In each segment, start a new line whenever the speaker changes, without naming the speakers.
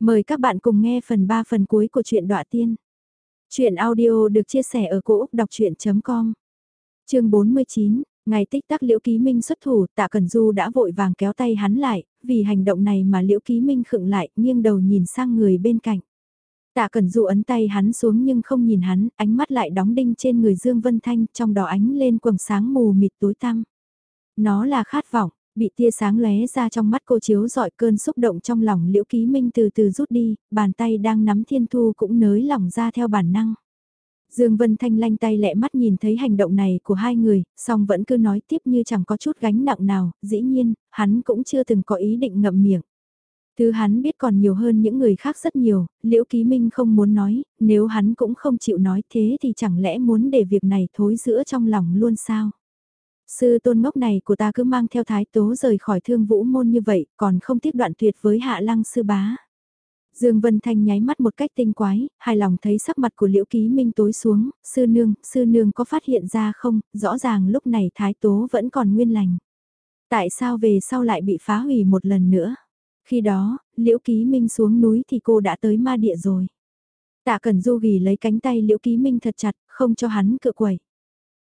Mời các bạn cùng nghe phần 3 phần cuối của truyện Đoạ Tiên. Chuyện audio được chia sẻ ở cỗ đọc chuyện.com Trường 49, ngày tích tắc Liễu Ký Minh xuất thủ, tạ Cần Du đã vội vàng kéo tay hắn lại, vì hành động này mà Liễu Ký Minh khựng lại, nghiêng đầu nhìn sang người bên cạnh. Tạ Cần Du ấn tay hắn xuống nhưng không nhìn hắn, ánh mắt lại đóng đinh trên người Dương Vân Thanh, trong đó ánh lên quầng sáng mù mịt tối tăm. Nó là khát vọng, Bị tia sáng lóe ra trong mắt cô chiếu dọi cơn xúc động trong lòng liễu ký minh từ từ rút đi, bàn tay đang nắm thiên thu cũng nới lỏng ra theo bản năng. Dương Vân Thanh lanh tay lẹ mắt nhìn thấy hành động này của hai người, song vẫn cứ nói tiếp như chẳng có chút gánh nặng nào, dĩ nhiên, hắn cũng chưa từng có ý định ngậm miệng. Thứ hắn biết còn nhiều hơn những người khác rất nhiều, Liễu Ký Minh không muốn nói, nếu hắn cũng không chịu nói thế thì chẳng lẽ muốn để việc này thối giữa trong lòng luôn sao? Sư tôn ngốc này của ta cứ mang theo thái tố rời khỏi thương vũ môn như vậy, còn không tiếc đoạn tuyệt với hạ lăng sư bá. Dương Vân Thanh nháy mắt một cách tinh quái, hài lòng thấy sắc mặt của Liễu Ký Minh tối xuống, sư nương, sư nương có phát hiện ra không, rõ ràng lúc này thái tố vẫn còn nguyên lành. Tại sao về sau lại bị phá hủy một lần nữa? Khi đó, Liễu Ký Minh xuống núi thì cô đã tới ma địa rồi. Tạ Cần Du ghi lấy cánh tay Liễu Ký Minh thật chặt, không cho hắn cự quẩy.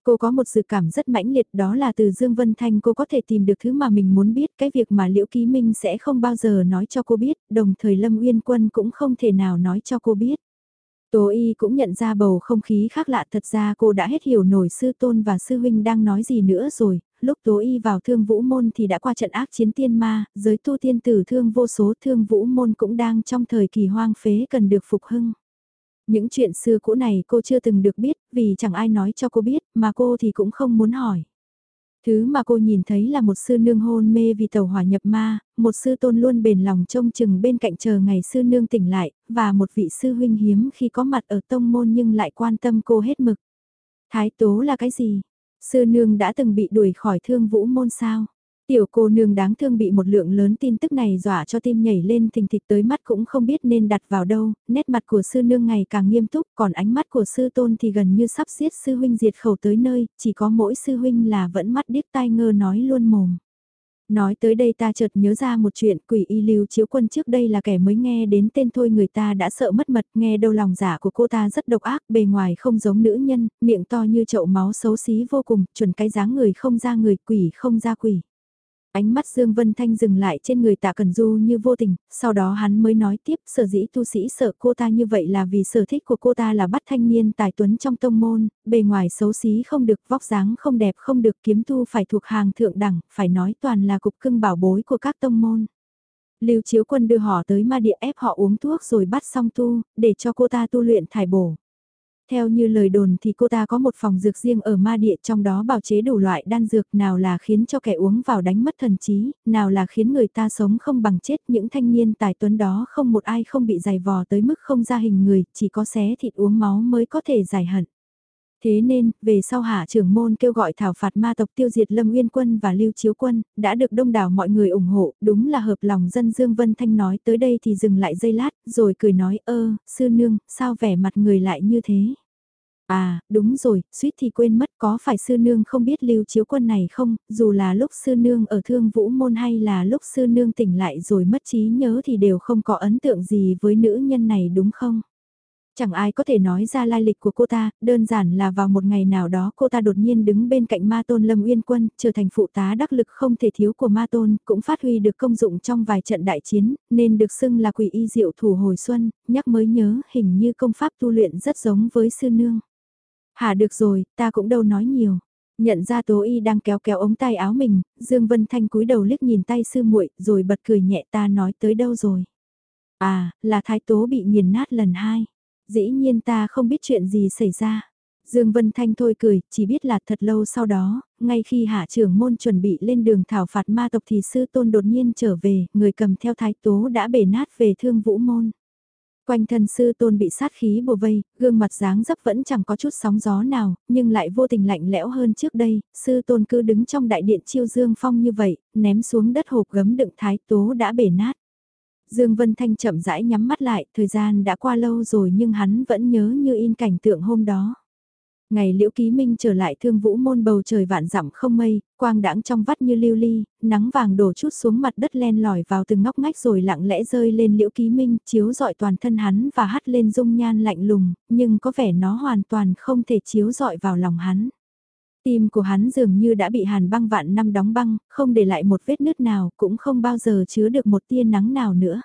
Cô có một sự cảm rất mãnh liệt đó là từ Dương Vân Thanh cô có thể tìm được thứ mà mình muốn biết, cái việc mà Liễu Ký Minh sẽ không bao giờ nói cho cô biết, đồng thời Lâm Uyên Quân cũng không thể nào nói cho cô biết. Tố y cũng nhận ra bầu không khí khác lạ thật ra cô đã hết hiểu nổi sư tôn và sư huynh đang nói gì nữa rồi, lúc tố y vào thương vũ môn thì đã qua trận ác chiến tiên ma, giới tu tiên tử thương vô số thương vũ môn cũng đang trong thời kỳ hoang phế cần được phục hưng. Những chuyện xưa cũ này cô chưa từng được biết, vì chẳng ai nói cho cô biết, mà cô thì cũng không muốn hỏi. Thứ mà cô nhìn thấy là một sư nương hôn mê vì tàu hỏa nhập ma, một sư tôn luôn bền lòng trông chừng bên cạnh chờ ngày sư nương tỉnh lại, và một vị sư huynh hiếm khi có mặt ở tông môn nhưng lại quan tâm cô hết mực. Thái tố là cái gì? Sư nương đã từng bị đuổi khỏi thương vũ môn sao? Tiểu cô nương đáng thương bị một lượng lớn tin tức này dọa cho tim nhảy lên thình thịch tới mắt cũng không biết nên đặt vào đâu, nét mặt của sư nương ngày càng nghiêm túc còn ánh mắt của sư tôn thì gần như sắp giết sư huynh diệt khẩu tới nơi, chỉ có mỗi sư huynh là vẫn mắt điếc tai ngơ nói luôn mồm. Nói tới đây ta chợt nhớ ra một chuyện quỷ y lưu chiếu quân trước đây là kẻ mới nghe đến tên thôi người ta đã sợ mất mật nghe đâu lòng giả của cô ta rất độc ác bề ngoài không giống nữ nhân, miệng to như chậu máu xấu xí vô cùng, chuẩn cái dáng người không ra người quỷ không ra quỷ. Ánh mắt Dương Vân Thanh dừng lại trên người tạ Cần Du như vô tình, sau đó hắn mới nói tiếp sở dĩ tu sĩ sợ cô ta như vậy là vì sở thích của cô ta là bắt thanh niên tài tuấn trong tông môn, bề ngoài xấu xí không được, vóc dáng không đẹp không được, kiếm tu phải thuộc hàng thượng đẳng, phải nói toàn là cục cưng bảo bối của các tông môn. Lưu Chiếu Quân đưa họ tới ma địa ép họ uống thuốc rồi bắt xong tu, để cho cô ta tu luyện thải bổ. Theo như lời đồn thì cô ta có một phòng dược riêng ở ma địa trong đó bào chế đủ loại đan dược nào là khiến cho kẻ uống vào đánh mất thần trí, nào là khiến người ta sống không bằng chết. Những thanh niên tài tuấn đó không một ai không bị dày vò tới mức không ra hình người, chỉ có xé thịt uống máu mới có thể giải hận. Thế nên, về sau hạ trưởng môn kêu gọi thảo phạt ma tộc tiêu diệt Lâm Nguyên Quân và Lưu Chiếu Quân, đã được đông đảo mọi người ủng hộ, đúng là hợp lòng dân Dương Vân Thanh nói tới đây thì dừng lại giây lát, rồi cười nói ơ, sư nương, sao vẻ mặt người lại như thế? À, đúng rồi, suýt thì quên mất có phải sư nương không biết lưu chiếu quân này không, dù là lúc sư nương ở thương vũ môn hay là lúc sư nương tỉnh lại rồi mất trí nhớ thì đều không có ấn tượng gì với nữ nhân này đúng không? Chẳng ai có thể nói ra lai lịch của cô ta, đơn giản là vào một ngày nào đó cô ta đột nhiên đứng bên cạnh ma tôn Lâm Uyên Quân, trở thành phụ tá đắc lực không thể thiếu của ma tôn, cũng phát huy được công dụng trong vài trận đại chiến, nên được xưng là quỷ y diệu thủ hồi xuân, nhắc mới nhớ hình như công pháp tu luyện rất giống với sư nương. Hả được rồi, ta cũng đâu nói nhiều. Nhận ra Tố Y đang kéo kéo ống tay áo mình, Dương Vân Thanh cúi đầu liếc nhìn tay sư muội, rồi bật cười nhẹ ta nói tới đâu rồi. À, là Thái Tố bị nghiền nát lần hai. Dĩ nhiên ta không biết chuyện gì xảy ra. Dương Vân Thanh thôi cười, chỉ biết là thật lâu sau đó, ngay khi hạ trưởng môn chuẩn bị lên đường thảo phạt ma tộc thì sư tôn đột nhiên trở về, người cầm theo thái tố đã bể nát về thương vũ môn. Quanh thân sư tôn bị sát khí bùa vây, gương mặt dáng dấp vẫn chẳng có chút sóng gió nào, nhưng lại vô tình lạnh lẽo hơn trước đây, sư tôn cứ đứng trong đại điện chiêu dương phong như vậy, ném xuống đất hộp gấm đựng thái tố đã bể nát. Dương Vân Thanh chậm rãi nhắm mắt lại, thời gian đã qua lâu rồi nhưng hắn vẫn nhớ như in cảnh tượng hôm đó. Ngày liễu ký minh trở lại thương vũ môn bầu trời vạn dặm không mây, quang đãng trong vắt như lưu ly, nắng vàng đổ chút xuống mặt đất len lỏi vào từng ngóc ngách rồi lặng lẽ rơi lên liễu ký minh, chiếu dọi toàn thân hắn và hắt lên dung nhan lạnh lùng, nhưng có vẻ nó hoàn toàn không thể chiếu dọi vào lòng hắn. Tim của hắn dường như đã bị hàn băng vạn năm đóng băng, không để lại một vết nứt nào, cũng không bao giờ chứa được một tia nắng nào nữa.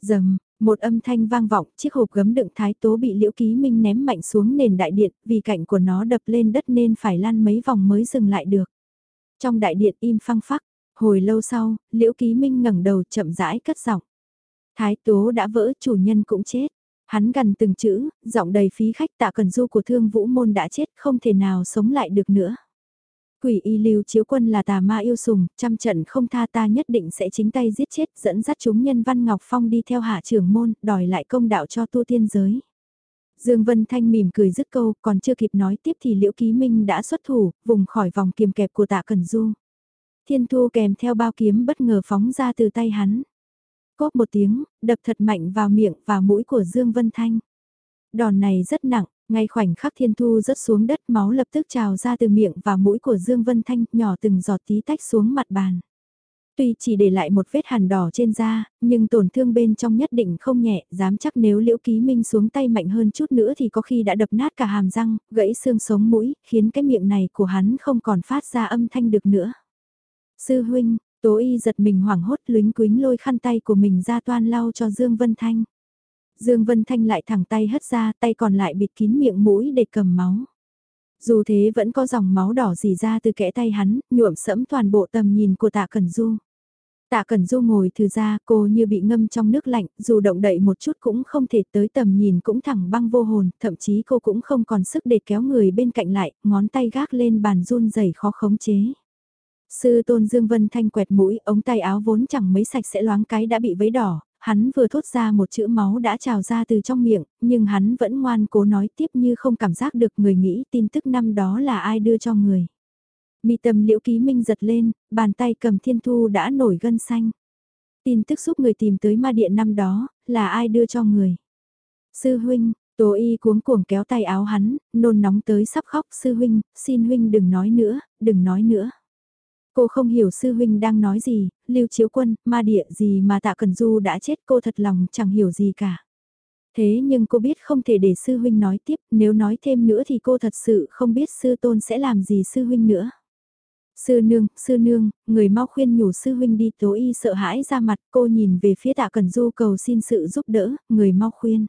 Dầm, một âm thanh vang vọng, chiếc hộp gấm đựng thái tố bị liễu ký minh ném mạnh xuống nền đại điện, vì cạnh của nó đập lên đất nên phải lăn mấy vòng mới dừng lại được. Trong đại điện im phăng phắc, hồi lâu sau, liễu ký minh ngẩng đầu chậm rãi cất giọng. Thái tố đã vỡ, chủ nhân cũng chết. Hắn gần từng chữ, giọng đầy phí khách tạ cần du của thương vũ môn đã chết không thể nào sống lại được nữa. Quỷ y lưu chiếu quân là tà ma yêu sùng, trăm trận không tha ta nhất định sẽ chính tay giết chết dẫn dắt chúng nhân Văn Ngọc Phong đi theo hạ trưởng môn, đòi lại công đạo cho tu tiên giới. Dương Vân Thanh mỉm cười dứt câu, còn chưa kịp nói tiếp thì Liễu Ký Minh đã xuất thủ, vùng khỏi vòng kiềm kẹp của tạ Cần Du. Thiên thu kèm theo bao kiếm bất ngờ phóng ra từ tay hắn. Cốp một tiếng, đập thật mạnh vào miệng và mũi của Dương Vân Thanh. Đòn này rất nặng, ngay khoảnh khắc thiên thu rớt xuống đất máu lập tức trào ra từ miệng và mũi của Dương Vân Thanh nhỏ từng giọt tí tách xuống mặt bàn. Tuy chỉ để lại một vết hàn đỏ trên da, nhưng tổn thương bên trong nhất định không nhẹ, dám chắc nếu liễu ký minh xuống tay mạnh hơn chút nữa thì có khi đã đập nát cả hàm răng, gãy xương sống mũi, khiến cái miệng này của hắn không còn phát ra âm thanh được nữa. Sư huynh, tố y giật mình hoảng hốt lính quính lôi khăn tay của mình ra toan lau cho Dương Vân Thanh. Dương Vân Thanh lại thẳng tay hất ra, tay còn lại bịt kín miệng mũi để cầm máu. Dù thế vẫn có dòng máu đỏ dì ra từ kẽ tay hắn, nhuộm sẫm toàn bộ tầm nhìn của tạ Cẩn Du. Tạ Cẩn Du ngồi từ ra, cô như bị ngâm trong nước lạnh, dù động đậy một chút cũng không thể tới tầm nhìn cũng thẳng băng vô hồn, thậm chí cô cũng không còn sức để kéo người bên cạnh lại, ngón tay gác lên bàn run rẩy khó khống chế. Sư tôn Dương Vân Thanh quẹt mũi, ống tay áo vốn chẳng mấy sạch sẽ loáng cái đã bị vấy đỏ, hắn vừa thốt ra một chữ máu đã trào ra từ trong miệng, nhưng hắn vẫn ngoan cố nói tiếp như không cảm giác được người nghĩ tin tức năm đó là ai đưa cho người. Mi tâm liễu ký minh giật lên, bàn tay cầm thiên thu đã nổi gân xanh. Tin tức giúp người tìm tới ma điện năm đó, là ai đưa cho người. Sư huynh, Tố y cuống cuồng kéo tay áo hắn, nôn nóng tới sắp khóc sư huynh, xin huynh đừng nói nữa, đừng nói nữa. Cô không hiểu sư huynh đang nói gì, lưu chiếu quân, ma địa gì mà tạ cần du đã chết cô thật lòng chẳng hiểu gì cả. Thế nhưng cô biết không thể để sư huynh nói tiếp, nếu nói thêm nữa thì cô thật sự không biết sư tôn sẽ làm gì sư huynh nữa. Sư nương, sư nương, người mau khuyên nhủ sư huynh đi tố y sợ hãi ra mặt cô nhìn về phía tạ cần du cầu xin sự giúp đỡ, người mau khuyên.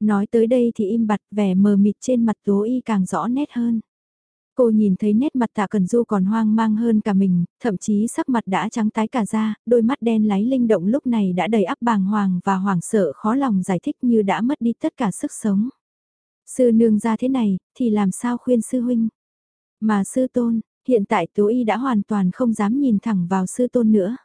Nói tới đây thì im bặt vẻ mờ mịt trên mặt tố y càng rõ nét hơn. Cô nhìn thấy nét mặt tạ cần du còn hoang mang hơn cả mình, thậm chí sắc mặt đã trắng tái cả da, đôi mắt đen láy linh động lúc này đã đầy ắp bàng hoàng và hoảng sợ khó lòng giải thích như đã mất đi tất cả sức sống. Sư nương ra thế này, thì làm sao khuyên sư huynh? Mà sư tôn, hiện tại Tố Y đã hoàn toàn không dám nhìn thẳng vào sư tôn nữa.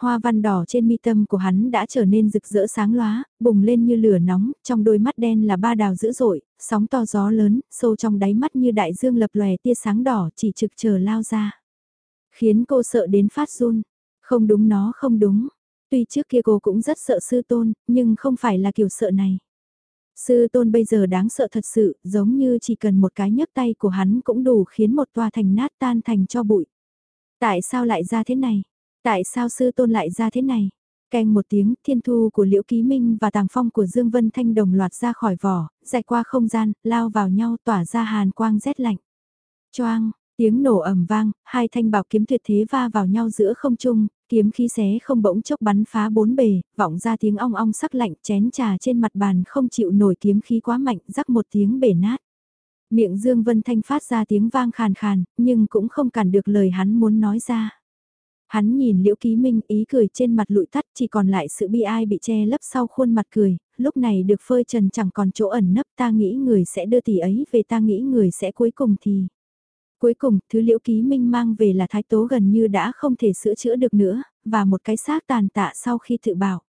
Hoa văn đỏ trên mi tâm của hắn đã trở nên rực rỡ sáng lóa, bùng lên như lửa nóng, trong đôi mắt đen là ba đào dữ dội, sóng to gió lớn, sâu trong đáy mắt như đại dương lập lòe tia sáng đỏ chỉ trực chờ lao ra. Khiến cô sợ đến phát run. Không đúng nó không đúng. Tuy trước kia cô cũng rất sợ sư tôn, nhưng không phải là kiểu sợ này. Sư tôn bây giờ đáng sợ thật sự, giống như chỉ cần một cái nhấc tay của hắn cũng đủ khiến một tòa thành nát tan thành cho bụi. Tại sao lại ra thế này? Tại sao sư tôn lại ra thế này? Canh một tiếng, thiên thu của Liễu Ký Minh và tàng phong của Dương Vân Thanh đồng loạt ra khỏi vỏ, dạy qua không gian, lao vào nhau tỏa ra hàn quang rét lạnh. Choang, tiếng nổ ầm vang, hai thanh bảo kiếm tuyệt thế va vào nhau giữa không trung, kiếm khí xé không bỗng chốc bắn phá bốn bề, vọng ra tiếng ong ong sắc lạnh chén trà trên mặt bàn không chịu nổi kiếm khí quá mạnh, rắc một tiếng bể nát. Miệng Dương Vân Thanh phát ra tiếng vang khàn khàn, nhưng cũng không cản được lời hắn muốn nói ra. Hắn nhìn Liễu Ký Minh ý cười trên mặt lụi tắt chỉ còn lại sự bi ai bị che lấp sau khuôn mặt cười, lúc này được phơi trần chẳng còn chỗ ẩn nấp ta nghĩ người sẽ đưa tỷ ấy về ta nghĩ người sẽ cuối cùng thì... Cuối cùng, thứ Liễu Ký Minh mang về là thái tố gần như đã không thể sửa chữa được nữa, và một cái xác tàn tạ sau khi tự bảo.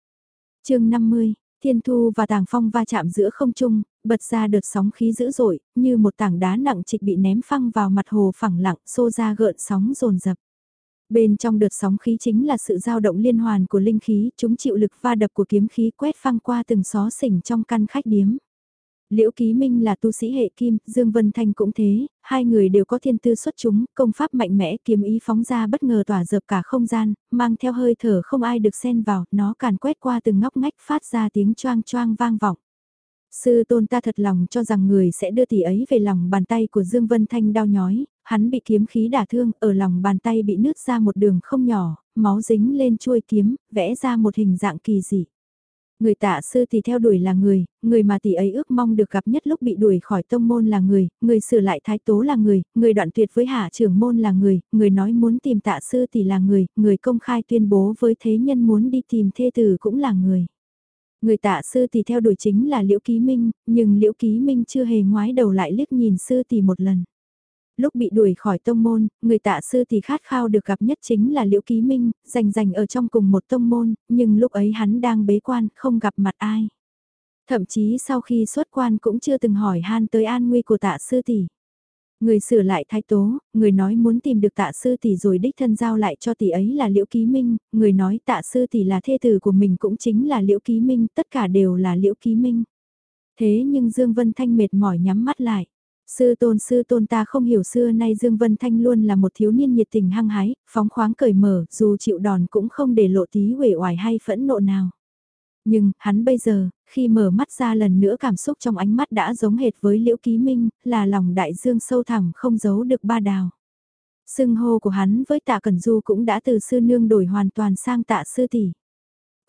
chương 50, Thiên Thu và Tàng Phong va chạm giữa không trung, bật ra đợt sóng khí dữ dội, như một tảng đá nặng trịch bị ném phăng vào mặt hồ phẳng lặng, xô ra gợn sóng rồn rập. Bên trong đợt sóng khí chính là sự dao động liên hoàn của linh khí, chúng chịu lực va đập của kiếm khí quét phăng qua từng xó xỉnh trong căn khách điếm. Liễu Ký Minh là tu sĩ hệ kim, Dương Vân Thanh cũng thế, hai người đều có thiên tư xuất chúng, công pháp mạnh mẽ kiếm ý phóng ra bất ngờ tỏa dập cả không gian, mang theo hơi thở không ai được xen vào, nó càn quét qua từng ngóc ngách phát ra tiếng choang choang vang vọng. Sư tôn ta thật lòng cho rằng người sẽ đưa tỷ ấy về lòng bàn tay của Dương Vân Thanh đau nhói, hắn bị kiếm khí đả thương, ở lòng bàn tay bị nứt ra một đường không nhỏ, máu dính lên chuôi kiếm, vẽ ra một hình dạng kỳ dị. Người tạ sư thì theo đuổi là người, người mà tỷ ấy ước mong được gặp nhất lúc bị đuổi khỏi tông môn là người, người sửa lại thái tố là người, người đoạn tuyệt với hạ trưởng môn là người, người nói muốn tìm tạ sư thì là người, người công khai tuyên bố với thế nhân muốn đi tìm thê tử cũng là người. Người tạ sư thì theo đuổi chính là Liễu Ký Minh, nhưng Liễu Ký Minh chưa hề ngoái đầu lại liếc nhìn sư tỷ một lần. Lúc bị đuổi khỏi tông môn, người tạ sư thì khát khao được gặp nhất chính là Liễu Ký Minh, rành rành ở trong cùng một tông môn, nhưng lúc ấy hắn đang bế quan, không gặp mặt ai. Thậm chí sau khi xuất quan cũng chưa từng hỏi han tới an nguy của tạ sư tỷ. Người sửa lại thái tố, người nói muốn tìm được tạ sư tỷ rồi đích thân giao lại cho tỷ ấy là Liễu Ký Minh, người nói tạ sư tỷ là thê tử của mình cũng chính là Liễu Ký Minh, tất cả đều là Liễu Ký Minh. Thế nhưng Dương Vân Thanh mệt mỏi nhắm mắt lại. Sư tôn sư tôn ta không hiểu xưa nay Dương Vân Thanh luôn là một thiếu niên nhiệt tình hăng hái, phóng khoáng cởi mở, dù chịu đòn cũng không để lộ tí uể oải hay phẫn nộ nào. Nhưng, hắn bây giờ, khi mở mắt ra lần nữa cảm xúc trong ánh mắt đã giống hệt với Liễu Ký Minh, là lòng đại dương sâu thẳm không giấu được ba đào. Sưng hô của hắn với tạ Cẩn Du cũng đã từ sư nương đổi hoàn toàn sang tạ sư tỷ.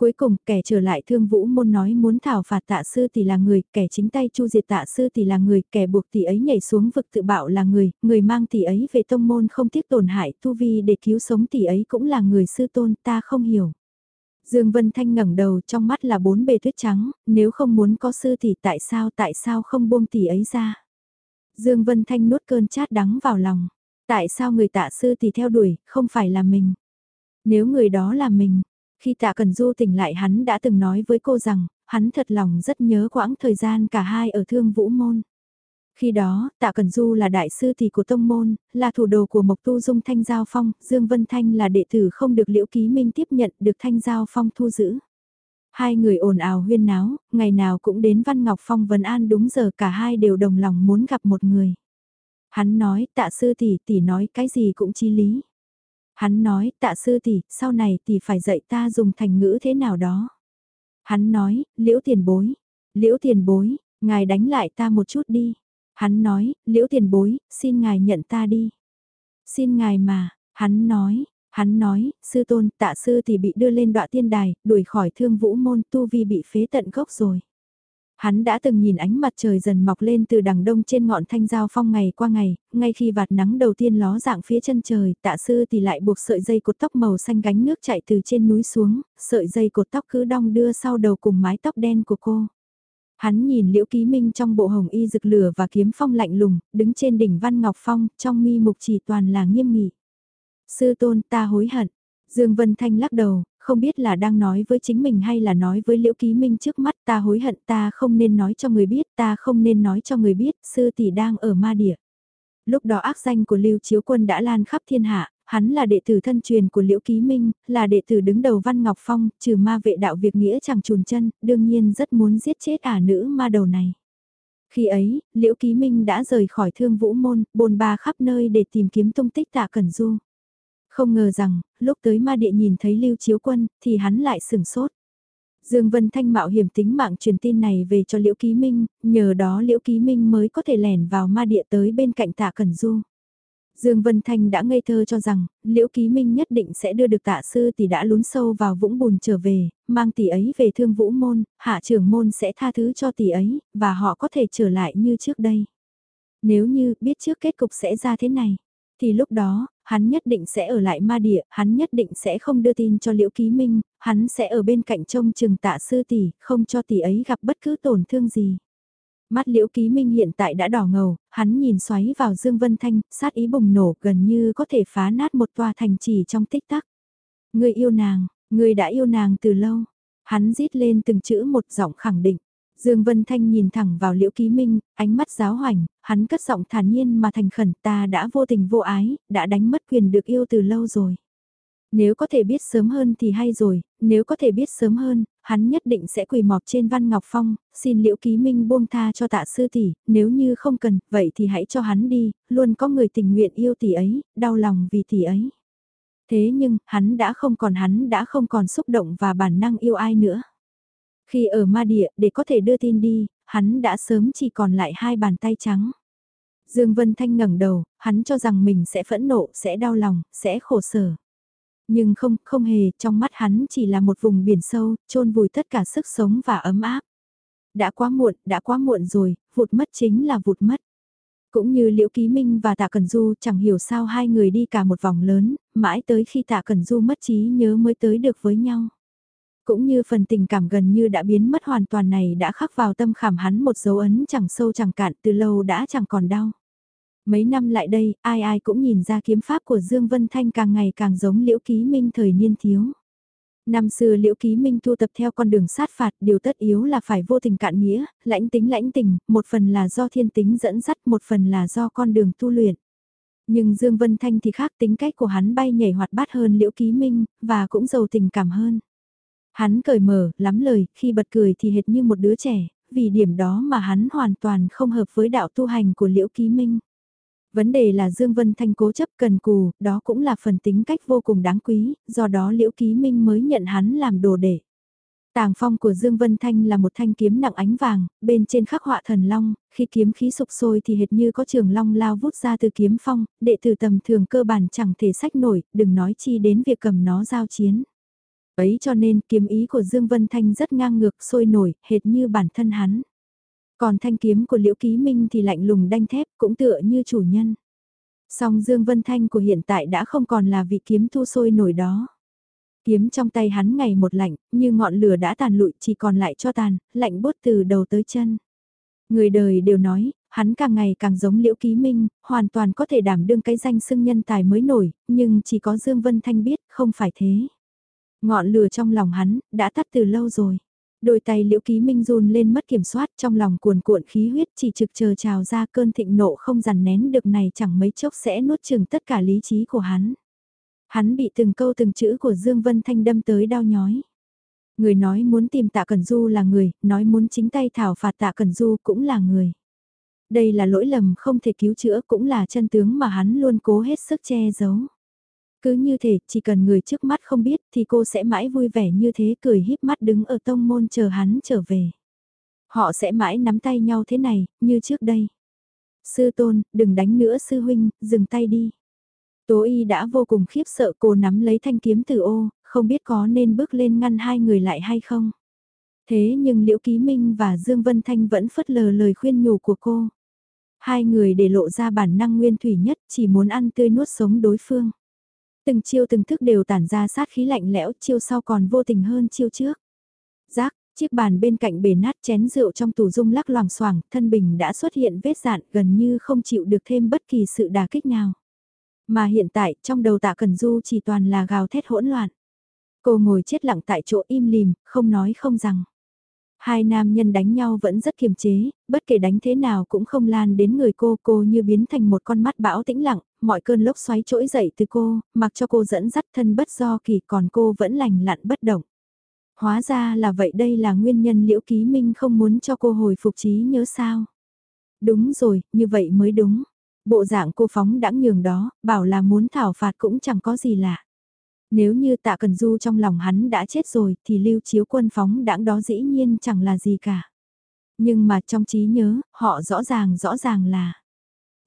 Cuối cùng, kẻ trở lại thương vũ môn nói muốn thảo phạt tạ sư tỷ là người, kẻ chính tay chu diệt tạ sư tỷ là người, kẻ buộc tỷ ấy nhảy xuống vực tự bạo là người, người mang tỷ ấy về tông môn không tiếc tổn hại tu vi để cứu sống tỷ ấy cũng là người sư tôn, ta không hiểu. Dương Vân Thanh ngẩng đầu trong mắt là bốn bề tuyết trắng, nếu không muốn có sư thì tại sao tại sao không buông tỷ ấy ra. Dương Vân Thanh nuốt cơn chát đắng vào lòng, tại sao người tạ sư tỷ theo đuổi, không phải là mình. Nếu người đó là mình, khi tạ cần du tỉnh lại hắn đã từng nói với cô rằng, hắn thật lòng rất nhớ quãng thời gian cả hai ở thương vũ môn. Khi đó, Tạ Cần Du là đại sư tỷ của tông môn, là thủ đồ của Mộc Tu Dung Thanh Giao Phong, Dương Vân Thanh là đệ tử không được Liễu Ký Minh tiếp nhận được Thanh Giao Phong thu giữ. Hai người ồn ào huyên náo, ngày nào cũng đến Văn Ngọc Phong Vân An đúng giờ cả hai đều đồng lòng muốn gặp một người. Hắn nói, tạ sư tỷ tỷ nói cái gì cũng chi lý. Hắn nói, tạ sư tỷ, sau này tỷ phải dạy ta dùng thành ngữ thế nào đó. Hắn nói, liễu tiền bối, liễu tiền bối, ngài đánh lại ta một chút đi. Hắn nói, liễu tiền bối, xin ngài nhận ta đi. Xin ngài mà, hắn nói, hắn nói, sư tôn, tạ sư thì bị đưa lên đoạn tiên đài, đuổi khỏi thương vũ môn tu vi bị phế tận gốc rồi. Hắn đã từng nhìn ánh mặt trời dần mọc lên từ đằng đông trên ngọn thanh giao phong ngày qua ngày, ngay khi vạt nắng đầu tiên ló dạng phía chân trời, tạ sư thì lại buộc sợi dây cột tóc màu xanh gánh nước chạy từ trên núi xuống, sợi dây cột tóc cứ đong đưa sau đầu cùng mái tóc đen của cô. Hắn nhìn Liễu Ký Minh trong bộ hồng y rực lửa và kiếm phong lạnh lùng, đứng trên đỉnh Văn Ngọc Phong, trong mi mục chỉ toàn là nghiêm nghị. Sư tôn ta hối hận. Dương Vân Thanh lắc đầu, không biết là đang nói với chính mình hay là nói với Liễu Ký Minh trước mắt ta hối hận ta không nên nói cho người biết, ta không nên nói cho người biết, sư tỷ đang ở ma địa. Lúc đó ác danh của Lưu Chiếu Quân đã lan khắp thiên hạ, hắn là đệ tử thân truyền của Liễu Ký Minh, là đệ tử đứng đầu Văn Ngọc Phong, trừ ma vệ đạo việc nghĩa chẳng chùn chân, đương nhiên rất muốn giết chết ả nữ ma đầu này. Khi ấy, Liễu Ký Minh đã rời khỏi thương vũ môn, bồn ba khắp nơi để tìm kiếm tung tích tạ Cẩn Du. Không ngờ rằng, lúc tới ma địa nhìn thấy Lưu Chiếu Quân, thì hắn lại sửng sốt. Dương Vân Thanh mạo hiểm tính mạng truyền tin này về cho Liễu Ký Minh, nhờ đó Liễu Ký Minh mới có thể lẻn vào ma địa tới bên cạnh tạ Cẩn Du. Dương Vân Thanh đã ngây thơ cho rằng, Liễu Ký Minh nhất định sẽ đưa được tạ sư tỷ đã lún sâu vào vũng bùn trở về, mang tỷ ấy về thương vũ môn, hạ trưởng môn sẽ tha thứ cho tỷ ấy, và họ có thể trở lại như trước đây. Nếu như biết trước kết cục sẽ ra thế này, thì lúc đó, hắn nhất định sẽ ở lại ma địa, hắn nhất định sẽ không đưa tin cho Liễu Ký Minh, hắn sẽ ở bên cạnh trông chừng tạ sư tỷ, không cho tỷ ấy gặp bất cứ tổn thương gì. Mắt liễu ký minh hiện tại đã đỏ ngầu, hắn nhìn xoáy vào Dương Vân Thanh, sát ý bùng nổ gần như có thể phá nát một tòa thành chỉ trong tích tắc. Người yêu nàng, người đã yêu nàng từ lâu. Hắn rít lên từng chữ một giọng khẳng định. Dương Vân Thanh nhìn thẳng vào Liễu Ký Minh, ánh mắt giáo hoành, hắn cất giọng thản nhiên mà thành khẩn ta đã vô tình vô ái, đã đánh mất quyền được yêu từ lâu rồi. Nếu có thể biết sớm hơn thì hay rồi, nếu có thể biết sớm hơn, hắn nhất định sẽ quỳ mọp trên Văn Ngọc Phong, xin Liễu Ký Minh buông tha cho tạ sư tỷ, nếu như không cần, vậy thì hãy cho hắn đi, luôn có người tình nguyện yêu tỷ ấy, đau lòng vì tỷ ấy. Thế nhưng, hắn đã không còn hắn đã không còn xúc động và bản năng yêu ai nữa. Khi ở ma địa, để có thể đưa tin đi, hắn đã sớm chỉ còn lại hai bàn tay trắng. Dương Vân Thanh ngẩng đầu, hắn cho rằng mình sẽ phẫn nộ, sẽ đau lòng, sẽ khổ sở. Nhưng không, không hề, trong mắt hắn chỉ là một vùng biển sâu, chôn vùi tất cả sức sống và ấm áp. Đã quá muộn, đã quá muộn rồi, vụt mất chính là vụt mất. Cũng như Liễu Ký Minh và Tạ Cần Du chẳng hiểu sao hai người đi cả một vòng lớn, mãi tới khi Tạ Cần Du mất trí nhớ mới tới được với nhau. Cũng như phần tình cảm gần như đã biến mất hoàn toàn này đã khắc vào tâm khảm hắn một dấu ấn chẳng sâu chẳng cạn từ lâu đã chẳng còn đau. Mấy năm lại đây, ai ai cũng nhìn ra kiếm pháp của Dương Vân Thanh càng ngày càng giống Liễu Ký Minh thời niên thiếu. Năm xưa Liễu Ký Minh thu tập theo con đường sát phạt, điều tất yếu là phải vô tình cạn nghĩa, lãnh tính lãnh tình, một phần là do thiên tính dẫn dắt, một phần là do con đường tu luyện. Nhưng Dương Vân Thanh thì khác tính cách của hắn bay nhảy hoạt bát hơn Liễu Ký Minh, và cũng giàu tình cảm hơn. Hắn cởi mở, lắm lời, khi bật cười thì hệt như một đứa trẻ, vì điểm đó mà hắn hoàn toàn không hợp với đạo tu hành của Liễu Ký Minh. Vấn đề là Dương Vân Thanh cố chấp cần cù, đó cũng là phần tính cách vô cùng đáng quý, do đó Liễu Ký Minh mới nhận hắn làm đồ đệ. Tàng phong của Dương Vân Thanh là một thanh kiếm nặng ánh vàng, bên trên khắc họa thần long, khi kiếm khí sụp sôi thì hệt như có trường long lao vút ra từ kiếm phong, đệ tử tầm thường cơ bản chẳng thể sách nổi, đừng nói chi đến việc cầm nó giao chiến. Ấy cho nên kiếm ý của Dương Vân Thanh rất ngang ngược sôi nổi, hệt như bản thân hắn. Còn thanh kiếm của Liễu Ký Minh thì lạnh lùng đanh thép cũng tựa như chủ nhân. Song Dương Vân Thanh của hiện tại đã không còn là vị kiếm thu sôi nổi đó. Kiếm trong tay hắn ngày một lạnh, như ngọn lửa đã tàn lụi chỉ còn lại cho tàn, lạnh bút từ đầu tới chân. Người đời đều nói, hắn càng ngày càng giống Liễu Ký Minh, hoàn toàn có thể đảm đương cái danh xưng nhân tài mới nổi, nhưng chỉ có Dương Vân Thanh biết không phải thế. Ngọn lửa trong lòng hắn, đã tắt từ lâu rồi. Đôi tay liễu ký minh run lên mất kiểm soát trong lòng cuồn cuộn khí huyết chỉ trực chờ trào ra cơn thịnh nộ không dằn nén được này chẳng mấy chốc sẽ nuốt chừng tất cả lý trí của hắn. Hắn bị từng câu từng chữ của Dương Vân Thanh đâm tới đau nhói. Người nói muốn tìm tạ Cần Du là người, nói muốn chính tay thảo phạt tạ Cần Du cũng là người. Đây là lỗi lầm không thể cứu chữa cũng là chân tướng mà hắn luôn cố hết sức che giấu. Cứ như thế, chỉ cần người trước mắt không biết thì cô sẽ mãi vui vẻ như thế cười híp mắt đứng ở tông môn chờ hắn trở về. Họ sẽ mãi nắm tay nhau thế này, như trước đây. Sư tôn, đừng đánh nữa sư huynh, dừng tay đi. Tố y đã vô cùng khiếp sợ cô nắm lấy thanh kiếm từ ô, không biết có nên bước lên ngăn hai người lại hay không. Thế nhưng Liễu Ký Minh và Dương Vân Thanh vẫn phất lờ lời khuyên nhủ của cô. Hai người để lộ ra bản năng nguyên thủy nhất chỉ muốn ăn tươi nuốt sống đối phương. Từng chiêu từng thức đều tản ra sát khí lạnh lẽo, chiêu sau còn vô tình hơn chiêu trước. Giác, chiếc bàn bên cạnh bể nát chén rượu trong tủ dung lắc loàng xoàng, thân bình đã xuất hiện vết dạn gần như không chịu được thêm bất kỳ sự đà kích nào. Mà hiện tại, trong đầu tạ Cần Du chỉ toàn là gào thét hỗn loạn. Cô ngồi chết lặng tại chỗ im lìm, không nói không rằng. Hai nam nhân đánh nhau vẫn rất kiềm chế, bất kể đánh thế nào cũng không lan đến người cô, cô như biến thành một con mắt bão tĩnh lặng, mọi cơn lốc xoáy trỗi dậy từ cô, mặc cho cô dẫn dắt thân bất do kỳ còn cô vẫn lành lặn bất động. Hóa ra là vậy đây là nguyên nhân liễu ký minh không muốn cho cô hồi phục trí nhớ sao. Đúng rồi, như vậy mới đúng. Bộ dạng cô phóng đãng nhường đó, bảo là muốn thảo phạt cũng chẳng có gì lạ. Nếu như tạ cần du trong lòng hắn đã chết rồi thì lưu chiếu quân phóng đãng đó dĩ nhiên chẳng là gì cả. Nhưng mà trong trí nhớ, họ rõ ràng rõ ràng là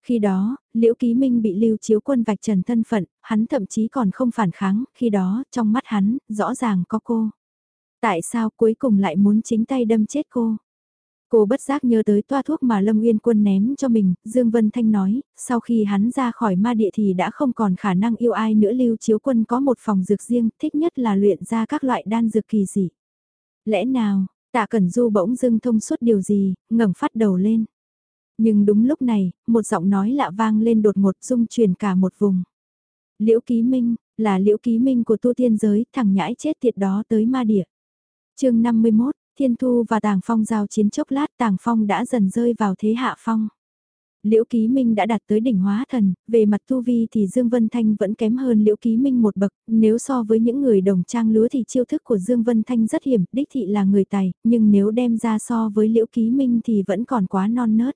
khi đó, Liễu Ký Minh bị Lưu Chiếu Quân vạch trần thân phận, hắn thậm chí còn không phản kháng, khi đó, trong mắt hắn, rõ ràng có cô. Tại sao cuối cùng lại muốn chính tay đâm chết cô? Cô bất giác nhớ tới toa thuốc mà Lâm Nguyên Quân ném cho mình, Dương Vân Thanh nói, sau khi hắn ra khỏi ma địa thì đã không còn khả năng yêu ai nữa Lưu Chiếu Quân có một phòng dược riêng, thích nhất là luyện ra các loại đan dược kỳ dị. Lẽ nào, tạ Cẩn Du bỗng dưng thông suốt điều gì, ngẩng phát đầu lên. Nhưng đúng lúc này, một giọng nói lạ vang lên đột ngột dung truyền cả một vùng. Liễu Ký Minh, là Liễu Ký Minh của tu tiên giới, thằng nhãi chết tiệt đó tới ma địa. chương 51, Thiên Thu và Tàng Phong giao chiến chốc lát Tàng Phong đã dần rơi vào thế hạ phong. Liễu Ký Minh đã đạt tới đỉnh hóa thần, về mặt tu vi thì Dương Vân Thanh vẫn kém hơn Liễu Ký Minh một bậc, nếu so với những người đồng trang lứa thì chiêu thức của Dương Vân Thanh rất hiểm, đích thị là người tài, nhưng nếu đem ra so với Liễu Ký Minh thì vẫn còn quá non nớt.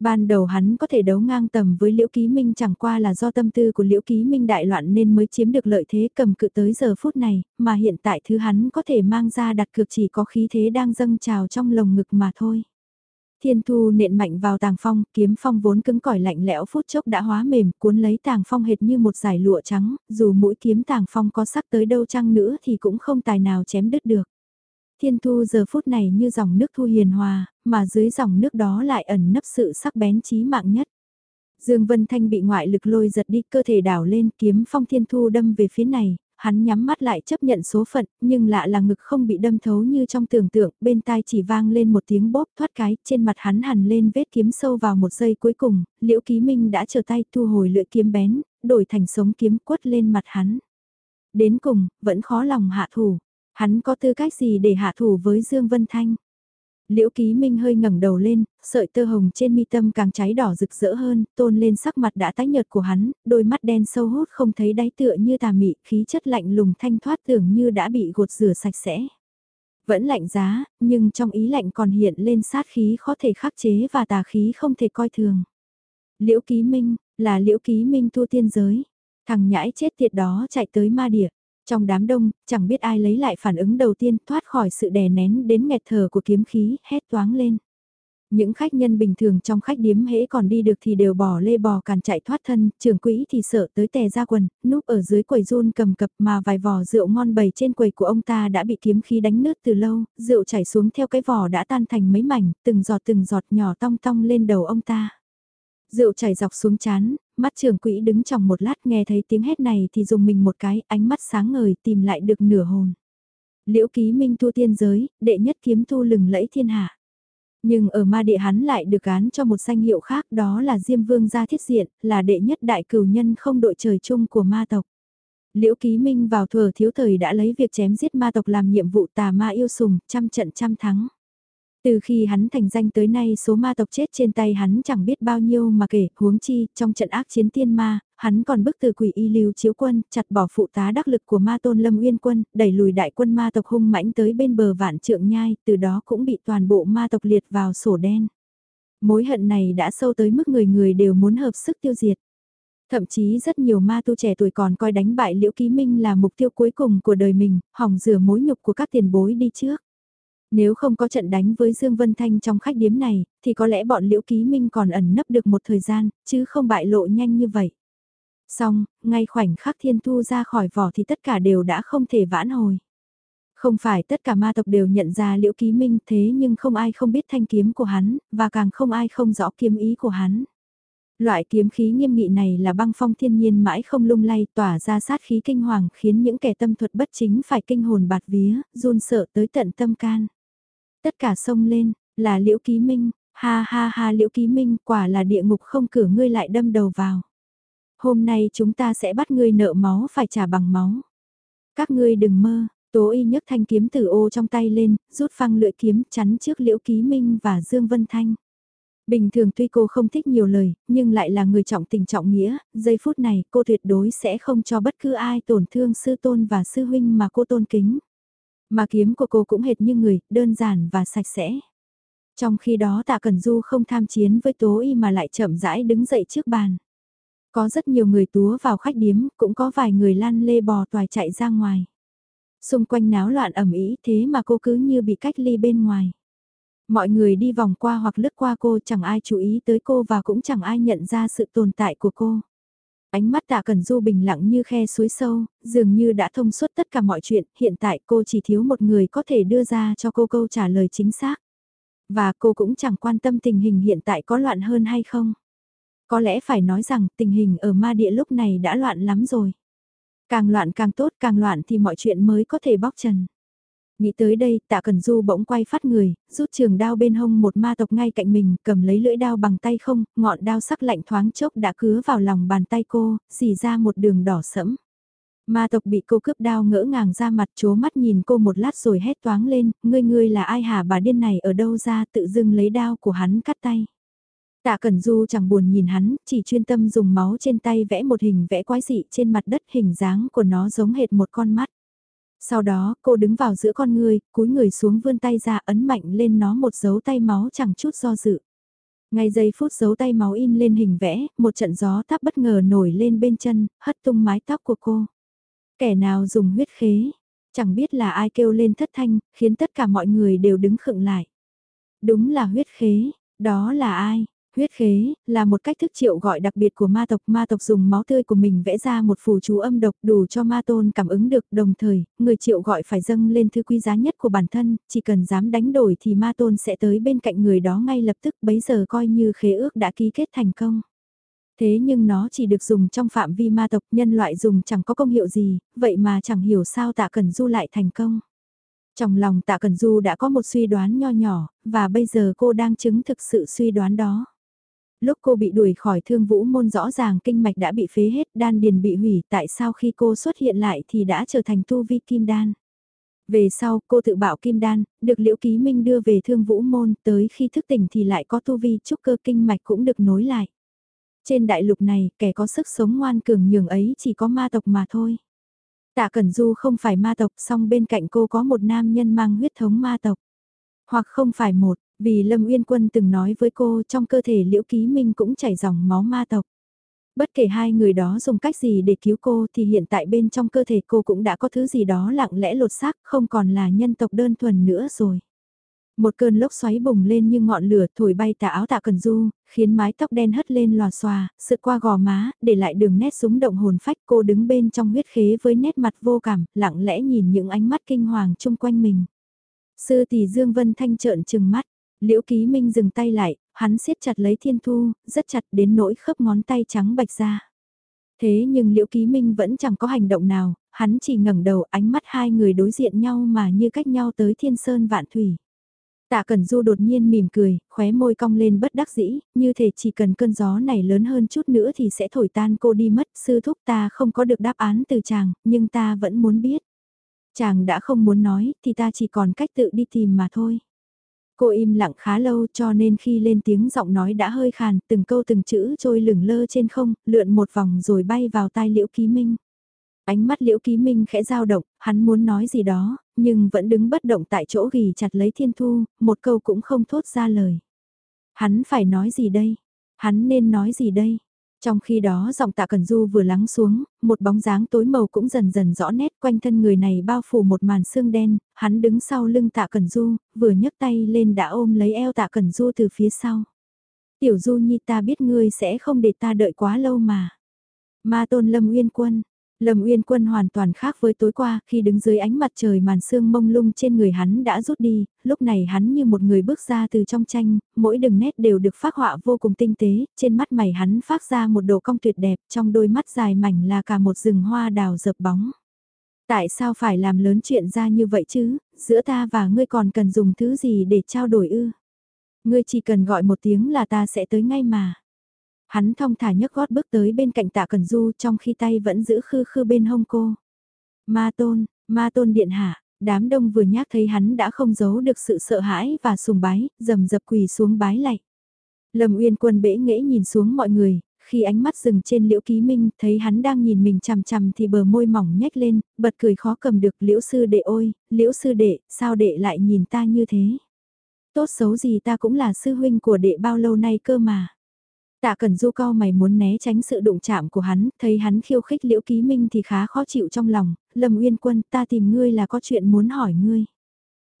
Ban đầu hắn có thể đấu ngang tầm với Liễu Ký Minh chẳng qua là do tâm tư của Liễu Ký Minh đại loạn nên mới chiếm được lợi thế cầm cự tới giờ phút này, mà hiện tại thứ hắn có thể mang ra đặt cược chỉ có khí thế đang dâng trào trong lồng ngực mà thôi. Thiên thu nện mạnh vào tàng phong, kiếm phong vốn cứng cỏi lạnh lẽo phút chốc đã hóa mềm, cuốn lấy tàng phong hệt như một giải lụa trắng, dù mũi kiếm tàng phong có sắc tới đâu chăng nữa thì cũng không tài nào chém đứt được. Thiên thu giờ phút này như dòng nước thu hiền hòa, mà dưới dòng nước đó lại ẩn nấp sự sắc bén chí mạng nhất. Dương Vân Thanh bị ngoại lực lôi giật đi cơ thể đảo lên kiếm phong thiên thu đâm về phía này, hắn nhắm mắt lại chấp nhận số phận, nhưng lạ là ngực không bị đâm thấu như trong tưởng tượng, bên tai chỉ vang lên một tiếng bóp thoát cái, trên mặt hắn hằn lên vết kiếm sâu vào một giây cuối cùng, liễu ký minh đã trở tay thu hồi lưỡi kiếm bén, đổi thành sống kiếm quất lên mặt hắn. Đến cùng, vẫn khó lòng hạ thủ, hắn có tư cách gì để hạ thủ với Dương Vân Thanh? Liễu Ký Minh hơi ngẩng đầu lên, sợi tơ hồng trên mi tâm càng cháy đỏ rực rỡ hơn, tôn lên sắc mặt đã tái nhợt của hắn, đôi mắt đen sâu hút không thấy đáy tựa như tà mị, khí chất lạnh lùng thanh thoát tưởng như đã bị gột rửa sạch sẽ. Vẫn lạnh giá, nhưng trong ý lạnh còn hiện lên sát khí khó thể khắc chế và tà khí không thể coi thường. Liễu Ký Minh, là Liễu Ký Minh tu tiên giới. Thằng nhãi chết tiệt đó chạy tới ma địa. Trong đám đông, chẳng biết ai lấy lại phản ứng đầu tiên thoát khỏi sự đè nén đến nghẹt thở của kiếm khí, hét toáng lên. Những khách nhân bình thường trong khách điếm hễ còn đi được thì đều bỏ lê bò càn chạy thoát thân, trưởng quỹ thì sợ tới tè ra quần, núp ở dưới quầy run cầm cập mà vài vò rượu ngon bầy trên quầy của ông ta đã bị kiếm khí đánh nước từ lâu, rượu chảy xuống theo cái vò đã tan thành mấy mảnh, từng giọt từng giọt nhỏ tong tong lên đầu ông ta. Rượu chảy dọc xuống chán, mắt trưởng quỹ đứng trong một lát nghe thấy tiếng hét này thì dùng mình một cái, ánh mắt sáng ngời tìm lại được nửa hồn. Liễu ký minh tu tiên giới, đệ nhất kiếm tu lừng lẫy thiên hạ. Nhưng ở ma địa hắn lại được gán cho một danh hiệu khác đó là Diêm Vương gia thiết diện, là đệ nhất đại cửu nhân không đội trời chung của ma tộc. Liễu Ký Minh vào thừa thiếu thời đã lấy việc chém giết ma tộc làm nhiệm vụ tà ma yêu sùng, trăm trận trăm thắng. Từ khi hắn thành danh tới nay số ma tộc chết trên tay hắn chẳng biết bao nhiêu mà kể, huống chi, trong trận ác chiến tiên ma, hắn còn bức từ quỷ y lưu chiếu quân, chặt bỏ phụ tá đắc lực của ma tôn lâm uyên quân, đẩy lùi đại quân ma tộc hung mãnh tới bên bờ vạn trượng nhai, từ đó cũng bị toàn bộ ma tộc liệt vào sổ đen. Mối hận này đã sâu tới mức người người đều muốn hợp sức tiêu diệt. Thậm chí rất nhiều ma tu trẻ tuổi còn coi đánh bại Liễu Ký Minh là mục tiêu cuối cùng của đời mình, hỏng rửa mối nhục của các tiền bối đi trước. Nếu không có trận đánh với Dương Vân Thanh trong khách điếm này, thì có lẽ bọn Liễu Ký Minh còn ẩn nấp được một thời gian, chứ không bại lộ nhanh như vậy. Xong, ngay khoảnh khắc thiên thu ra khỏi vỏ thì tất cả đều đã không thể vãn hồi. Không phải tất cả ma tộc đều nhận ra Liễu Ký Minh thế nhưng không ai không biết thanh kiếm của hắn, và càng không ai không rõ kiếm ý của hắn. Loại kiếm khí nghiêm nghị này là băng phong thiên nhiên mãi không lung lay tỏa ra sát khí kinh hoàng khiến những kẻ tâm thuật bất chính phải kinh hồn bạt vía, run sợ tới tận tâm can. Tất cả sông lên, là Liễu Ký Minh, ha ha ha Liễu Ký Minh quả là địa ngục không cửa ngươi lại đâm đầu vào. Hôm nay chúng ta sẽ bắt ngươi nợ máu phải trả bằng máu. Các ngươi đừng mơ, Tố y nhấc thanh kiếm từ ô trong tay lên, rút phăng lưỡi kiếm chắn trước Liễu Ký Minh và Dương Vân Thanh. Bình thường tuy cô không thích nhiều lời, nhưng lại là người trọng tình trọng nghĩa, giây phút này cô tuyệt đối sẽ không cho bất cứ ai tổn thương sư tôn và sư huynh mà cô tôn kính. Mà kiếm của cô cũng hệt như người, đơn giản và sạch sẽ. Trong khi đó tạ Cẩn Du không tham chiến với Tố Y mà lại chậm rãi đứng dậy trước bàn. Có rất nhiều người túa vào khách điếm, cũng có vài người lăn lê bò toài chạy ra ngoài. Xung quanh náo loạn ẩm ý thế mà cô cứ như bị cách ly bên ngoài. Mọi người đi vòng qua hoặc lướt qua cô chẳng ai chú ý tới cô và cũng chẳng ai nhận ra sự tồn tại của cô. Ánh mắt tạ cần du bình lặng như khe suối sâu, dường như đã thông suốt tất cả mọi chuyện, hiện tại cô chỉ thiếu một người có thể đưa ra cho cô câu trả lời chính xác. Và cô cũng chẳng quan tâm tình hình hiện tại có loạn hơn hay không. Có lẽ phải nói rằng tình hình ở ma địa lúc này đã loạn lắm rồi. Càng loạn càng tốt, càng loạn thì mọi chuyện mới có thể bóc trần. Nghĩ tới đây, tạ cần du bỗng quay phát người, rút trường đao bên hông một ma tộc ngay cạnh mình, cầm lấy lưỡi đao bằng tay không, ngọn đao sắc lạnh thoáng chốc đã cứa vào lòng bàn tay cô, xì ra một đường đỏ sẫm. Ma tộc bị cô cướp đao ngỡ ngàng ra mặt chố mắt nhìn cô một lát rồi hét toáng lên, ngươi ngươi là ai hả bà điên này ở đâu ra tự dưng lấy đao của hắn cắt tay. Tạ Cẩn Du chẳng buồn nhìn hắn, chỉ chuyên tâm dùng máu trên tay vẽ một hình vẽ quái dị trên mặt đất hình dáng của nó giống hệt một con mắt. Sau đó, cô đứng vào giữa con người, cúi người xuống vươn tay ra ấn mạnh lên nó một dấu tay máu chẳng chút do dự. Ngay giây phút dấu tay máu in lên hình vẽ, một trận gió táp bất ngờ nổi lên bên chân, hất tung mái tóc của cô. Kẻ nào dùng huyết khế, chẳng biết là ai kêu lên thất thanh, khiến tất cả mọi người đều đứng khựng lại. Đúng là huyết khế, đó là ai? Huyết khế, là một cách thức triệu gọi đặc biệt của ma tộc. Ma tộc dùng máu tươi của mình vẽ ra một phù chú âm độc đủ cho ma tôn cảm ứng được. Đồng thời, người triệu gọi phải dâng lên thứ quý giá nhất của bản thân. Chỉ cần dám đánh đổi thì ma tôn sẽ tới bên cạnh người đó ngay lập tức bấy giờ coi như khế ước đã ký kết thành công. Thế nhưng nó chỉ được dùng trong phạm vi ma tộc nhân loại dùng chẳng có công hiệu gì, vậy mà chẳng hiểu sao tạ cần du lại thành công. Trong lòng tạ cần du đã có một suy đoán nho nhỏ, và bây giờ cô đang chứng thực sự suy đoán đó. Lúc cô bị đuổi khỏi thương vũ môn rõ ràng kinh mạch đã bị phế hết, đan điền bị hủy, tại sao khi cô xuất hiện lại thì đã trở thành tu vi kim đan. Về sau, cô tự bảo kim đan, được liễu ký minh đưa về thương vũ môn, tới khi thức tỉnh thì lại có tu vi trúc cơ kinh mạch cũng được nối lại. Trên đại lục này, kẻ có sức sống ngoan cường nhường ấy chỉ có ma tộc mà thôi. Tạ Cẩn Du không phải ma tộc, song bên cạnh cô có một nam nhân mang huyết thống ma tộc. Hoặc không phải một, vì Lâm Uyên Quân từng nói với cô trong cơ thể Liễu Ký Minh cũng chảy dòng máu ma tộc. Bất kể hai người đó dùng cách gì để cứu cô thì hiện tại bên trong cơ thể cô cũng đã có thứ gì đó lặng lẽ lột xác không còn là nhân tộc đơn thuần nữa rồi. Một cơn lốc xoáy bùng lên như ngọn lửa thổi bay tà áo tạ cần du, khiến mái tóc đen hất lên lòa xòa, sượt qua gò má, để lại đường nét súng động hồn phách cô đứng bên trong huyết khế với nét mặt vô cảm, lặng lẽ nhìn những ánh mắt kinh hoàng chung quanh mình. Sư tỷ Dương Vân Thanh trợn trừng mắt, liễu ký minh dừng tay lại, hắn siết chặt lấy thiên thu, rất chặt đến nỗi khớp ngón tay trắng bạch ra. Thế nhưng liễu ký minh vẫn chẳng có hành động nào, hắn chỉ ngẩng đầu ánh mắt hai người đối diện nhau mà như cách nhau tới thiên sơn vạn thủy. Tạ Cẩn Du đột nhiên mỉm cười, khóe môi cong lên bất đắc dĩ, như thể chỉ cần cơn gió này lớn hơn chút nữa thì sẽ thổi tan cô đi mất. Sư thúc ta không có được đáp án từ chàng, nhưng ta vẫn muốn biết. Chàng đã không muốn nói, thì ta chỉ còn cách tự đi tìm mà thôi. Cô im lặng khá lâu cho nên khi lên tiếng giọng nói đã hơi khàn, từng câu từng chữ trôi lửng lơ trên không, lượn một vòng rồi bay vào tai liễu ký minh. Ánh mắt liễu ký minh khẽ dao động, hắn muốn nói gì đó, nhưng vẫn đứng bất động tại chỗ ghi chặt lấy thiên thu, một câu cũng không thốt ra lời. Hắn phải nói gì đây? Hắn nên nói gì đây? Trong khi đó giọng tạ cần du vừa lắng xuống, một bóng dáng tối màu cũng dần dần rõ nét quanh thân người này bao phủ một màn xương đen, hắn đứng sau lưng tạ cần du, vừa nhấc tay lên đã ôm lấy eo tạ cần du từ phía sau. Tiểu du nhi ta biết ngươi sẽ không để ta đợi quá lâu mà. Ma tôn lâm uyên quân, Lâm Uyên Quân hoàn toàn khác với tối qua, khi đứng dưới ánh mặt trời màn sương mông lung trên người hắn đã rút đi, lúc này hắn như một người bước ra từ trong tranh, mỗi đường nét đều được phác họa vô cùng tinh tế, trên mắt mày hắn phát ra một độ cong tuyệt đẹp, trong đôi mắt dài mảnh là cả một rừng hoa đào dập bóng. Tại sao phải làm lớn chuyện ra như vậy chứ, giữa ta và ngươi còn cần dùng thứ gì để trao đổi ư? Ngươi chỉ cần gọi một tiếng là ta sẽ tới ngay mà. Hắn thong thả nhấc gót bước tới bên cạnh tạ Cần Du trong khi tay vẫn giữ khư khư bên hông cô. Ma tôn, ma tôn điện hạ, đám đông vừa nhát thấy hắn đã không giấu được sự sợ hãi và sùng bái, dầm dập quỳ xuống bái lạy. Lâm Uyên Quân bể nghễ nhìn xuống mọi người, khi ánh mắt dừng trên Liễu Ký Minh, thấy hắn đang nhìn mình chằm chằm thì bờ môi mỏng nhếch lên, bật cười khó cầm được Liễu sư đệ ôi, Liễu sư đệ, sao đệ lại nhìn ta như thế? Tốt xấu gì ta cũng là sư huynh của đệ bao lâu nay cơ mà. Tạ Cẩn Du cao mày muốn né tránh sự đụng chạm của hắn, thấy hắn khiêu khích Liễu Ký Minh thì khá khó chịu trong lòng, Lâm Uyên Quân ta tìm ngươi là có chuyện muốn hỏi ngươi.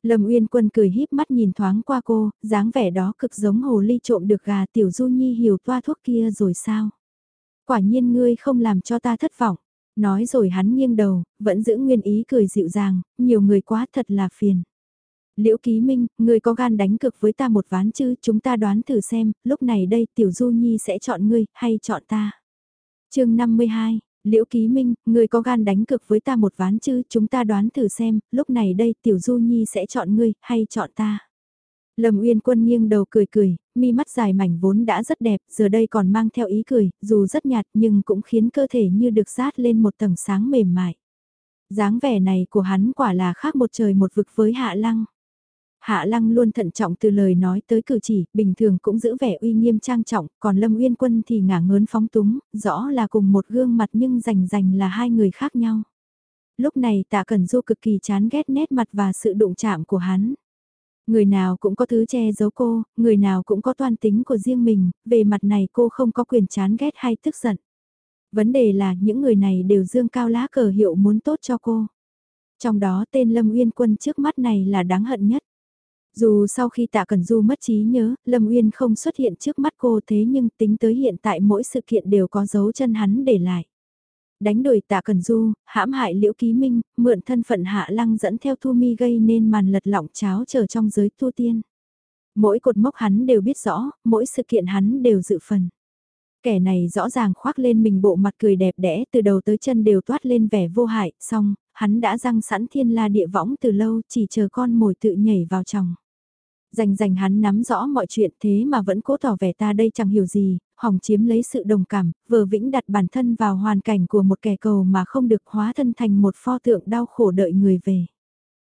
Lâm Uyên Quân cười híp mắt nhìn thoáng qua cô, dáng vẻ đó cực giống hồ ly trộm được gà tiểu du nhi hiểu toa thuốc kia rồi sao. Quả nhiên ngươi không làm cho ta thất vọng. Nói rồi hắn nghiêng đầu, vẫn giữ nguyên ý cười dịu dàng, nhiều người quá thật là phiền. Liễu Ký Minh, ngươi có gan đánh cực với ta một ván chứ, chúng ta đoán thử xem, lúc này đây Tiểu Du Nhi sẽ chọn ngươi, hay chọn ta. chương 52, Liễu Ký Minh, ngươi có gan đánh cực với ta một ván chứ, chúng ta đoán thử xem, lúc này đây Tiểu Du Nhi sẽ chọn ngươi, hay chọn ta. Lâm Uyên Quân nghiêng đầu cười cười, mi mắt dài mảnh vốn đã rất đẹp, giờ đây còn mang theo ý cười, dù rất nhạt nhưng cũng khiến cơ thể như được rát lên một tầng sáng mềm mại. dáng vẻ này của hắn quả là khác một trời một vực với Hạ Lăng. Hạ Lăng luôn thận trọng từ lời nói tới cử chỉ, bình thường cũng giữ vẻ uy nghiêm trang trọng, còn Lâm Uyên Quân thì ngả ngớn phóng túng, rõ là cùng một gương mặt nhưng rành rành là hai người khác nhau. Lúc này Tạ Cẩn Du cực kỳ chán ghét nét mặt và sự đụng chạm của hắn. Người nào cũng có thứ che giấu cô, người nào cũng có toan tính của riêng mình, về mặt này cô không có quyền chán ghét hay tức giận. Vấn đề là những người này đều dương cao lá cờ hiệu muốn tốt cho cô. Trong đó tên Lâm Uyên Quân trước mắt này là đáng hận nhất. Dù sau khi Tạ Cẩn Du mất trí nhớ, Lâm Uyên không xuất hiện trước mắt cô thế nhưng tính tới hiện tại mỗi sự kiện đều có dấu chân hắn để lại. Đánh đuổi Tạ Cẩn Du, hãm hại Liễu Ký Minh, mượn thân phận Hạ Lăng dẫn theo Thu Mi gây nên màn lật lọng cháo chờ trong giới tu tiên. Mỗi cột mốc hắn đều biết rõ, mỗi sự kiện hắn đều dự phần. Kẻ này rõ ràng khoác lên mình bộ mặt cười đẹp đẽ từ đầu tới chân đều toát lên vẻ vô hại, xong, hắn đã răng sẵn thiên la địa võng từ lâu chỉ chờ con mồi tự nhảy vào chồng. Dành dành hắn nắm rõ mọi chuyện thế mà vẫn cố tỏ vẻ ta đây chẳng hiểu gì, hỏng chiếm lấy sự đồng cảm, vờ vĩnh đặt bản thân vào hoàn cảnh của một kẻ cầu mà không được hóa thân thành một pho tượng đau khổ đợi người về.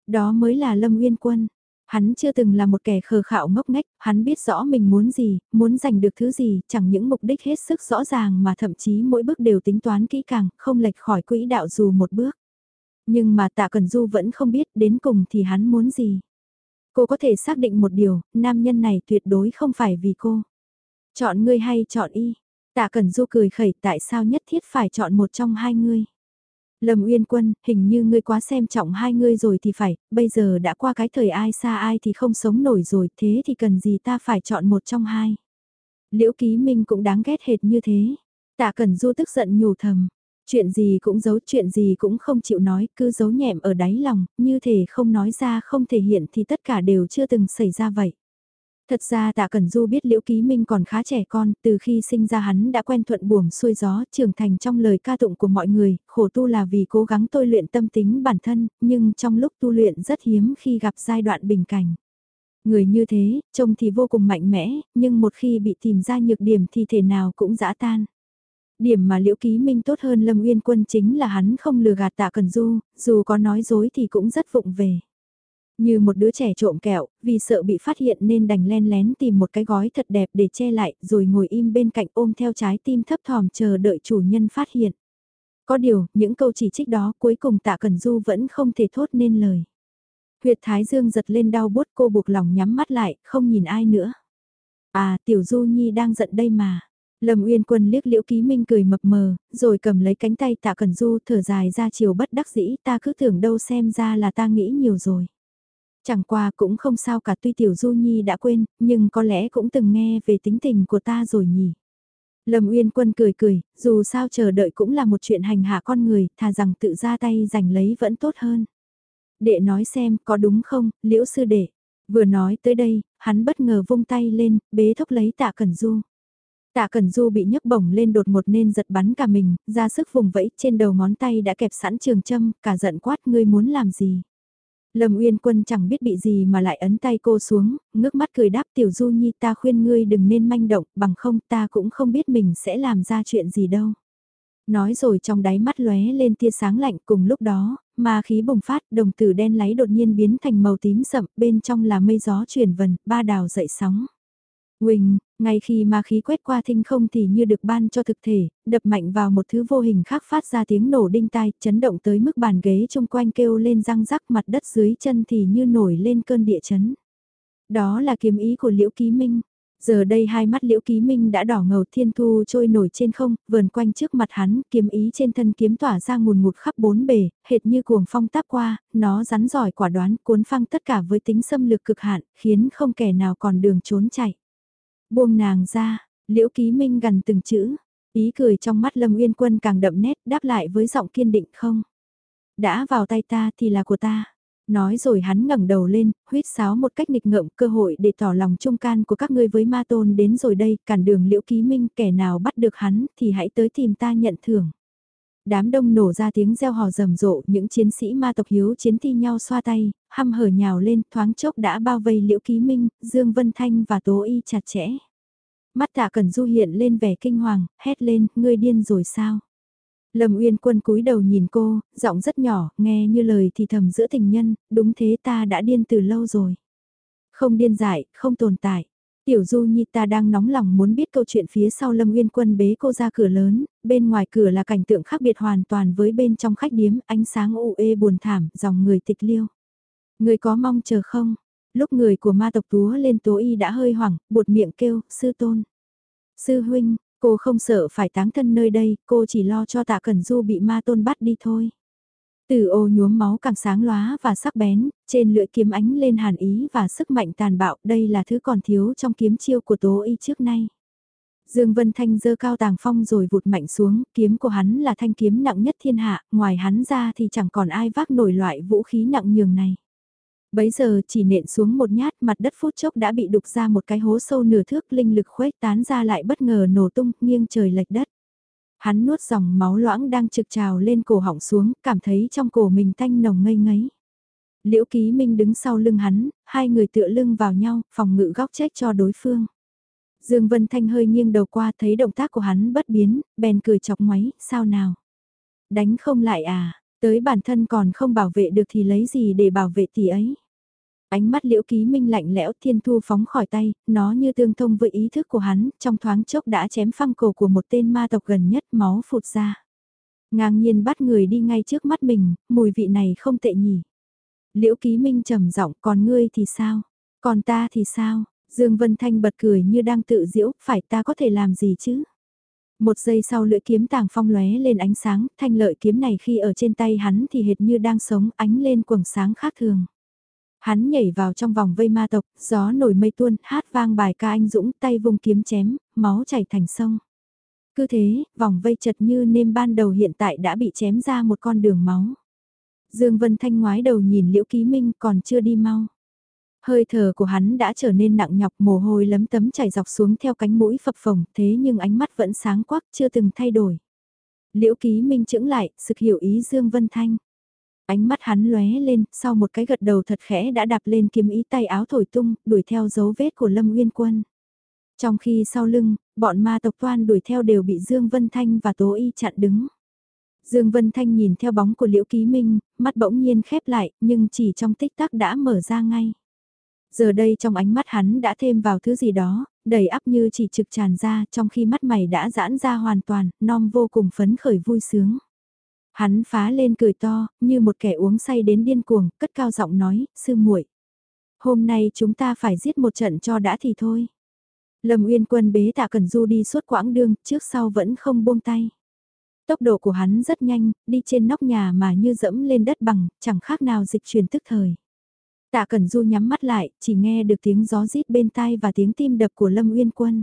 Đó mới là Lâm nguyên Quân. Hắn chưa từng là một kẻ khờ khạo ngốc nghếch, hắn biết rõ mình muốn gì, muốn giành được thứ gì, chẳng những mục đích hết sức rõ ràng mà thậm chí mỗi bước đều tính toán kỹ càng, không lệch khỏi quỹ đạo dù một bước. Nhưng mà tạ Cần Du vẫn không biết đến cùng thì hắn muốn gì. Cô có thể xác định một điều, nam nhân này tuyệt đối không phải vì cô. Chọn ngươi hay chọn y? Tạ Cẩn Du cười khẩy tại sao nhất thiết phải chọn một trong hai ngươi? Lâm Uyên Quân, hình như ngươi quá xem trọng hai ngươi rồi thì phải, bây giờ đã qua cái thời ai xa ai thì không sống nổi rồi, thế thì cần gì ta phải chọn một trong hai? Liễu Ký Minh cũng đáng ghét hệt như thế. Tạ Cẩn Du tức giận nhủ thầm, chuyện gì cũng giấu, chuyện gì cũng không chịu nói, cứ giấu nhẹm ở đáy lòng, như thể không nói ra không thể hiện thì tất cả đều chưa từng xảy ra vậy. Thật ra tạ Cẩn Du biết Liễu Ký Minh còn khá trẻ con, từ khi sinh ra hắn đã quen thuận buồm xuôi gió, trưởng thành trong lời ca tụng của mọi người, khổ tu là vì cố gắng tôi luyện tâm tính bản thân, nhưng trong lúc tu luyện rất hiếm khi gặp giai đoạn bình cảnh. Người như thế, trông thì vô cùng mạnh mẽ, nhưng một khi bị tìm ra nhược điểm thì thể nào cũng dã tan. Điểm mà Liễu Ký Minh tốt hơn Lâm Uyên Quân chính là hắn không lừa gạt tạ cần Du, dù có nói dối thì cũng rất vụng về. Như một đứa trẻ trộm kẹo, vì sợ bị phát hiện nên đành len lén tìm một cái gói thật đẹp để che lại rồi ngồi im bên cạnh ôm theo trái tim thấp thỏm chờ đợi chủ nhân phát hiện. Có điều, những câu chỉ trích đó cuối cùng tạ Cần Du vẫn không thể thốt nên lời. Huyệt Thái Dương giật lên đau bút cô buộc lòng nhắm mắt lại, không nhìn ai nữa. À, Tiểu Du Nhi đang giận đây mà. Lâm Uyên Quân liếc Liễu Ký Minh cười mập mờ, rồi cầm lấy cánh tay Tạ Cẩn Du thở dài ra chiều bất đắc dĩ ta cứ tưởng đâu xem ra là ta nghĩ nhiều rồi. Chẳng qua cũng không sao cả tuy Tiểu Du Nhi đã quên, nhưng có lẽ cũng từng nghe về tính tình của ta rồi nhỉ. Lâm Uyên Quân cười cười, dù sao chờ đợi cũng là một chuyện hành hạ con người, thà rằng tự ra tay giành lấy vẫn tốt hơn. Đệ nói xem, có đúng không, liễu sư đệ. Vừa nói tới đây, hắn bất ngờ vung tay lên, bế thốc lấy tạ cẩn du. Tạ Cẩn Du bị nhấc bổng lên đột một nên giật bắn cả mình, ra sức vùng vẫy trên đầu ngón tay đã kẹp sẵn trường châm, cả giận quát ngươi muốn làm gì. Lâm Uyên Quân chẳng biết bị gì mà lại ấn tay cô xuống, ngước mắt cười đáp Tiểu Du Nhi ta khuyên ngươi đừng nên manh động, bằng không ta cũng không biết mình sẽ làm ra chuyện gì đâu. Nói rồi trong đáy mắt lóe lên tia sáng lạnh cùng lúc đó, ma khí bùng phát đồng tử đen láy đột nhiên biến thành màu tím sậm bên trong là mây gió chuyển vần, ba đào dậy sóng. Quỳnh, ngay khi ma khí quét qua thinh không thì như được ban cho thực thể, đập mạnh vào một thứ vô hình khác phát ra tiếng nổ đinh tai, chấn động tới mức bàn ghế chung quanh kêu lên răng rắc mặt đất dưới chân thì như nổi lên cơn địa chấn. Đó là kiếm ý của Liễu Ký Minh. Giờ đây hai mắt Liễu Ký Minh đã đỏ ngầu thiên thu trôi nổi trên không, vờn quanh trước mặt hắn, kiếm ý trên thân kiếm tỏa ra ngùn ngụt khắp bốn bề, hệt như cuồng phong táp qua, nó rắn giỏi quả đoán cuốn phăng tất cả với tính xâm lược cực hạn, khiến không kẻ nào còn đường trốn chạy. Buông nàng ra, liễu ký minh gần từng chữ, ý cười trong mắt Lâm Uyên Quân càng đậm nét đáp lại với giọng kiên định không. Đã vào tay ta thì là của ta. Nói rồi hắn ngẩng đầu lên, huyết sáo một cách nghịch ngợm cơ hội để tỏ lòng trung can của các ngươi với ma tôn đến rồi đây, cản đường liễu ký minh kẻ nào bắt được hắn thì hãy tới tìm ta nhận thưởng. Đám đông nổ ra tiếng reo hò rầm rộ, những chiến sĩ ma tộc hiếu chiến thi nhau xoa tay, hăm hở nhào lên, thoáng chốc đã bao vây Liễu Ký Minh, Dương Vân Thanh và Tố Y chặt chẽ. Mắt tạ cần du hiện lên vẻ kinh hoàng, hét lên, ngươi điên rồi sao? Lâm Uyên Quân cúi đầu nhìn cô, giọng rất nhỏ, nghe như lời thì thầm giữa tình nhân, đúng thế ta đã điên từ lâu rồi. Không điên dại, không tồn tại. Tiểu Du Nhi ta đang nóng lòng muốn biết câu chuyện phía sau Lâm Uyên Quân bế cô ra cửa lớn, bên ngoài cửa là cảnh tượng khác biệt hoàn toàn với bên trong khách điếm, ánh sáng u ê buồn thảm, dòng người tịch liêu. Người có mong chờ không? Lúc người của ma tộc túa lên tố y đã hơi hoảng, buột miệng kêu, sư tôn. Sư huynh, cô không sợ phải táng thân nơi đây, cô chỉ lo cho tạ Cẩn Du bị ma tôn bắt đi thôi. Từ ô nhuốm máu càng sáng lóa và sắc bén, trên lưỡi kiếm ánh lên hàn ý và sức mạnh tàn bạo, đây là thứ còn thiếu trong kiếm chiêu của tố y trước nay. Dương Vân Thanh dơ cao tàng phong rồi vụt mạnh xuống, kiếm của hắn là thanh kiếm nặng nhất thiên hạ, ngoài hắn ra thì chẳng còn ai vác nổi loại vũ khí nặng nhường này. Bấy giờ chỉ nện xuống một nhát mặt đất phút chốc đã bị đục ra một cái hố sâu nửa thước linh lực khuếch tán ra lại bất ngờ nổ tung nghiêng trời lệch đất. Hắn nuốt dòng máu loãng đang trực trào lên cổ họng xuống, cảm thấy trong cổ mình thanh nồng ngây ngấy. Liễu Ký Minh đứng sau lưng hắn, hai người tựa lưng vào nhau, phòng ngự góc trách cho đối phương. Dương Vân Thanh hơi nghiêng đầu qua thấy động tác của hắn bất biến, bèn cười chọc ngoáy, sao nào? Đánh không lại à, tới bản thân còn không bảo vệ được thì lấy gì để bảo vệ tỷ ấy? Ánh mắt liễu ký minh lạnh lẽo thiên thu phóng khỏi tay, nó như tương thông với ý thức của hắn, trong thoáng chốc đã chém phăng cổ của một tên ma tộc gần nhất máu phụt ra. Ngang nhiên bắt người đi ngay trước mắt mình, mùi vị này không tệ nhỉ. Liễu ký minh trầm giọng còn ngươi thì sao? Còn ta thì sao? Dương Vân Thanh bật cười như đang tự diễu, phải ta có thể làm gì chứ? Một giây sau lưỡi kiếm tàng phong lóe lên ánh sáng, thanh lợi kiếm này khi ở trên tay hắn thì hệt như đang sống ánh lên quầng sáng khác thường. Hắn nhảy vào trong vòng vây ma tộc, gió nổi mây tuôn, hát vang bài ca anh dũng, tay vùng kiếm chém, máu chảy thành sông. Cứ thế, vòng vây chật như nêm ban đầu hiện tại đã bị chém ra một con đường máu. Dương Vân Thanh ngoái đầu nhìn Liễu Ký Minh còn chưa đi mau. Hơi thở của hắn đã trở nên nặng nhọc mồ hôi lấm tấm chảy dọc xuống theo cánh mũi phập phồng thế nhưng ánh mắt vẫn sáng quắc chưa từng thay đổi. Liễu Ký Minh chững lại, sực hiểu ý Dương Vân Thanh. Ánh mắt hắn lóe lên, sau một cái gật đầu thật khẽ đã đạp lên kiếm ý tay áo thổi tung, đuổi theo dấu vết của Lâm Nguyên Quân. Trong khi sau lưng, bọn ma tộc toan đuổi theo đều bị Dương Vân Thanh và Tố Y chặn đứng. Dương Vân Thanh nhìn theo bóng của Liễu Ký Minh, mắt bỗng nhiên khép lại, nhưng chỉ trong tích tắc đã mở ra ngay. Giờ đây trong ánh mắt hắn đã thêm vào thứ gì đó, đầy áp như chỉ trực tràn ra trong khi mắt mày đã giãn ra hoàn toàn, non vô cùng phấn khởi vui sướng. Hắn phá lên cười to, như một kẻ uống say đến điên cuồng, cất cao giọng nói, sư muội Hôm nay chúng ta phải giết một trận cho đã thì thôi. Lâm Uyên quân bế tạ Cần Du đi suốt quãng đường, trước sau vẫn không buông tay. Tốc độ của hắn rất nhanh, đi trên nóc nhà mà như dẫm lên đất bằng, chẳng khác nào dịch chuyển tức thời. Tạ Cẩn Du nhắm mắt lại, chỉ nghe được tiếng gió rít bên tai và tiếng tim đập của Lâm Uyên Quân.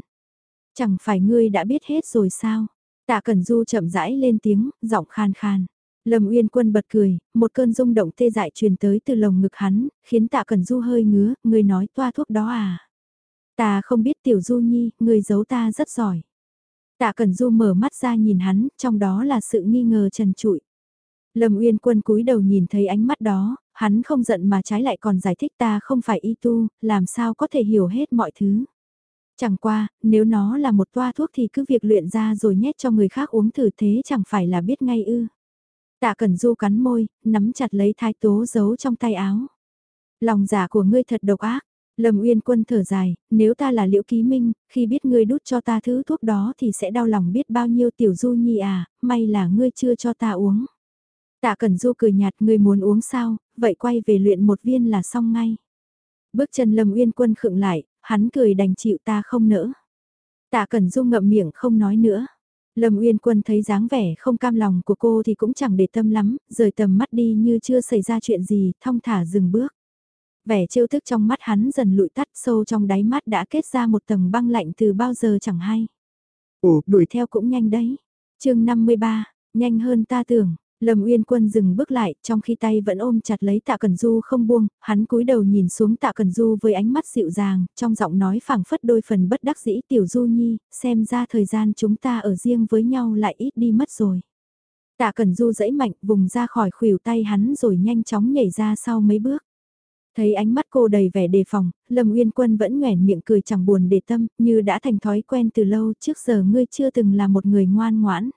Chẳng phải ngươi đã biết hết rồi sao? Tạ Cẩn Du chậm rãi lên tiếng, giọng khan khan. Lâm Uyên Quân bật cười, một cơn rung động tê dại truyền tới từ lồng ngực hắn, khiến Tạ Cẩn Du hơi ngứa, ngươi nói toa thuốc đó à? Ta không biết Tiểu Du Nhi, ngươi giấu ta rất giỏi. Tạ Cẩn Du mở mắt ra nhìn hắn, trong đó là sự nghi ngờ trần trụi. Lâm Uyên Quân cúi đầu nhìn thấy ánh mắt đó, hắn không giận mà trái lại còn giải thích ta không phải y tu, làm sao có thể hiểu hết mọi thứ. Chẳng qua, nếu nó là một toa thuốc thì cứ việc luyện ra rồi nhét cho người khác uống thử thế chẳng phải là biết ngay ư. Tạ Cẩn Du cắn môi, nắm chặt lấy thái tố giấu trong tay áo. Lòng giả của ngươi thật độc ác. Lâm Uyên Quân thở dài, nếu ta là Liễu Ký Minh, khi biết ngươi đút cho ta thứ thuốc đó thì sẽ đau lòng biết bao nhiêu tiểu du nhi à, may là ngươi chưa cho ta uống. Tạ Cẩn Du cười nhạt ngươi muốn uống sao, vậy quay về luyện một viên là xong ngay. Bước chân Lâm Uyên Quân khựng lại, hắn cười đành chịu ta không nỡ. Tạ Cẩn Du ngậm miệng không nói nữa. Lâm Uyên Quân thấy dáng vẻ không cam lòng của cô thì cũng chẳng để tâm lắm, rời tầm mắt đi như chưa xảy ra chuyện gì, thong thả dừng bước. Vẻ trêu thức trong mắt hắn dần lụi tắt sâu trong đáy mắt đã kết ra một tầng băng lạnh từ bao giờ chẳng hay. Ồ, đuổi theo cũng nhanh đấy. chương 53, nhanh hơn ta tưởng, Lâm Uyên Quân dừng bước lại, trong khi tay vẫn ôm chặt lấy Tạ Cần Du không buông, hắn cúi đầu nhìn xuống Tạ Cần Du với ánh mắt dịu dàng, trong giọng nói phảng phất đôi phần bất đắc dĩ Tiểu Du Nhi, xem ra thời gian chúng ta ở riêng với nhau lại ít đi mất rồi. Tạ Cần Du dẫy mạnh, vùng ra khỏi khuỷu tay hắn rồi nhanh chóng nhảy ra sau mấy bước. Thấy ánh mắt cô đầy vẻ đề phòng, Lâm Uyên Quân vẫn nhoẻn miệng cười chẳng buồn để tâm, như đã thành thói quen từ lâu trước giờ ngươi chưa từng là một người ngoan ngoãn.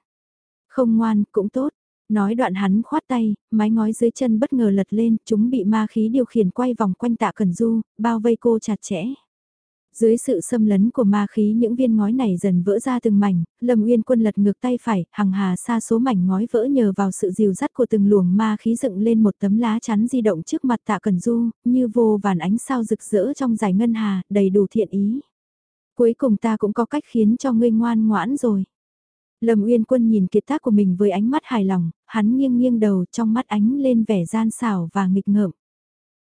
Không ngoan, cũng tốt, Nói đoạn hắn khoát tay, mái ngói dưới chân bất ngờ lật lên, chúng bị ma khí điều khiển quay vòng quanh tạ Cẩn Du, bao vây cô chặt chẽ. Dưới sự xâm lấn của ma khí những viên ngói này dần vỡ ra từng mảnh, Lâm Uyên Quân lật ngược tay phải, hằng hà xa số mảnh ngói vỡ nhờ vào sự dìu dắt của từng luồng ma khí dựng lên một tấm lá chắn di động trước mặt tạ Cần Du, như vô vàn ánh sao rực rỡ trong giải ngân hà, đầy đủ thiện ý. Cuối cùng ta cũng có cách khiến cho ngươi ngoan ngoãn rồi. Lâm Uyên Quân nhìn kiệt tác của mình với ánh mắt hài lòng, hắn nghiêng nghiêng đầu trong mắt ánh lên vẻ gian xảo và nghịch ngợm.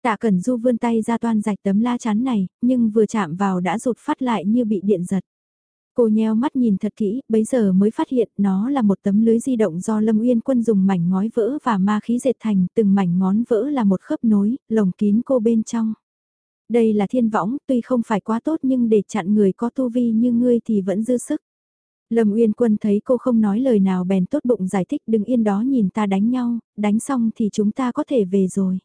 Tạ Cẩn Du vươn tay ra toan rạch tấm la chắn này, nhưng vừa chạm vào đã rụt phát lại như bị điện giật. Cô nheo mắt nhìn thật kỹ, bấy giờ mới phát hiện nó là một tấm lưới di động do Lâm Uyên Quân dùng mảnh ngói vỡ và ma khí dệt thành, từng mảnh ngón vỡ là một khớp nối, lồng kín cô bên trong. Đây là thiên võng, tuy không phải quá tốt nhưng để chặn người có tu vi như ngươi thì vẫn dư sức. Lâm Uyên Quân thấy cô không nói lời nào bèn tốt bụng giải thích đừng yên đó nhìn ta đánh nhau, đánh xong thì chúng ta có thể về rồi.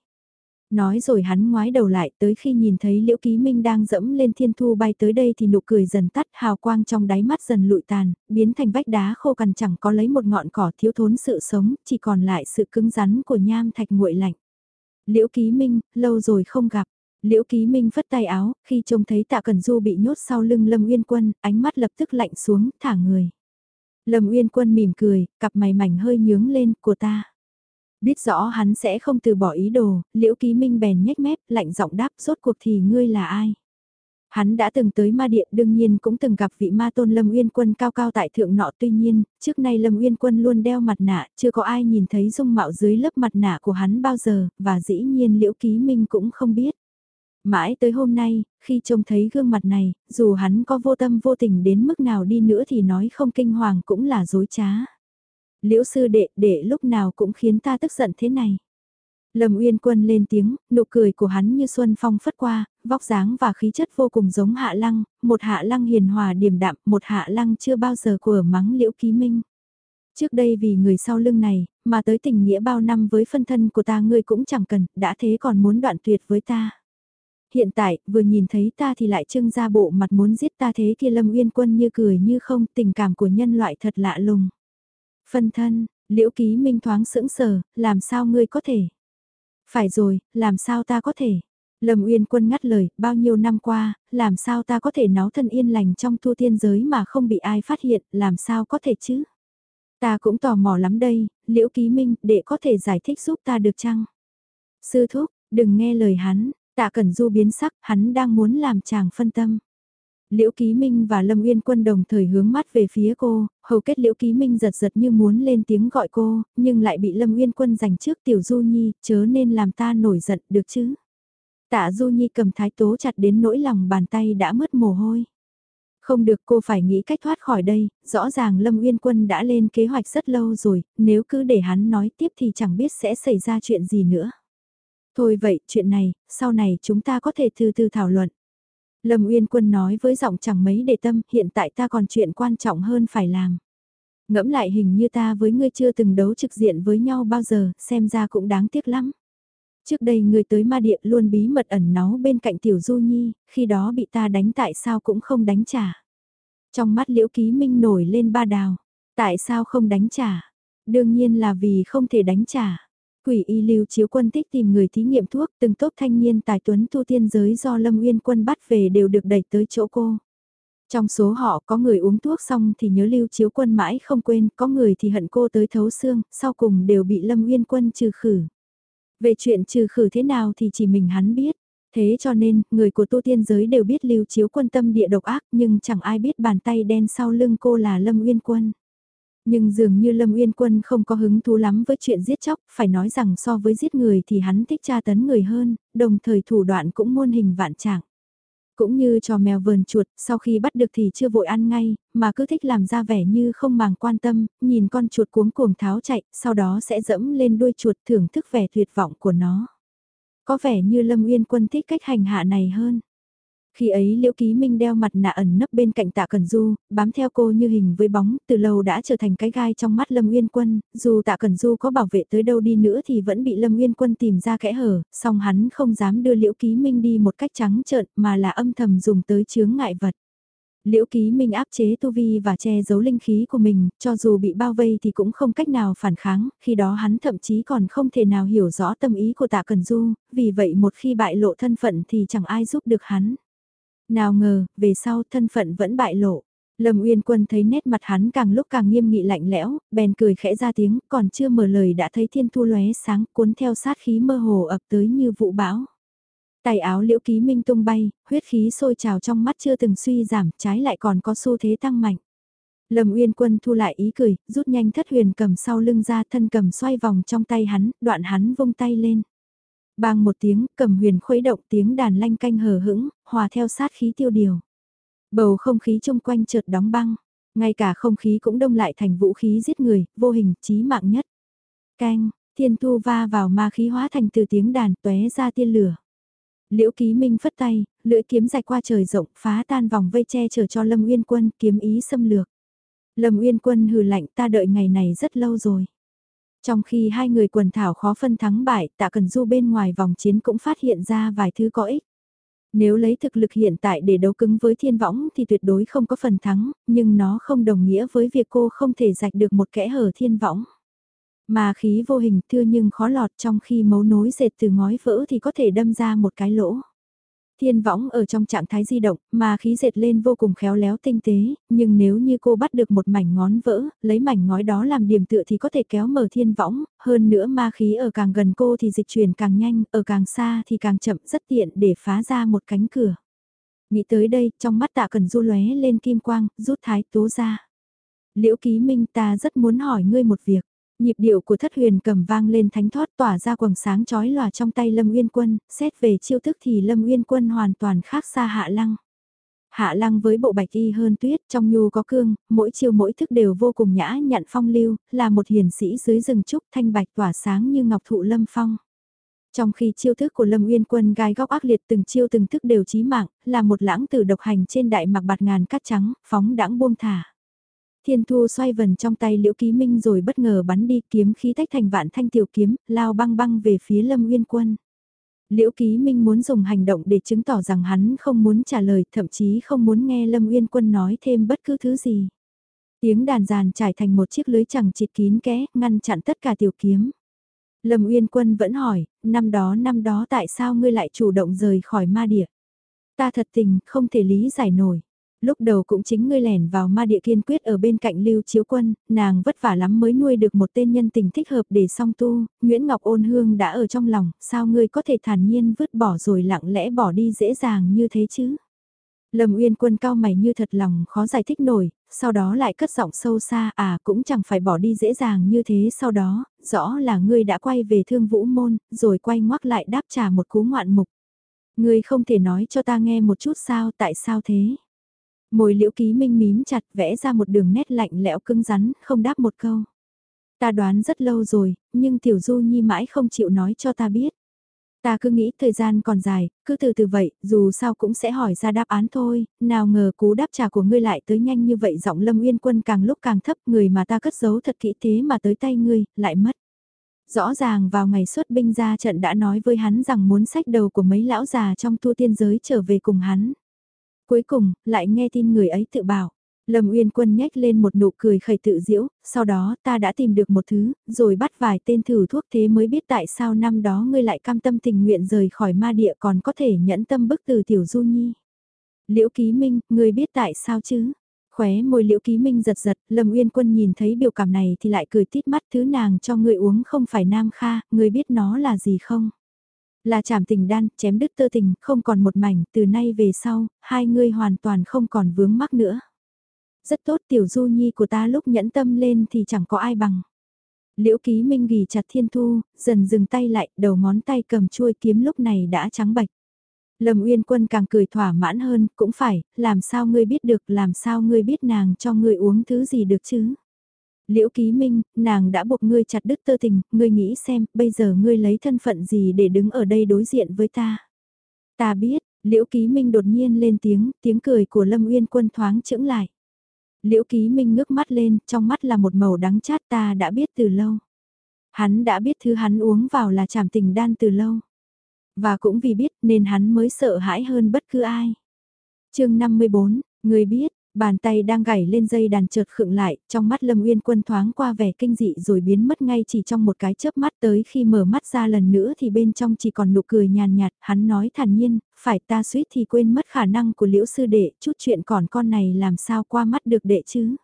Nói rồi hắn ngoái đầu lại tới khi nhìn thấy Liễu Ký Minh đang dẫm lên thiên thu bay tới đây thì nụ cười dần tắt hào quang trong đáy mắt dần lụi tàn, biến thành vách đá khô cằn chẳng có lấy một ngọn cỏ thiếu thốn sự sống, chỉ còn lại sự cứng rắn của nham thạch nguội lạnh. Liễu Ký Minh, lâu rồi không gặp. Liễu Ký Minh phất tay áo, khi trông thấy Tạ Cẩn Du bị nhốt sau lưng Lâm Uyên Quân, ánh mắt lập tức lạnh xuống, thả người. Lâm Uyên Quân mỉm cười, cặp mày mảnh hơi nhướng lên, của ta. Biết rõ hắn sẽ không từ bỏ ý đồ, liễu ký minh bèn nhếch mép, lạnh giọng đáp rốt cuộc thì ngươi là ai? Hắn đã từng tới ma điện đương nhiên cũng từng gặp vị ma tôn Lâm Uyên Quân cao cao tại thượng nọ tuy nhiên, trước nay Lâm Uyên Quân luôn đeo mặt nạ, chưa có ai nhìn thấy dung mạo dưới lớp mặt nạ của hắn bao giờ, và dĩ nhiên Liễu Ký Minh cũng không biết. Mãi tới hôm nay, khi trông thấy gương mặt này, dù hắn có vô tâm vô tình đến mức nào đi nữa thì nói không kinh hoàng cũng là dối trá liễu sư đệ, đệ lúc nào cũng khiến ta tức giận thế này. Lâm Uyên Quân lên tiếng, nụ cười của hắn như xuân phong phất qua, vóc dáng và khí chất vô cùng giống Hạ Lăng, một Hạ Lăng hiền hòa điềm đạm, một Hạ Lăng chưa bao giờ của mắng Liễu Ký Minh. Trước đây vì người sau lưng này, mà tới tình nghĩa bao năm với phân thân của ta ngươi cũng chẳng cần, đã thế còn muốn đoạn tuyệt với ta. Hiện tại, vừa nhìn thấy ta thì lại trưng ra bộ mặt muốn giết ta thế kia Lâm Uyên Quân như cười như không, tình cảm của nhân loại thật lạ lùng. Phân thân, liễu ký minh thoáng sững sờ, làm sao ngươi có thể? Phải rồi, làm sao ta có thể? Lâm Uyên Quân ngắt lời, bao nhiêu năm qua, làm sao ta có thể náo thân yên lành trong thu tiên giới mà không bị ai phát hiện, làm sao có thể chứ? Ta cũng tò mò lắm đây, liễu ký minh, để có thể giải thích giúp ta được chăng? Sư thúc, đừng nghe lời hắn, tạ cẩn du biến sắc, hắn đang muốn làm chàng phân tâm. Liễu Ký Minh và Lâm Uyên Quân đồng thời hướng mắt về phía cô, hầu kết Liễu Ký Minh giật giật như muốn lên tiếng gọi cô, nhưng lại bị Lâm Uyên Quân giành trước Tiểu Du Nhi, chớ nên làm ta nổi giận được chứ. Tạ Du Nhi cầm thái tố chặt đến nỗi lòng bàn tay đã mất mồ hôi. Không được cô phải nghĩ cách thoát khỏi đây, rõ ràng Lâm Uyên Quân đã lên kế hoạch rất lâu rồi, nếu cứ để hắn nói tiếp thì chẳng biết sẽ xảy ra chuyện gì nữa. Thôi vậy, chuyện này, sau này chúng ta có thể từ từ thảo luận. Lâm Uyên Quân nói với giọng chẳng mấy để tâm, hiện tại ta còn chuyện quan trọng hơn phải làm. Ngẫm lại hình như ta với ngươi chưa từng đấu trực diện với nhau bao giờ, xem ra cũng đáng tiếc lắm. Trước đây ngươi tới ma địa luôn bí mật ẩn náu bên cạnh tiểu du nhi, khi đó bị ta đánh tại sao cũng không đánh trả. Trong mắt liễu ký minh nổi lên ba đào, tại sao không đánh trả? Đương nhiên là vì không thể đánh trả. Quỷ y lưu chiếu quân tích tìm người thí nghiệm thuốc, từng tốt thanh niên tài tuấn tu tiên giới do Lâm Uyên quân bắt về đều được đẩy tới chỗ cô. Trong số họ có người uống thuốc xong thì nhớ lưu chiếu quân mãi không quên, có người thì hận cô tới thấu xương, sau cùng đều bị Lâm Uyên quân trừ khử. Về chuyện trừ khử thế nào thì chỉ mình hắn biết. Thế cho nên, người của tu tiên giới đều biết lưu chiếu quân tâm địa độc ác nhưng chẳng ai biết bàn tay đen sau lưng cô là Lâm Uyên quân. Nhưng dường như Lâm Uyên Quân không có hứng thú lắm với chuyện giết chóc, phải nói rằng so với giết người thì hắn thích tra tấn người hơn, đồng thời thủ đoạn cũng muôn hình vạn trạng. Cũng như trò mèo vờn chuột, sau khi bắt được thì chưa vội ăn ngay, mà cứ thích làm ra vẻ như không màng quan tâm, nhìn con chuột cuống cuồng tháo chạy, sau đó sẽ dẫm lên đuôi chuột thưởng thức vẻ tuyệt vọng của nó. Có vẻ như Lâm Uyên Quân thích cách hành hạ này hơn. Khi ấy Liễu Ký Minh đeo mặt nạ ẩn nấp bên cạnh Tạ Cẩn Du, bám theo cô như hình với bóng, từ lâu đã trở thành cái gai trong mắt Lâm Uyên Quân, dù Tạ Cẩn Du có bảo vệ tới đâu đi nữa thì vẫn bị Lâm Uyên Quân tìm ra kẽ hở, song hắn không dám đưa Liễu Ký Minh đi một cách trắng trợn mà là âm thầm dùng tới chướng ngại vật. Liễu Ký Minh áp chế tu vi và che giấu linh khí của mình, cho dù bị bao vây thì cũng không cách nào phản kháng, khi đó hắn thậm chí còn không thể nào hiểu rõ tâm ý của tạ Cần Du, vì vậy một khi bại lộ thân phận thì chẳng ai giúp được hắn. Nào ngờ, về sau thân phận vẫn bại lộ. Lâm Uyên Quân thấy nét mặt hắn càng lúc càng nghiêm nghị lạnh lẽo, bèn cười khẽ ra tiếng, còn chưa mở lời đã thấy thiên thu lóe sáng, cuốn theo sát khí mơ hồ ập tới như vụ bão. Tài áo liễu ký minh tung bay, huyết khí sôi trào trong mắt chưa từng suy giảm, trái lại còn có xu thế tăng mạnh. Lâm Uyên Quân thu lại ý cười, rút nhanh thất huyền cầm sau lưng ra thân cầm xoay vòng trong tay hắn, đoạn hắn vung tay lên. Bang một tiếng, cầm huyền khuấy động tiếng đàn lanh canh hờ hững, hòa theo sát khí tiêu điều. Bầu không khí chung quanh chợt đóng băng, ngay cả không khí cũng đông lại thành vũ khí giết người, vô hình, chí mạng nhất. Canh, thiên thu va vào ma khí hóa thành từ tiếng đàn tóe ra tiên lửa. Liễu Ký Minh phất tay, lưỡi kiếm dài qua trời rộng, phá tan vòng vây che chở cho Lâm Uyên Quân, kiếm ý xâm lược. Lâm Uyên Quân hừ lạnh ta đợi ngày này rất lâu rồi. Trong khi hai người quần thảo khó phân thắng bại, tạ cần du bên ngoài vòng chiến cũng phát hiện ra vài thứ có ích. Nếu lấy thực lực hiện tại để đấu cứng với thiên võng thì tuyệt đối không có phần thắng, nhưng nó không đồng nghĩa với việc cô không thể rạch được một kẽ hở thiên võng. Mà khí vô hình thưa nhưng khó lọt trong khi mấu nối dệt từ ngói vỡ thì có thể đâm ra một cái lỗ. Thiên võng ở trong trạng thái di động, mà khí dệt lên vô cùng khéo léo tinh tế, nhưng nếu như cô bắt được một mảnh ngón vỡ, lấy mảnh ngói đó làm điểm tựa thì có thể kéo mở thiên võng, hơn nữa ma khí ở càng gần cô thì dịch chuyển càng nhanh, ở càng xa thì càng chậm rất tiện để phá ra một cánh cửa. Nghĩ tới đây, trong mắt tạ cần du lóe lên kim quang, rút thái tố ra. Liễu ký minh ta rất muốn hỏi ngươi một việc. Nhịp điệu của thất huyền cầm vang lên thánh thoát tỏa ra quầng sáng chói lòa trong tay Lâm Uyên Quân, xét về chiêu thức thì Lâm Uyên Quân hoàn toàn khác xa Hạ Lăng. Hạ Lăng với bộ bạch y hơn tuyết trong nhu có cương, mỗi chiêu mỗi thức đều vô cùng nhã nhặn phong lưu, là một hiền sĩ dưới rừng trúc thanh bạch tỏa sáng như ngọc thụ lâm phong. Trong khi chiêu thức của Lâm Uyên Quân gai góc ác liệt từng chiêu từng thức đều chí mạng, là một lãng tử độc hành trên đại mạc bạt ngàn cát trắng, phóng đãng buông thả. Thiên Thu xoay vần trong tay Liễu Ký Minh rồi bất ngờ bắn đi kiếm khí tách thành vạn thanh tiểu kiếm, lao băng băng về phía Lâm Nguyên Quân. Liễu Ký Minh muốn dùng hành động để chứng tỏ rằng hắn không muốn trả lời, thậm chí không muốn nghe Lâm Nguyên Quân nói thêm bất cứ thứ gì. Tiếng đàn giàn trải thành một chiếc lưới chẳng chịt kín kẽ, ngăn chặn tất cả tiểu kiếm. Lâm Uyên Quân vẫn hỏi, năm đó năm đó tại sao ngươi lại chủ động rời khỏi ma địa? Ta thật tình, không thể lý giải nổi lúc đầu cũng chính ngươi lẻn vào ma địa kiên quyết ở bên cạnh lưu chiếu quân, nàng vất vả lắm mới nuôi được một tên nhân tình thích hợp để song tu, Nguyễn Ngọc ôn hương đã ở trong lòng, sao ngươi có thể thản nhiên vứt bỏ rồi lặng lẽ bỏ đi dễ dàng như thế chứ? Lâm Uyên quân cao mày như thật lòng khó giải thích nổi, sau đó lại cất giọng sâu xa à cũng chẳng phải bỏ đi dễ dàng như thế sau đó, rõ là ngươi đã quay về thương vũ môn, rồi quay ngoắc lại đáp trả một cú ngoạn mục. Ngươi không thể nói cho ta nghe một chút sao tại sao thế? Môi liễu ký minh mím chặt vẽ ra một đường nét lạnh lẽo cứng rắn, không đáp một câu. Ta đoán rất lâu rồi, nhưng Tiểu Du Nhi mãi không chịu nói cho ta biết. Ta cứ nghĩ thời gian còn dài, cứ từ từ vậy, dù sao cũng sẽ hỏi ra đáp án thôi, nào ngờ cú đáp trả của ngươi lại tới nhanh như vậy giọng Lâm Uyên Quân càng lúc càng thấp người mà ta cất giấu thật kỹ thế mà tới tay ngươi, lại mất. Rõ ràng vào ngày xuất binh ra trận đã nói với hắn rằng muốn sách đầu của mấy lão già trong tu tiên giới trở về cùng hắn. Cuối cùng, lại nghe tin người ấy tự bảo. Lâm Uyên Quân nhếch lên một nụ cười khẩy tự diễu, sau đó ta đã tìm được một thứ, rồi bắt vài tên thử thuốc thế mới biết tại sao năm đó ngươi lại cam tâm tình nguyện rời khỏi ma địa còn có thể nhẫn tâm bức từ Tiểu Du Nhi. Liễu Ký Minh, ngươi biết tại sao chứ? Khóe môi Liễu Ký Minh giật giật, Lâm Uyên Quân nhìn thấy biểu cảm này thì lại cười tít mắt thứ nàng cho ngươi uống không phải nam kha, ngươi biết nó là gì không? Là chảm tình đan, chém đứt tơ tình, không còn một mảnh, từ nay về sau, hai ngươi hoàn toàn không còn vướng mắc nữa. Rất tốt tiểu du nhi của ta lúc nhẫn tâm lên thì chẳng có ai bằng. Liễu ký minh ghi chặt thiên thu, dần dừng tay lại, đầu ngón tay cầm chuôi kiếm lúc này đã trắng bạch. Lâm Uyên Quân càng cười thỏa mãn hơn, cũng phải, làm sao ngươi biết được, làm sao ngươi biết nàng cho ngươi uống thứ gì được chứ? Liễu Ký Minh, nàng đã buộc ngươi chặt đứt tơ tình, ngươi nghĩ xem, bây giờ ngươi lấy thân phận gì để đứng ở đây đối diện với ta. Ta biết, Liễu Ký Minh đột nhiên lên tiếng, tiếng cười của Lâm Uyên Quân thoáng chững lại. Liễu Ký Minh ngước mắt lên, trong mắt là một màu đắng chát ta đã biết từ lâu. Hắn đã biết thứ hắn uống vào là trảm tình đan từ lâu. Và cũng vì biết nên hắn mới sợ hãi hơn bất cứ ai. chương 54, Người biết, Bàn tay đang gảy lên dây đàn chợt khựng lại, trong mắt Lâm Uyên Quân thoáng qua vẻ kinh dị rồi biến mất ngay chỉ trong một cái chớp mắt tới khi mở mắt ra lần nữa thì bên trong chỉ còn nụ cười nhàn nhạt, hắn nói thản nhiên, phải ta suýt thì quên mất khả năng của liễu sư đệ, chút chuyện còn con này làm sao qua mắt được đệ chứ.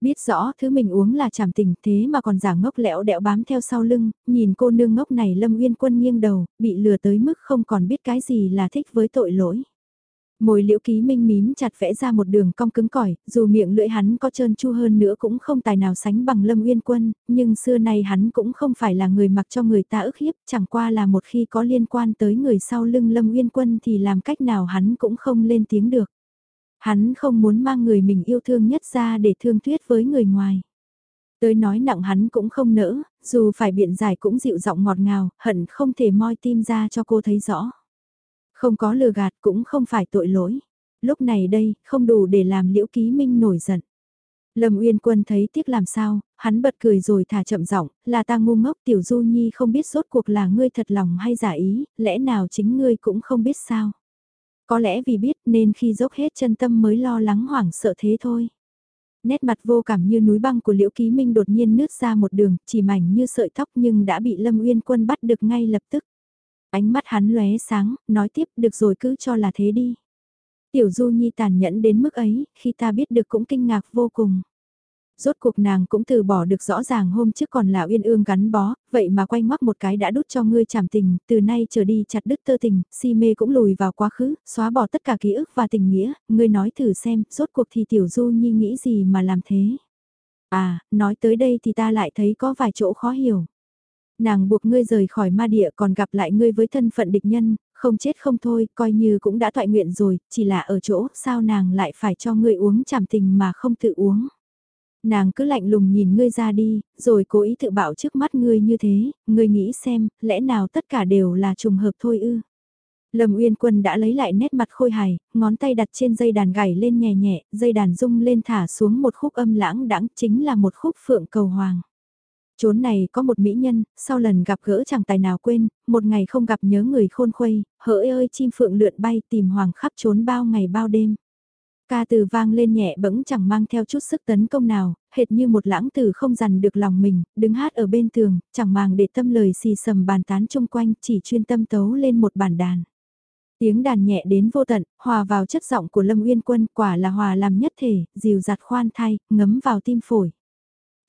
Biết rõ thứ mình uống là chảm tình thế mà còn giả ngốc lẽo đẹo bám theo sau lưng, nhìn cô nương ngốc này Lâm Uyên Quân nghiêng đầu, bị lừa tới mức không còn biết cái gì là thích với tội lỗi. Môi liễu ký minh mím chặt vẽ ra một đường cong cứng cỏi, dù miệng lưỡi hắn có trơn chu hơn nữa cũng không tài nào sánh bằng Lâm Uyên Quân, nhưng xưa nay hắn cũng không phải là người mặc cho người ta ức hiếp, chẳng qua là một khi có liên quan tới người sau lưng Lâm Uyên Quân thì làm cách nào hắn cũng không lên tiếng được. Hắn không muốn mang người mình yêu thương nhất ra để thương thuyết với người ngoài. Tới nói nặng hắn cũng không nỡ, dù phải biện giải cũng dịu giọng ngọt ngào, hận không thể moi tim ra cho cô thấy rõ. Không có lừa gạt cũng không phải tội lỗi. Lúc này đây, không đủ để làm liễu ký minh nổi giận. Lâm Uyên Quân thấy tiếc làm sao, hắn bật cười rồi thả chậm giọng, là ta ngu ngốc tiểu du nhi không biết rốt cuộc là ngươi thật lòng hay giả ý, lẽ nào chính ngươi cũng không biết sao. Có lẽ vì biết nên khi dốc hết chân tâm mới lo lắng hoảng sợ thế thôi. Nét mặt vô cảm như núi băng của Liễu Ký Minh đột nhiên nứt ra một đường, chỉ mảnh như sợi tóc nhưng đã bị Lâm Uyên Quân bắt được ngay lập tức. Ánh mắt hắn lóe sáng, nói tiếp được rồi cứ cho là thế đi. Tiểu Du Nhi tàn nhẫn đến mức ấy, khi ta biết được cũng kinh ngạc vô cùng. Rốt cuộc nàng cũng từ bỏ được rõ ràng hôm trước còn là uyên ương gắn bó, vậy mà quay ngoắc một cái đã đút cho ngươi chảm tình, từ nay trở đi chặt đứt tơ tình, si mê cũng lùi vào quá khứ, xóa bỏ tất cả ký ức và tình nghĩa, ngươi nói thử xem, rốt cuộc thì tiểu du nhi nghĩ gì mà làm thế. À, nói tới đây thì ta lại thấy có vài chỗ khó hiểu. Nàng buộc ngươi rời khỏi ma địa còn gặp lại ngươi với thân phận địch nhân, không chết không thôi, coi như cũng đã thoại nguyện rồi, chỉ là ở chỗ sao nàng lại phải cho ngươi uống chảm tình mà không tự uống. Nàng cứ lạnh lùng nhìn ngươi ra đi, rồi cố ý tự bảo trước mắt ngươi như thế, ngươi nghĩ xem, lẽ nào tất cả đều là trùng hợp thôi ư. Lâm Uyên Quân đã lấy lại nét mặt khôi hài, ngón tay đặt trên dây đàn gảy lên nhẹ nhẹ, dây đàn rung lên thả xuống một khúc âm lãng đãng chính là một khúc phượng cầu hoàng. Chốn này có một mỹ nhân, sau lần gặp gỡ chẳng tài nào quên, một ngày không gặp nhớ người khôn khuây, hỡi ơi chim phượng lượn bay tìm hoàng khắp trốn bao ngày bao đêm. Ca từ vang lên nhẹ bỗng chẳng mang theo chút sức tấn công nào, hệt như một lãng tử không dằn được lòng mình, đứng hát ở bên tường, chẳng màng để tâm lời xì sầm bàn tán chung quanh, chỉ chuyên tâm tấu lên một bản đàn. Tiếng đàn nhẹ đến vô tận, hòa vào chất giọng của Lâm Uyên Quân, quả là hòa làm nhất thể, dìu dạt khoan thai, ngấm vào tim phổi.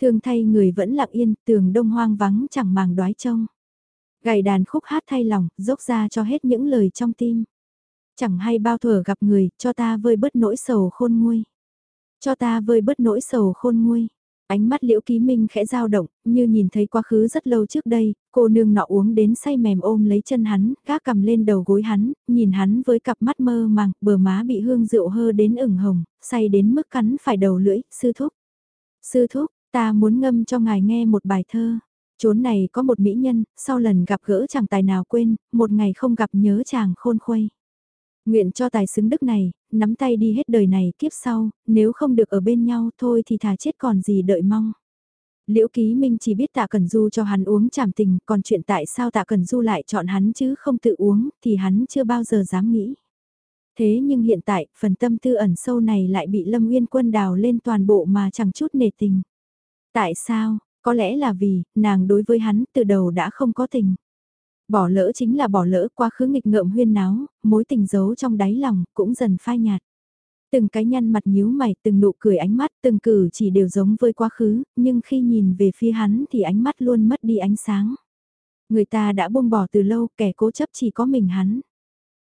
Thương thay người vẫn lặng yên, tường đông hoang vắng chẳng màng đoái trông. Gảy đàn khúc hát thay lòng, dốc ra cho hết những lời trong tim. Chẳng hay bao thuở gặp người, cho ta vơi bớt nỗi sầu khôn nguôi. Cho ta vơi bớt nỗi sầu khôn nguôi. Ánh mắt liễu ký minh khẽ dao động, như nhìn thấy quá khứ rất lâu trước đây, cô nương nọ uống đến say mềm ôm lấy chân hắn, gác cầm lên đầu gối hắn, nhìn hắn với cặp mắt mơ màng, bờ má bị hương rượu hơ đến ửng hồng, say đến mức cắn phải đầu lưỡi, sư thúc. Sư thúc, Ta muốn ngâm cho ngài nghe một bài thơ. Chốn này có một mỹ nhân, sau lần gặp gỡ chẳng tài nào quên, một ngày không gặp nhớ chàng khôn khuây. Nguyện cho tài xứng đức này, nắm tay đi hết đời này kiếp sau, nếu không được ở bên nhau thôi thì thà chết còn gì đợi mong. Liễu Ký Minh chỉ biết Tạ Cần Du cho hắn uống chảm tình, còn chuyện tại sao Tạ Cần Du lại chọn hắn chứ không tự uống, thì hắn chưa bao giờ dám nghĩ. Thế nhưng hiện tại, phần tâm tư ẩn sâu này lại bị Lâm Nguyên Quân đào lên toàn bộ mà chẳng chút nề tình. Tại sao, có lẽ là vì, nàng đối với hắn từ đầu đã không có tình. Bỏ lỡ chính là bỏ lỡ quá khứ nghịch ngợm huyên náo, mối tình giấu trong đáy lòng cũng dần phai nhạt. Từng cái nhăn mặt nhíu mày, từng nụ cười ánh mắt, từng cử chỉ đều giống với quá khứ, nhưng khi nhìn về phía hắn thì ánh mắt luôn mất đi ánh sáng. Người ta đã buông bỏ từ lâu, kẻ cố chấp chỉ có mình hắn.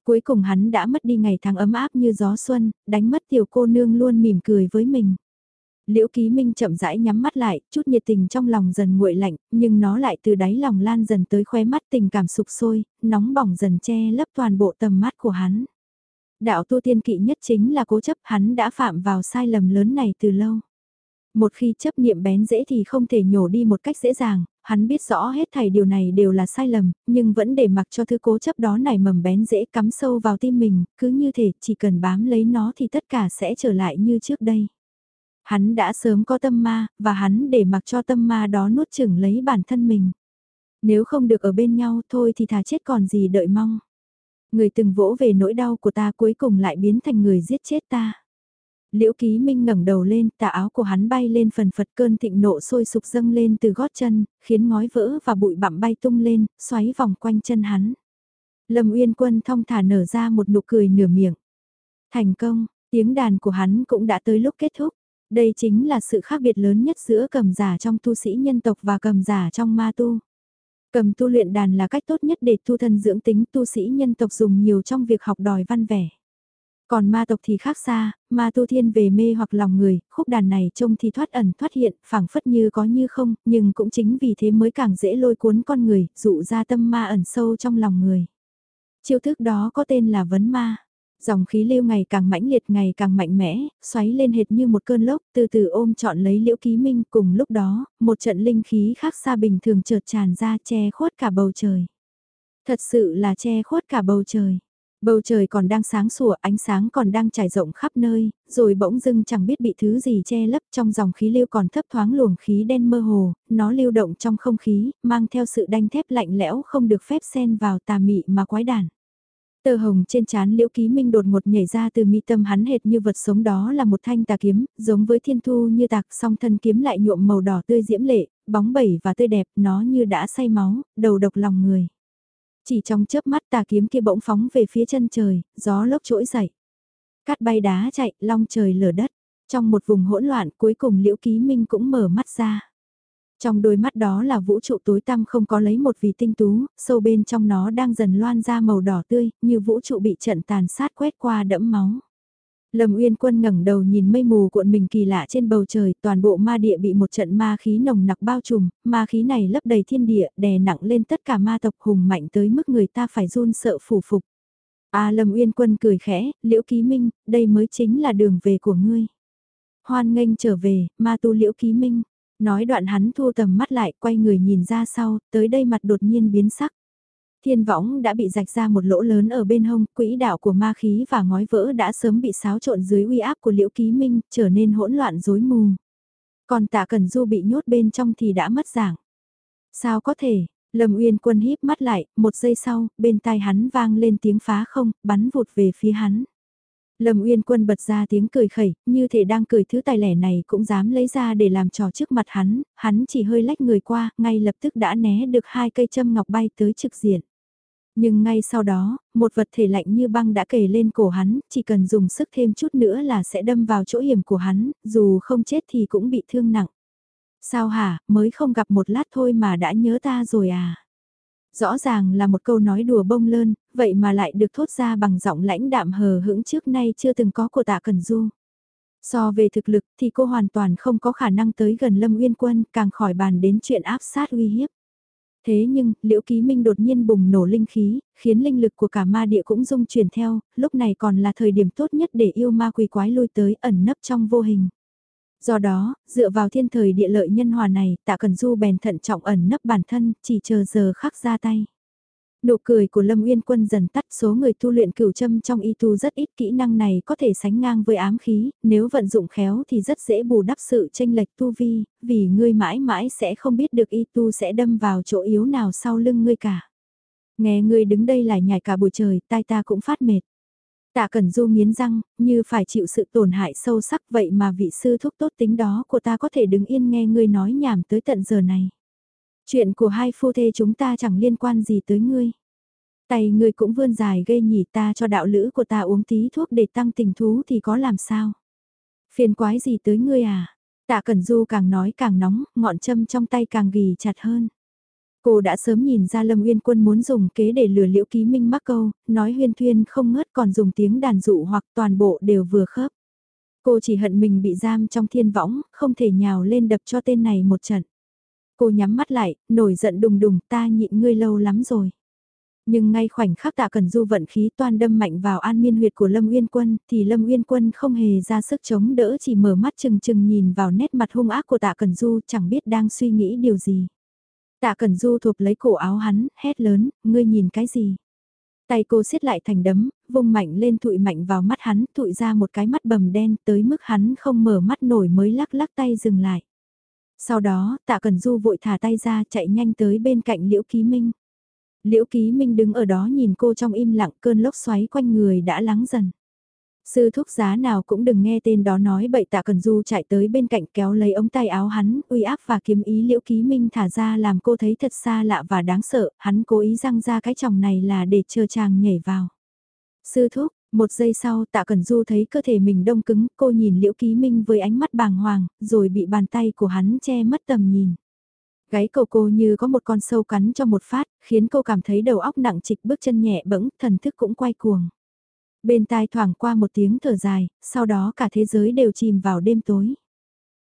Cuối cùng hắn đã mất đi ngày tháng ấm áp như gió xuân, đánh mất tiểu cô nương luôn mỉm cười với mình. Liễu Ký Minh chậm rãi nhắm mắt lại, chút nhiệt tình trong lòng dần nguội lạnh, nhưng nó lại từ đáy lòng lan dần tới khóe mắt tình cảm sụp sôi, nóng bỏng dần che lấp toàn bộ tầm mắt của hắn. Đạo tu tiên kỵ nhất chính là cố chấp hắn đã phạm vào sai lầm lớn này từ lâu. Một khi chấp niệm bén dễ thì không thể nhổ đi một cách dễ dàng, hắn biết rõ hết thảy điều này đều là sai lầm, nhưng vẫn để mặc cho thứ cố chấp đó nảy mầm bén dễ cắm sâu vào tim mình, cứ như thể chỉ cần bám lấy nó thì tất cả sẽ trở lại như trước đây. Hắn đã sớm có tâm ma, và hắn để mặc cho tâm ma đó nuốt chửng lấy bản thân mình. Nếu không được ở bên nhau thôi thì thà chết còn gì đợi mong. Người từng vỗ về nỗi đau của ta cuối cùng lại biến thành người giết chết ta. Liễu Ký Minh ngẩng đầu lên, tà áo của hắn bay lên phần phật cơn thịnh nộ sôi sục dâng lên từ gót chân, khiến ngói vỡ và bụi bặm bay tung lên, xoáy vòng quanh chân hắn. Lâm Uyên Quân thong thả nở ra một nụ cười nửa miệng. Thành công, tiếng đàn của hắn cũng đã tới lúc kết thúc. Đây chính là sự khác biệt lớn nhất giữa cầm giả trong tu sĩ nhân tộc và cầm giả trong ma tu. Cầm tu luyện đàn là cách tốt nhất để tu thân dưỡng tính tu sĩ nhân tộc dùng nhiều trong việc học đòi văn vẻ. Còn ma tộc thì khác xa, ma tu thiên về mê hoặc lòng người, khúc đàn này trông thì thoát ẩn thoát hiện, phảng phất như có như không, nhưng cũng chính vì thế mới càng dễ lôi cuốn con người, dụ ra tâm ma ẩn sâu trong lòng người. Chiêu thức đó có tên là vấn ma. Dòng khí lưu ngày càng mãnh liệt ngày càng mạnh mẽ, xoáy lên hệt như một cơn lốc, từ từ ôm trọn lấy liễu ký minh cùng lúc đó, một trận linh khí khác xa bình thường chợt tràn ra che khuất cả bầu trời. Thật sự là che khuất cả bầu trời. Bầu trời còn đang sáng sủa, ánh sáng còn đang trải rộng khắp nơi, rồi bỗng dưng chẳng biết bị thứ gì che lấp trong dòng khí lưu còn thấp thoáng luồng khí đen mơ hồ, nó lưu động trong không khí, mang theo sự đanh thép lạnh lẽo không được phép xen vào tà mị mà quái đản. Tờ hồng trên trán liễu ký minh đột ngột nhảy ra từ mi tâm hắn hệt như vật sống đó là một thanh tà kiếm, giống với thiên thu như tạc song thân kiếm lại nhuộm màu đỏ tươi diễm lệ, bóng bẩy và tươi đẹp, nó như đã say máu, đầu độc lòng người. Chỉ trong chớp mắt tà kiếm kia bỗng phóng về phía chân trời, gió lốc trỗi dậy. Cát bay đá chạy, long trời lở đất. Trong một vùng hỗn loạn cuối cùng Liễu Ký Minh cũng mở mắt ra. Trong đôi mắt đó là vũ trụ tối tăm không có lấy một vì tinh tú, sâu bên trong nó đang dần loan ra màu đỏ tươi, như vũ trụ bị trận tàn sát quét qua đẫm máu. Lâm Uyên Quân ngẩng đầu nhìn mây mù cuộn mình kỳ lạ trên bầu trời, toàn bộ ma địa bị một trận ma khí nồng nặc bao trùm, ma khí này lấp đầy thiên địa, đè nặng lên tất cả ma tộc hùng mạnh tới mức người ta phải run sợ phủ phục. A Lâm Uyên Quân cười khẽ, Liễu Ký Minh, đây mới chính là đường về của ngươi. Hoan nghênh trở về, ma tu Liễu Ký Minh. Nói đoạn hắn thu tầm mắt lại, quay người nhìn ra sau, tới đây mặt đột nhiên biến sắc. Thiên võng đã bị rạch ra một lỗ lớn ở bên hông, quỹ đạo của ma khí và ngói vỡ đã sớm bị xáo trộn dưới uy áp của liễu ký minh, trở nên hỗn loạn rối mù. Còn tạ cần du bị nhốt bên trong thì đã mất dạng. Sao có thể, Lâm Uyên quân híp mắt lại, một giây sau, bên tai hắn vang lên tiếng phá không, bắn vụt về phía hắn. Lâm Uyên Quân bật ra tiếng cười khẩy, như thể đang cười thứ tài lẻ này cũng dám lấy ra để làm trò trước mặt hắn, hắn chỉ hơi lách người qua, ngay lập tức đã né được hai cây châm ngọc bay tới trực diện. Nhưng ngay sau đó, một vật thể lạnh như băng đã kề lên cổ hắn, chỉ cần dùng sức thêm chút nữa là sẽ đâm vào chỗ hiểm của hắn, dù không chết thì cũng bị thương nặng. Sao hả, mới không gặp một lát thôi mà đã nhớ ta rồi à? Rõ ràng là một câu nói đùa bông lơn, vậy mà lại được thốt ra bằng giọng lãnh đạm hờ hững trước nay chưa từng có của tạ Cần Du. So về thực lực thì cô hoàn toàn không có khả năng tới gần Lâm Uyên Quân, càng khỏi bàn đến chuyện áp sát uy hiếp. Thế nhưng, liễu ký minh đột nhiên bùng nổ linh khí, khiến linh lực của cả ma địa cũng dung chuyển theo, lúc này còn là thời điểm tốt nhất để yêu ma quỷ quái lôi tới ẩn nấp trong vô hình. Do đó, dựa vào thiên thời địa lợi nhân hòa này, tạ cần du bèn thận trọng ẩn nấp bản thân, chỉ chờ giờ khắc ra tay. Nụ cười của Lâm Uyên Quân dần tắt số người tu luyện cửu châm trong y tu rất ít kỹ năng này có thể sánh ngang với ám khí, nếu vận dụng khéo thì rất dễ bù đắp sự tranh lệch tu vi, vì ngươi mãi mãi sẽ không biết được y tu sẽ đâm vào chỗ yếu nào sau lưng ngươi cả. Nghe ngươi đứng đây lại nhảy cả buổi trời, tai ta cũng phát mệt. Tạ Cẩn Du nghiến răng, như phải chịu sự tổn hại sâu sắc vậy mà vị sư thúc tốt tính đó của ta có thể đứng yên nghe ngươi nói nhảm tới tận giờ này. Chuyện của hai phu thê chúng ta chẳng liên quan gì tới ngươi. Tay ngươi cũng vươn dài gây nhỉ ta cho đạo lữ của ta uống tí thuốc để tăng tình thú thì có làm sao. Phiền quái gì tới ngươi à? Tạ Cẩn Du càng nói càng nóng, ngọn châm trong tay càng ghi chặt hơn. Cô đã sớm nhìn ra Lâm Uyên Quân muốn dùng kế để lừa liễu ký minh mắc câu, nói huyên thuyên không ngớt còn dùng tiếng đàn dụ hoặc toàn bộ đều vừa khớp. Cô chỉ hận mình bị giam trong thiên võng, không thể nhào lên đập cho tên này một trận. Cô nhắm mắt lại, nổi giận đùng đùng ta nhịn ngươi lâu lắm rồi. Nhưng ngay khoảnh khắc tạ cần du vận khí toan đâm mạnh vào an miên huyệt của Lâm Uyên Quân, thì Lâm Uyên Quân không hề ra sức chống đỡ chỉ mở mắt chừng chừng nhìn vào nét mặt hung ác của tạ cần du chẳng biết đang suy nghĩ điều gì. Tạ Cần Du thuộc lấy cổ áo hắn, hét lớn, ngươi nhìn cái gì? Tay cô siết lại thành đấm, vung mạnh lên thụi mạnh vào mắt hắn, thụi ra một cái mắt bầm đen tới mức hắn không mở mắt nổi mới lắc lắc tay dừng lại. Sau đó, tạ Cần Du vội thả tay ra chạy nhanh tới bên cạnh Liễu Ký Minh. Liễu Ký Minh đứng ở đó nhìn cô trong im lặng cơn lốc xoáy quanh người đã lắng dần. Sư thúc giá nào cũng đừng nghe tên đó nói bậy tạ cần du chạy tới bên cạnh kéo lấy ống tay áo hắn, uy áp và kiếm ý liễu ký minh thả ra làm cô thấy thật xa lạ và đáng sợ, hắn cố ý răng ra cái chồng này là để chờ chàng nhảy vào. Sư thúc, một giây sau tạ cần du thấy cơ thể mình đông cứng, cô nhìn liễu ký minh với ánh mắt bàng hoàng, rồi bị bàn tay của hắn che mất tầm nhìn. Gáy cầu cô như có một con sâu cắn cho một phát, khiến cô cảm thấy đầu óc nặng trịch bước chân nhẹ bẫng, thần thức cũng quay cuồng. Bên tai thoảng qua một tiếng thở dài, sau đó cả thế giới đều chìm vào đêm tối.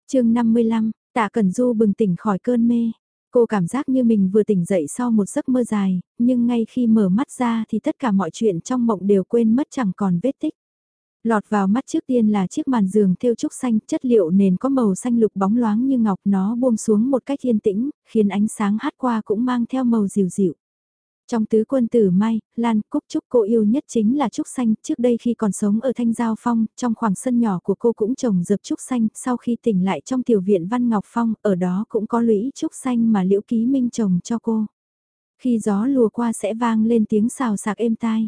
chương 55, tạ Cẩn Du bừng tỉnh khỏi cơn mê. Cô cảm giác như mình vừa tỉnh dậy sau một giấc mơ dài, nhưng ngay khi mở mắt ra thì tất cả mọi chuyện trong mộng đều quên mất chẳng còn vết tích. Lọt vào mắt trước tiên là chiếc màn giường thêu trúc xanh, chất liệu nền có màu xanh lục bóng loáng như ngọc nó buông xuống một cách yên tĩnh, khiến ánh sáng hát qua cũng mang theo màu dịu dịu. Trong tứ quân tử Mai, Lan Cúc Trúc cô yêu nhất chính là Trúc Xanh, trước đây khi còn sống ở Thanh Giao Phong, trong khoảng sân nhỏ của cô cũng trồng dập Trúc Xanh, sau khi tỉnh lại trong tiểu viện Văn Ngọc Phong, ở đó cũng có lũy Trúc Xanh mà Liễu Ký Minh trồng cho cô. Khi gió lùa qua sẽ vang lên tiếng xào sạc êm tai.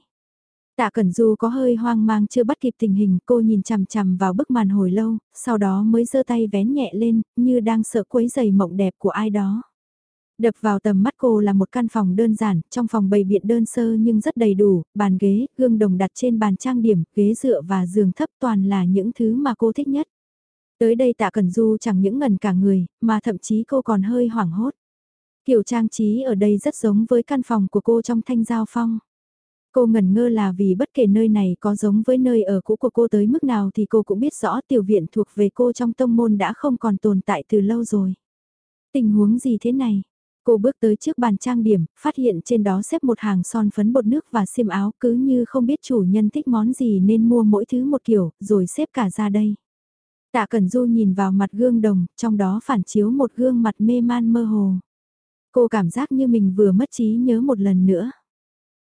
Tạ Cẩn Du có hơi hoang mang chưa bắt kịp tình hình, cô nhìn chằm chằm vào bức màn hồi lâu, sau đó mới giơ tay vén nhẹ lên, như đang sợ quấy giày mộng đẹp của ai đó. Đập vào tầm mắt cô là một căn phòng đơn giản, trong phòng bày biện đơn sơ nhưng rất đầy đủ, bàn ghế, gương đồng đặt trên bàn trang điểm, ghế dựa và giường thấp toàn là những thứ mà cô thích nhất. Tới đây tạ Cẩn Du chẳng những ngần cả người, mà thậm chí cô còn hơi hoảng hốt. Kiểu trang trí ở đây rất giống với căn phòng của cô trong thanh giao phong. Cô ngẩn ngơ là vì bất kể nơi này có giống với nơi ở cũ của cô tới mức nào thì cô cũng biết rõ tiểu viện thuộc về cô trong tông môn đã không còn tồn tại từ lâu rồi. Tình huống gì thế này? Cô bước tới trước bàn trang điểm, phát hiện trên đó xếp một hàng son phấn bột nước và xiêm áo cứ như không biết chủ nhân thích món gì nên mua mỗi thứ một kiểu, rồi xếp cả ra đây. Tạ Cẩn Du nhìn vào mặt gương đồng, trong đó phản chiếu một gương mặt mê man mơ hồ. Cô cảm giác như mình vừa mất trí nhớ một lần nữa.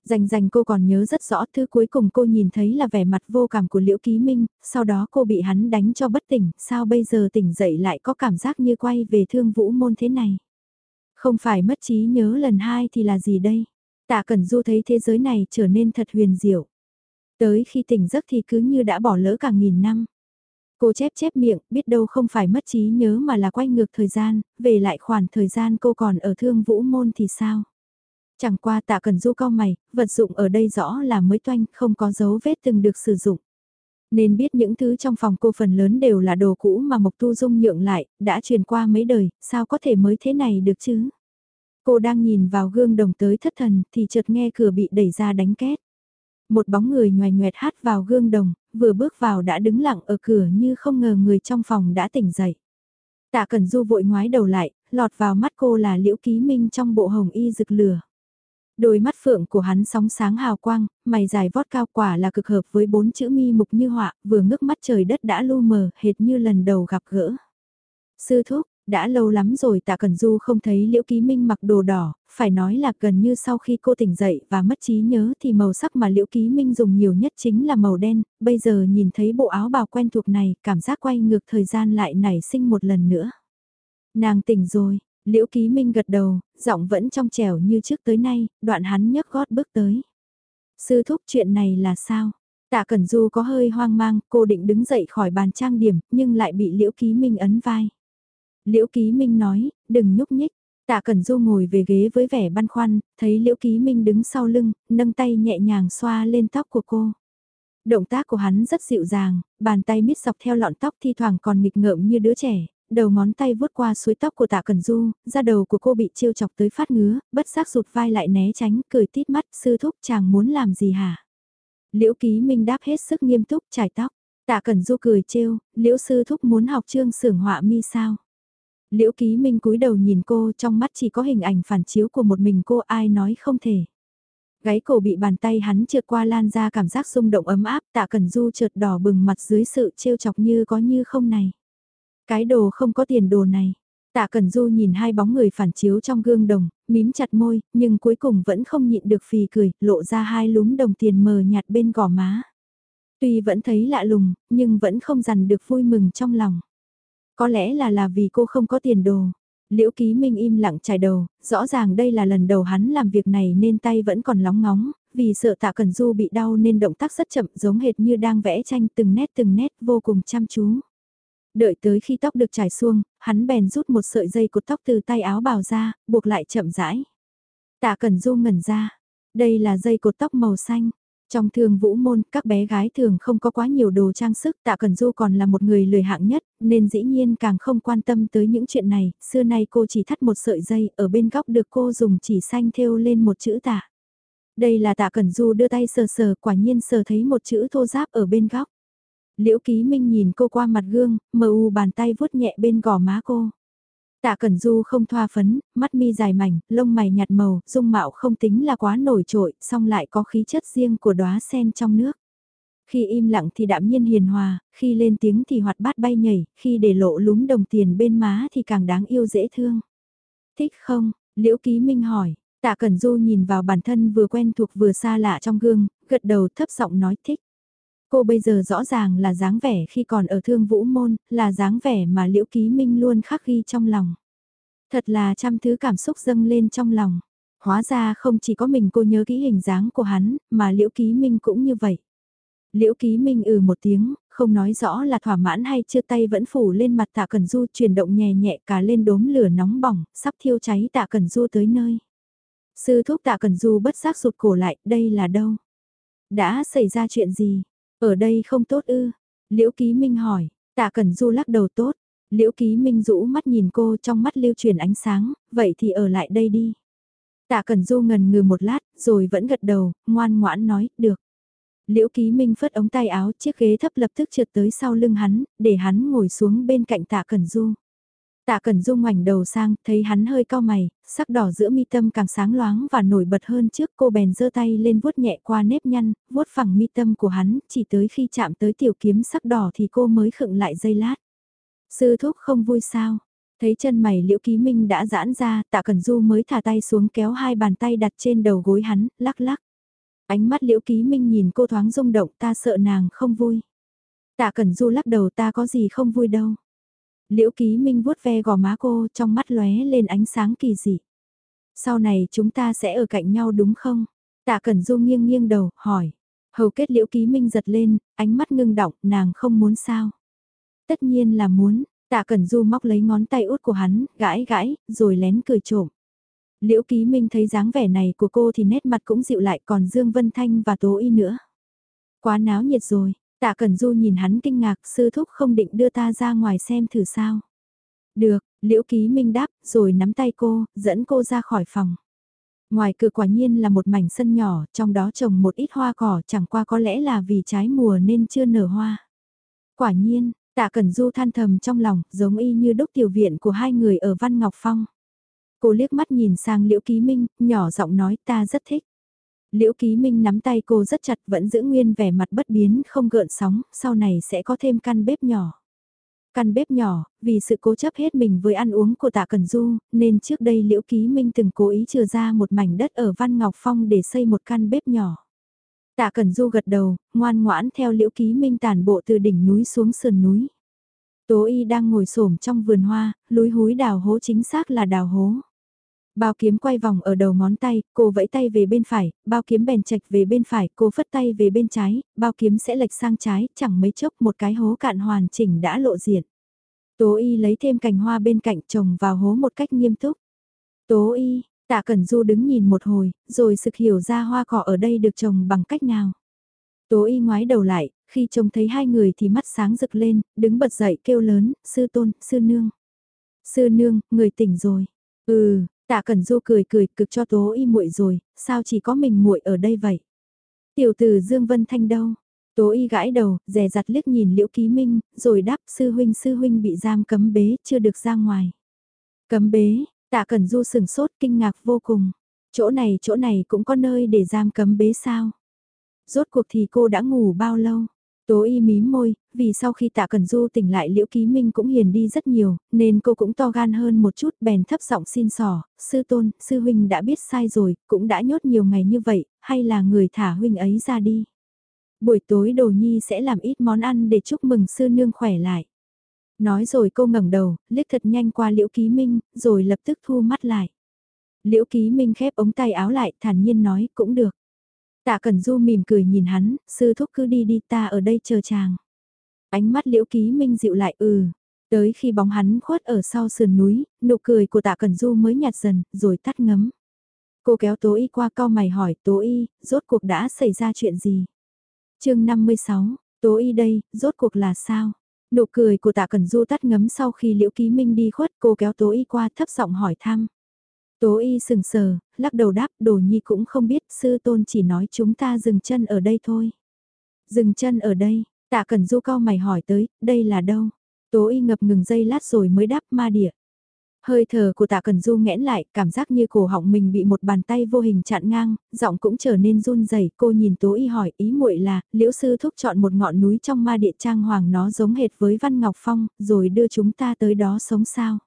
Dành dành cô còn nhớ rất rõ thứ cuối cùng cô nhìn thấy là vẻ mặt vô cảm của Liễu Ký Minh, sau đó cô bị hắn đánh cho bất tỉnh, sao bây giờ tỉnh dậy lại có cảm giác như quay về thương vũ môn thế này. Không phải mất trí nhớ lần hai thì là gì đây? Tạ Cẩn Du thấy thế giới này trở nên thật huyền diệu. Tới khi tỉnh giấc thì cứ như đã bỏ lỡ cả nghìn năm. Cô chép chép miệng, biết đâu không phải mất trí nhớ mà là quay ngược thời gian, về lại khoản thời gian cô còn ở thương vũ môn thì sao? Chẳng qua tạ cần du cao mày, vật dụng ở đây rõ là mới toanh, không có dấu vết từng được sử dụng. Nên biết những thứ trong phòng cô phần lớn đều là đồ cũ mà Mộc Tu Dung nhượng lại, đã truyền qua mấy đời, sao có thể mới thế này được chứ? Cô đang nhìn vào gương đồng tới thất thần thì chợt nghe cửa bị đẩy ra đánh két. Một bóng người nhòe nhoẹt hát vào gương đồng, vừa bước vào đã đứng lặng ở cửa như không ngờ người trong phòng đã tỉnh dậy. Tạ Cẩn Du vội ngoái đầu lại, lọt vào mắt cô là Liễu Ký Minh trong bộ hồng y rực lửa. Đôi mắt phượng của hắn sóng sáng hào quang, mày dài vót cao quả là cực hợp với bốn chữ mi mục như họa, vừa ngước mắt trời đất đã lu mờ, hệt như lần đầu gặp gỡ. Sư thúc, đã lâu lắm rồi tạ Cần Du không thấy Liễu Ký Minh mặc đồ đỏ, phải nói là gần như sau khi cô tỉnh dậy và mất trí nhớ thì màu sắc mà Liễu Ký Minh dùng nhiều nhất chính là màu đen, bây giờ nhìn thấy bộ áo bào quen thuộc này, cảm giác quay ngược thời gian lại nảy sinh một lần nữa. Nàng tỉnh rồi, Liễu Ký Minh gật đầu, giọng vẫn trong trẻo như trước tới nay, đoạn hắn nhấc gót bước tới. Sư thúc chuyện này là sao? Tạ Cẩn Du có hơi hoang mang, cô định đứng dậy khỏi bàn trang điểm, nhưng lại bị Liễu Ký Minh ấn vai. Liễu Ký Minh nói, đừng nhúc nhích. Tạ Cẩn Du ngồi về ghế với vẻ băn khoăn, thấy Liễu Ký Minh đứng sau lưng, nâng tay nhẹ nhàng xoa lên tóc của cô. Động tác của hắn rất dịu dàng, bàn tay miết dọc theo lọn tóc thi thoảng còn nghịch ngợm như đứa trẻ, đầu ngón tay vuốt qua suối tóc của tạ Cần Du, da đầu của cô bị trêu chọc tới phát ngứa, bất giác rụt vai lại né tránh, cười tít mắt, sư thúc chàng muốn làm gì hả? Liễu Ký Minh đáp hết sức nghiêm túc, trải tóc. Tạ Cần Du cười trêu, Liễu sư thúc muốn học trương sưởng họa mi sao? Liễu Ký Minh cúi đầu nhìn cô, trong mắt chỉ có hình ảnh phản chiếu của một mình cô ai nói không thể. Gáy cổ bị bàn tay hắn trượt qua lan ra cảm giác rung động ấm áp, tạ cần du trượt đỏ bừng mặt dưới sự trêu chọc như có như không này. Cái đồ không có tiền đồ này. Tạ Cẩn Du nhìn hai bóng người phản chiếu trong gương đồng, mím chặt môi, nhưng cuối cùng vẫn không nhịn được phì cười, lộ ra hai lúm đồng tiền mờ nhạt bên gò má. Tuy vẫn thấy lạ lùng, nhưng vẫn không dằn được vui mừng trong lòng. Có lẽ là là vì cô không có tiền đồ. Liễu Ký Minh im lặng trải đầu, rõ ràng đây là lần đầu hắn làm việc này nên tay vẫn còn lóng ngóng, vì sợ tạ Cần Du bị đau nên động tác rất chậm giống hệt như đang vẽ tranh từng nét từng nét vô cùng chăm chú. Đợi tới khi tóc được trải xuông, hắn bèn rút một sợi dây cột tóc từ tay áo bào ra, buộc lại chậm rãi. Tạ Cần Du ngẩn ra, đây là dây cột tóc màu xanh. Trong thường vũ môn, các bé gái thường không có quá nhiều đồ trang sức, tạ Cần Du còn là một người lười hạng nhất, nên dĩ nhiên càng không quan tâm tới những chuyện này, xưa nay cô chỉ thắt một sợi dây, ở bên góc được cô dùng chỉ xanh thêu lên một chữ tạ. Đây là tạ Cần Du đưa tay sờ sờ, quả nhiên sờ thấy một chữ thô giáp ở bên góc. Liễu Ký Minh nhìn cô qua mặt gương, mờ u bàn tay vuốt nhẹ bên gò má cô. Tạ Cẩn Du không thoa phấn, mắt mi dài mảnh, lông mày nhạt màu, dung mạo không tính là quá nổi trội, song lại có khí chất riêng của đóa sen trong nước. Khi im lặng thì đạm nhiên hiền hòa, khi lên tiếng thì hoạt bát bay nhảy, khi để lộ lúm đồng tiền bên má thì càng đáng yêu dễ thương. Thích không? Liễu Ký Minh hỏi. Tạ Cẩn Du nhìn vào bản thân vừa quen thuộc vừa xa lạ trong gương, gật đầu thấp giọng nói thích. Cô bây giờ rõ ràng là dáng vẻ khi còn ở thương vũ môn, là dáng vẻ mà Liễu Ký Minh luôn khắc ghi trong lòng. Thật là trăm thứ cảm xúc dâng lên trong lòng. Hóa ra không chỉ có mình cô nhớ kỹ hình dáng của hắn, mà Liễu Ký Minh cũng như vậy. Liễu Ký Minh ừ một tiếng, không nói rõ là thỏa mãn hay chưa tay vẫn phủ lên mặt tạ cần du chuyển động nhẹ nhẹ cả lên đốm lửa nóng bỏng, sắp thiêu cháy tạ cần du tới nơi. Sư thúc tạ cần du bất giác rụt cổ lại, đây là đâu? Đã xảy ra chuyện gì? Ở đây không tốt ư? Liễu Ký Minh hỏi, tạ Cẩn Du lắc đầu tốt. Liễu Ký Minh rũ mắt nhìn cô trong mắt lưu truyền ánh sáng, vậy thì ở lại đây đi. Tạ Cẩn Du ngần ngừ một lát, rồi vẫn gật đầu, ngoan ngoãn nói, được. Liễu Ký Minh phất ống tay áo, chiếc ghế thấp lập tức trượt tới sau lưng hắn, để hắn ngồi xuống bên cạnh Tạ Cẩn Du. Tạ Cẩn Du ngoảnh đầu sang, thấy hắn hơi cao mày, sắc đỏ giữa mi tâm càng sáng loáng và nổi bật hơn trước cô bèn giơ tay lên vuốt nhẹ qua nếp nhăn, vuốt phẳng mi tâm của hắn, chỉ tới khi chạm tới tiểu kiếm sắc đỏ thì cô mới khựng lại dây lát. Sư thúc không vui sao? Thấy chân mày liễu ký minh đã giãn ra, tạ Cẩn Du mới thả tay xuống kéo hai bàn tay đặt trên đầu gối hắn, lắc lắc. Ánh mắt liễu ký minh nhìn cô thoáng rung động ta sợ nàng không vui. Tạ Cẩn Du lắc đầu ta có gì không vui đâu. Liễu Ký Minh vuốt ve gò má cô trong mắt lóe lên ánh sáng kỳ dị. Sau này chúng ta sẽ ở cạnh nhau đúng không? Tạ Cẩn Du nghiêng nghiêng đầu, hỏi. Hầu kết Liễu Ký Minh giật lên, ánh mắt ngưng động, nàng không muốn sao? Tất nhiên là muốn, Tạ Cẩn Du móc lấy ngón tay út của hắn, gãi gãi, rồi lén cười trộm. Liễu Ký Minh thấy dáng vẻ này của cô thì nét mặt cũng dịu lại còn Dương Vân Thanh và Tố Y nữa. Quá náo nhiệt rồi, Tạ Cẩn Du nhìn hắn kinh ngạc, sư thúc không định đưa ta ra ngoài xem thử sao. Được, Liễu Ký Minh đáp, rồi nắm tay cô, dẫn cô ra khỏi phòng. Ngoài cửa quả nhiên là một mảnh sân nhỏ, trong đó trồng một ít hoa cỏ, chẳng qua có lẽ là vì trái mùa nên chưa nở hoa. Quả nhiên, Tạ Cẩn Du than thầm trong lòng, giống y như đốc tiểu viện của hai người ở Văn Ngọc Phong. Cô liếc mắt nhìn sang Liễu Ký Minh, nhỏ giọng nói ta rất thích. Liễu Ký Minh nắm tay cô rất chặt vẫn giữ nguyên vẻ mặt bất biến không gợn sóng, sau này sẽ có thêm căn bếp nhỏ. Căn bếp nhỏ, vì sự cố chấp hết mình với ăn uống của tạ Cần Du, nên trước đây Liễu Ký Minh từng cố ý trừ ra một mảnh đất ở Văn Ngọc Phong để xây một căn bếp nhỏ. Tạ Cần Du gật đầu, ngoan ngoãn theo Liễu Ký Minh tàn bộ từ đỉnh núi xuống sườn núi. Tố Y đang ngồi xổm trong vườn hoa, lúi húi đào hố chính xác là đào hố. Bao kiếm quay vòng ở đầu ngón tay, cô vẫy tay về bên phải, bao kiếm bèn chạch về bên phải, cô phất tay về bên trái, bao kiếm sẽ lệch sang trái, chẳng mấy chốc một cái hố cạn hoàn chỉnh đã lộ diện. Tố y lấy thêm cành hoa bên cạnh trồng vào hố một cách nghiêm túc. Tố y, tạ cẩn du đứng nhìn một hồi, rồi sực hiểu ra hoa cỏ ở đây được trồng bằng cách nào. Tố y ngoái đầu lại, khi trông thấy hai người thì mắt sáng rực lên, đứng bật dậy kêu lớn, sư tôn, sư nương. Sư nương, người tỉnh rồi. Ừ, Tạ Cẩn Du cười cười cực cho Tố Y muội rồi, sao chỉ có mình muội ở đây vậy? Tiểu tử Dương Vân Thanh đâu? Tố Y gãi đầu, dè dặt liếc nhìn Liễu Ký Minh, rồi đáp sư huynh sư huynh bị giam cấm bế, chưa được ra ngoài. Cấm bế, Tạ Cẩn Du sừng sốt kinh ngạc vô cùng. Chỗ này chỗ này cũng có nơi để giam cấm bế sao? Rốt cuộc thì cô đã ngủ bao lâu? Tố y mím môi, vì sau khi tạ Cần Du tỉnh lại Liễu Ký Minh cũng hiền đi rất nhiều, nên cô cũng to gan hơn một chút bèn thấp giọng xin sỏ, sư tôn, sư huynh đã biết sai rồi, cũng đã nhốt nhiều ngày như vậy, hay là người thả huynh ấy ra đi. Buổi tối đồ nhi sẽ làm ít món ăn để chúc mừng sư nương khỏe lại. Nói rồi cô ngẩng đầu, liếc thật nhanh qua Liễu Ký Minh, rồi lập tức thu mắt lại. Liễu Ký Minh khép ống tay áo lại, thản nhiên nói, cũng được. Tạ Cẩn Du mỉm cười nhìn hắn, sư thúc cứ đi đi ta ở đây chờ chàng. Ánh mắt liễu ký minh dịu lại ừ. Tới khi bóng hắn khuất ở sau sườn núi, nụ cười của tạ Cẩn Du mới nhạt dần, rồi tắt ngấm. Cô kéo Tố Y qua cao mày hỏi Tố Y, rốt cuộc đã xảy ra chuyện gì? chương 56, Tố Y đây, rốt cuộc là sao? Nụ cười của tạ Cẩn Du tắt ngấm sau khi Liễu Ký Minh đi khuất cô kéo Tố Y qua thấp giọng hỏi thăm. Tố Y sừng sờ, lắc đầu đáp đồ nhi cũng không biết sư tôn chỉ nói chúng ta dừng chân ở đây thôi. Dừng chân ở đây, tạ Cần Du cao mày hỏi tới, đây là đâu? Tố Y ngập ngừng dây lát rồi mới đáp ma địa. Hơi thở của tạ cần du nghẽn lại, cảm giác như cổ họng mình bị một bàn tay vô hình chặn ngang, giọng cũng trở nên run rẩy. cô nhìn tố y hỏi ý muội là, liễu sư thúc chọn một ngọn núi trong ma địa trang hoàng nó giống hệt với Văn Ngọc Phong, rồi đưa chúng ta tới đó sống sao.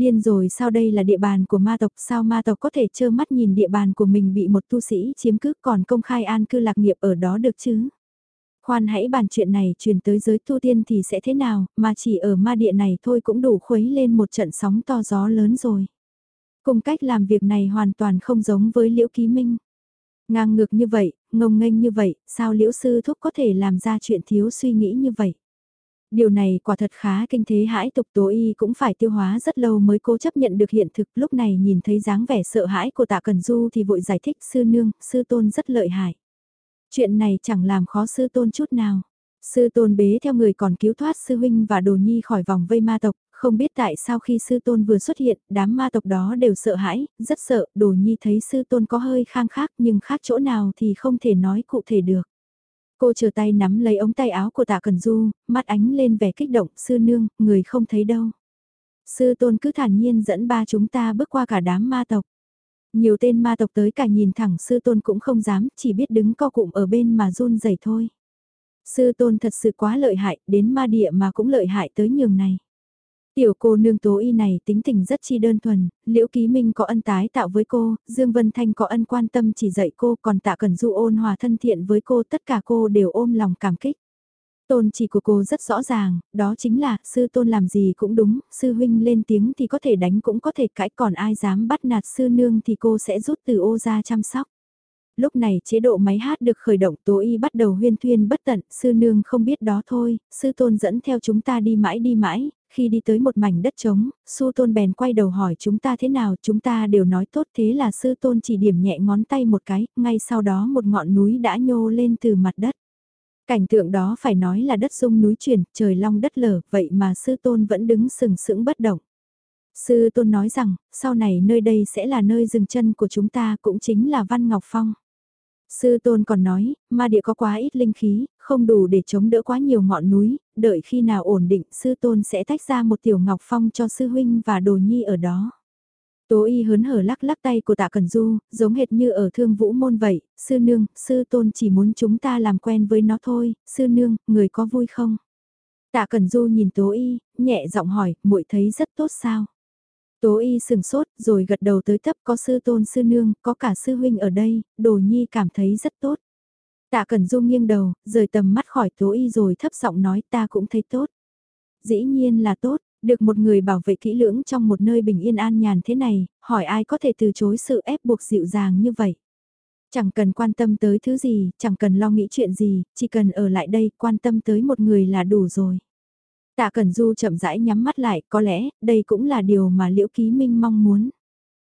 Điên rồi sao đây là địa bàn của ma tộc, sao ma tộc có thể trơ mắt nhìn địa bàn của mình bị một tu sĩ chiếm cứ còn công khai an cư lạc nghiệp ở đó được chứ? Khoan hãy bàn chuyện này truyền tới giới tu tiên thì sẽ thế nào, mà chỉ ở ma địa này thôi cũng đủ khuấy lên một trận sóng to gió lớn rồi. Cùng cách làm việc này hoàn toàn không giống với Liễu Ký Minh. Ngang ngược như vậy, ngông nghênh như vậy, sao Liễu Sư Thúc có thể làm ra chuyện thiếu suy nghĩ như vậy? Điều này quả thật khá kinh thế hãi tục tố y cũng phải tiêu hóa rất lâu mới cố chấp nhận được hiện thực lúc này nhìn thấy dáng vẻ sợ hãi của tạ Cần Du thì vội giải thích sư nương, sư tôn rất lợi hại. Chuyện này chẳng làm khó sư tôn chút nào. Sư tôn bế theo người còn cứu thoát sư huynh và đồ nhi khỏi vòng vây ma tộc, không biết tại sao khi sư tôn vừa xuất hiện, đám ma tộc đó đều sợ hãi, rất sợ, đồ nhi thấy sư tôn có hơi khang khác nhưng khác chỗ nào thì không thể nói cụ thể được. Cô chờ tay nắm lấy ống tay áo của tạ Cần Du, mắt ánh lên vẻ kích động, sư nương, người không thấy đâu. Sư tôn cứ thản nhiên dẫn ba chúng ta bước qua cả đám ma tộc. Nhiều tên ma tộc tới cả nhìn thẳng sư tôn cũng không dám, chỉ biết đứng co cụm ở bên mà run rẩy thôi. Sư tôn thật sự quá lợi hại, đến ma địa mà cũng lợi hại tới nhường này. Tiểu cô nương tố y này tính tình rất chi đơn thuần, Liễu Ký Minh có ân tái tạo với cô, Dương Vân Thanh có ân quan tâm chỉ dạy cô, còn tạ cần du ôn hòa thân thiện với cô, tất cả cô đều ôm lòng cảm kích. Tôn chỉ của cô rất rõ ràng, đó chính là, sư tôn làm gì cũng đúng, sư huynh lên tiếng thì có thể đánh cũng có thể cãi còn ai dám bắt nạt sư nương thì cô sẽ rút từ ô ra chăm sóc. Lúc này chế độ máy hát được khởi động tố y bắt đầu huyên thuyên bất tận, sư nương không biết đó thôi, sư tôn dẫn theo chúng ta đi mãi đi mãi, khi đi tới một mảnh đất trống, sư tôn bèn quay đầu hỏi chúng ta thế nào, chúng ta đều nói tốt thế là sư tôn chỉ điểm nhẹ ngón tay một cái, ngay sau đó một ngọn núi đã nhô lên từ mặt đất. Cảnh tượng đó phải nói là đất rung núi chuyển, trời long đất lở, vậy mà sư tôn vẫn đứng sừng sững bất động. Sư tôn nói rằng, sau này nơi đây sẽ là nơi dừng chân của chúng ta cũng chính là Văn Ngọc Phong. Sư tôn còn nói, ma địa có quá ít linh khí, không đủ để chống đỡ quá nhiều ngọn núi, đợi khi nào ổn định sư tôn sẽ tách ra một tiểu ngọc phong cho sư huynh và đồ nhi ở đó. Tố y hớn hở lắc lắc tay của tạ Cần Du, giống hệt như ở thương vũ môn vậy, sư nương, sư tôn chỉ muốn chúng ta làm quen với nó thôi, sư nương, người có vui không? Tạ Cần Du nhìn Tố y, nhẹ giọng hỏi, muội thấy rất tốt sao? Tố y sừng sốt, rồi gật đầu tới thấp có sư tôn sư nương, có cả sư huynh ở đây, đồ nhi cảm thấy rất tốt. Tạ Cẩn Du nghiêng đầu, rời tầm mắt khỏi Tố y rồi thấp giọng nói ta cũng thấy tốt. Dĩ nhiên là tốt, được một người bảo vệ kỹ lưỡng trong một nơi bình yên an nhàn thế này, hỏi ai có thể từ chối sự ép buộc dịu dàng như vậy. Chẳng cần quan tâm tới thứ gì, chẳng cần lo nghĩ chuyện gì, chỉ cần ở lại đây quan tâm tới một người là đủ rồi. Tạ Cần Du chậm rãi nhắm mắt lại, có lẽ đây cũng là điều mà Liễu Ký Minh mong muốn.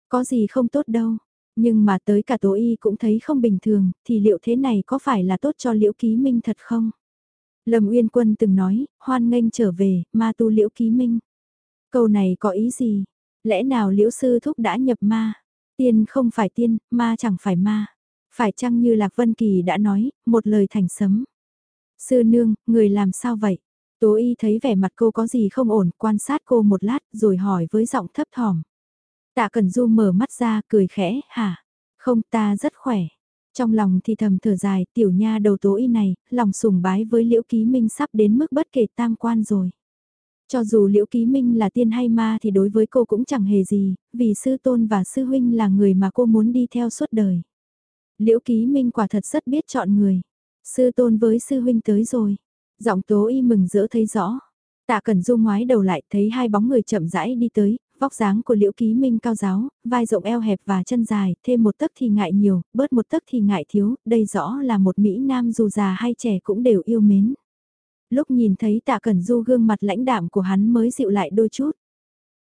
Có gì không tốt đâu, nhưng mà tới cả Tố Y cũng thấy không bình thường, thì liệu thế này có phải là tốt cho Liễu Ký Minh thật không? Lâm Uyên Quân từng nói, hoan nghênh trở về, ma tu liễu ký minh. Câu này có ý gì? Lẽ nào liễu sư thúc đã nhập ma? Tiên không phải tiên, ma chẳng phải ma. Phải chăng như Lạc Vân Kỳ đã nói, một lời thành sấm. Sư nương, người làm sao vậy? Tố y thấy vẻ mặt cô có gì không ổn, quan sát cô một lát rồi hỏi với giọng thấp thỏm. Tạ Cần Du mở mắt ra, cười khẽ, hả? Không ta rất khỏe. Trong lòng thì thầm thở dài, tiểu nha đầu tố y này, lòng sùng bái với liễu ký minh sắp đến mức bất kể tam quan rồi. Cho dù liễu ký minh là tiên hay ma thì đối với cô cũng chẳng hề gì, vì sư tôn và sư huynh là người mà cô muốn đi theo suốt đời. Liễu ký minh quả thật rất biết chọn người. Sư tôn với sư huynh tới rồi. Giọng tố y mừng rỡ thấy rõ. Tạ Cẩn Du ngoái đầu lại thấy hai bóng người chậm rãi đi tới, vóc dáng của Liễu Ký Minh cao giáo, vai rộng eo hẹp và chân dài, thêm một tấc thì ngại nhiều, bớt một tấc thì ngại thiếu, đây rõ là một Mỹ Nam dù già hay trẻ cũng đều yêu mến. Lúc nhìn thấy tạ cẩn du gương mặt lãnh đạm của hắn mới dịu lại đôi chút.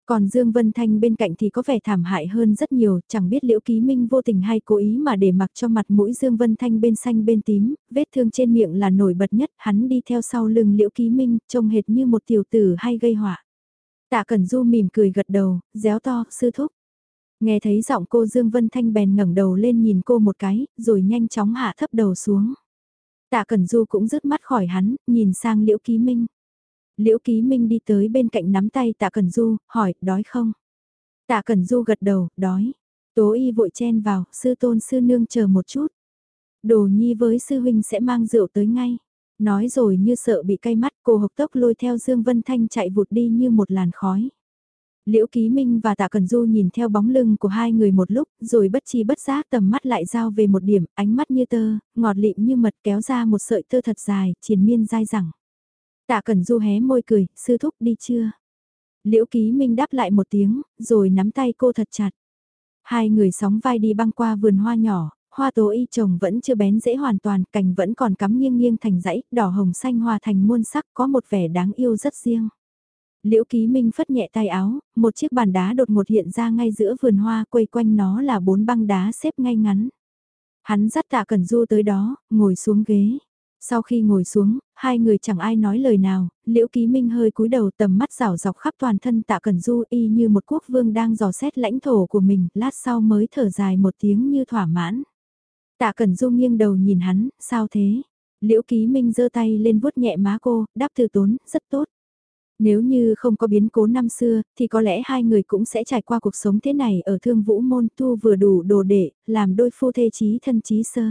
Còn Dương Vân Thanh bên cạnh thì có vẻ thảm hại hơn rất nhiều, chẳng biết Liễu Ký Minh vô tình hay cố ý mà để mặc cho mặt mũi Dương Vân Thanh bên xanh bên tím, vết thương trên miệng là nổi bật nhất, hắn đi theo sau lưng Liễu Ký Minh, trông hệt như một tiểu tử hay gây họa. Tạ Cẩn Du mỉm cười gật đầu, réo to, sư thúc. Nghe thấy giọng cô Dương Vân Thanh bèn ngẩng đầu lên nhìn cô một cái, rồi nhanh chóng hạ thấp đầu xuống. Tạ Cẩn Du cũng rứt mắt khỏi hắn, nhìn sang Liễu Ký Minh. Liễu Ký Minh đi tới bên cạnh nắm tay Tạ Cẩn Du, hỏi, đói không? Tạ Cẩn Du gật đầu, đói. Tố y vội chen vào, sư tôn sư nương chờ một chút. Đồ nhi với sư huynh sẽ mang rượu tới ngay. Nói rồi như sợ bị cay mắt cô hộc tốc lôi theo Dương Vân Thanh chạy vụt đi như một làn khói. Liễu Ký Minh và Tạ Cần Du nhìn theo bóng lưng của hai người một lúc, rồi bất chi bất giác tầm mắt lại giao về một điểm, ánh mắt như tơ, ngọt lịm như mật kéo ra một sợi tơ thật dài, triền miên dai dẳng. Tạ Cần Du hé môi cười, sư thúc đi chưa? Liễu Ký Minh đáp lại một tiếng, rồi nắm tay cô thật chặt. Hai người sóng vai đi băng qua vườn hoa nhỏ, hoa tố y trồng vẫn chưa bén dễ hoàn toàn, cành vẫn còn cắm nghiêng nghiêng thành dãy, đỏ hồng xanh hòa thành muôn sắc, có một vẻ đáng yêu rất riêng. Liễu Ký Minh phất nhẹ tay áo, một chiếc bàn đá đột ngột hiện ra ngay giữa vườn hoa, quây quanh nó là bốn băng đá xếp ngay ngắn. Hắn dắt tạ Cẩn Du tới đó, ngồi xuống ghế. Sau khi ngồi xuống, hai người chẳng ai nói lời nào, Liễu Ký Minh hơi cúi đầu tầm mắt rảo dọc khắp toàn thân tạ Cẩn Du y như một quốc vương đang dò xét lãnh thổ của mình, lát sau mới thở dài một tiếng như thỏa mãn. Tạ Cẩn Du nghiêng đầu nhìn hắn, sao thế? Liễu Ký Minh giơ tay lên vuốt nhẹ má cô, đáp từ tốn, rất tốt. Nếu như không có biến cố năm xưa, thì có lẽ hai người cũng sẽ trải qua cuộc sống thế này ở thương vũ môn tu vừa đủ đồ để, làm đôi phu thê chí thân chí sơ.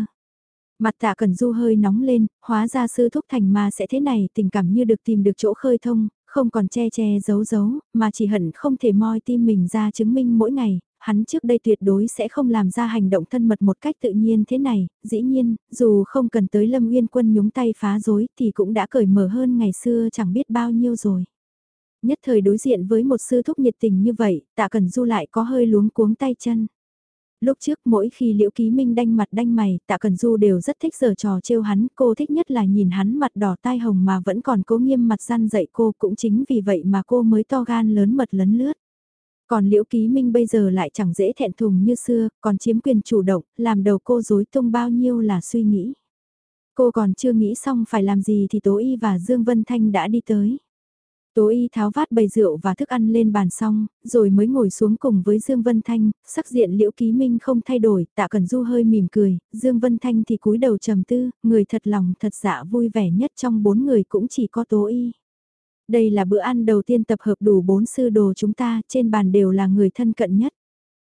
Mặt tạ cần du hơi nóng lên, hóa ra sư thúc thành ma sẽ thế này, tình cảm như được tìm được chỗ khơi thông, không còn che che giấu giấu, mà chỉ hận không thể moi tim mình ra chứng minh mỗi ngày, hắn trước đây tuyệt đối sẽ không làm ra hành động thân mật một cách tự nhiên thế này, dĩ nhiên, dù không cần tới Lâm Nguyên Quân nhúng tay phá rối thì cũng đã cởi mở hơn ngày xưa chẳng biết bao nhiêu rồi. Nhất thời đối diện với một sư thúc nhiệt tình như vậy, tạ cần du lại có hơi luống cuống tay chân. Lúc trước mỗi khi Liễu Ký Minh đanh mặt đanh mày, Tạ Cần Du đều rất thích giờ trò trêu hắn, cô thích nhất là nhìn hắn mặt đỏ tai hồng mà vẫn còn cố nghiêm mặt gian dậy cô cũng chính vì vậy mà cô mới to gan lớn mật lấn lướt. Còn Liễu Ký Minh bây giờ lại chẳng dễ thẹn thùng như xưa, còn chiếm quyền chủ động, làm đầu cô rối tung bao nhiêu là suy nghĩ. Cô còn chưa nghĩ xong phải làm gì thì Tố Y và Dương Vân Thanh đã đi tới. Tố y tháo vát bầy rượu và thức ăn lên bàn xong, rồi mới ngồi xuống cùng với Dương Vân Thanh, sắc diện liễu ký minh không thay đổi, tạ cần du hơi mỉm cười, Dương Vân Thanh thì cúi đầu trầm tư, người thật lòng thật dạ vui vẻ nhất trong bốn người cũng chỉ có tố y. Đây là bữa ăn đầu tiên tập hợp đủ bốn sư đồ chúng ta, trên bàn đều là người thân cận nhất.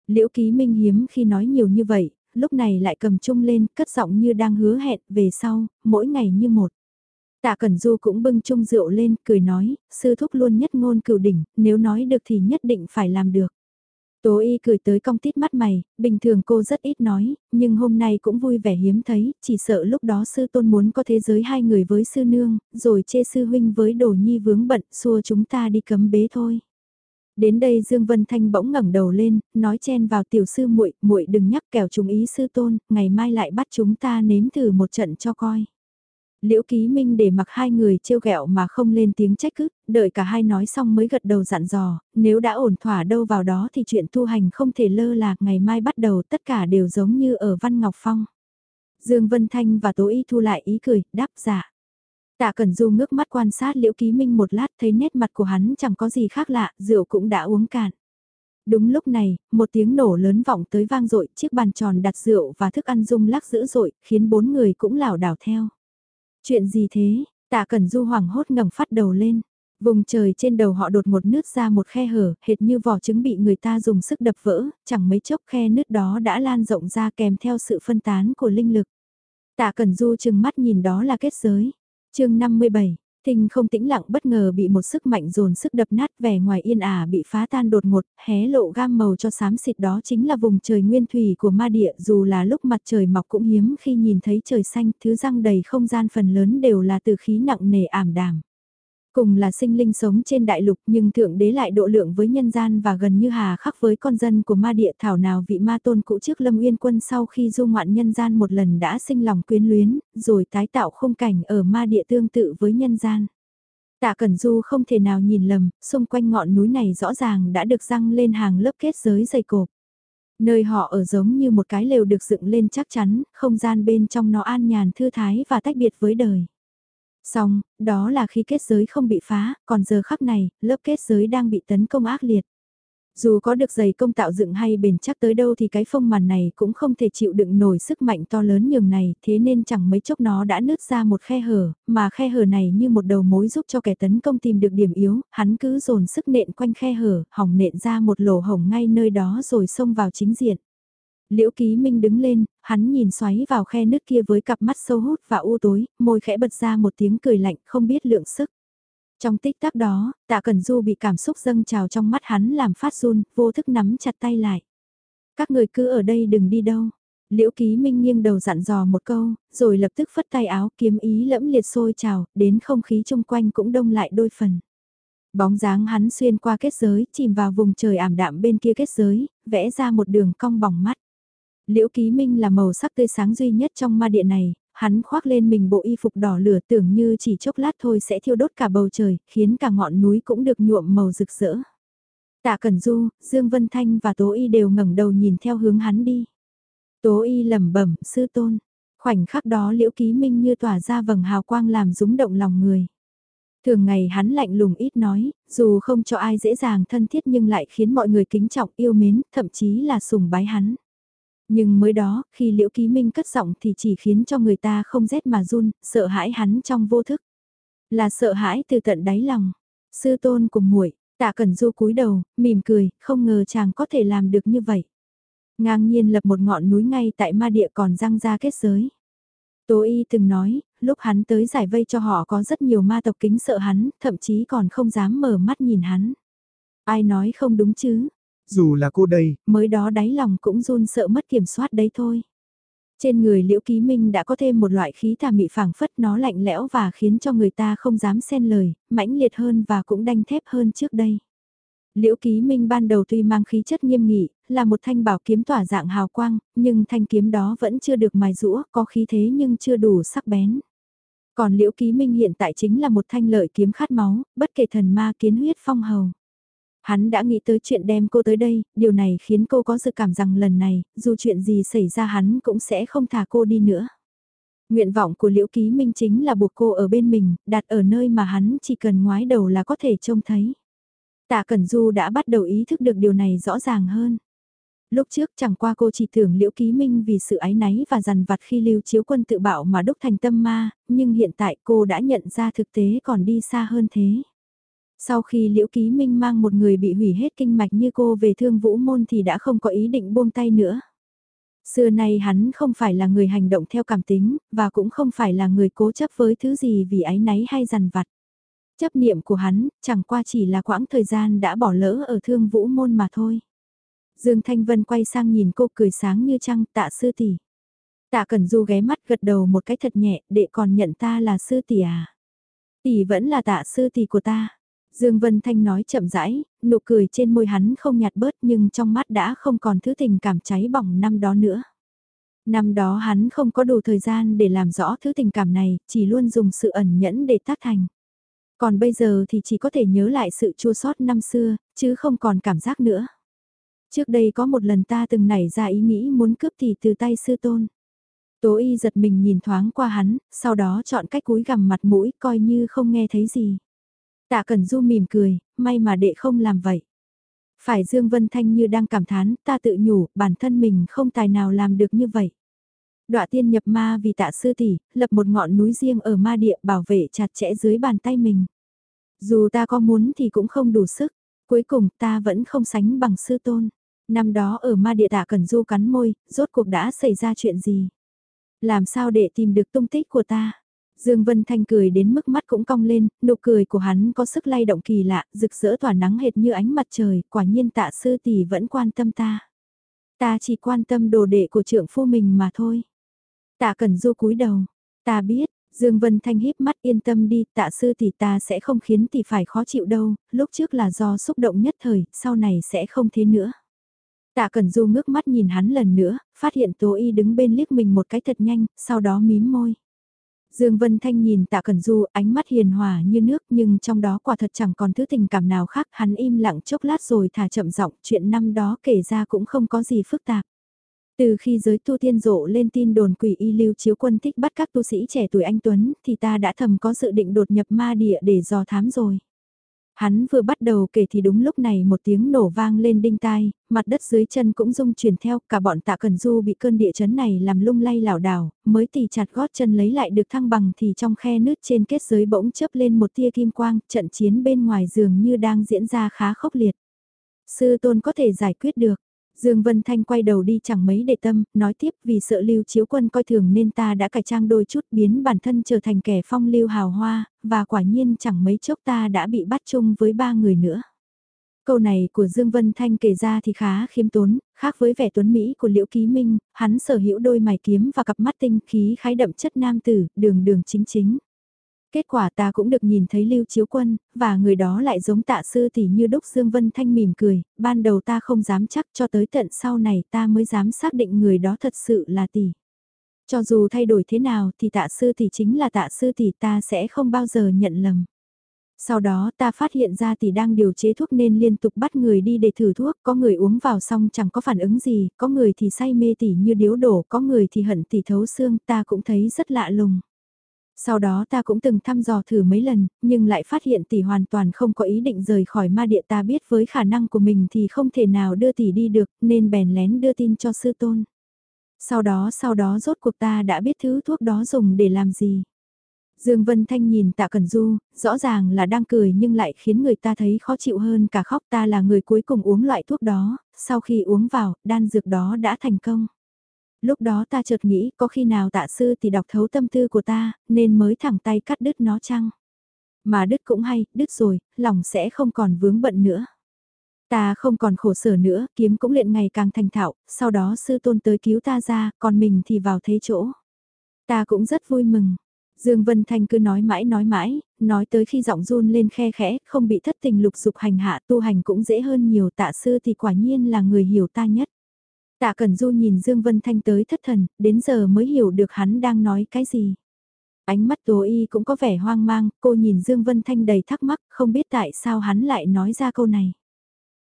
Liễu ký minh hiếm khi nói nhiều như vậy, lúc này lại cầm chung lên, cất giọng như đang hứa hẹn, về sau, mỗi ngày như một. Tạ Cẩn Du cũng bưng chung rượu lên, cười nói, sư thúc luôn nhất ngôn cửu đỉnh, nếu nói được thì nhất định phải làm được. Tố y cười tới cong tít mắt mày, bình thường cô rất ít nói, nhưng hôm nay cũng vui vẻ hiếm thấy, chỉ sợ lúc đó sư tôn muốn có thế giới hai người với sư nương, rồi chê sư huynh với đồ nhi vướng bận, xua chúng ta đi cấm bế thôi. Đến đây Dương Vân Thanh bỗng ngẩng đầu lên, nói chen vào tiểu sư muội, muội đừng nhắc kẻo chúng ý sư tôn, ngày mai lại bắt chúng ta nếm thử một trận cho coi. Liễu Ký Minh để mặc hai người trêu ghẹo mà không lên tiếng trách cứ, đợi cả hai nói xong mới gật đầu dặn dò, nếu đã ổn thỏa đâu vào đó thì chuyện tu hành không thể lơ là, ngày mai bắt đầu tất cả đều giống như ở Văn Ngọc Phong. Dương Vân Thanh và Tố Y thu lại ý cười, đáp giả. Dạ. Tạ Cẩn Du ngước mắt quan sát Liễu Ký Minh một lát thấy nét mặt của hắn chẳng có gì khác lạ, rượu cũng đã uống cạn. Đúng lúc này, một tiếng nổ lớn vọng tới vang dội, chiếc bàn tròn đặt rượu và thức ăn rung lắc dữ dội, khiến bốn người cũng lảo đảo theo. Chuyện gì thế? Tạ Cẩn Du hoảng hốt ngẩng phát đầu lên. Vùng trời trên đầu họ đột một nứt ra một khe hở, hệt như vỏ trứng bị người ta dùng sức đập vỡ, chẳng mấy chốc khe nứt đó đã lan rộng ra kèm theo sự phân tán của linh lực. Tạ Cẩn Du chừng mắt nhìn đó là kết giới. chương 57, tinh không tĩnh lặng bất ngờ bị một sức mạnh dồn sức đập nát vẻ ngoài yên ả bị phá tan đột ngột, hé lộ gam màu cho xám xịt đó chính là vùng trời nguyên thủy của ma địa dù là lúc mặt trời mọc cũng hiếm khi nhìn thấy trời xanh, thứ răng đầy không gian phần lớn đều là từ khí nặng nề ảm đàm. Cùng là sinh linh sống trên đại lục nhưng thượng đế lại độ lượng với nhân gian và gần như hà khắc với con dân của ma địa thảo nào vị ma tôn cũ trước lâm uyên quân sau khi du ngoạn nhân gian một lần đã sinh lòng quyến luyến, rồi tái tạo khung cảnh ở ma địa tương tự với nhân gian. Tạ Cẩn Du không thể nào nhìn lầm, xung quanh ngọn núi này rõ ràng đã được răng lên hàng lớp kết giới dày cộp. Nơi họ ở giống như một cái lều được dựng lên chắc chắn, không gian bên trong nó an nhàn thư thái và tách biệt với đời. Xong, đó là khi kết giới không bị phá, còn giờ khắc này, lớp kết giới đang bị tấn công ác liệt. Dù có được giày công tạo dựng hay bền chắc tới đâu thì cái phông màn này cũng không thể chịu đựng nổi sức mạnh to lớn nhường này, thế nên chẳng mấy chốc nó đã nứt ra một khe hở, mà khe hở này như một đầu mối giúp cho kẻ tấn công tìm được điểm yếu, hắn cứ dồn sức nện quanh khe hở, hỏng nện ra một lỗ hổng ngay nơi đó rồi xông vào chính diện. Liễu Ký Minh đứng lên, hắn nhìn xoáy vào khe nước kia với cặp mắt sâu hút và u tối, môi khẽ bật ra một tiếng cười lạnh không biết lượng sức. Trong tích tắc đó, tạ Cẩn Du bị cảm xúc dâng trào trong mắt hắn làm phát run, vô thức nắm chặt tay lại. Các người cứ ở đây đừng đi đâu. Liễu Ký Minh nghiêng đầu dặn dò một câu, rồi lập tức phất tay áo kiếm ý lẫm liệt sôi trào, đến không khí chung quanh cũng đông lại đôi phần. Bóng dáng hắn xuyên qua kết giới, chìm vào vùng trời ảm đạm bên kia kết giới, vẽ ra một đường cong bỏng mắt. Liễu Ký Minh là màu sắc tươi sáng duy nhất trong ma điện này, hắn khoác lên mình bộ y phục đỏ lửa tưởng như chỉ chốc lát thôi sẽ thiêu đốt cả bầu trời, khiến cả ngọn núi cũng được nhuộm màu rực rỡ. Tạ Cẩn Du, Dương Vân Thanh và Tố Y đều ngẩng đầu nhìn theo hướng hắn đi. Tố Y lẩm bẩm, sư tôn. Khoảnh khắc đó Liễu Ký Minh như tỏa ra vầng hào quang làm rúng động lòng người. Thường ngày hắn lạnh lùng ít nói, dù không cho ai dễ dàng thân thiết nhưng lại khiến mọi người kính trọng yêu mến, thậm chí là sùng bái hắn. Nhưng mới đó, khi Liễu Ký Minh cất giọng thì chỉ khiến cho người ta không rét mà run, sợ hãi hắn trong vô thức. Là sợ hãi từ tận đáy lòng. Sư tôn cùng muội tạ cẩn du cúi đầu, mỉm cười, không ngờ chàng có thể làm được như vậy. Ngang nhiên lập một ngọn núi ngay tại ma địa còn răng ra kết giới. Tố y từng nói, lúc hắn tới giải vây cho họ có rất nhiều ma tộc kính sợ hắn, thậm chí còn không dám mở mắt nhìn hắn. Ai nói không đúng chứ,
dù là cô đây,
mới đó đáy lòng cũng run sợ mất kiểm soát đấy thôi. Trên người Liễu Ký Minh đã có thêm một loại khí tà mị phảng phất nó lạnh lẽo và khiến cho người ta không dám xen lời, mãnh liệt hơn và cũng đanh thép hơn trước đây. Liễu Ký Minh ban đầu tuy mang khí chất nghiêm nghị, là một thanh bảo kiếm tỏa dạng hào quang, nhưng thanh kiếm đó vẫn chưa được mài rũa, có khí thế nhưng chưa đủ sắc bén. Còn Liễu Ký Minh hiện tại chính là một thanh lợi kiếm khát máu, bất kể thần ma kiến huyết phong hầu. Hắn đã nghĩ tới chuyện đem cô tới đây, điều này khiến cô có dự cảm rằng lần này, dù chuyện gì xảy ra hắn cũng sẽ không thả cô đi nữa. Nguyện vọng của Liễu Ký Minh chính là buộc cô ở bên mình, đặt ở nơi mà hắn chỉ cần ngoái đầu là có thể trông thấy. Tạ Cẩn Du đã bắt đầu ý thức được điều này rõ ràng hơn. Lúc trước chẳng qua cô chỉ tưởng Liễu Ký Minh vì sự ái náy và dằn vặt khi lưu chiếu quân tự bạo mà đúc thành tâm ma, nhưng hiện tại cô đã nhận ra thực tế còn đi xa hơn thế. Sau khi Liễu Ký Minh mang một người bị hủy hết kinh mạch như cô về thương vũ môn thì đã không có ý định buông tay nữa. Xưa nay hắn không phải là người hành động theo cảm tính, và cũng không phải là người cố chấp với thứ gì vì ái náy hay dằn vặt. Chấp niệm của hắn, chẳng qua chỉ là quãng thời gian đã bỏ lỡ ở thương vũ môn mà thôi. Dương Thanh Vân quay sang nhìn cô cười sáng như trăng tạ sư tỷ. Tạ Cẩn Du ghé mắt gật đầu một cái thật nhẹ, đệ còn nhận ta là sư tỷ à. Tỷ vẫn là tạ sư tỷ của ta. Dương Vân Thanh nói chậm rãi, nụ cười trên môi hắn không nhạt bớt nhưng trong mắt đã không còn thứ tình cảm cháy bỏng năm đó nữa. Năm đó hắn không có đủ thời gian để làm rõ thứ tình cảm này, chỉ luôn dùng sự ẩn nhẫn để tác thành. Còn bây giờ thì chỉ có thể nhớ lại sự chua sót năm xưa, chứ không còn cảm giác nữa. Trước đây có một lần ta từng nảy ra ý nghĩ muốn cướp thì từ tay sư tôn. Tố y giật mình nhìn thoáng qua hắn, sau đó chọn cách cúi gằm mặt mũi coi như không nghe thấy gì. Tạ Cẩn Du mỉm cười, may mà đệ không làm vậy. Phải Dương Vân Thanh như đang cảm thán, ta tự nhủ, bản thân mình không tài nào làm được như vậy. Đọa tiên nhập ma vì tạ sư tỷ, lập một ngọn núi riêng ở ma địa bảo vệ chặt chẽ dưới bàn tay mình. Dù ta có muốn thì cũng không đủ sức, cuối cùng ta vẫn không sánh bằng sư tôn. Năm đó ở ma địa tạ Cẩn Du cắn môi, rốt cuộc đã xảy ra chuyện gì? Làm sao để tìm được tung tích của ta? Dương Vân Thanh cười đến mức mắt cũng cong lên, nụ cười của hắn có sức lay động kỳ lạ, rực rỡ tỏa nắng hệt như ánh mặt trời, quả nhiên tạ sư tỷ vẫn quan tâm ta. Ta chỉ quan tâm đồ đệ của trưởng phu mình mà thôi. Tạ Cẩn Du cúi đầu, ta biết, Dương Vân Thanh híp mắt yên tâm đi, tạ sư tỷ ta sẽ không khiến tỷ phải khó chịu đâu, lúc trước là do xúc động nhất thời, sau này sẽ không thế nữa. Tạ Cẩn Du ngước mắt nhìn hắn lần nữa, phát hiện Tố Y đứng bên liếc mình một cái thật nhanh, sau đó mím môi. Dương Vân Thanh nhìn Tạ Cẩn Du, ánh mắt hiền hòa như nước nhưng trong đó quả thật chẳng còn thứ tình cảm nào khác, hắn im lặng chốc lát rồi thả chậm giọng, chuyện năm đó kể ra cũng không có gì phức tạp. Từ khi giới tu tiên rộ lên tin đồn quỷ y lưu chiếu quân thích bắt các tu sĩ trẻ tuổi anh Tuấn thì ta đã thầm có dự định đột nhập ma địa để dò thám rồi. Hắn vừa bắt đầu kể thì đúng lúc này một tiếng nổ vang lên đinh tai, mặt đất dưới chân cũng rung chuyển theo, cả bọn tạ cần du bị cơn địa chấn này làm lung lay lảo đảo, mới tì chặt gót chân lấy lại được thăng bằng thì trong khe nứt trên kết giới bỗng chớp lên một tia kim quang, trận chiến bên ngoài giường như đang diễn ra khá khốc liệt. Sư tôn có thể giải quyết được, Dương Vân Thanh quay đầu đi chẳng mấy để tâm, nói tiếp vì sợ lưu chiếu quân coi thường nên ta đã cải trang đôi chút biến bản thân trở thành kẻ phong lưu hào hoa, và quả nhiên chẳng mấy chốc ta đã bị bắt chung với ba người nữa. Câu này của Dương Vân Thanh kể ra thì khá khiêm tốn, khác với vẻ tuấn Mỹ của Liễu Ký Minh, hắn sở hữu đôi mày kiếm và cặp mắt tinh khí khái đậm chất nam tử, đường đường chính chính. Kết quả ta cũng được nhìn thấy Lưu Chiếu Quân, và người đó lại giống tạ sư tỷ như đúc Dương Vân Thanh mỉm cười, ban đầu ta không dám chắc cho tới tận sau này ta mới dám xác định người đó thật sự là tỷ. Cho dù thay đổi thế nào thì tạ sư tỷ chính là tạ sư tỷ ta sẽ không bao giờ nhận lầm. Sau đó ta phát hiện ra tỷ đang điều chế thuốc nên liên tục bắt người đi để thử thuốc, có người uống vào xong chẳng có phản ứng gì, có người thì say mê tỷ như điếu đổ, có người thì hận tỷ thấu xương, ta cũng thấy rất lạ lùng. Sau đó ta cũng từng thăm dò thử mấy lần, nhưng lại phát hiện tỷ hoàn toàn không có ý định rời khỏi ma địa ta biết với khả năng của mình thì không thể nào đưa tỷ đi được, nên bèn lén đưa tin cho sư tôn. Sau đó sau đó rốt cuộc ta đã biết thứ thuốc đó dùng để làm gì. Dương Vân Thanh nhìn Tạ Cẩn Du, rõ ràng là đang cười nhưng lại khiến người ta thấy khó chịu hơn cả khóc ta là người cuối cùng uống loại thuốc đó, sau khi uống vào, đan dược đó đã thành công. Lúc đó ta chợt nghĩ có khi nào tạ sư thì đọc thấu tâm tư của ta, nên mới thẳng tay cắt đứt nó chăng? Mà đứt cũng hay, đứt rồi, lòng sẽ không còn vướng bận nữa. Ta không còn khổ sở nữa, kiếm cũng luyện ngày càng thành thạo, sau đó sư tôn tới cứu ta ra, còn mình thì vào thế chỗ. Ta cũng rất vui mừng. Dương Vân Thanh cứ nói mãi nói mãi, nói tới khi giọng run lên khe khẽ, không bị thất tình lục dục hành hạ tu hành cũng dễ hơn nhiều tạ sư thì quả nhiên là người hiểu ta nhất. Tạ Cẩn Du nhìn Dương Vân Thanh tới thất thần, đến giờ mới hiểu được hắn đang nói cái gì. Ánh mắt Tố Y cũng có vẻ hoang mang, cô nhìn Dương Vân Thanh đầy thắc mắc, không biết tại sao hắn lại nói ra câu này.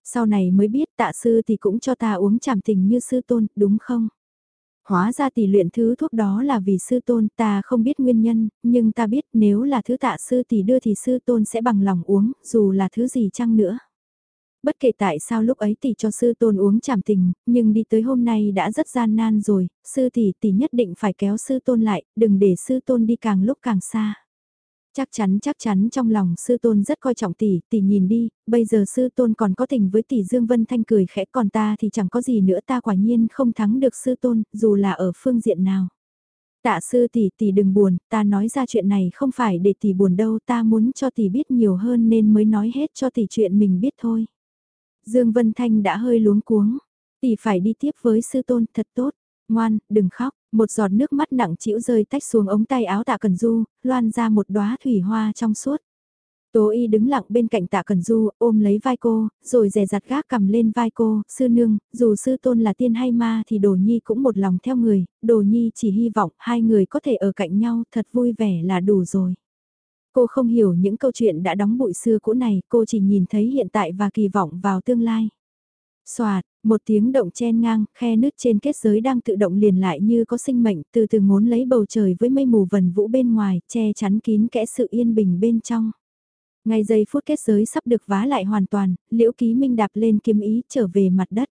Sau này mới biết tạ sư thì cũng cho ta uống chảm tình như sư tôn, đúng không? Hóa ra tỷ luyện thứ thuốc đó là vì sư tôn, ta không biết nguyên nhân, nhưng ta biết nếu là thứ tạ sư tỷ đưa thì sư tôn sẽ bằng lòng uống, dù là thứ gì chăng nữa. Bất kể tại sao lúc ấy tỷ cho sư tôn uống chảm tình, nhưng đi tới hôm nay đã rất gian nan rồi, sư tỷ tỷ nhất định phải kéo sư tôn lại, đừng để sư tôn đi càng lúc càng xa. Chắc chắn chắc chắn trong lòng sư tôn rất coi trọng tỷ, tỷ nhìn đi, bây giờ sư tôn còn có tình với tỷ Dương Vân Thanh cười khẽ còn ta thì chẳng có gì nữa ta quả nhiên không thắng được sư tôn, dù là ở phương diện nào. Tạ sư tỷ tỷ đừng buồn, ta nói ra chuyện này không phải để tỷ buồn đâu, ta muốn cho tỷ biết nhiều hơn nên mới nói hết cho tỷ chuyện mình biết thôi. Dương Vân Thanh đã hơi luống cuống. Tỷ phải đi tiếp với sư tôn thật tốt. Ngoan, đừng khóc. Một giọt nước mắt nặng chịu rơi tách xuống ống tay áo tạ cần du, loan ra một đóa thủy hoa trong suốt. Tố y đứng lặng bên cạnh tạ cần du, ôm lấy vai cô, rồi rè rặt gác cầm lên vai cô, sư nương, dù sư tôn là tiên hay ma thì đồ nhi cũng một lòng theo người, đồ nhi chỉ hy vọng hai người có thể ở cạnh nhau thật vui vẻ là đủ rồi. Cô không hiểu những câu chuyện đã đóng bụi xưa cũ này, cô chỉ nhìn thấy hiện tại và kỳ vọng vào tương lai. Xoạt, một tiếng động chen ngang, khe nứt trên kết giới đang tự động liền lại như có sinh mệnh, từ từ ngốn lấy bầu trời với mây mù vần vũ bên ngoài, che chắn kín kẽ sự yên bình bên trong. Ngay giây phút kết giới sắp được vá lại hoàn toàn, liễu ký minh đạp lên kiếm ý trở về mặt đất.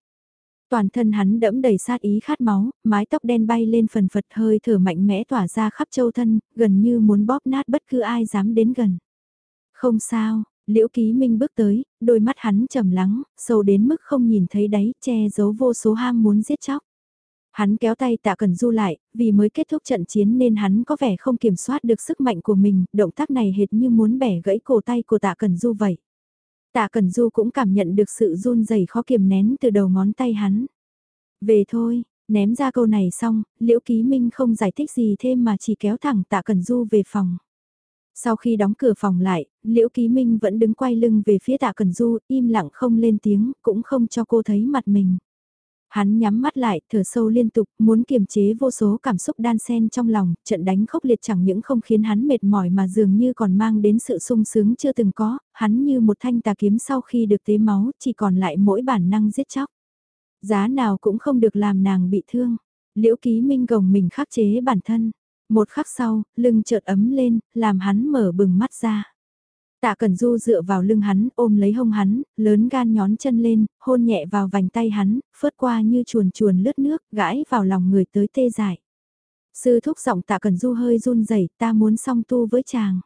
Toàn thân hắn đẫm đầy sát ý khát máu, mái tóc đen bay lên phần phật hơi thở mạnh mẽ tỏa ra khắp châu thân, gần như muốn bóp nát bất cứ ai dám đến gần. Không sao, liễu ký minh bước tới, đôi mắt hắn trầm lắng, sâu đến mức không nhìn thấy đáy, che giấu vô số ham muốn giết chóc. Hắn kéo tay tạ cần du lại, vì mới kết thúc trận chiến nên hắn có vẻ không kiểm soát được sức mạnh của mình, động tác này hệt như muốn bẻ gãy cổ tay của tạ cần du vậy. Tạ Cần Du cũng cảm nhận được sự run rẩy khó kiềm nén từ đầu ngón tay hắn. Về thôi, Ném ra câu này xong, Liễu Ký Minh không giải thích gì thêm mà chỉ kéo thẳng Tạ Cần Du về phòng. Sau khi đóng cửa phòng lại, Liễu Ký Minh vẫn đứng quay lưng về phía Tạ Cần Du, im lặng không lên tiếng, cũng không cho cô thấy mặt mình. Hắn nhắm mắt lại, thở sâu liên tục, muốn kiềm chế vô số cảm xúc đan xen trong lòng, trận đánh khốc liệt chẳng những không khiến hắn mệt mỏi mà dường như còn mang đến sự sung sướng chưa từng có, hắn như một thanh tà kiếm sau khi được tế máu, chỉ còn lại mỗi bản năng giết chóc. Giá nào cũng không được làm nàng bị thương. Liễu ký minh gồng mình khắc chế bản thân. Một khắc sau, lưng chợt ấm lên, làm hắn mở bừng mắt ra. Tạ Cẩn Du dựa vào lưng hắn, ôm lấy hông hắn, lớn gan nhón chân lên, hôn nhẹ vào vành tay hắn, phớt qua như chuồn chuồn lướt nước, gãi vào lòng người tới tê dại. Sư thúc giọng Tạ Cẩn Du hơi run rẩy, ta muốn song tu với chàng.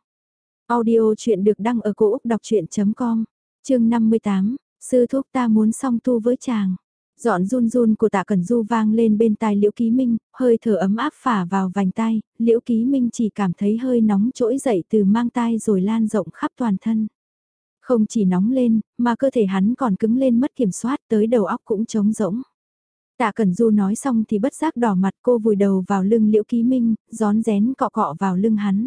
Audio chuyện được đăng ở cổ Úc đọc chuyện.com, chương 58, sư thúc ta muốn song tu với chàng. Dọn run run của tạ cẩn du vang lên bên tai liễu ký minh, hơi thở ấm áp phả vào vành tai, liễu ký minh chỉ cảm thấy hơi nóng trỗi dậy từ mang tai rồi lan rộng khắp toàn thân. Không chỉ nóng lên, mà cơ thể hắn còn cứng lên mất kiểm soát tới đầu óc cũng trống rỗng. Tạ Cẩn Du nói xong thì bất giác đỏ mặt cô vùi đầu vào lưng Liễu Ký Minh, gión rén cọ cọ vào lưng hắn.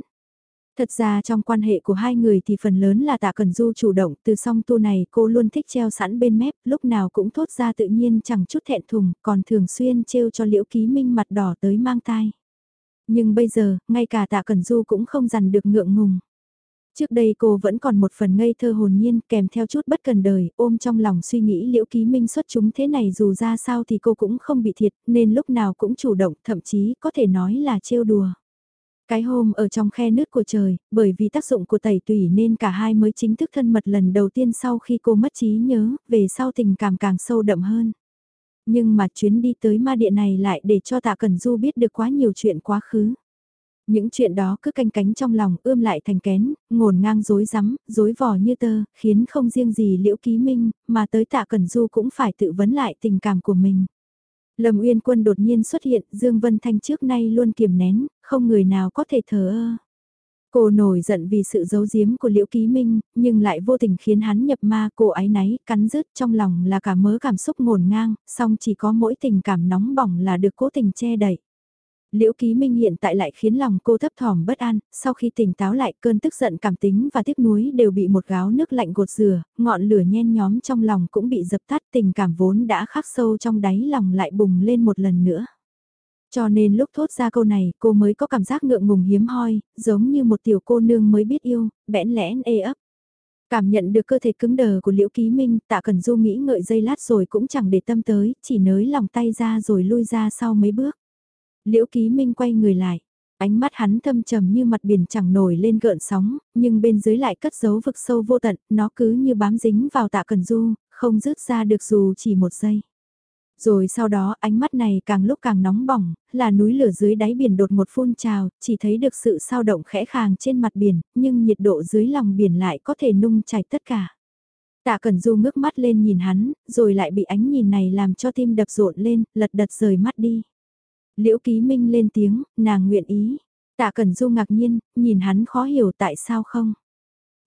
Thật ra trong quan hệ của hai người thì phần lớn là tạ cần du chủ động từ song tu này cô luôn thích treo sẵn bên mép, lúc nào cũng thốt ra tự nhiên chẳng chút thẹn thùng, còn thường xuyên trêu cho liễu ký minh mặt đỏ tới mang tai. Nhưng bây giờ, ngay cả tạ cần du cũng không dằn được ngượng ngùng. Trước đây cô vẫn còn một phần ngây thơ hồn nhiên kèm theo chút bất cần đời, ôm trong lòng suy nghĩ liễu ký minh xuất chúng thế này dù ra sao thì cô cũng không bị thiệt, nên lúc nào cũng chủ động, thậm chí có thể nói là trêu đùa. Cái hôm ở trong khe nước của trời, bởi vì tác dụng của tẩy tủy nên cả hai mới chính thức thân mật lần đầu tiên sau khi cô mất trí nhớ, về sau tình cảm càng sâu đậm hơn. Nhưng mà chuyến đi tới ma địa này lại để cho tạ Cần Du biết được quá nhiều chuyện quá khứ. Những chuyện đó cứ canh cánh trong lòng ươm lại thành kén, ngổn ngang dối rắm dối vò như tơ, khiến không riêng gì liễu ký minh, mà tới tạ Cần Du cũng phải tự vấn lại tình cảm của mình. Lâm Uyên Quân đột nhiên xuất hiện, Dương Vân Thanh trước nay luôn kiềm nén, không người nào có thể thờ ơ. Cô nổi giận vì sự giấu giếm của Liễu Ký Minh, nhưng lại vô tình khiến hắn nhập ma cô ái náy, cắn rứt trong lòng là cả mớ cảm xúc ngổn ngang, song chỉ có mỗi tình cảm nóng bỏng là được cố tình che đậy. Liễu Ký Minh hiện tại lại khiến lòng cô thấp thỏm bất an, sau khi tỉnh táo lại cơn tức giận cảm tính và tiếc nuối đều bị một gáo nước lạnh gột rửa, ngọn lửa nhen nhóm trong lòng cũng bị dập tắt tình cảm vốn đã khắc sâu trong đáy lòng lại bùng lên một lần nữa. Cho nên lúc thốt ra câu này cô mới có cảm giác ngượng ngùng hiếm hoi, giống như một tiểu cô nương mới biết yêu, bẽn lẽn ê ấp. Cảm nhận được cơ thể cứng đờ của Liễu Ký Minh, tạ cần du nghĩ ngợi giây lát rồi cũng chẳng để tâm tới, chỉ nới lòng tay ra rồi lui ra sau mấy bước. Liễu Ký Minh quay người lại. Ánh mắt hắn thâm trầm như mặt biển chẳng nổi lên gợn sóng, nhưng bên dưới lại cất giấu vực sâu vô tận, nó cứ như bám dính vào tạ cần du, không rứt ra được dù chỉ một giây. Rồi sau đó ánh mắt này càng lúc càng nóng bỏng, là núi lửa dưới đáy biển đột một phun trào, chỉ thấy được sự sao động khẽ khàng trên mặt biển, nhưng nhiệt độ dưới lòng biển lại có thể nung chảy tất cả. Tạ Cẩn Du ngước mắt lên nhìn hắn, rồi lại bị ánh nhìn này làm cho tim đập rộn lên, lật đật rời mắt đi. Liễu Ký Minh lên tiếng, nàng nguyện ý. Tạ Cẩn Du ngạc nhiên, nhìn hắn khó hiểu tại sao không.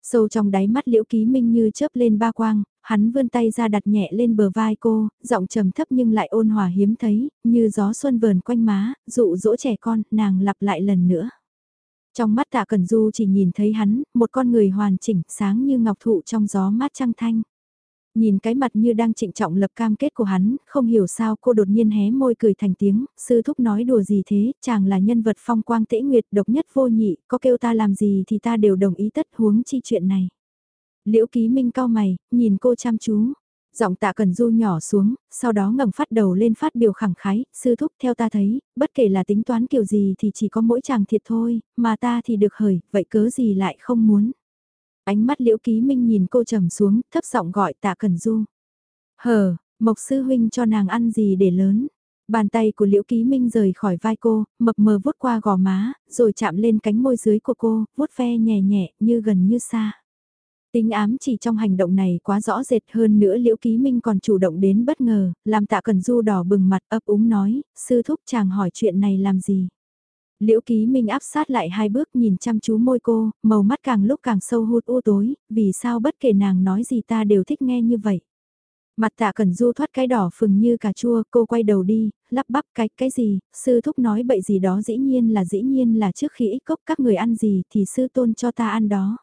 Sâu trong đáy mắt Liễu Ký Minh như chớp lên ba quang, hắn vươn tay ra đặt nhẹ lên bờ vai cô, giọng trầm thấp nhưng lại ôn hòa hiếm thấy, như gió xuân vờn quanh má, dụ dỗ trẻ con, nàng lặp lại lần nữa. Trong mắt Tạ Cẩn Du chỉ nhìn thấy hắn, một con người hoàn chỉnh, sáng như ngọc thụ trong gió mát trăng thanh. Nhìn cái mặt như đang trịnh trọng lập cam kết của hắn, không hiểu sao cô đột nhiên hé môi cười thành tiếng, sư thúc nói đùa gì thế, chàng là nhân vật phong quang tễ nguyệt độc nhất vô nhị, có kêu ta làm gì thì ta đều đồng ý tất huống chi chuyện này. Liễu ký minh cao mày, nhìn cô chăm chú. Giọng tạ cần du nhỏ xuống, sau đó ngẩng phát đầu lên phát biểu khẳng khái, sư thúc theo ta thấy, bất kể là tính toán kiểu gì thì chỉ có mỗi chàng thiệt thôi, mà ta thì được hời, vậy cớ gì lại không muốn. Ánh mắt liễu ký minh nhìn cô trầm xuống, thấp giọng gọi tạ cần du. Hờ, mộc sư huynh cho nàng ăn gì để lớn. Bàn tay của liễu ký minh rời khỏi vai cô, mập mờ vuốt qua gò má, rồi chạm lên cánh môi dưới của cô, vuốt ve nhẹ nhẹ, như gần như xa. Tính ám chỉ trong hành động này quá rõ rệt hơn nữa Liễu Ký Minh còn chủ động đến bất ngờ, làm tạ cần du đỏ bừng mặt ấp úng nói, sư thúc chàng hỏi chuyện này làm gì. Liễu Ký Minh áp sát lại hai bước nhìn chăm chú môi cô, màu mắt càng lúc càng sâu hút u tối, vì sao bất kể nàng nói gì ta đều thích nghe như vậy. Mặt tạ cần du thoát cái đỏ phừng như cà chua, cô quay đầu đi, lắp bắp cái, cái gì, sư thúc nói bậy gì đó dĩ nhiên là dĩ nhiên là trước khi ích cốc các người ăn gì thì sư tôn cho ta ăn đó.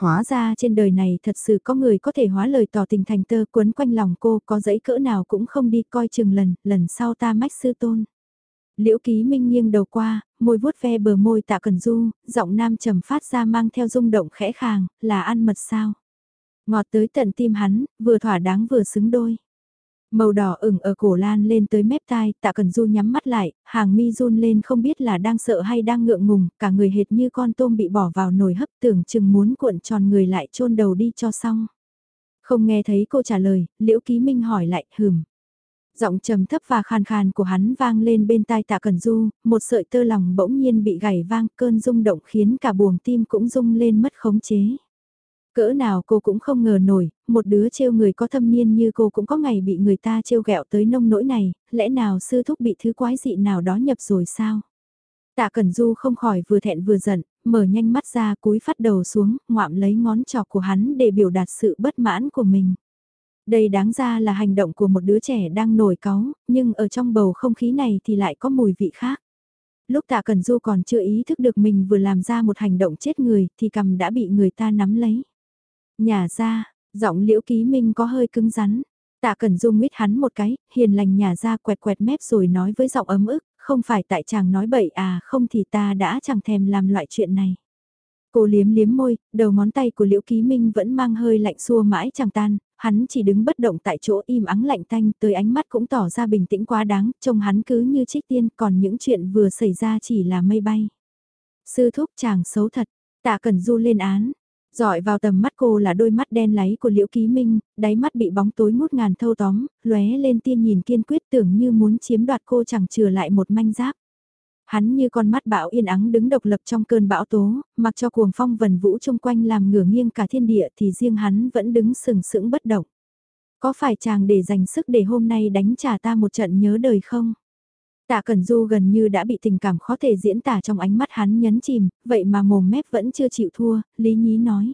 Hóa ra trên đời này thật sự có người có thể hóa lời tỏ tình thành tơ quấn quanh lòng cô có dãy cỡ nào cũng không đi coi chừng lần, lần sau ta mách sư tôn. Liễu ký minh nghiêng đầu qua, môi vuốt ve bờ môi tạ cần du, giọng nam trầm phát ra mang theo rung động khẽ khàng, là ăn mật sao. Ngọt tới tận tim hắn, vừa thỏa đáng vừa xứng đôi. Màu đỏ ửng ở cổ lan lên tới mép tai, tạ cần du nhắm mắt lại, hàng mi run lên không biết là đang sợ hay đang ngượng ngùng, cả người hệt như con tôm bị bỏ vào nồi hấp tưởng chừng muốn cuộn tròn người lại chôn đầu đi cho xong. Không nghe thấy cô trả lời, liễu ký minh hỏi lại, hừm. Giọng trầm thấp và khàn khàn của hắn vang lên bên tai tạ cần du, một sợi tơ lòng bỗng nhiên bị gảy vang cơn rung động khiến cả buồng tim cũng rung lên mất khống chế. Cỡ nào cô cũng không ngờ nổi, một đứa trêu người có thâm niên như cô cũng có ngày bị người ta trêu ghẹo tới nông nỗi này, lẽ nào sư thúc bị thứ quái dị nào đó nhập rồi sao? Tạ Cẩn Du không khỏi vừa thẹn vừa giận, mở nhanh mắt ra cúi phát đầu xuống, ngoạm lấy ngón trỏ của hắn để biểu đạt sự bất mãn của mình. Đây đáng ra là hành động của một đứa trẻ đang nổi cáu, nhưng ở trong bầu không khí này thì lại có mùi vị khác. Lúc tạ Cẩn Du còn chưa ý thức được mình vừa làm ra một hành động chết người thì cầm đã bị người ta nắm lấy. Nhà ra, giọng liễu ký minh có hơi cứng rắn. Tạ Cẩn Du nguyết hắn một cái, hiền lành nhà ra quẹt quẹt mép rồi nói với giọng ấm ức, không phải tại chàng nói bậy à không thì ta đã chẳng thèm làm loại chuyện này. Cô liếm liếm môi, đầu ngón tay của Liễu Ký Minh vẫn mang hơi lạnh xua mãi chẳng tan, hắn chỉ đứng bất động tại chỗ im ắng lạnh tanh, tới ánh mắt cũng tỏ ra bình tĩnh quá đáng, trông hắn cứ như trích tiên, còn những chuyện vừa xảy ra chỉ là mây bay. Sư thúc chàng xấu thật, tạ cần du lên án, dọi vào tầm mắt cô là đôi mắt đen láy của Liễu Ký Minh, đáy mắt bị bóng tối ngút ngàn thâu tóm, lóe lên tiên nhìn kiên quyết tưởng như muốn chiếm đoạt cô chẳng chừa lại một manh giáp. Hắn như con mắt bão yên ắng đứng độc lập trong cơn bão tố, mặc cho cuồng phong vần vũ chung quanh làm ngửa nghiêng cả thiên địa thì riêng hắn vẫn đứng sừng sững bất động. Có phải chàng để dành sức để hôm nay đánh trả ta một trận nhớ đời không? Tạ Cẩn Du gần như đã bị tình cảm khó thể diễn tả trong ánh mắt hắn nhấn chìm, vậy mà mồm mép vẫn chưa chịu thua, Lý Nhí nói.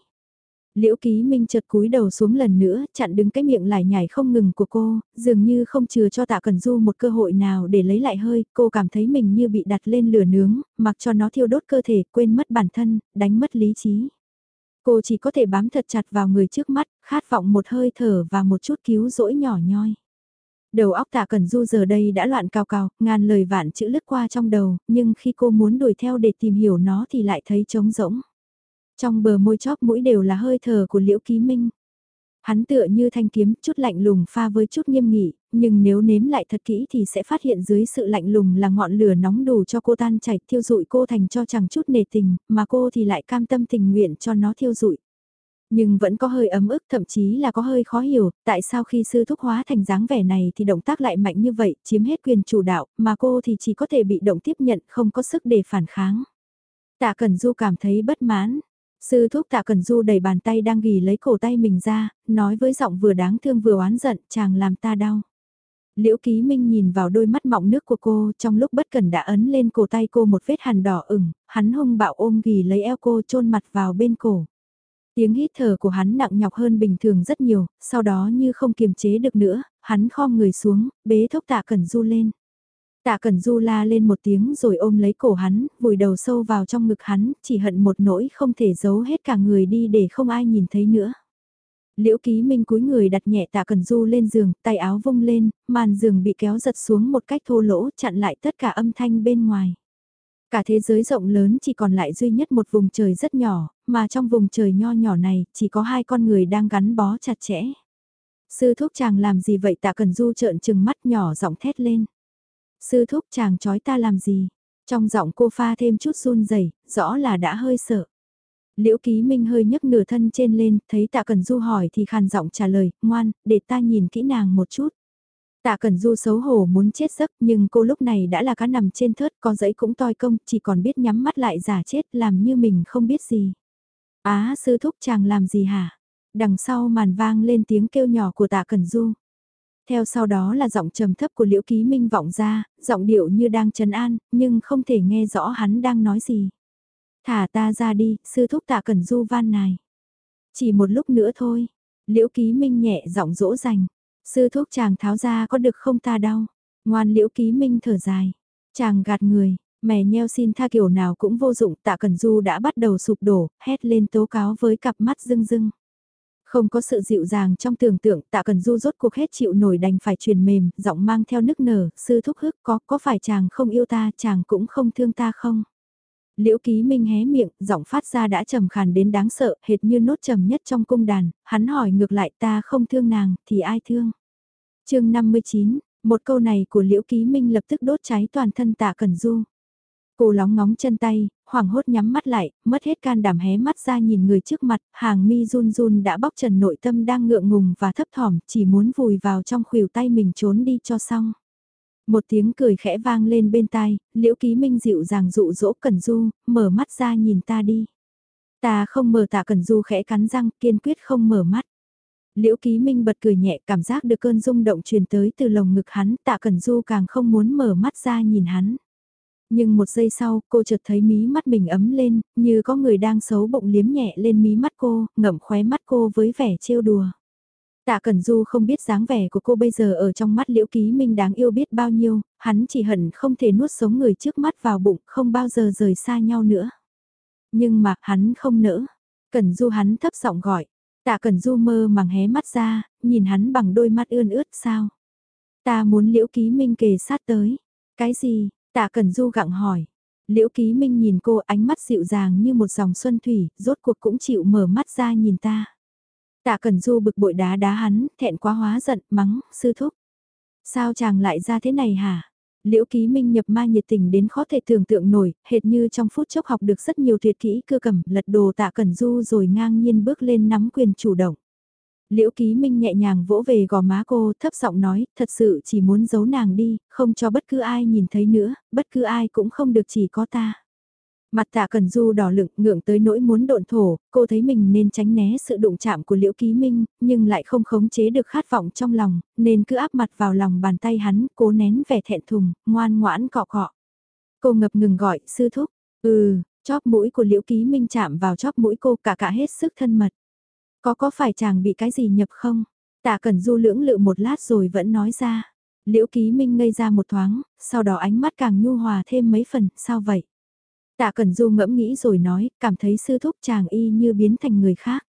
Liễu Ký Minh chợt cúi đầu xuống lần nữa, chặn đứng cái miệng lại nhảy không ngừng của cô, dường như không chừa cho Tạ Cẩn Du một cơ hội nào để lấy lại hơi, cô cảm thấy mình như bị đặt lên lửa nướng, mặc cho nó thiêu đốt cơ thể, quên mất bản thân, đánh mất lý trí. Cô chỉ có thể bám thật chặt vào người trước mắt, khát vọng một hơi thở và một chút cứu rỗi nhỏ nhoi. Đầu óc tạ cẩn du giờ đây đã loạn cao cao, ngàn lời vạn chữ lướt qua trong đầu, nhưng khi cô muốn đuổi theo để tìm hiểu nó thì lại thấy trống rỗng. Trong bờ môi chóp mũi đều là hơi thở của liễu ký minh. Hắn tựa như thanh kiếm, chút lạnh lùng pha với chút nghiêm nghị, nhưng nếu nếm lại thật kỹ thì sẽ phát hiện dưới sự lạnh lùng là ngọn lửa nóng đủ cho cô tan chảy thiêu dụi cô thành cho chẳng chút nề tình, mà cô thì lại cam tâm tình nguyện cho nó thiêu dụi Nhưng vẫn có hơi ấm ức thậm chí là có hơi khó hiểu, tại sao khi sư thúc hóa thành dáng vẻ này thì động tác lại mạnh như vậy, chiếm hết quyền chủ đạo, mà cô thì chỉ có thể bị động tiếp nhận, không có sức để phản kháng. Tạ Cần Du cảm thấy bất mãn. Sư thúc Tạ Cần Du đẩy bàn tay đang ghi lấy cổ tay mình ra, nói với giọng vừa đáng thương vừa oán giận, chàng làm ta đau. Liễu Ký Minh nhìn vào đôi mắt mọng nước của cô, trong lúc bất cần đã ấn lên cổ tay cô một vết hằn đỏ ửng, hắn hung bạo ôm ghi lấy eo cô chôn mặt vào bên cổ. Tiếng hít thở của hắn nặng nhọc hơn bình thường rất nhiều, sau đó như không kiềm chế được nữa, hắn khom người xuống, bế thốc tạ cẩn du lên. Tạ cẩn du la lên một tiếng rồi ôm lấy cổ hắn, vùi đầu sâu vào trong ngực hắn, chỉ hận một nỗi không thể giấu hết cả người đi để không ai nhìn thấy nữa. Liễu ký minh cúi người đặt nhẹ tạ cẩn du lên giường, tay áo vung lên, màn giường bị kéo giật xuống một cách thô lỗ chặn lại tất cả âm thanh bên ngoài. Cả thế giới rộng lớn chỉ còn lại duy nhất một vùng trời rất nhỏ, mà trong vùng trời nho nhỏ này chỉ có hai con người đang gắn bó chặt chẽ. Sư thúc chàng làm gì vậy tạ cần du trợn trừng mắt nhỏ giọng thét lên. Sư thúc chàng chói ta làm gì? Trong giọng cô pha thêm chút run rẩy rõ là đã hơi sợ. Liễu Ký Minh hơi nhấc nửa thân trên lên, thấy Tạ Cần Du hỏi thì khàn giọng trả lời, ngoan, để ta nhìn kỹ nàng một chút. Tạ Cẩn Du xấu hổ muốn chết giấc nhưng cô lúc này đã là cá nằm trên thớt có giấy cũng toi công chỉ còn biết nhắm mắt lại giả chết làm như mình không biết gì. Á sư thúc chàng làm gì hả? Đằng sau màn vang lên tiếng kêu nhỏ của Tạ Cẩn Du. Theo sau đó là giọng trầm thấp của Liễu Ký Minh vọng ra, giọng điệu như đang trấn an, nhưng không thể nghe rõ hắn đang nói gì. Thả ta ra đi, sư thúc Tạ Cẩn Du van này. Chỉ một lúc nữa thôi. Liễu Ký Minh nhẹ giọng dỗ dành. Sư thúc chàng tháo ra có được không ta đau. Ngoan liễu ký minh thở dài. Chàng gạt người, mè nheo xin tha kiểu nào cũng vô dụng tạ cần du đã bắt đầu sụp đổ, hét lên tố cáo với cặp mắt rưng rưng. Không có sự dịu dàng trong tưởng tượng tạ cần du rốt cuộc hết chịu nổi đành phải truyền mềm, giọng mang theo nức nở, sư thúc hức có, có phải chàng không yêu ta, chàng cũng không thương ta không? Liễu ký minh hé miệng, giọng phát ra đã trầm khàn đến đáng sợ, hệt như nốt trầm nhất trong cung đàn, hắn hỏi ngược lại ta không thương nàng, thì ai thương? chương 59, một câu này của Liễu Ký Minh lập tức đốt cháy toàn thân tạ Cẩn Du. Cô lóng ngóng chân tay, hoảng hốt nhắm mắt lại, mất hết can đảm hé mắt ra nhìn người trước mặt, hàng mi run run đã bóc trần nội tâm đang ngượng ngùng và thấp thỏm, chỉ muốn vùi vào trong khuỷu tay mình trốn đi cho xong. Một tiếng cười khẽ vang lên bên tai, liễu ký minh dịu dàng dụ dỗ Cẩn Du, mở mắt ra nhìn ta đi. Ta không mở tạ Cẩn Du khẽ cắn răng, kiên quyết không mở mắt. Liễu Ký Minh bật cười nhẹ cảm giác được cơn rung động truyền tới từ lồng ngực hắn, tạ Cẩn Du càng không muốn mở mắt ra nhìn hắn. Nhưng một giây sau, cô chợt thấy mí mắt mình ấm lên, như có người đang xấu bụng liếm nhẹ lên mí mắt cô, ngậm khóe mắt cô với vẻ trêu đùa. Tạ Cẩn Du không biết dáng vẻ của cô bây giờ ở trong mắt Liễu Ký Minh đáng yêu biết bao nhiêu, hắn chỉ hận không thể nuốt sống người trước mắt vào bụng, không bao giờ rời xa nhau nữa. Nhưng mà, hắn không nỡ. Cẩn Du hắn thấp giọng gọi. Tạ Cẩn Du mơ màng hé mắt ra, nhìn hắn bằng đôi mắt ươn ướt sao. Ta muốn Liễu Ký Minh kề sát tới. Cái gì? Tạ Cần Du gặng hỏi. Liễu Ký Minh nhìn cô ánh mắt dịu dàng như một dòng xuân thủy, rốt cuộc cũng chịu mở mắt ra nhìn ta. Tạ Cần Du bực bội đá đá hắn, thẹn quá hóa giận, mắng, sư thúc. Sao chàng lại ra thế này hả? Liễu Ký Minh nhập ma nhiệt tình đến khó thể tưởng tượng nổi, hệt như trong phút chốc học được rất nhiều tuyệt kỹ cưa cầm, lật đồ Tạ Cần Du rồi ngang nhiên bước lên nắm quyền chủ động. Liễu Ký Minh nhẹ nhàng vỗ về gò má cô, thấp giọng nói, thật sự chỉ muốn giấu nàng đi, không cho bất cứ ai nhìn thấy nữa, bất cứ ai cũng không được chỉ có ta. Mặt tạ cần du đỏ lựng ngượng tới nỗi muốn độn thổ, cô thấy mình nên tránh né sự đụng chạm của Liễu Ký Minh, nhưng lại không khống chế được khát vọng trong lòng, nên cứ áp mặt vào lòng bàn tay hắn, cố nén vẻ thẹn thùng, ngoan ngoãn cọ cọ. Cô ngập ngừng gọi, sư thúc, ừ, chóp mũi của Liễu Ký Minh chạm vào chóp mũi cô cả cả hết sức thân mật. Có có phải chàng bị cái gì nhập không? Tạ Cẩn Du lưỡng lự một lát rồi vẫn nói ra. Liễu Ký Minh ngây ra một thoáng, sau đó ánh mắt càng nhu hòa thêm mấy phần, sao vậy? Tạ Cẩn Du ngẫm nghĩ rồi nói, cảm thấy sư thúc chàng y như biến thành người khác.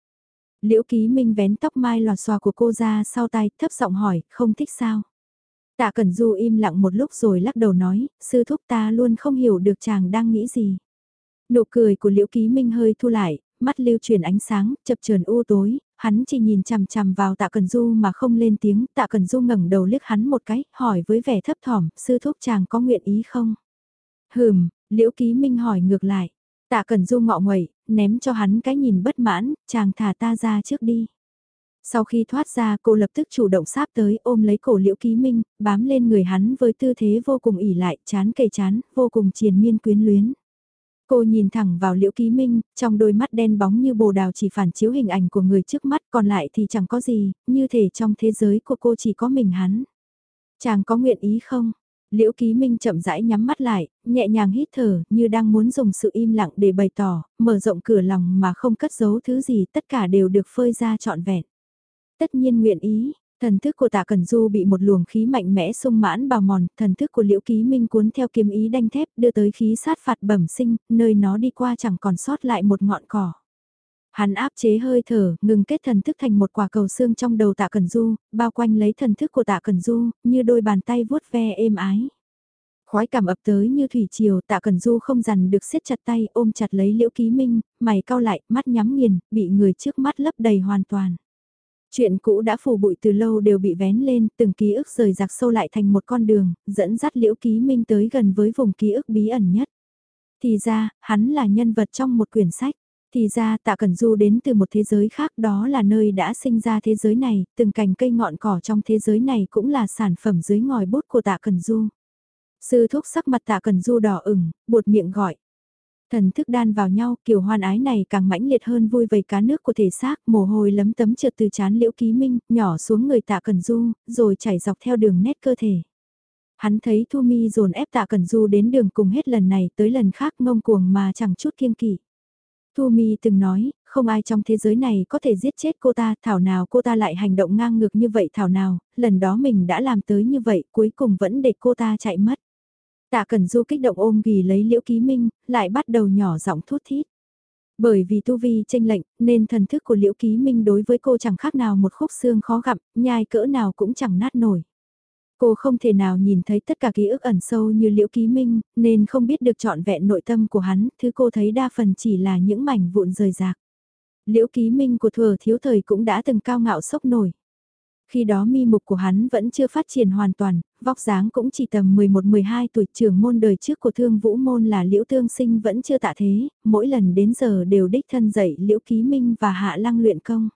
Liễu Ký Minh vén tóc mai lọt xòa của cô ra sau tay, thấp giọng hỏi, không thích sao? Tạ Cẩn Du im lặng một lúc rồi lắc đầu nói, sư thúc ta luôn không hiểu được chàng đang nghĩ gì. Nụ cười của Liễu Ký Minh hơi thu lại, mắt lưu truyền ánh sáng, chập chờn u tối, hắn chỉ nhìn chằm chằm vào tạ cần du mà không lên tiếng, tạ cần du ngẩng đầu liếc hắn một cái, hỏi với vẻ thấp thỏm, sư thúc chàng có nguyện ý không? Hừm, liễu ký minh hỏi ngược lại, tạ cần du ngọ nguậy, ném cho hắn cái nhìn bất mãn, chàng thả ta ra trước đi. Sau khi thoát ra cô lập tức chủ động sáp tới ôm lấy cổ liễu ký minh, bám lên người hắn với tư thế vô cùng ỉ lại, chán kề chán, vô cùng triền miên quyến luyến. Cô nhìn thẳng vào Liễu Ký Minh, trong đôi mắt đen bóng như bồ đào chỉ phản chiếu hình ảnh của người trước mắt còn lại thì chẳng có gì, như thể trong thế giới của cô chỉ có mình hắn. Chàng có nguyện ý không? Liễu Ký Minh chậm rãi nhắm mắt lại, nhẹ nhàng hít thở như đang muốn dùng sự im lặng để bày tỏ, mở rộng cửa lòng mà không cất giấu thứ gì tất cả đều được phơi ra trọn vẹn. Tất nhiên nguyện ý, Thần thức của tạ Cẩn Du bị một luồng khí mạnh mẽ sung mãn bào mòn, thần thức của Liễu Ký Minh cuốn theo kiếm ý đanh thép đưa tới khí sát phạt bẩm sinh, nơi nó đi qua chẳng còn sót lại một ngọn cỏ. Hắn áp chế hơi thở, ngừng kết thần thức thành một quả cầu xương trong đầu tạ Cẩn Du, bao quanh lấy thần thức của tạ Cẩn Du, như đôi bàn tay vuốt ve êm ái. Khói cảm ập tới như thủy triều, tạ Cẩn Du không dằn được siết chặt tay ôm chặt lấy Liễu Ký Minh, mày cau lại, mắt nhắm nghiền, bị người trước mắt lấp đầy hoàn toàn. Chuyện cũ đã phủ bụi từ lâu đều bị vén lên, từng ký ức rời rạc sâu lại thành một con đường, dẫn dắt Liễu Ký Minh tới gần với vùng ký ức bí ẩn nhất. Thì ra, hắn là nhân vật trong một quyển sách. Thì ra tạ Cẩn Du đến từ một thế giới khác đó là nơi đã sinh ra thế giới này, từng cành cây ngọn cỏ trong thế giới này cũng là sản phẩm dưới ngòi bút của tạ Cẩn Du. Sư thúc sắc mặt tạ Cẩn Du đỏ ửng, buột miệng gọi. Thần thức đan vào nhau, kiểu hoan ái này càng mãnh liệt hơn vui vầy cá nước của thể xác, mồ hôi lấm tấm trượt từ chán liễu ký minh, nhỏ xuống người tạ cần du, rồi chảy dọc theo đường nét cơ thể. Hắn thấy Thu Mi dồn ép tạ cần du đến đường cùng hết lần này tới lần khác ngông cuồng mà chẳng chút kiêng kỵ. Thu Mi từng nói, không ai trong thế giới này có thể giết chết cô ta, thảo nào cô ta lại hành động ngang ngược như vậy thảo nào, lần đó mình đã làm tới như vậy, cuối cùng vẫn để cô ta chạy mất. Tạ Cẩn Du kích động ôm vì lấy Liễu Ký Minh, lại bắt đầu nhỏ giọng thút thít. Bởi vì tu vi tranh lệnh, nên thần thức của Liễu Ký Minh đối với cô chẳng khác nào một khúc xương khó gặm, nhai cỡ nào cũng chẳng nát nổi. Cô không thể nào nhìn thấy tất cả ký ức ẩn sâu như Liễu Ký Minh, nên không biết được trọn vẹn nội tâm của hắn, thứ cô thấy đa phần chỉ là những mảnh vụn rời rạc. Liễu Ký Minh của thừa thiếu thời cũng đã từng cao ngạo sốc nổi. Khi đó mi mục của hắn vẫn chưa phát triển hoàn toàn, vóc dáng cũng chỉ tầm 11-12 tuổi trưởng môn đời trước của thương vũ môn là liễu tương sinh vẫn chưa tạ thế, mỗi lần đến giờ đều đích thân dạy liễu ký minh và hạ lăng luyện công.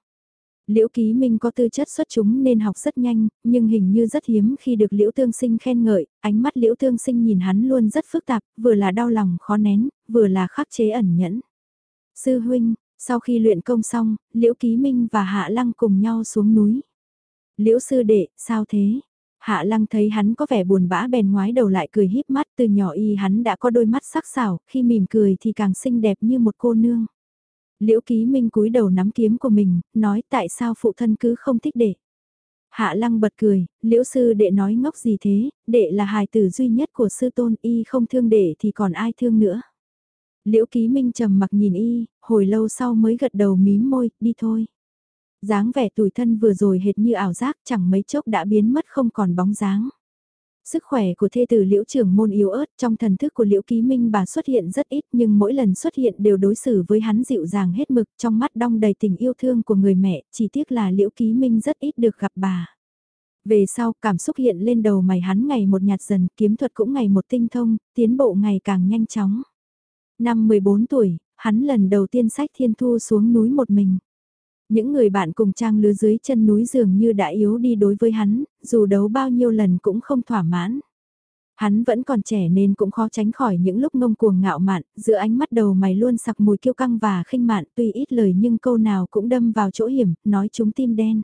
Liễu Ký Minh có tư chất xuất chúng nên học rất nhanh, nhưng hình như rất hiếm khi được Liễu Tương Sinh khen ngợi, ánh mắt Liễu Tương Sinh nhìn hắn luôn rất phức tạp, vừa là đau lòng khó nén, vừa là khắc chế ẩn nhẫn. Sư huynh, sau khi luyện công xong, Liễu Ký Minh và Hạ Lăng cùng nhau xuống núi. Liễu sư đệ, sao thế? Hạ Lăng thấy hắn có vẻ buồn bã bèn ngoái đầu lại cười híp mắt từ nhỏ y hắn đã có đôi mắt sắc sảo, khi mỉm cười thì càng xinh đẹp như một cô nương. Liễu Ký Minh cúi đầu nắm kiếm của mình, nói tại sao phụ thân cứ không thích đệ. Hạ Lăng bật cười, Liễu sư đệ nói ngốc gì thế, đệ là hài tử duy nhất của sư tôn y không thương đệ thì còn ai thương nữa. Liễu Ký Minh trầm mặc nhìn y, hồi lâu sau mới gật đầu mím môi, đi thôi dáng vẻ tủi thân vừa rồi hệt như ảo giác chẳng mấy chốc đã biến mất không còn bóng dáng. Sức khỏe của thê tử liễu trưởng môn yếu ớt trong thần thức của liễu ký minh bà xuất hiện rất ít nhưng mỗi lần xuất hiện đều đối xử với hắn dịu dàng hết mực trong mắt đong đầy tình yêu thương của người mẹ, chỉ tiếc là liễu ký minh rất ít được gặp bà. Về sau cảm xúc hiện lên đầu mày hắn ngày một nhạt dần, kiếm thuật cũng ngày một tinh thông, tiến bộ ngày càng nhanh chóng. Năm 14 tuổi, hắn lần đầu tiên sách thiên thu xuống núi một mình. Những người bạn cùng trang lứa dưới chân núi dường như đã yếu đi đối với hắn, dù đấu bao nhiêu lần cũng không thỏa mãn. Hắn vẫn còn trẻ nên cũng khó tránh khỏi những lúc ngông cuồng ngạo mạn, giữa ánh mắt đầu mày luôn sặc mùi kiêu căng và khinh mạn tuy ít lời nhưng câu nào cũng đâm vào chỗ hiểm, nói chúng tim đen.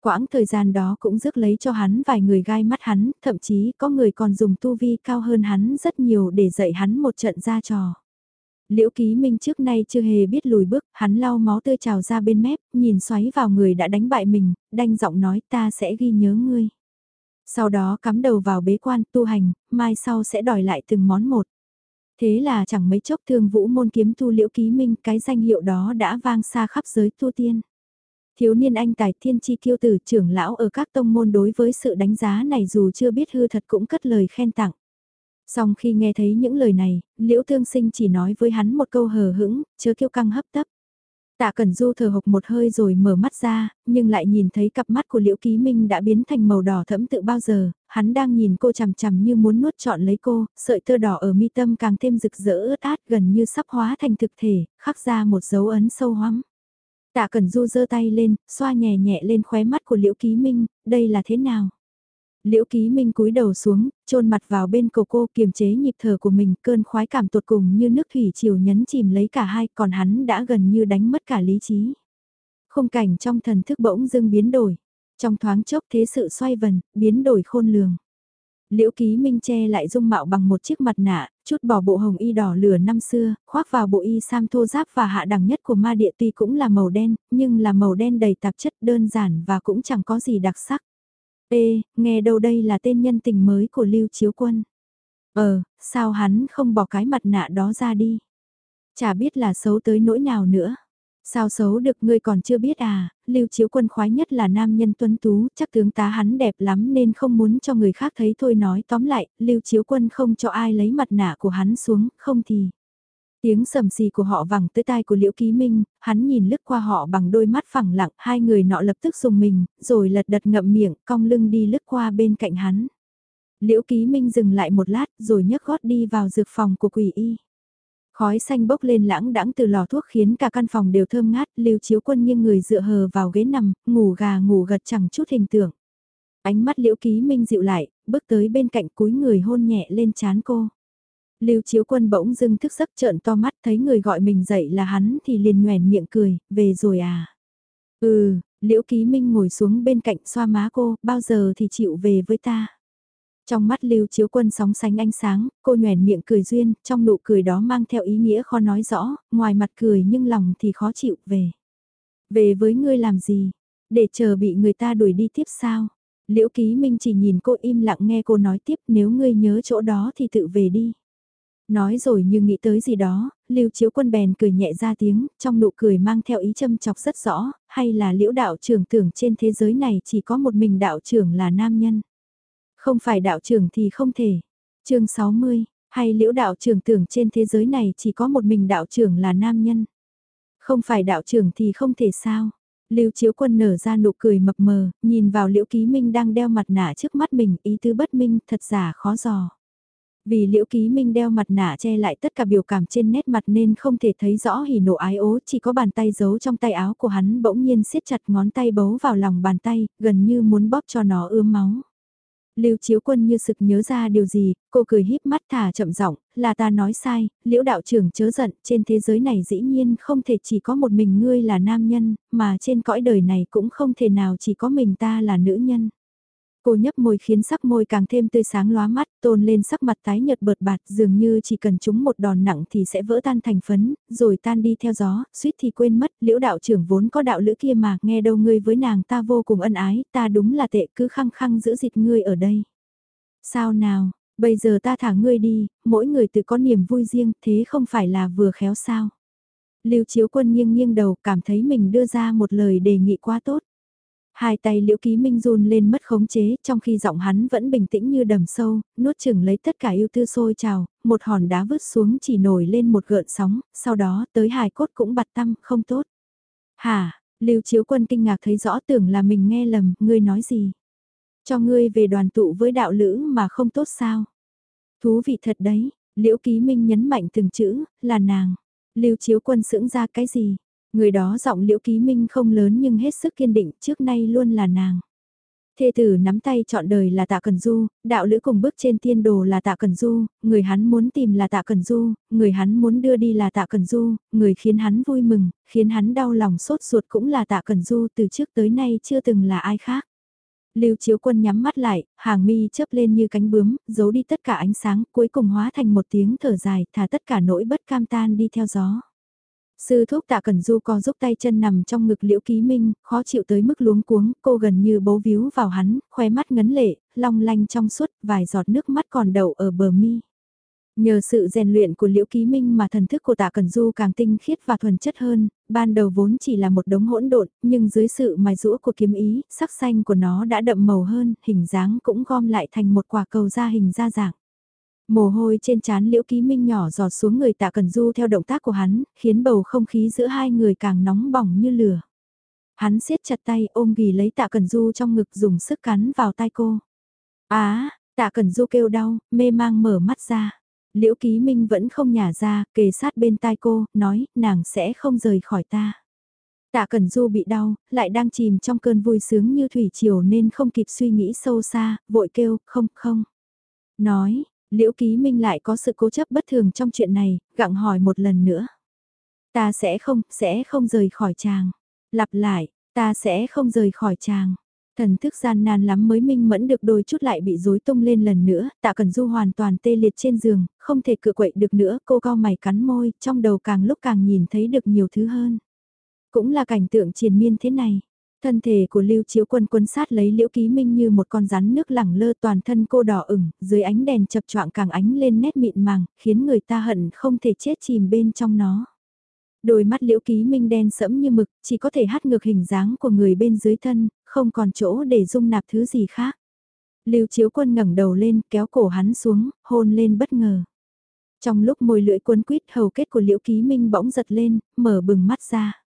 Quãng thời gian đó cũng rước lấy cho hắn vài người gai mắt hắn, thậm chí có người còn dùng tu vi cao hơn hắn rất nhiều để dạy hắn một trận ra trò. Liễu Ký Minh trước nay chưa hề biết lùi bước, hắn lau máu tươi trào ra bên mép, nhìn xoáy vào người đã đánh bại mình, đanh giọng nói ta sẽ ghi nhớ ngươi. Sau đó cắm đầu vào bế quan tu hành, mai sau sẽ đòi lại từng món một. Thế là chẳng mấy chốc thương vũ môn kiếm tu Liễu Ký Minh, cái danh hiệu đó đã vang xa khắp giới tu tiên. Thiếu niên anh tài thiên chi kiêu tử trưởng lão ở các tông môn đối với sự đánh giá này dù chưa biết hư thật cũng cất lời khen tặng. Song khi nghe thấy những lời này, Liễu Thương Sinh chỉ nói với hắn một câu hờ hững, chớ kiêu căng hấp tấp. Tạ Cẩn Du thở hộc một hơi rồi mở mắt ra, nhưng lại nhìn thấy cặp mắt của Liễu Ký Minh đã biến thành màu đỏ thẫm tự bao giờ, hắn đang nhìn cô chằm chằm như muốn nuốt trọn lấy cô, sợi tơ đỏ ở mi tâm càng thêm rực rỡ ướt át gần như sắp hóa thành thực thể, khắc ra một dấu ấn sâu hoắm. Tạ Cẩn Du giơ tay lên, xoa nhẹ nhẹ lên khóe mắt của Liễu Ký Minh, đây là thế nào? Liễu Ký Minh cúi đầu xuống, chôn mặt vào bên cổ cô kiềm chế nhịp thở của mình cơn khoái cảm tột cùng như nước thủy chiều nhấn chìm lấy cả hai còn hắn đã gần như đánh mất cả lý trí. Khung cảnh trong thần thức bỗng dưng biến đổi. Trong thoáng chốc thế sự xoay vần, biến đổi khôn lường. Liễu Ký Minh che lại dung mạo bằng một chiếc mặt nạ, chút bỏ bộ hồng y đỏ lửa năm xưa, khoác vào bộ y sam thô giáp và hạ đẳng nhất của ma địa tuy cũng là màu đen, nhưng là màu đen đầy tạp chất đơn giản và cũng chẳng có gì đặc sắc. Ê, nghe đâu đây là tên nhân tình mới của Lưu Chiếu Quân. Ờ, sao hắn không bỏ cái mặt nạ đó ra đi? Chả biết là xấu tới nỗi nào nữa. Sao xấu được ngươi còn chưa biết à, Lưu Chiếu Quân khoái nhất là nam nhân tuấn tú, chắc tướng tá hắn đẹp lắm nên không muốn cho người khác thấy thôi nói tóm lại, Lưu Chiếu Quân không cho ai lấy mặt nạ của hắn xuống, không thì... Tiếng sầm xì của họ vẳng tới tai của Liễu Ký Minh, hắn nhìn lướt qua họ bằng đôi mắt phẳng lặng, hai người nọ lập tức dùng mình, rồi lật đật ngậm miệng, cong lưng đi lướt qua bên cạnh hắn. Liễu Ký Minh dừng lại một lát, rồi nhấc gót đi vào dược phòng của quỷ y. Khói xanh bốc lên lãng đãng từ lò thuốc khiến cả căn phòng đều thơm ngát, Lưu Chiếu Quân nghiêng người dựa hờ vào ghế nằm, ngủ gà ngủ gật chẳng chút hình tượng. Ánh mắt Liễu Ký Minh dịu lại, bước tới bên cạnh cúi người hôn nhẹ lên trán cô. Lưu Chiếu Quân bỗng dưng thức giấc trợn to mắt thấy người gọi mình dậy là hắn thì liền nhoèn miệng cười, về rồi à. Ừ, Liễu Ký Minh ngồi xuống bên cạnh xoa má cô, bao giờ thì chịu về với ta. Trong mắt Lưu Chiếu Quân sóng sánh ánh sáng, cô nhoèn miệng cười duyên, trong nụ cười đó mang theo ý nghĩa khó nói rõ, ngoài mặt cười nhưng lòng thì khó chịu, về. Về với ngươi làm gì? Để chờ bị người ta đuổi đi tiếp sao? Liễu Ký Minh chỉ nhìn cô im lặng nghe cô nói tiếp nếu ngươi nhớ chỗ đó thì tự về đi. Nói rồi như nghĩ tới gì đó, Lưu Chiếu Quân bèn cười nhẹ ra tiếng, trong nụ cười mang theo ý châm chọc rất rõ, hay là liễu đạo trưởng tưởng trên thế giới này chỉ có một mình đạo trưởng là nam nhân. Không phải đạo trưởng thì không thể. chương 60, hay liễu đạo trưởng tưởng trên thế giới này chỉ có một mình đạo trưởng là nam nhân. Không phải đạo trưởng thì không thể sao. Lưu Chiếu Quân nở ra nụ cười mập mờ, nhìn vào Liễu Ký Minh đang đeo mặt nạ trước mắt mình, ý tứ bất minh, thật giả khó dò. Vì Liễu Ký Minh đeo mặt nạ che lại tất cả biểu cảm trên nét mặt nên không thể thấy rõ hỉ nộ ái ố, chỉ có bàn tay giấu trong tay áo của hắn bỗng nhiên siết chặt ngón tay bấu vào lòng bàn tay, gần như muốn bóp cho nó ươm máu. Lưu Chiếu Quân như sực nhớ ra điều gì, cô cười híp mắt thả chậm giọng, là ta nói sai, liễu đạo trưởng chớ giận, trên thế giới này dĩ nhiên không thể chỉ có một mình ngươi là nam nhân, mà trên cõi đời này cũng không thể nào chỉ có mình ta là nữ nhân. Cô nhấp môi khiến sắc môi càng thêm tươi sáng lóa mắt, tôn lên sắc mặt tái nhợt bợt bạt dường như chỉ cần chúng một đòn nặng thì sẽ vỡ tan thành phấn, rồi tan đi theo gió, suýt thì quên mất, liễu đạo trưởng vốn có đạo lữ kia mà, nghe đâu ngươi với nàng ta vô cùng ân ái, ta đúng là tệ cứ khăng khăng giữ dịt ngươi ở đây. Sao nào, bây giờ ta thả ngươi đi, mỗi người tự có niềm vui riêng, thế không phải là vừa khéo sao. Lưu Chiếu Quân nghiêng nghiêng đầu cảm thấy mình đưa ra một lời đề nghị quá tốt. Hai tay liễu ký minh run lên mất khống chế, trong khi giọng hắn vẫn bình tĩnh như đầm sâu, nuốt chừng lấy tất cả yêu tư sôi trào, một hòn đá vứt xuống chỉ nổi lên một gợn sóng, sau đó tới hài cốt cũng bặt tâm, không tốt. Hả, lưu chiếu quân kinh ngạc thấy rõ tưởng là mình nghe lầm, ngươi nói gì? Cho ngươi về đoàn tụ với đạo lữ mà không tốt sao? Thú vị thật đấy, liễu ký minh nhấn mạnh từng chữ, là nàng. Lưu chiếu quân sững ra cái gì? Người đó giọng liễu ký minh không lớn nhưng hết sức kiên định trước nay luôn là nàng. Thê tử nắm tay chọn đời là tạ cần du, đạo lữ cùng bước trên tiên đồ là tạ cần du, người hắn muốn tìm là tạ cần du, người hắn muốn đưa đi là tạ cần du, người khiến hắn vui mừng, khiến hắn đau lòng sốt ruột cũng là tạ cần du từ trước tới nay chưa từng là ai khác. Lưu Chiếu Quân nhắm mắt lại, hàng mi chớp lên như cánh bướm, giấu đi tất cả ánh sáng, cuối cùng hóa thành một tiếng thở dài, thả tất cả nỗi bất cam tan đi theo gió. Sư thúc tạ cần du co giúp tay chân nằm trong ngực liễu ký minh, khó chịu tới mức luống cuống, cô gần như bấu víu vào hắn, khoe mắt ngấn lệ, long lanh trong suốt, vài giọt nước mắt còn đậu ở bờ mi. Nhờ sự rèn luyện của Liễu Ký Minh mà thần thức của Tạ Cần Du càng tinh khiết và thuần chất hơn, ban đầu vốn chỉ là một đống hỗn độn, nhưng dưới sự mài rũa của kiếm ý, sắc xanh của nó đã đậm màu hơn, hình dáng cũng gom lại thành một quả cầu da hình da dạng. Mồ hôi trên trán liễu ký minh nhỏ giọt xuống người tạ cần du theo động tác của hắn, khiến bầu không khí giữa hai người càng nóng bỏng như lửa. Hắn siết chặt tay ôm ghì lấy tạ cần du trong ngực dùng sức cắn vào tai cô. Á, tạ cần du kêu đau, mê mang mở mắt ra. Liễu ký minh vẫn không nhả ra, kề sát bên tai cô, nói, nàng sẽ không rời khỏi ta. Tạ Cẩn Du bị đau, lại đang chìm trong cơn vui sướng như thủy triều nên không kịp suy nghĩ sâu xa, vội kêu, không, không. Nói, Liễu Ký Minh lại có sự cố chấp bất thường trong chuyện này, gặng hỏi một lần nữa. Ta sẽ không, sẽ không rời khỏi chàng. Lặp lại, ta sẽ không rời khỏi chàng. Thần thức gian nan lắm mới minh mẫn được đôi chút lại bị rối tung lên lần nữa, tạ cần du hoàn toàn tê liệt trên giường, không thể cự quậy được nữa, cô cao mày cắn môi, trong đầu càng lúc càng nhìn thấy được nhiều thứ hơn. Cũng là cảnh tượng triền miên thế này, Thân thể của Lưu Chiếu Quân quân sát lấy Liễu Ký Minh như một con rắn nước lẳng lơ toàn thân cô đỏ ửng, dưới ánh đèn chập choạng càng ánh lên nét mịn màng, khiến người ta hận không thể chết chìm bên trong nó. Đôi mắt Liễu Ký Minh đen sẫm như mực, chỉ có thể hát ngược hình dáng của người bên dưới thân, không còn chỗ để dung nạp thứ gì khác. Lưu Chiếu Quân ngẩng đầu lên, kéo cổ hắn xuống, hôn lên bất ngờ. Trong lúc môi lưỡi cuốn quýt hầu kết của Liễu Ký Minh bỗng giật lên, mở bừng mắt ra.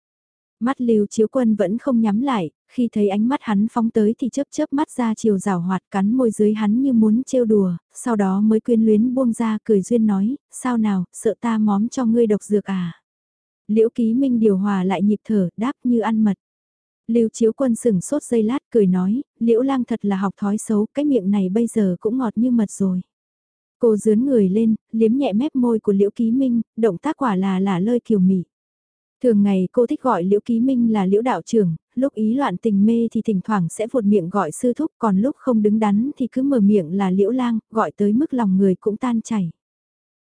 Mắt lưu chiếu quân vẫn không nhắm lại, khi thấy ánh mắt hắn phóng tới thì chớp chớp mắt ra chiều rào hoạt cắn môi dưới hắn như muốn trêu đùa, sau đó mới quyên luyến buông ra cười duyên nói, sao nào, sợ ta móm cho ngươi độc dược à. Liễu ký minh điều hòa lại nhịp thở, đáp như ăn mật. Lưu chiếu quân sừng sốt dây lát cười nói, liễu lang thật là học thói xấu, cái miệng này bây giờ cũng ngọt như mật rồi. Cô dướn người lên, liếm nhẹ mép môi của liễu ký minh, động tác quả là là lơi kiều mị. Thường ngày cô thích gọi Liễu Ký Minh là Liễu đạo trưởng, lúc ý loạn tình mê thì thỉnh thoảng sẽ vụt miệng gọi sư thúc còn lúc không đứng đắn thì cứ mở miệng là Liễu Lang, gọi tới mức lòng người cũng tan chảy.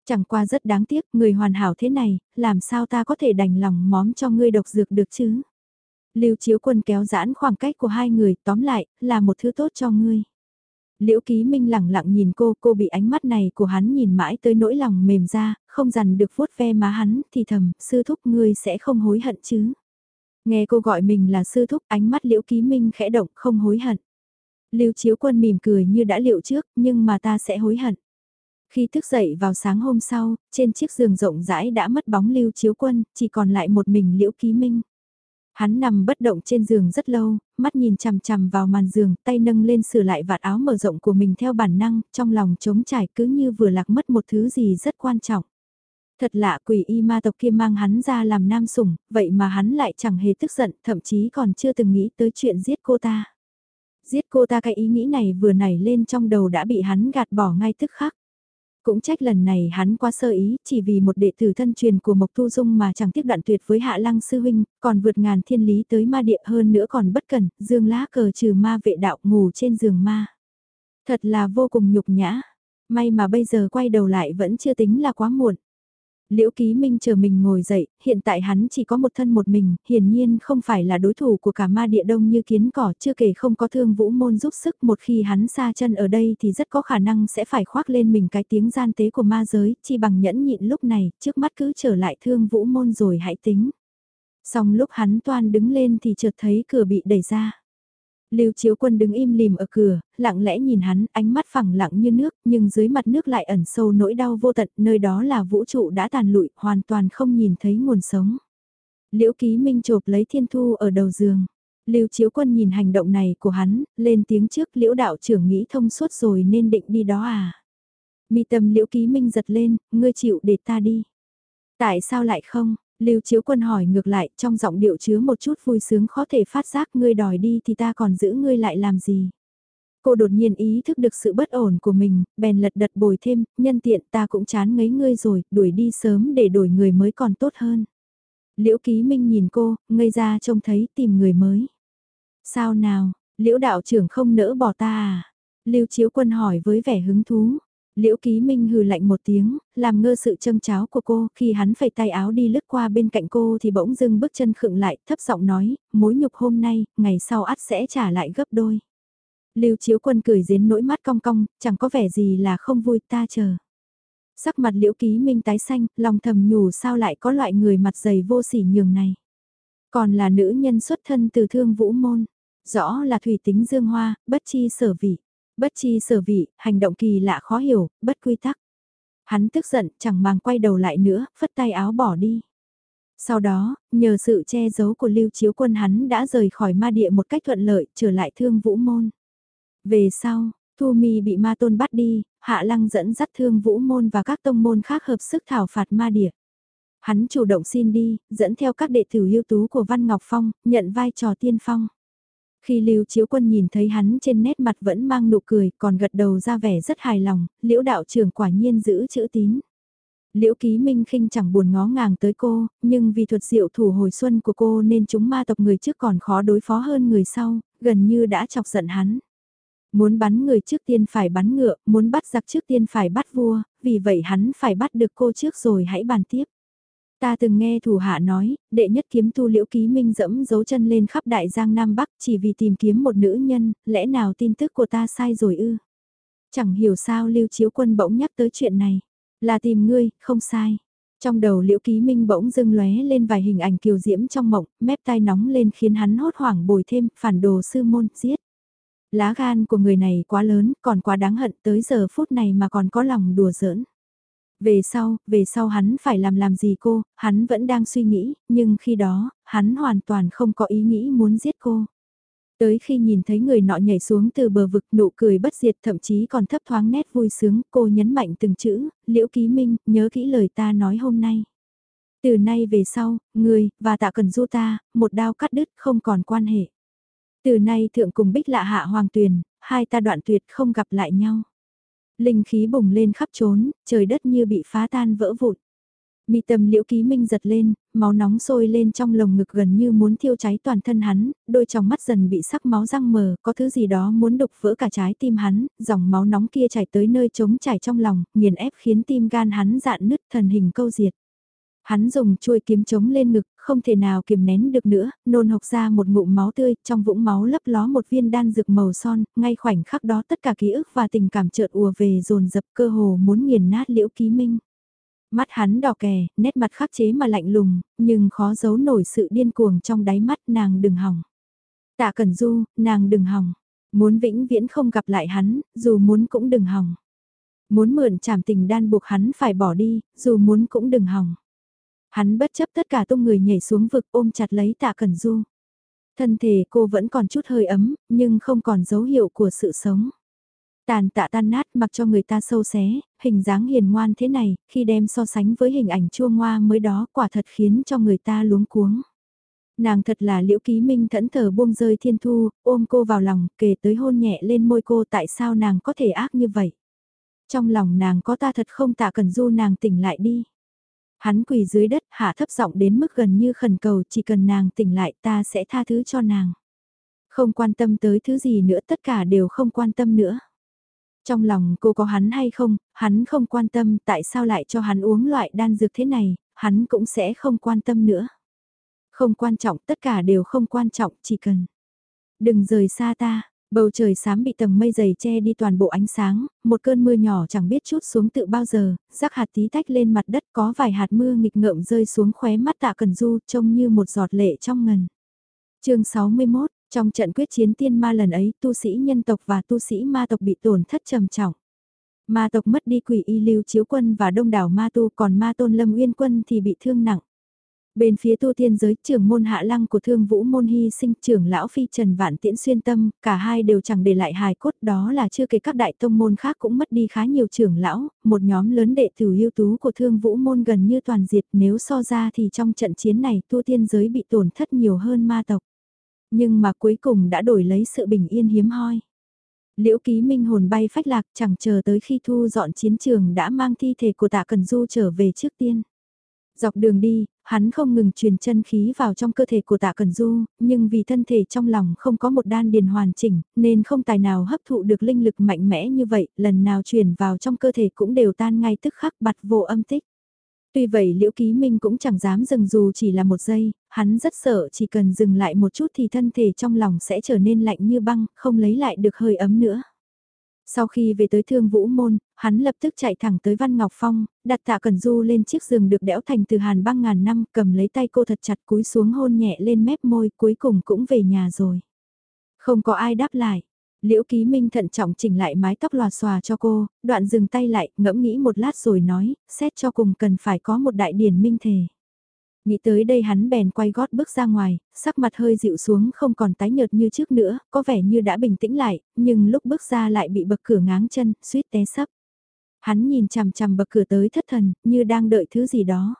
Chẳng qua rất đáng tiếc, người hoàn hảo thế này, làm sao ta có thể đành lòng móm cho ngươi độc dược được chứ? Lưu Chiếu Quân kéo giãn khoảng cách của hai người, tóm lại, là một thứ tốt cho ngươi. Liễu Ký Minh lẳng lặng nhìn cô, cô bị ánh mắt này của hắn nhìn mãi tới nỗi lòng mềm ra, không dằn được vuốt ve má hắn, thì thầm, sư thúc ngươi sẽ không hối hận chứ. Nghe cô gọi mình là sư thúc, ánh mắt Liễu Ký Minh khẽ động, không hối hận. Lưu Chiếu Quân mỉm cười như đã liệu trước, nhưng mà ta sẽ hối hận. Khi thức dậy vào sáng hôm sau, trên chiếc giường rộng rãi đã mất bóng Lưu Chiếu Quân, chỉ còn lại một mình Liễu Ký Minh. Hắn nằm bất động trên giường rất lâu, mắt nhìn chằm chằm vào màn giường, tay nâng lên sửa lại vạt áo mở rộng của mình theo bản năng, trong lòng trống trải cứ như vừa lạc mất một thứ gì rất quan trọng. Thật lạ quỷ y ma tộc kia mang hắn ra làm nam sủng, vậy mà hắn lại chẳng hề tức giận, thậm chí còn chưa từng nghĩ tới chuyện giết cô ta. Giết cô ta cái ý nghĩ này vừa nảy lên trong đầu đã bị hắn gạt bỏ ngay tức khắc. Cũng trách lần này hắn qua sơ ý, chỉ vì một đệ tử thân truyền của Mộc Thu Dung mà chẳng tiếc đoạn tuyệt với Hạ Lăng Sư Huynh, còn vượt ngàn thiên lý tới ma địa hơn nữa còn bất cần, dương lá cờ trừ ma vệ đạo ngủ trên giường ma. Thật là vô cùng nhục nhã, may mà bây giờ quay đầu lại vẫn chưa tính là quá muộn. Liễu Ký Minh chờ mình ngồi dậy, hiện tại hắn chỉ có một thân một mình, hiển nhiên không phải là đối thủ của cả ma địa đông như kiến cỏ, chưa kể không có thương vũ môn giúp sức một khi hắn xa chân ở đây thì rất có khả năng sẽ phải khoác lên mình cái tiếng gian tế của ma giới, chỉ bằng nhẫn nhịn lúc này, trước mắt cứ trở lại thương vũ môn rồi hãy tính. Xong lúc hắn toan đứng lên thì chợt thấy cửa bị đẩy ra. Lưu Chiếu Quân đứng im lìm ở cửa, lặng lẽ nhìn hắn, ánh mắt phẳng lặng như nước, nhưng dưới mặt nước lại ẩn sâu nỗi đau vô tận, nơi đó là vũ trụ đã tàn lụi, hoàn toàn không nhìn thấy nguồn sống. Liễu Ký Minh chộp lấy Thiên Thu ở đầu giường. Lưu Chiếu Quân nhìn hành động này của hắn, lên tiếng trước Liễu đạo trưởng nghĩ thông suốt rồi nên định đi đó à. Mi tâm Liễu Ký Minh giật lên, ngươi chịu để ta đi. Tại sao lại không? Lưu Chiếu Quân hỏi ngược lại, trong giọng điệu chứa một chút vui sướng khó thể phát giác ngươi đòi đi thì ta còn giữ ngươi lại làm gì. Cô đột nhiên ý thức được sự bất ổn của mình, bèn lật đật bồi thêm, nhân tiện ta cũng chán ngấy ngươi rồi, đuổi đi sớm để đổi người mới còn tốt hơn. Liễu Ký Minh nhìn cô, ngây ra trông thấy tìm người mới. Sao nào, Liễu đạo trưởng không nỡ bỏ ta à? Lưu Chiếu Quân hỏi với vẻ hứng thú. Liễu Ký Minh hừ lạnh một tiếng, làm ngơ sự châm cháo của cô, khi hắn phải tay áo đi lướt qua bên cạnh cô thì bỗng dưng bước chân khựng lại, thấp giọng nói, mối nhục hôm nay, ngày sau ắt sẽ trả lại gấp đôi. Lưu Chiếu Quân cười giến nỗi mắt cong cong, chẳng có vẻ gì là không vui ta chờ. Sắc mặt Liễu Ký Minh tái xanh, lòng thầm nhủ sao lại có loại người mặt dày vô sỉ nhường này. Còn là nữ nhân xuất thân từ thương vũ môn, rõ là thủy tính dương hoa, bất chi sở vị. Bất chi sở vị, hành động kỳ lạ khó hiểu, bất quy tắc. Hắn tức giận, chẳng màng quay đầu lại nữa, phất tay áo bỏ đi. Sau đó, nhờ sự che giấu của lưu chiếu quân hắn đã rời khỏi ma địa một cách thuận lợi, trở lại thương vũ môn. Về sau, Thu Mi bị ma tôn bắt đi, Hạ Lăng dẫn dắt thương vũ môn và các tông môn khác hợp sức thảo phạt ma địa. Hắn chủ động xin đi, dẫn theo các đệ tử ưu tú của Văn Ngọc Phong, nhận vai trò tiên phong. Khi Lưu Chiếu Quân nhìn thấy hắn trên nét mặt vẫn mang nụ cười, còn gật đầu ra vẻ rất hài lòng, Liễu đạo trưởng quả nhiên giữ chữ tín. Liễu Ký Minh khinh chẳng buồn ngó ngàng tới cô, nhưng vì thuật diệu thủ hồi xuân của cô nên chúng ma tộc người trước còn khó đối phó hơn người sau, gần như đã chọc giận hắn. Muốn bắn người trước tiên phải bắn ngựa, muốn bắt giặc trước tiên phải bắt vua, vì vậy hắn phải bắt được cô trước rồi hãy bàn tiếp. Ta từng nghe thủ hạ nói, đệ nhất kiếm tu liễu ký minh dẫm dấu chân lên khắp đại giang Nam Bắc chỉ vì tìm kiếm một nữ nhân, lẽ nào tin tức của ta sai rồi ư? Chẳng hiểu sao lưu chiếu quân bỗng nhắc tới chuyện này. Là tìm ngươi, không sai. Trong đầu liễu ký minh bỗng dưng lóe lên vài hình ảnh kiều diễm trong mộng, mép tai nóng lên khiến hắn hốt hoảng bồi thêm, phản đồ sư môn, giết. Lá gan của người này quá lớn, còn quá đáng hận tới giờ phút này mà còn có lòng đùa giỡn. Về sau, về sau hắn phải làm làm gì cô, hắn vẫn đang suy nghĩ, nhưng khi đó, hắn hoàn toàn không có ý nghĩ muốn giết cô. Tới khi nhìn thấy người nọ nhảy xuống từ bờ vực nụ cười bất diệt thậm chí còn thấp thoáng nét vui sướng, cô nhấn mạnh từng chữ, liễu ký minh, nhớ kỹ lời ta nói hôm nay. Từ nay về sau, người, và tạ cần du ta, một đao cắt đứt không còn quan hệ. Từ nay thượng cùng bích lạ hạ hoàng tuyền, hai ta đoạn tuyệt không gặp lại nhau linh khí bùng lên khắp trốn, trời đất như bị phá tan vỡ vụn. Mi tâm liễu ký minh giật lên, máu nóng sôi lên trong lồng ngực gần như muốn thiêu cháy toàn thân hắn, đôi tròng mắt dần bị sắc máu răng mờ, có thứ gì đó muốn đục vỡ cả trái tim hắn, dòng máu nóng kia chảy tới nơi trống chảy trong lòng, nghiền ép khiến tim gan hắn dạn nứt thần hình câu diệt. Hắn dùng chuôi kiếm chống lên ngực, không thể nào kiềm nén được nữa, nôn hộc ra một ngụm máu tươi, trong vũng máu lấp ló một viên đan dược màu son, ngay khoảnh khắc đó tất cả ký ức và tình cảm chợt ùa về dồn dập cơ hồ muốn nghiền nát liễu ký minh. Mắt hắn đỏ kè, nét mặt khắc chế mà lạnh lùng, nhưng khó giấu nổi sự điên cuồng trong đáy mắt nàng đừng hỏng. Tạ Cẩn Du, nàng đừng hỏng. Muốn vĩnh viễn không gặp lại hắn, dù muốn cũng đừng hỏng. Muốn mượn trảm tình đan buộc hắn phải bỏ đi, dù muốn cũng đừng hỏng. Hắn bất chấp tất cả tung người nhảy xuống vực ôm chặt lấy tạ Cẩn Du. Thân thể cô vẫn còn chút hơi ấm, nhưng không còn dấu hiệu của sự sống. Tàn tạ tan nát mặc cho người ta sâu xé, hình dáng hiền ngoan thế này, khi đem so sánh với hình ảnh chua ngoa mới đó quả thật khiến cho người ta luống cuống. Nàng thật là liễu ký minh thẫn thờ buông rơi thiên thu, ôm cô vào lòng, kể tới hôn nhẹ lên môi cô tại sao nàng có thể ác như vậy. Trong lòng nàng có ta thật không tạ cần du nàng tỉnh lại đi. Hắn quỳ dưới đất hạ thấp giọng đến mức gần như khẩn cầu chỉ cần nàng tỉnh lại ta sẽ tha thứ cho nàng. Không quan tâm tới thứ gì nữa tất cả đều không quan tâm nữa. Trong lòng cô có hắn hay không, hắn không quan tâm tại sao lại cho hắn uống loại đan dược thế này, hắn cũng sẽ không quan tâm nữa. Không quan trọng, tất cả đều không quan trọng, chỉ cần. Đừng rời xa ta, bầu trời xám bị tầng mây dày che đi toàn bộ ánh sáng, một cơn mưa nhỏ chẳng biết chút xuống tự bao giờ, rắc hạt tí tách lên mặt đất có vài hạt mưa nghịch ngợm rơi xuống khóe mắt tạ cần du trông như một giọt lệ trong ngần. chương 61, trong trận quyết chiến tiên ma lần ấy, tu sĩ nhân tộc và tu sĩ ma tộc bị tổn thất trầm trọng. Ma tộc mất đi quỷ y lưu chiếu quân và đông đảo ma tu còn ma tôn lâm uyên quân thì bị thương nặng. Bên phía tu tiên giới trưởng môn hạ lăng của thương vũ môn hy sinh trưởng lão phi trần vạn tiễn xuyên tâm, cả hai đều chẳng để lại hài cốt đó là chưa kể các đại tông môn khác cũng mất đi khá nhiều trưởng lão, một nhóm lớn đệ tử ưu tú của thương vũ môn gần như toàn diệt nếu so ra thì trong trận chiến này tu tiên giới bị tổn thất nhiều hơn ma tộc. Nhưng mà cuối cùng đã đổi lấy sự bình yên hiếm hoi. Liễu ký minh hồn bay phách lạc chẳng chờ tới khi thu dọn chiến trường đã mang thi thể của tạ Cần Du trở về trước tiên. Dọc đường đi, hắn không ngừng truyền chân khí vào trong cơ thể của tạ Cần Du, nhưng vì thân thể trong lòng không có một đan điền hoàn chỉnh, nên không tài nào hấp thụ được linh lực mạnh mẽ như vậy, lần nào truyền vào trong cơ thể cũng đều tan ngay tức khắc bặt vô âm tích. Tuy vậy Liễu Ký Minh cũng chẳng dám dừng dù chỉ là một giây, hắn rất sợ chỉ cần dừng lại một chút thì thân thể trong lòng sẽ trở nên lạnh như băng, không lấy lại được hơi ấm nữa. Sau khi về tới thương vũ môn, hắn lập tức chạy thẳng tới Văn Ngọc Phong, đặt tạ cần du lên chiếc giường được đẽo thành từ hàn băng ngàn năm, cầm lấy tay cô thật chặt cúi xuống hôn nhẹ lên mép môi, cuối cùng cũng về nhà rồi. Không có ai đáp lại, Liễu Ký Minh thận trọng chỉnh lại mái tóc lòa xòa cho cô, đoạn dừng tay lại, ngẫm nghĩ một lát rồi nói, xét cho cùng cần phải có một đại điển minh thề. Nghĩ tới đây hắn bèn quay gót bước ra ngoài, sắc mặt hơi dịu xuống không còn tái nhợt như trước nữa, có vẻ như đã bình tĩnh lại, nhưng lúc bước ra lại bị bậc cửa ngáng chân, suýt té sấp. Hắn nhìn chằm chằm bậc cửa tới thất thần, như đang đợi thứ gì đó.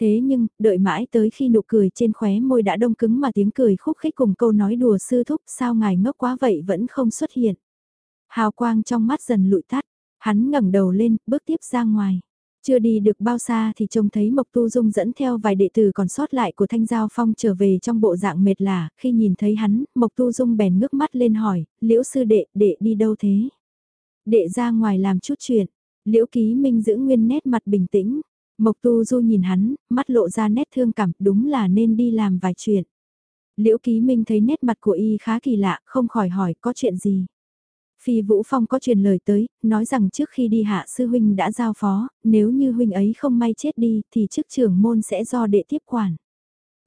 Thế nhưng, đợi mãi tới khi nụ cười trên khóe môi đã đông cứng mà tiếng cười khúc khích cùng câu nói đùa sư thúc sao ngài ngốc quá vậy vẫn không xuất hiện. Hào quang trong mắt dần lụi tắt, hắn ngẩng đầu lên, bước tiếp ra ngoài. Chưa đi được bao xa thì trông thấy Mộc Tu Dung dẫn theo vài đệ tử còn sót lại của Thanh Giao Phong trở về trong bộ dạng mệt lả, khi nhìn thấy hắn, Mộc Tu Dung bèn ngước mắt lên hỏi, liễu sư đệ, đệ đi đâu thế? Đệ ra ngoài làm chút chuyện, liễu ký minh giữ nguyên nét mặt bình tĩnh, Mộc Tu Du nhìn hắn, mắt lộ ra nét thương cảm, đúng là nên đi làm vài chuyện. Liễu Ký Minh thấy nét mặt của y khá kỳ lạ, không khỏi hỏi có chuyện gì. Phi Vũ Phong có truyền lời tới, nói rằng trước khi đi hạ sư huynh đã giao phó, nếu như huynh ấy không may chết đi thì chức trưởng môn sẽ do đệ tiếp quản.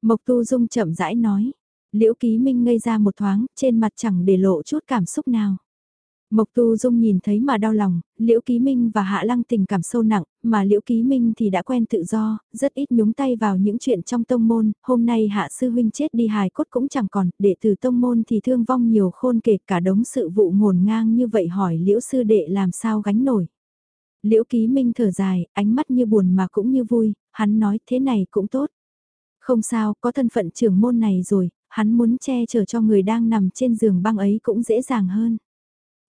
Mộc Tu Dung chậm rãi nói, Liễu Ký Minh ngây ra một thoáng, trên mặt chẳng để lộ chút cảm xúc nào. Mộc Tu Dung nhìn thấy mà đau lòng, Liễu Ký Minh và Hạ Lăng tình cảm sâu nặng, mà Liễu Ký Minh thì đã quen tự do, rất ít nhúng tay vào những chuyện trong tông môn, hôm nay Hạ Sư Huynh chết đi hài cốt cũng chẳng còn, đệ tử tông môn thì thương vong nhiều khôn kể cả đống sự vụ ngổn ngang như vậy hỏi Liễu Sư Đệ làm sao gánh nổi. Liễu Ký Minh thở dài, ánh mắt như buồn mà cũng như vui, hắn nói thế này cũng tốt. Không sao, có thân phận trưởng môn này rồi, hắn muốn che chở cho người đang nằm trên giường băng ấy cũng dễ dàng hơn.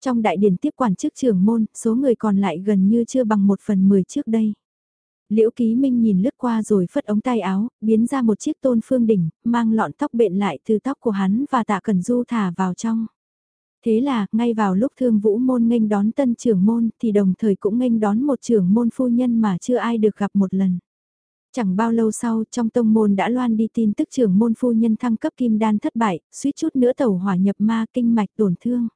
Trong đại điển tiếp quản chức trưởng môn, số người còn lại gần như chưa bằng một phần mười trước đây. Liễu Ký Minh nhìn lướt qua rồi phất ống tay áo, biến ra một chiếc tôn phương đỉnh, mang lọn tóc bện lại từ tóc của hắn và tạ cẩn du thả vào trong. Thế là, ngay vào lúc thương vũ môn nghênh đón tân trưởng môn thì đồng thời cũng nghênh đón một trưởng môn phu nhân mà chưa ai được gặp một lần. Chẳng bao lâu sau trong tông môn đã loan đi tin tức trưởng môn phu nhân thăng cấp kim đan thất bại, suýt chút nữa tàu hỏa nhập ma kinh mạch tổn thương.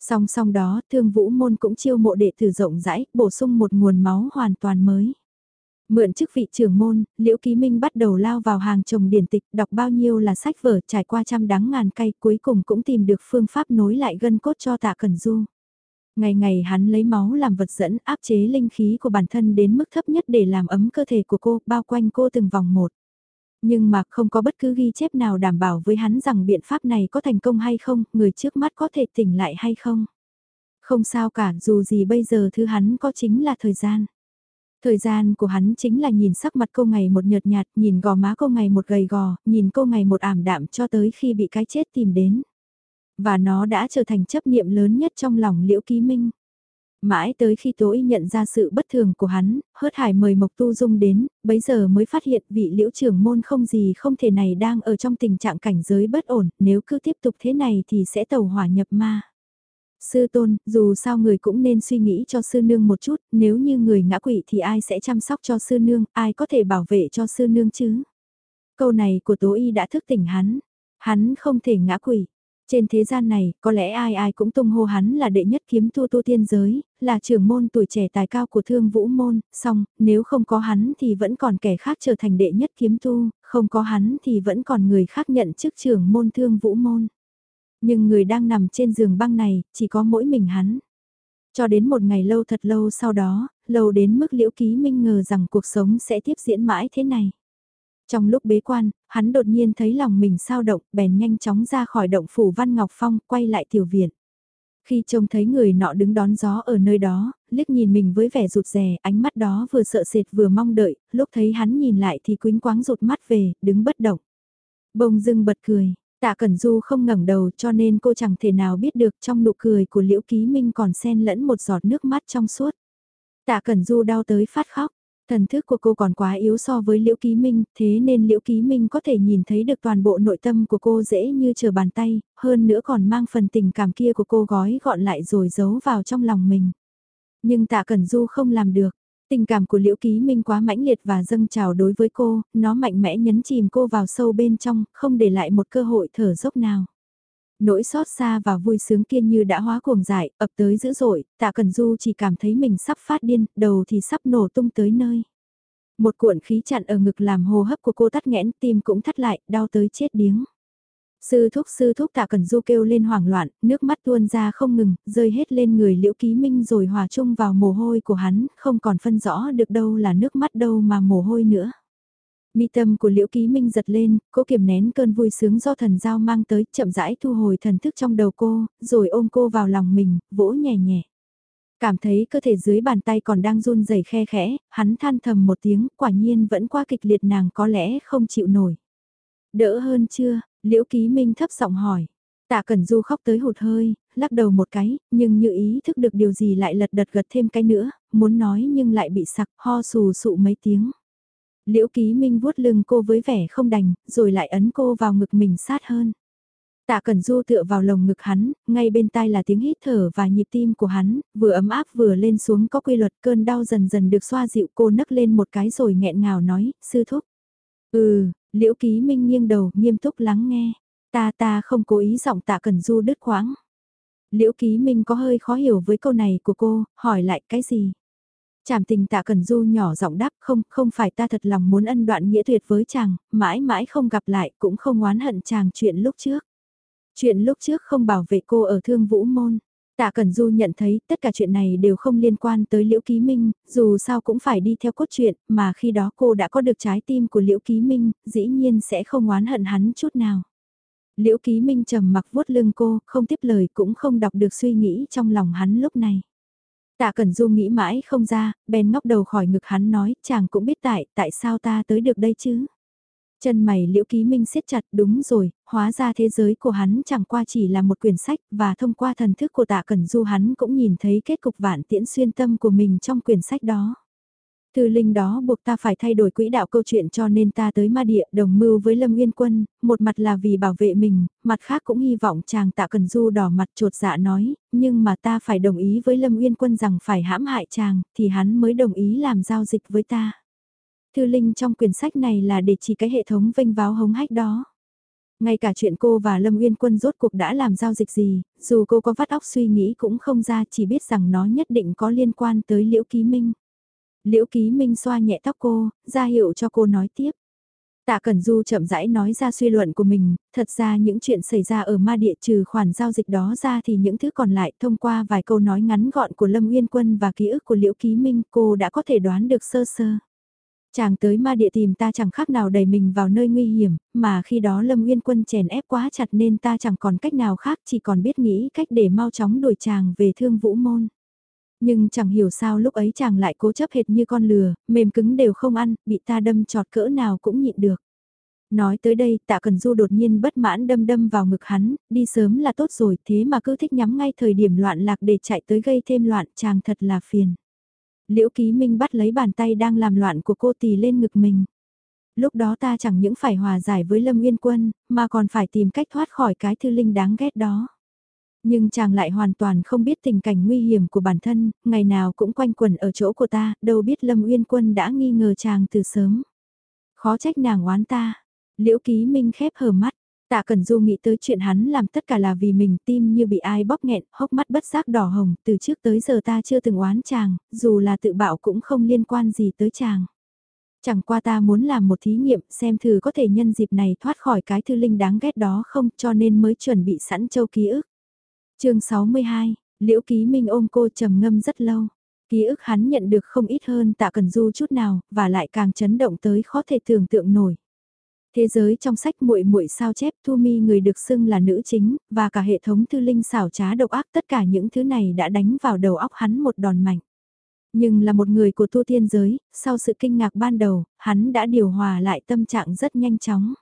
Song song đó, thương vũ môn cũng chiêu mộ đệ tử rộng rãi, bổ sung một nguồn máu hoàn toàn mới. Mượn chức vị trưởng môn, Liễu Ký Minh bắt đầu lao vào hàng chồng điển tịch, đọc bao nhiêu là sách vở trải qua trăm đắng ngàn cay, cuối cùng cũng tìm được phương pháp nối lại gân cốt cho tạ Cần Du. Ngày ngày hắn lấy máu làm vật dẫn áp chế linh khí của bản thân đến mức thấp nhất để làm ấm cơ thể của cô, bao quanh cô từng vòng một. Nhưng mà không có bất cứ ghi chép nào đảm bảo với hắn rằng biện pháp này có thành công hay không, người trước mắt có thể tỉnh lại hay không. Không sao cả, dù gì bây giờ thứ hắn có chính là thời gian. Thời gian của hắn chính là nhìn sắc mặt cô ngày một nhợt nhạt, nhìn gò má cô ngày một gầy gò, nhìn cô ngày một ảm đạm cho tới khi bị cái chết tìm đến. Và nó đã trở thành chấp niệm lớn nhất trong lòng Liễu Ký Minh. Mãi tới khi tối nhận ra sự bất thường của hắn, hớt hải mời Mộc Tu Dung đến, bấy giờ mới phát hiện vị liễu trưởng môn không gì không thể này đang ở trong tình trạng cảnh giới bất ổn, nếu cứ tiếp tục thế này thì sẽ tàu hỏa nhập ma. Sư tôn, dù sao người cũng nên suy nghĩ cho sư nương một chút, nếu như người ngã quỵ thì ai sẽ chăm sóc cho sư nương, ai có thể bảo vệ cho sư nương chứ? Câu này của Tố Y đã thức tỉnh hắn, hắn không thể ngã quỵ. Trên thế gian này, có lẽ ai ai cũng tung hô hắn là đệ nhất kiếm tu tu tiên giới, là trưởng môn tuổi trẻ tài cao của thương vũ môn, song, nếu không có hắn thì vẫn còn kẻ khác trở thành đệ nhất kiếm tu, không có hắn thì vẫn còn người khác nhận chức trưởng môn thương vũ môn. Nhưng người đang nằm trên giường băng này, chỉ có mỗi mình hắn. Cho đến một ngày lâu thật lâu sau đó, lâu đến mức liễu ký minh ngờ rằng cuộc sống sẽ tiếp diễn mãi thế này. Trong lúc bế quan, hắn đột nhiên thấy lòng mình sao động, bèn nhanh chóng ra khỏi động phủ Văn Ngọc Phong, quay lại tiểu viện. Khi trông thấy người nọ đứng đón gió ở nơi đó, liếc nhìn mình với vẻ rụt rè, ánh mắt đó vừa sợ sệt vừa mong đợi, lúc thấy hắn nhìn lại thì quính quáng rụt mắt về, đứng bất động. Bông dưng bật cười, tạ Cẩn Du không ngẩng đầu cho nên cô chẳng thể nào biết được trong nụ cười của Liễu Ký Minh còn xen lẫn một giọt nước mắt trong suốt. Tạ Cẩn Du đau tới phát khóc, Thần thức của cô còn quá yếu so với Liễu Ký Minh, thế nên Liễu Ký Minh có thể nhìn thấy được toàn bộ nội tâm của cô dễ như chờ bàn tay, hơn nữa còn mang phần tình cảm kia của cô gói gọn lại rồi giấu vào trong lòng mình. Nhưng Tạ Cẩn Du không làm được. Tình cảm của Liễu Ký Minh quá mãnh liệt và dâng trào đối với cô, nó mạnh mẽ nhấn chìm cô vào sâu bên trong, không để lại một cơ hội thở dốc nào. Nỗi xót xa và vui sướng kia như đã hóa cuồng dại, ập tới dữ dội, tạ cần du chỉ cảm thấy mình sắp phát điên, đầu thì sắp nổ tung tới nơi. Một cuộn khí chặn ở ngực làm hô hấp của cô tắt nghẽn, tim cũng thắt lại, đau tới chết điếng. Sư thúc sư thúc tạ cần du kêu lên hoảng loạn, nước mắt tuôn ra không ngừng, rơi hết lên người liễu ký minh rồi hòa chung vào mồ hôi của hắn, không còn phân rõ được đâu là nước mắt đâu mà mồ hôi nữa. Mi tâm của Liễu Ký Minh giật lên, cô kiềm nén cơn vui sướng do thần giao mang tới, chậm rãi thu hồi thần thức trong đầu cô, rồi ôm cô vào lòng mình, vỗ nhẹ nhẹ. Cảm thấy cơ thể dưới bàn tay còn đang run rẩy khe khẽ, hắn than thầm một tiếng, quả nhiên vẫn qua kịch liệt nàng có lẽ không chịu nổi. Đỡ hơn chưa? Liễu Ký Minh thấp giọng hỏi. Tạ Cẩn Du khóc tới hụt hơi, lắc đầu một cái, nhưng như ý thức được điều gì lại lật đật gật thêm cái nữa, muốn nói nhưng lại bị sặc ho sù sụ mấy tiếng. Liễu Ký Minh vuốt lưng cô với vẻ không đành, rồi lại ấn cô vào ngực mình sát hơn. Tạ Cẩn Du tựa vào lồng ngực hắn, ngay bên tai là tiếng hít thở và nhịp tim của hắn, vừa ấm áp vừa lên xuống có quy luật cơn đau dần dần được xoa dịu cô nấc lên một cái rồi nghẹn ngào nói, sư thúc. Ừ, Liễu Ký Minh nghiêng đầu, nghiêm túc lắng nghe. Ta ta không cố ý giọng Tạ Cẩn Du đứt khoáng Liễu Ký Minh có hơi khó hiểu với câu này của cô, hỏi lại cái gì? Chảm tình tạ cần du nhỏ giọng đáp không, không phải ta thật lòng muốn ân đoạn nghĩa tuyệt với chàng, mãi mãi không gặp lại cũng không oán hận chàng chuyện lúc trước. Chuyện lúc trước không bảo vệ cô ở thương vũ môn. Tạ Cẩn Du nhận thấy tất cả chuyện này đều không liên quan tới Liễu Ký Minh, dù sao cũng phải đi theo cốt truyện, mà khi đó cô đã có được trái tim của Liễu Ký Minh, dĩ nhiên sẽ không oán hận hắn chút nào. Liễu Ký Minh trầm mặc vuốt lưng cô, không tiếp lời cũng không đọc được suy nghĩ trong lòng hắn lúc này. Tạ Cẩn Du nghĩ mãi không ra, bèn ngóc đầu khỏi ngực hắn nói, chàng cũng biết tại, tại sao ta tới được đây chứ? Chân mày liễu ký minh siết chặt đúng rồi, hóa ra thế giới của hắn chẳng qua chỉ là một quyển sách và thông qua thần thức của tạ cẩn du hắn cũng nhìn thấy kết cục vạn tiễn xuyên tâm của mình trong quyển sách đó. Thư linh đó buộc ta phải thay đổi quỹ đạo câu chuyện cho nên ta tới ma địa đồng mưu với Lâm Nguyên Quân, một mặt là vì bảo vệ mình, mặt khác cũng hy vọng chàng tạ cần du đỏ mặt trột dạ nói, nhưng mà ta phải đồng ý với Lâm Nguyên Quân rằng phải hãm hại chàng, thì hắn mới đồng ý làm giao dịch với ta. Thư linh trong quyển sách này là để chỉ cái hệ thống vênh váo hống hách đó. Ngay cả chuyện cô và Lâm Uyên Quân rốt cuộc đã làm giao dịch gì, dù cô có vắt óc suy nghĩ cũng không ra chỉ biết rằng nó nhất định có liên quan tới Liễu Ký Minh. Liễu Ký Minh xoa nhẹ tóc cô, ra hiệu cho cô nói tiếp. Tạ Cẩn Du chậm rãi nói ra suy luận của mình, thật ra những chuyện xảy ra ở ma địa trừ khoản giao dịch đó ra thì những thứ còn lại thông qua vài câu nói ngắn gọn của Lâm Nguyên Quân và ký ức của Liễu Ký Minh cô đã có thể đoán được sơ sơ. Chàng tới ma địa tìm ta chẳng khác nào đẩy mình vào nơi nguy hiểm, mà khi đó Lâm Nguyên Quân chèn ép quá chặt nên ta chẳng còn cách nào khác chỉ còn biết nghĩ cách để mau chóng đuổi chàng về thương vũ môn. Nhưng chẳng hiểu sao lúc ấy chàng lại cố chấp hệt như con lừa, mềm cứng đều không ăn, bị ta đâm trọt cỡ nào cũng nhịn được. Nói tới đây tạ cần du đột nhiên bất mãn đâm đâm vào ngực hắn, đi sớm là tốt rồi thế mà cứ thích nhắm ngay thời điểm loạn lạc để chạy tới gây thêm loạn chàng thật là phiền. Liễu Ký Minh bắt lấy bàn tay đang làm loạn của cô tì lên ngực mình. Lúc đó ta chẳng những phải hòa giải với Lâm Nguyên Quân, mà còn phải tìm cách thoát khỏi cái thư linh đáng ghét đó. Nhưng chàng lại hoàn toàn không biết tình cảnh nguy hiểm của bản thân, ngày nào cũng quanh quẩn ở chỗ của ta, đâu biết Lâm Uyên Quân đã nghi ngờ chàng từ sớm. Khó trách nàng oán ta. Liễu Ký Minh khép hờ mắt, Tạ Cẩn Du nghĩ tới chuyện hắn làm tất cả là vì mình tim như bị ai bóp nghẹn, hốc mắt bất giác đỏ hồng, từ trước tới giờ ta chưa từng oán chàng, dù là tự bạo cũng không liên quan gì tới chàng. Chẳng qua ta muốn làm một thí nghiệm xem thử có thể nhân dịp này thoát khỏi cái thư linh đáng ghét đó không cho nên mới chuẩn bị sẵn châu ký ức chương 62, Liễu Ký Minh ôm cô trầm ngâm rất lâu. Ký ức hắn nhận được không ít hơn tạ cần du chút nào, và lại càng chấn động tới khó thể tưởng tượng nổi. Thế giới trong sách muội muội sao chép Thu Mi người được xưng là nữ chính, và cả hệ thống thư linh xảo trá độc ác tất cả những thứ này đã đánh vào đầu óc hắn một đòn mạnh. Nhưng là một người của tu tiên giới, sau sự kinh ngạc ban đầu, hắn đã điều hòa lại tâm trạng rất nhanh chóng.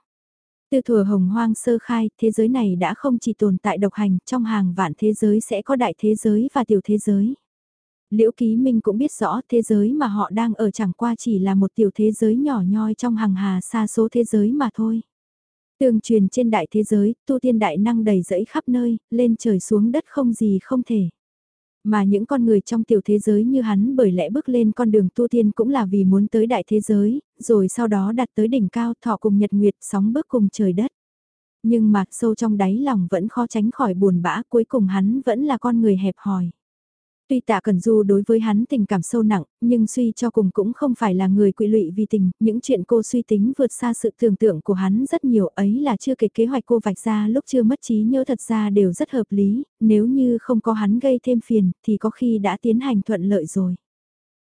Từ thuở hồng hoang sơ khai, thế giới này đã không chỉ tồn tại độc hành, trong hàng vạn thế giới sẽ có đại thế giới và tiểu thế giới. Liễu Ký Minh cũng biết rõ thế giới mà họ đang ở chẳng qua chỉ là một tiểu thế giới nhỏ nhoi trong hàng hà xa số thế giới mà thôi. Tường truyền trên đại thế giới, tu tiên đại năng đầy dẫy khắp nơi, lên trời xuống đất không gì không thể. Mà những con người trong tiểu thế giới như hắn bởi lẽ bước lên con đường tu tiên cũng là vì muốn tới đại thế giới, rồi sau đó đặt tới đỉnh cao thọ cùng nhật nguyệt sóng bước cùng trời đất. Nhưng mà sâu trong đáy lòng vẫn khó tránh khỏi buồn bã cuối cùng hắn vẫn là con người hẹp hòi. Tuy tạ Cần Du đối với hắn tình cảm sâu nặng, nhưng suy cho cùng cũng không phải là người quỵ lụy vì tình, những chuyện cô suy tính vượt xa sự tưởng tượng của hắn rất nhiều ấy là chưa kể kế hoạch cô vạch ra lúc chưa mất trí nhớ thật ra đều rất hợp lý, nếu như không có hắn gây thêm phiền thì có khi đã tiến hành thuận lợi rồi.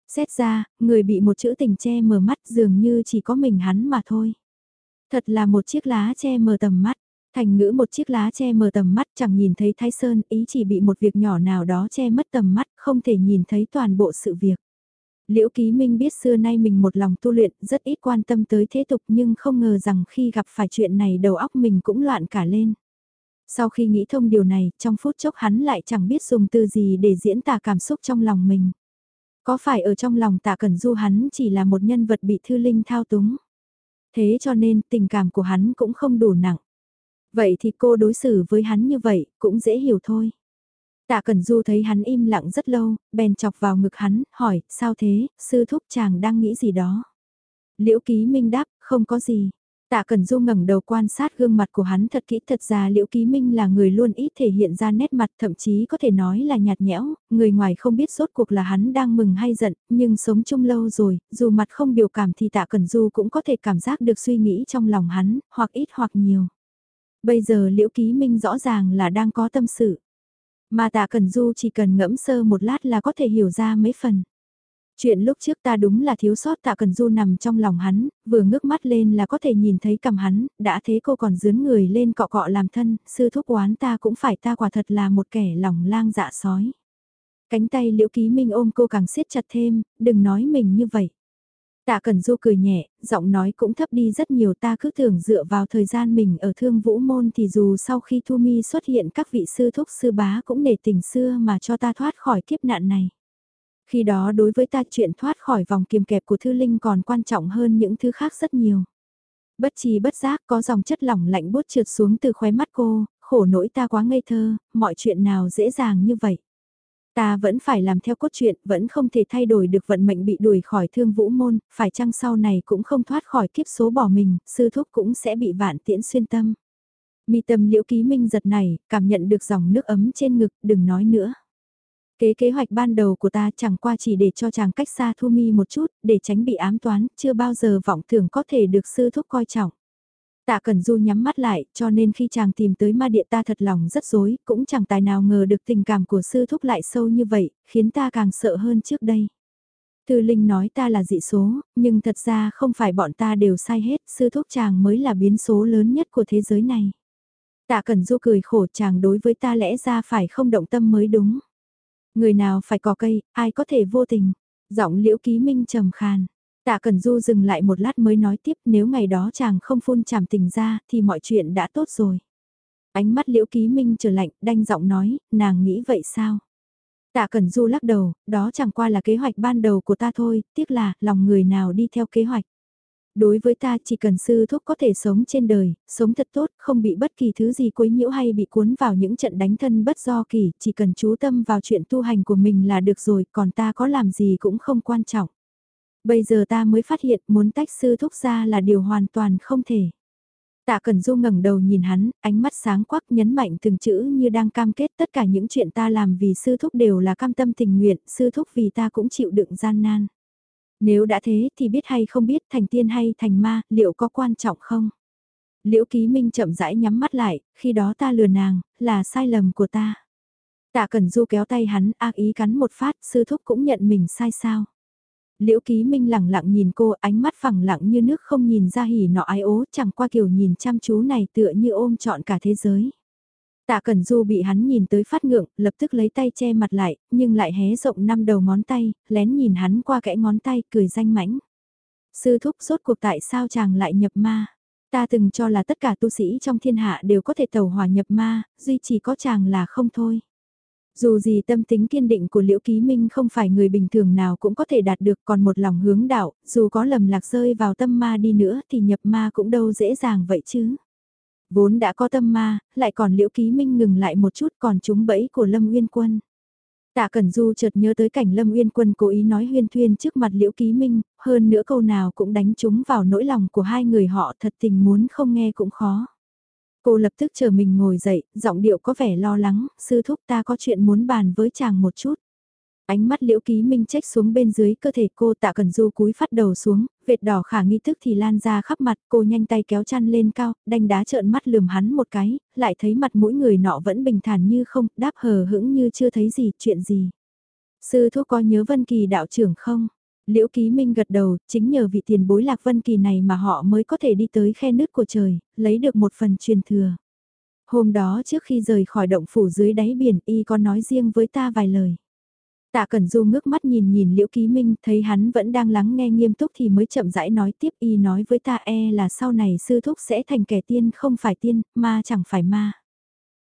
Xét ra, người bị một chữ tình che mờ mắt dường như chỉ có mình hắn mà thôi. Thật là một chiếc lá che mờ tầm mắt. Thành ngữ một chiếc lá che mờ tầm mắt chẳng nhìn thấy Thái Sơn, ý chỉ bị một việc nhỏ nào đó che mất tầm mắt, không thể nhìn thấy toàn bộ sự việc. Liễu Ký Minh biết xưa nay mình một lòng tu luyện, rất ít quan tâm tới thế tục nhưng không ngờ rằng khi gặp phải chuyện này đầu óc mình cũng loạn cả lên. Sau khi nghĩ thông điều này, trong phút chốc hắn lại chẳng biết dùng từ gì để diễn tả cảm xúc trong lòng mình. Có phải ở trong lòng tạ Cẩn Du hắn chỉ là một nhân vật bị thư linh thao túng? Thế cho nên tình cảm của hắn cũng không đủ nặng. Vậy thì cô đối xử với hắn như vậy, cũng dễ hiểu thôi. Tạ Cẩn Du thấy hắn im lặng rất lâu, bèn chọc vào ngực hắn, hỏi, sao thế, sư thúc chàng đang nghĩ gì đó? Liễu Ký Minh đáp, không có gì. Tạ Cẩn Du ngẩng đầu quan sát gương mặt của hắn thật kỹ thật ra Liễu Ký Minh là người luôn ít thể hiện ra nét mặt thậm chí có thể nói là nhạt nhẽo, người ngoài không biết rốt cuộc là hắn đang mừng hay giận, nhưng sống chung lâu rồi, dù mặt không biểu cảm thì Tạ Cẩn Du cũng có thể cảm giác được suy nghĩ trong lòng hắn, hoặc ít hoặc nhiều. Bây giờ Liễu Ký Minh rõ ràng là đang có tâm sự. Mà tạ Cần Du chỉ cần ngẫm sơ một lát là có thể hiểu ra mấy phần. Chuyện lúc trước ta đúng là thiếu sót tạ Cần Du nằm trong lòng hắn, vừa ngước mắt lên là có thể nhìn thấy cầm hắn, đã thế cô còn dướn người lên cọ cọ làm thân, sư thúc oán ta cũng phải ta quả thật là một kẻ lòng lang dạ sói. Cánh tay liễu ký minh ôm cô càng siết chặt thêm, đừng nói mình như vậy. Tạ Cẩn Du cười nhẹ, giọng nói cũng thấp đi rất nhiều ta cứ tưởng dựa vào thời gian mình ở thương vũ môn thì dù sau khi Thu Mi xuất hiện các vị sư thúc sư bá cũng nể tình xưa mà cho ta thoát khỏi kiếp nạn này. Khi đó đối với ta chuyện thoát khỏi vòng kiềm kẹp của Thư Linh còn quan trọng hơn những thứ khác rất nhiều. Bất chi bất giác có dòng chất lỏng lạnh bút trượt xuống từ khóe mắt cô, khổ nỗi ta quá ngây thơ, mọi chuyện nào dễ dàng như vậy. Ta vẫn phải làm theo cốt truyện, vẫn không thể thay đổi được vận mệnh bị đuổi khỏi thương vũ môn, phải chăng sau này cũng không thoát khỏi kiếp số bỏ mình, sư thúc cũng sẽ bị vạn tiễn xuyên tâm. Mi tâm liễu ký minh giật này, cảm nhận được dòng nước ấm trên ngực, đừng nói nữa. Kế kế hoạch ban đầu của ta chẳng qua chỉ để cho chàng cách xa Thu Mi một chút, để tránh bị ám toán, chưa bao giờ vọng tưởng có thể được sư thúc coi trọng. Tạ Cẩn Du nhắm mắt lại, cho nên khi chàng tìm tới ma địa ta thật lòng rất dối, cũng chẳng tài nào ngờ được tình cảm của sư thúc lại sâu như vậy, khiến ta càng sợ hơn trước đây. Tư Linh nói ta là dị số, nhưng thật ra không phải bọn ta đều sai hết, sư thúc chàng mới là biến số lớn nhất của thế giới này. Tạ Cẩn Du cười khổ chàng đối với ta lẽ ra phải không động tâm mới đúng. Người nào phải có cây, ai có thể vô tình. Giọng liễu ký minh trầm khàn. Tạ Cẩn Du dừng lại một lát mới nói tiếp nếu ngày đó chàng không phun chàm tình ra thì mọi chuyện đã tốt rồi. Ánh mắt liễu ký minh trở lạnh, đanh giọng nói, nàng nghĩ vậy sao? Tạ Cẩn Du lắc đầu, đó chẳng qua là kế hoạch ban đầu của ta thôi, tiếc là lòng người nào đi theo kế hoạch. Đối với ta chỉ cần sư thúc có thể sống trên đời, sống thật tốt, không bị bất kỳ thứ gì quấy nhiễu hay bị cuốn vào những trận đánh thân bất do kỳ, chỉ cần chú tâm vào chuyện tu hành của mình là được rồi, còn ta có làm gì cũng không quan trọng. Bây giờ ta mới phát hiện muốn tách sư thúc ra là điều hoàn toàn không thể. Tạ Cẩn Du ngẩng đầu nhìn hắn, ánh mắt sáng quắc nhấn mạnh từng chữ như đang cam kết tất cả những chuyện ta làm vì sư thúc đều là cam tâm tình nguyện, sư thúc vì ta cũng chịu đựng gian nan. Nếu đã thế thì biết hay không biết thành tiên hay thành ma, liệu có quan trọng không? Liễu Ký Minh chậm rãi nhắm mắt lại, khi đó ta lừa nàng, là sai lầm của ta. Tạ Cẩn Du kéo tay hắn, ác ý cắn một phát, sư thúc cũng nhận mình sai sao. Liễu Ký Minh lẳng lặng nhìn cô, ánh mắt phẳng lặng như nước không nhìn ra hỉ nọ ái ố, chẳng qua kiểu nhìn chăm chú này tựa như ôm trọn cả thế giới. Tạ Cẩn Du bị hắn nhìn tới phát ngượng, lập tức lấy tay che mặt lại, nhưng lại hé rộng năm đầu ngón tay, lén nhìn hắn qua kẽ ngón tay, cười danh mãnh. Sư thúc rốt cuộc tại sao chàng lại nhập ma? Ta từng cho là tất cả tu sĩ trong thiên hạ đều có thể tẩu hòa nhập ma, duy chỉ có chàng là không thôi. Dù gì tâm tính kiên định của Liễu Ký Minh không phải người bình thường nào cũng có thể đạt được còn một lòng hướng đạo, dù có lầm lạc rơi vào tâm ma đi nữa thì nhập ma cũng đâu dễ dàng vậy chứ. Vốn đã có tâm ma, lại còn Liễu Ký Minh ngừng lại một chút còn trúng bẫy của Lâm Uyên Quân. Tạ Cẩn Du chợt nhớ tới cảnh Lâm Uyên Quân cố ý nói huyên thuyên trước mặt Liễu Ký Minh, hơn nữa câu nào cũng đánh trúng vào nỗi lòng của hai người họ thật tình muốn không nghe cũng khó. Cô lập tức chờ mình ngồi dậy, giọng điệu có vẻ lo lắng, sư thúc ta có chuyện muốn bàn với chàng một chút. Ánh mắt liễu ký minh trách xuống bên dưới cơ thể cô tạ cần du cúi phát đầu xuống, vệt đỏ khả nghi tức thì lan ra khắp mặt cô nhanh tay kéo chăn lên cao, đanh đá trợn mắt lườm hắn một cái, lại thấy mặt mỗi người nọ vẫn bình thản như không, đáp hờ hững như chưa thấy gì, chuyện gì. Sư thúc có nhớ Vân Kỳ đạo trưởng không? Liễu Ký Minh gật đầu, chính nhờ vị tiền bối Lạc Vân Kỳ này mà họ mới có thể đi tới khe nứt của trời, lấy được một phần truyền thừa. Hôm đó trước khi rời khỏi động phủ dưới đáy biển y có nói riêng với ta vài lời. Tạ Cẩn Du ngước mắt nhìn nhìn Liễu Ký Minh, thấy hắn vẫn đang lắng nghe nghiêm túc thì mới chậm rãi nói tiếp y nói với ta e là sau này sư thúc sẽ thành kẻ tiên không phải tiên, ma chẳng phải ma.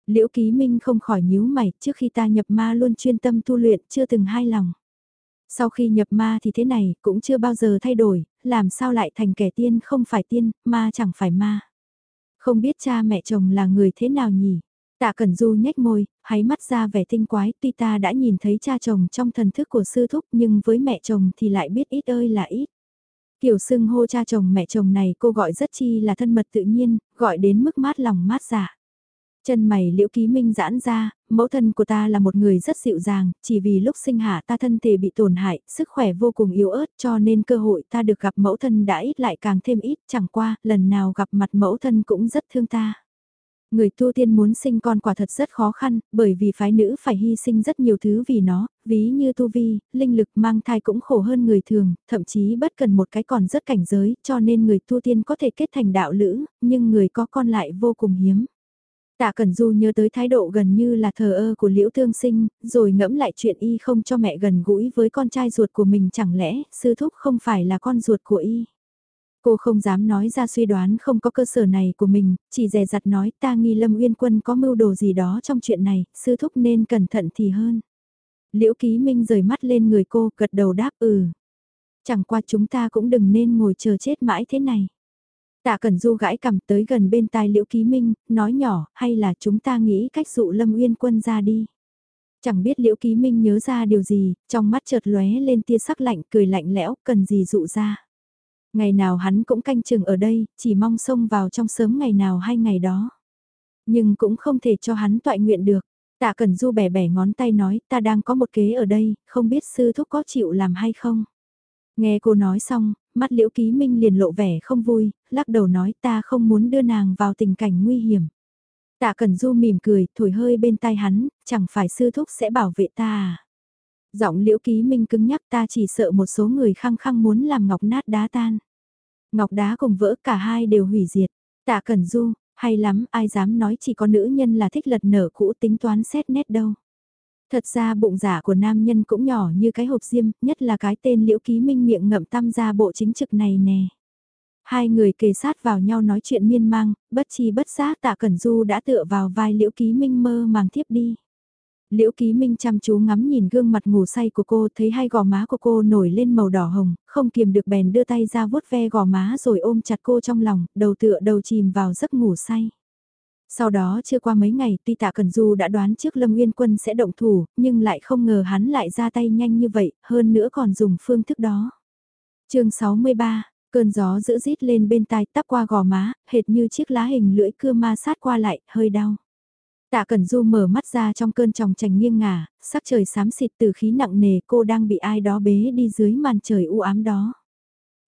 Liễu Ký Minh không khỏi nhíu mày, trước khi ta nhập ma luôn chuyên tâm tu luyện, chưa từng hai lòng. Sau khi nhập ma thì thế này, cũng chưa bao giờ thay đổi, làm sao lại thành kẻ tiên không phải tiên, ma chẳng phải ma. Không biết cha mẹ chồng là người thế nào nhỉ? Tạ Cẩn Du nhếch môi, háy mắt ra vẻ tinh quái, tuy ta đã nhìn thấy cha chồng trong thần thức của sư thúc nhưng với mẹ chồng thì lại biết ít ơi là ít. Kiểu xưng hô cha chồng mẹ chồng này cô gọi rất chi là thân mật tự nhiên, gọi đến mức mát lòng mát giả. Dạ. Chân mày liễu ký minh giãn ra, mẫu thân của ta là một người rất dịu dàng, chỉ vì lúc sinh hạ ta thân thể bị tổn hại, sức khỏe vô cùng yếu ớt cho nên cơ hội ta được gặp mẫu thân đã ít lại càng thêm ít, chẳng qua, lần nào gặp mặt mẫu thân cũng rất thương ta. Người tu tiên muốn sinh con quả thật rất khó khăn, bởi vì phái nữ phải hy sinh rất nhiều thứ vì nó, ví như tu vi, linh lực mang thai cũng khổ hơn người thường, thậm chí bất cần một cái còn rất cảnh giới, cho nên người tu tiên có thể kết thành đạo lữ, nhưng người có con lại vô cùng hiếm. Tạ Cẩn Du nhớ tới thái độ gần như là thờ ơ của Liễu thương Sinh, rồi ngẫm lại chuyện y không cho mẹ gần gũi với con trai ruột của mình chẳng lẽ sư thúc không phải là con ruột của y. Cô không dám nói ra suy đoán không có cơ sở này của mình, chỉ dè dặt nói ta nghi Lâm Uyên Quân có mưu đồ gì đó trong chuyện này, sư thúc nên cẩn thận thì hơn. Liễu Ký Minh rời mắt lên người cô, gật đầu đáp ừ. Chẳng qua chúng ta cũng đừng nên ngồi chờ chết mãi thế này. Tạ Cẩn Du gãi cầm tới gần bên tai Liễu Ký Minh, nói nhỏ, hay là chúng ta nghĩ cách dụ Lâm Uyên Quân ra đi. Chẳng biết Liễu Ký Minh nhớ ra điều gì, trong mắt chợt lóe lên tia sắc lạnh, cười lạnh lẽo, cần gì dụ ra. Ngày nào hắn cũng canh chừng ở đây, chỉ mong xông vào trong sớm ngày nào hay ngày đó. Nhưng cũng không thể cho hắn toại nguyện được. Tạ Cẩn Du bẻ bẻ ngón tay nói, ta đang có một kế ở đây, không biết sư thúc có chịu làm hay không. Nghe cô nói xong, mắt liễu ký minh liền lộ vẻ không vui, lắc đầu nói ta không muốn đưa nàng vào tình cảnh nguy hiểm. Tạ Cẩn Du mỉm cười, thổi hơi bên tai hắn, chẳng phải sư thúc sẽ bảo vệ ta à. Giọng liễu ký minh cứng nhắc ta chỉ sợ một số người khăng khăng muốn làm ngọc nát đá tan. Ngọc đá cùng vỡ cả hai đều hủy diệt. Tạ Cẩn Du, hay lắm, ai dám nói chỉ có nữ nhân là thích lật nở cũ tính toán xét nét đâu. Thật ra bụng giả của nam nhân cũng nhỏ như cái hộp diêm, nhất là cái tên liễu ký minh miệng ngậm tâm ra bộ chính trực này nè. Hai người kề sát vào nhau nói chuyện miên mang, bất chi bất giác tạ cẩn du đã tựa vào vai liễu ký minh mơ màng tiếp đi. Liễu Ký Minh chăm chú ngắm nhìn gương mặt ngủ say của cô thấy hai gò má của cô nổi lên màu đỏ hồng, không kiềm được bèn đưa tay ra vuốt ve gò má rồi ôm chặt cô trong lòng, đầu tựa đầu chìm vào giấc ngủ say. Sau đó chưa qua mấy ngày tuy tạ Cần Du đã đoán trước Lâm Nguyên Quân sẽ động thủ, nhưng lại không ngờ hắn lại ra tay nhanh như vậy, hơn nữa còn dùng phương thức đó. chương 63, cơn gió giữ rít lên bên tai tắp qua gò má, hệt như chiếc lá hình lưỡi cưa ma sát qua lại, hơi đau. Tạ Cẩn Du mở mắt ra trong cơn tròng trành nghiêng ngả, sắc trời xám xịt từ khí nặng nề cô đang bị ai đó bế đi dưới màn trời u ám đó.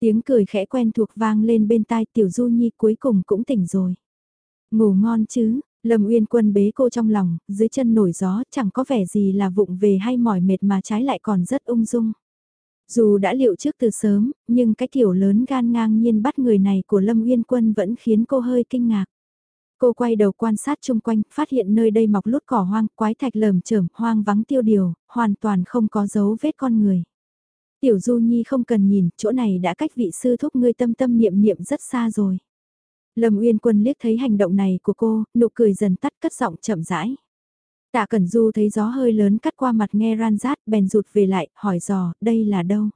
Tiếng cười khẽ quen thuộc vang lên bên tai Tiểu Du Nhi cuối cùng cũng tỉnh rồi. Ngủ ngon chứ, Lâm Uyên Quân bế cô trong lòng, dưới chân nổi gió chẳng có vẻ gì là vụng về hay mỏi mệt mà trái lại còn rất ung dung. Dù đã liệu trước từ sớm, nhưng cái kiểu lớn gan ngang nhiên bắt người này của Lâm Uyên Quân vẫn khiến cô hơi kinh ngạc. Cô quay đầu quan sát chung quanh, phát hiện nơi đây mọc lút cỏ hoang, quái thạch lởm chởm, hoang vắng tiêu điều, hoàn toàn không có dấu vết con người. Tiểu Du Nhi không cần nhìn, chỗ này đã cách vị sư thúc ngươi tâm tâm niệm niệm rất xa rồi. Lâm Uyên Quân liếc thấy hành động này của cô, nụ cười dần tắt cất giọng chậm rãi. Tạ Cẩn Du thấy gió hơi lớn cắt qua mặt nghe ran rát, bèn rụt về lại, hỏi dò, đây là đâu?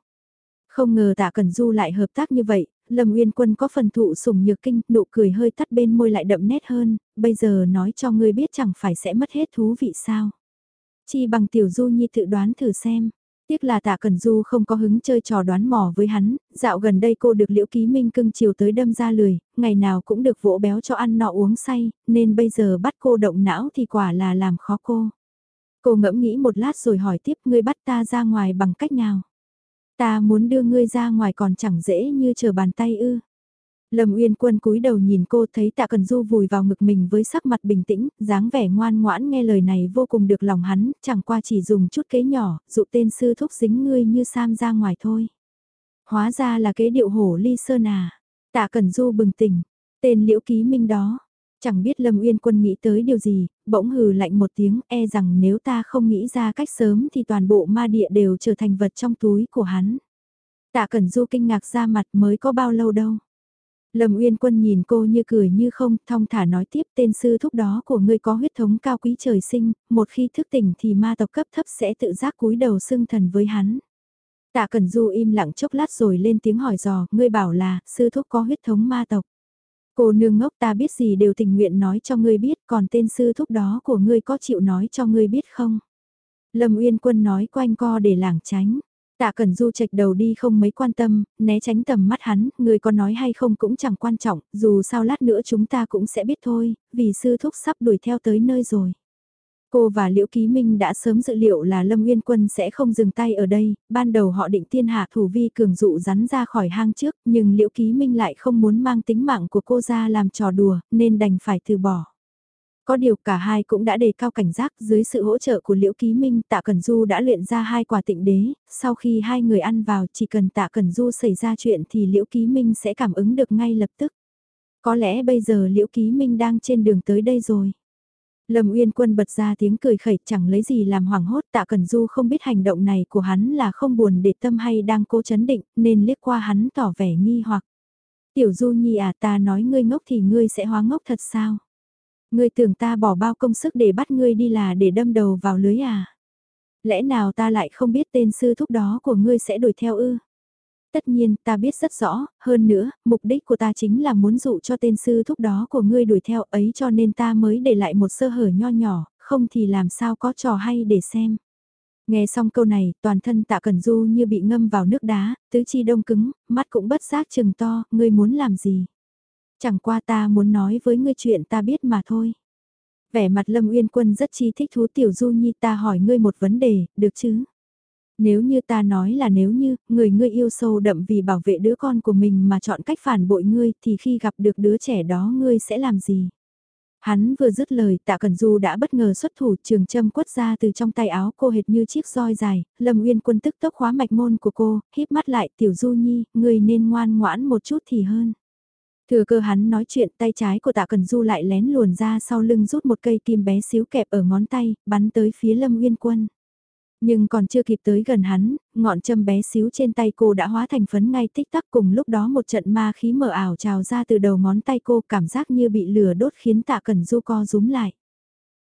Không ngờ Tạ Cẩn Du lại hợp tác như vậy, Lâm Uyên Quân có phần thụ sủng nhược kinh, nụ cười hơi tắt bên môi lại đậm nét hơn, bây giờ nói cho ngươi biết chẳng phải sẽ mất hết thú vị sao. Chi bằng tiểu du nhi tự đoán thử xem. Tiếc là tạ Cần Du không có hứng chơi trò đoán mò với hắn, dạo gần đây cô được liễu ký minh cưng chiều tới đâm ra lười, ngày nào cũng được vỗ béo cho ăn nọ uống say, nên bây giờ bắt cô động não thì quả là làm khó cô. Cô ngẫm nghĩ một lát rồi hỏi tiếp ngươi bắt ta ra ngoài bằng cách nào. Ta muốn đưa ngươi ra ngoài còn chẳng dễ như chờ bàn tay ư. Lâm Uyên Quân cúi đầu nhìn cô thấy Tạ Cần Du vùi vào ngực mình với sắc mặt bình tĩnh, dáng vẻ ngoan ngoãn nghe lời này vô cùng được lòng hắn, chẳng qua chỉ dùng chút kế nhỏ, dụ tên sư thúc dính ngươi như Sam ra ngoài thôi. Hóa ra là kế điệu hổ ly sơn à. Tạ Cần Du bừng tỉnh, tên liễu ký minh đó, Chẳng biết Lâm Uyên Quân nghĩ tới điều gì, bỗng hừ lạnh một tiếng e rằng nếu ta không nghĩ ra cách sớm thì toàn bộ ma địa đều trở thành vật trong túi của hắn. Tạ Cẩn Du kinh ngạc ra mặt mới có bao lâu đâu. Lâm Uyên Quân nhìn cô như cười như không, thong thả nói tiếp tên sư thúc đó của ngươi có huyết thống cao quý trời sinh, một khi thức tỉnh thì ma tộc cấp thấp sẽ tự giác cúi đầu xưng thần với hắn. Tạ Cẩn Du im lặng chốc lát rồi lên tiếng hỏi dò, ngươi bảo là, sư thúc có huyết thống ma tộc. Cô nương ngốc ta biết gì đều tình nguyện nói cho ngươi biết, còn tên sư thúc đó của ngươi có chịu nói cho ngươi biết không? Lâm Uyên Quân nói quanh co để lảng tránh. Tạ Cẩn Du chạch đầu đi không mấy quan tâm, né tránh tầm mắt hắn, người có nói hay không cũng chẳng quan trọng, dù sao lát nữa chúng ta cũng sẽ biết thôi, vì sư thúc sắp đuổi theo tới nơi rồi. Cô và Liễu Ký Minh đã sớm dự liệu là Lâm Nguyên Quân sẽ không dừng tay ở đây, ban đầu họ định tiên hạ thủ vi cường dụ rắn ra khỏi hang trước, nhưng Liễu Ký Minh lại không muốn mang tính mạng của cô ra làm trò đùa, nên đành phải từ bỏ. Có điều cả hai cũng đã đề cao cảnh giác dưới sự hỗ trợ của Liễu Ký Minh Tạ Cần Du đã luyện ra hai quả tịnh đế, sau khi hai người ăn vào chỉ cần Tạ Cần Du xảy ra chuyện thì Liễu Ký Minh sẽ cảm ứng được ngay lập tức. Có lẽ bây giờ Liễu Ký Minh đang trên đường tới đây rồi. Lâm Uyên Quân bật ra tiếng cười khẩy chẳng lấy gì làm hoảng hốt tạ Cần Du không biết hành động này của hắn là không buồn để tâm hay đang cố chấn định nên liếc qua hắn tỏ vẻ nghi hoặc. Tiểu Du Nhi à ta nói ngươi ngốc thì ngươi sẽ hóa ngốc thật sao? Ngươi tưởng ta bỏ bao công sức để bắt ngươi đi là để đâm đầu vào lưới à? Lẽ nào ta lại không biết tên sư thúc đó của ngươi sẽ đuổi theo ư? Tất nhiên, ta biết rất rõ, hơn nữa, mục đích của ta chính là muốn dụ cho tên sư thúc đó của ngươi đuổi theo ấy cho nên ta mới để lại một sơ hở nho nhỏ, không thì làm sao có trò hay để xem. Nghe xong câu này, toàn thân tạ cẩn du như bị ngâm vào nước đá, tứ chi đông cứng, mắt cũng bất giác chừng to, ngươi muốn làm gì? Chẳng qua ta muốn nói với ngươi chuyện ta biết mà thôi. Vẻ mặt Lâm Uyên Quân rất chi thích thú tiểu du nhi ta hỏi ngươi một vấn đề, được chứ? Nếu như ta nói là nếu như, người ngươi yêu sâu đậm vì bảo vệ đứa con của mình mà chọn cách phản bội ngươi thì khi gặp được đứa trẻ đó ngươi sẽ làm gì? Hắn vừa dứt lời tạ Cần Du đã bất ngờ xuất thủ trường châm quất ra từ trong tay áo cô hệt như chiếc roi dài, Lâm Uyên quân tức tốc khóa mạch môn của cô, híp mắt lại tiểu Du Nhi, người nên ngoan ngoãn một chút thì hơn. Thừa cơ hắn nói chuyện tay trái của tạ Cần Du lại lén luồn ra sau lưng rút một cây kim bé xíu kẹp ở ngón tay, bắn tới phía Lâm Uyên quân. Nhưng còn chưa kịp tới gần hắn, ngọn châm bé xíu trên tay cô đã hóa thành phấn ngay tích tắc cùng lúc đó một trận ma khí mờ ảo trào ra từ đầu ngón tay cô cảm giác như bị lửa đốt khiến tạ Cần du co rúm lại.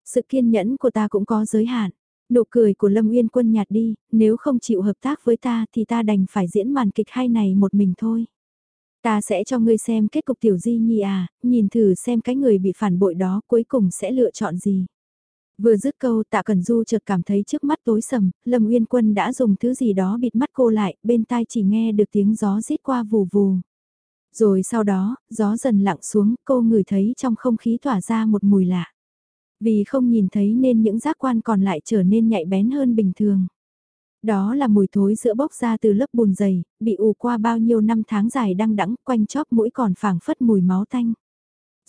Sự kiên nhẫn của ta cũng có giới hạn. Nụ cười của Lâm Uyên quân nhạt đi, nếu không chịu hợp tác với ta thì ta đành phải diễn màn kịch hay này một mình thôi. Ta sẽ cho ngươi xem kết cục tiểu di nhi à, nhìn thử xem cái người bị phản bội đó cuối cùng sẽ lựa chọn gì. Vừa dứt câu tạ Cần Du chợt cảm thấy trước mắt tối sầm, Lâm Uyên Quân đã dùng thứ gì đó bịt mắt cô lại, bên tai chỉ nghe được tiếng gió rít qua vù vù. Rồi sau đó, gió dần lặng xuống, cô ngửi thấy trong không khí tỏa ra một mùi lạ. Vì không nhìn thấy nên những giác quan còn lại trở nên nhạy bén hơn bình thường. Đó là mùi thối giữa bốc ra từ lớp bùn dày, bị ù qua bao nhiêu năm tháng dài đăng đẵng quanh chóp mũi còn phảng phất mùi máu tanh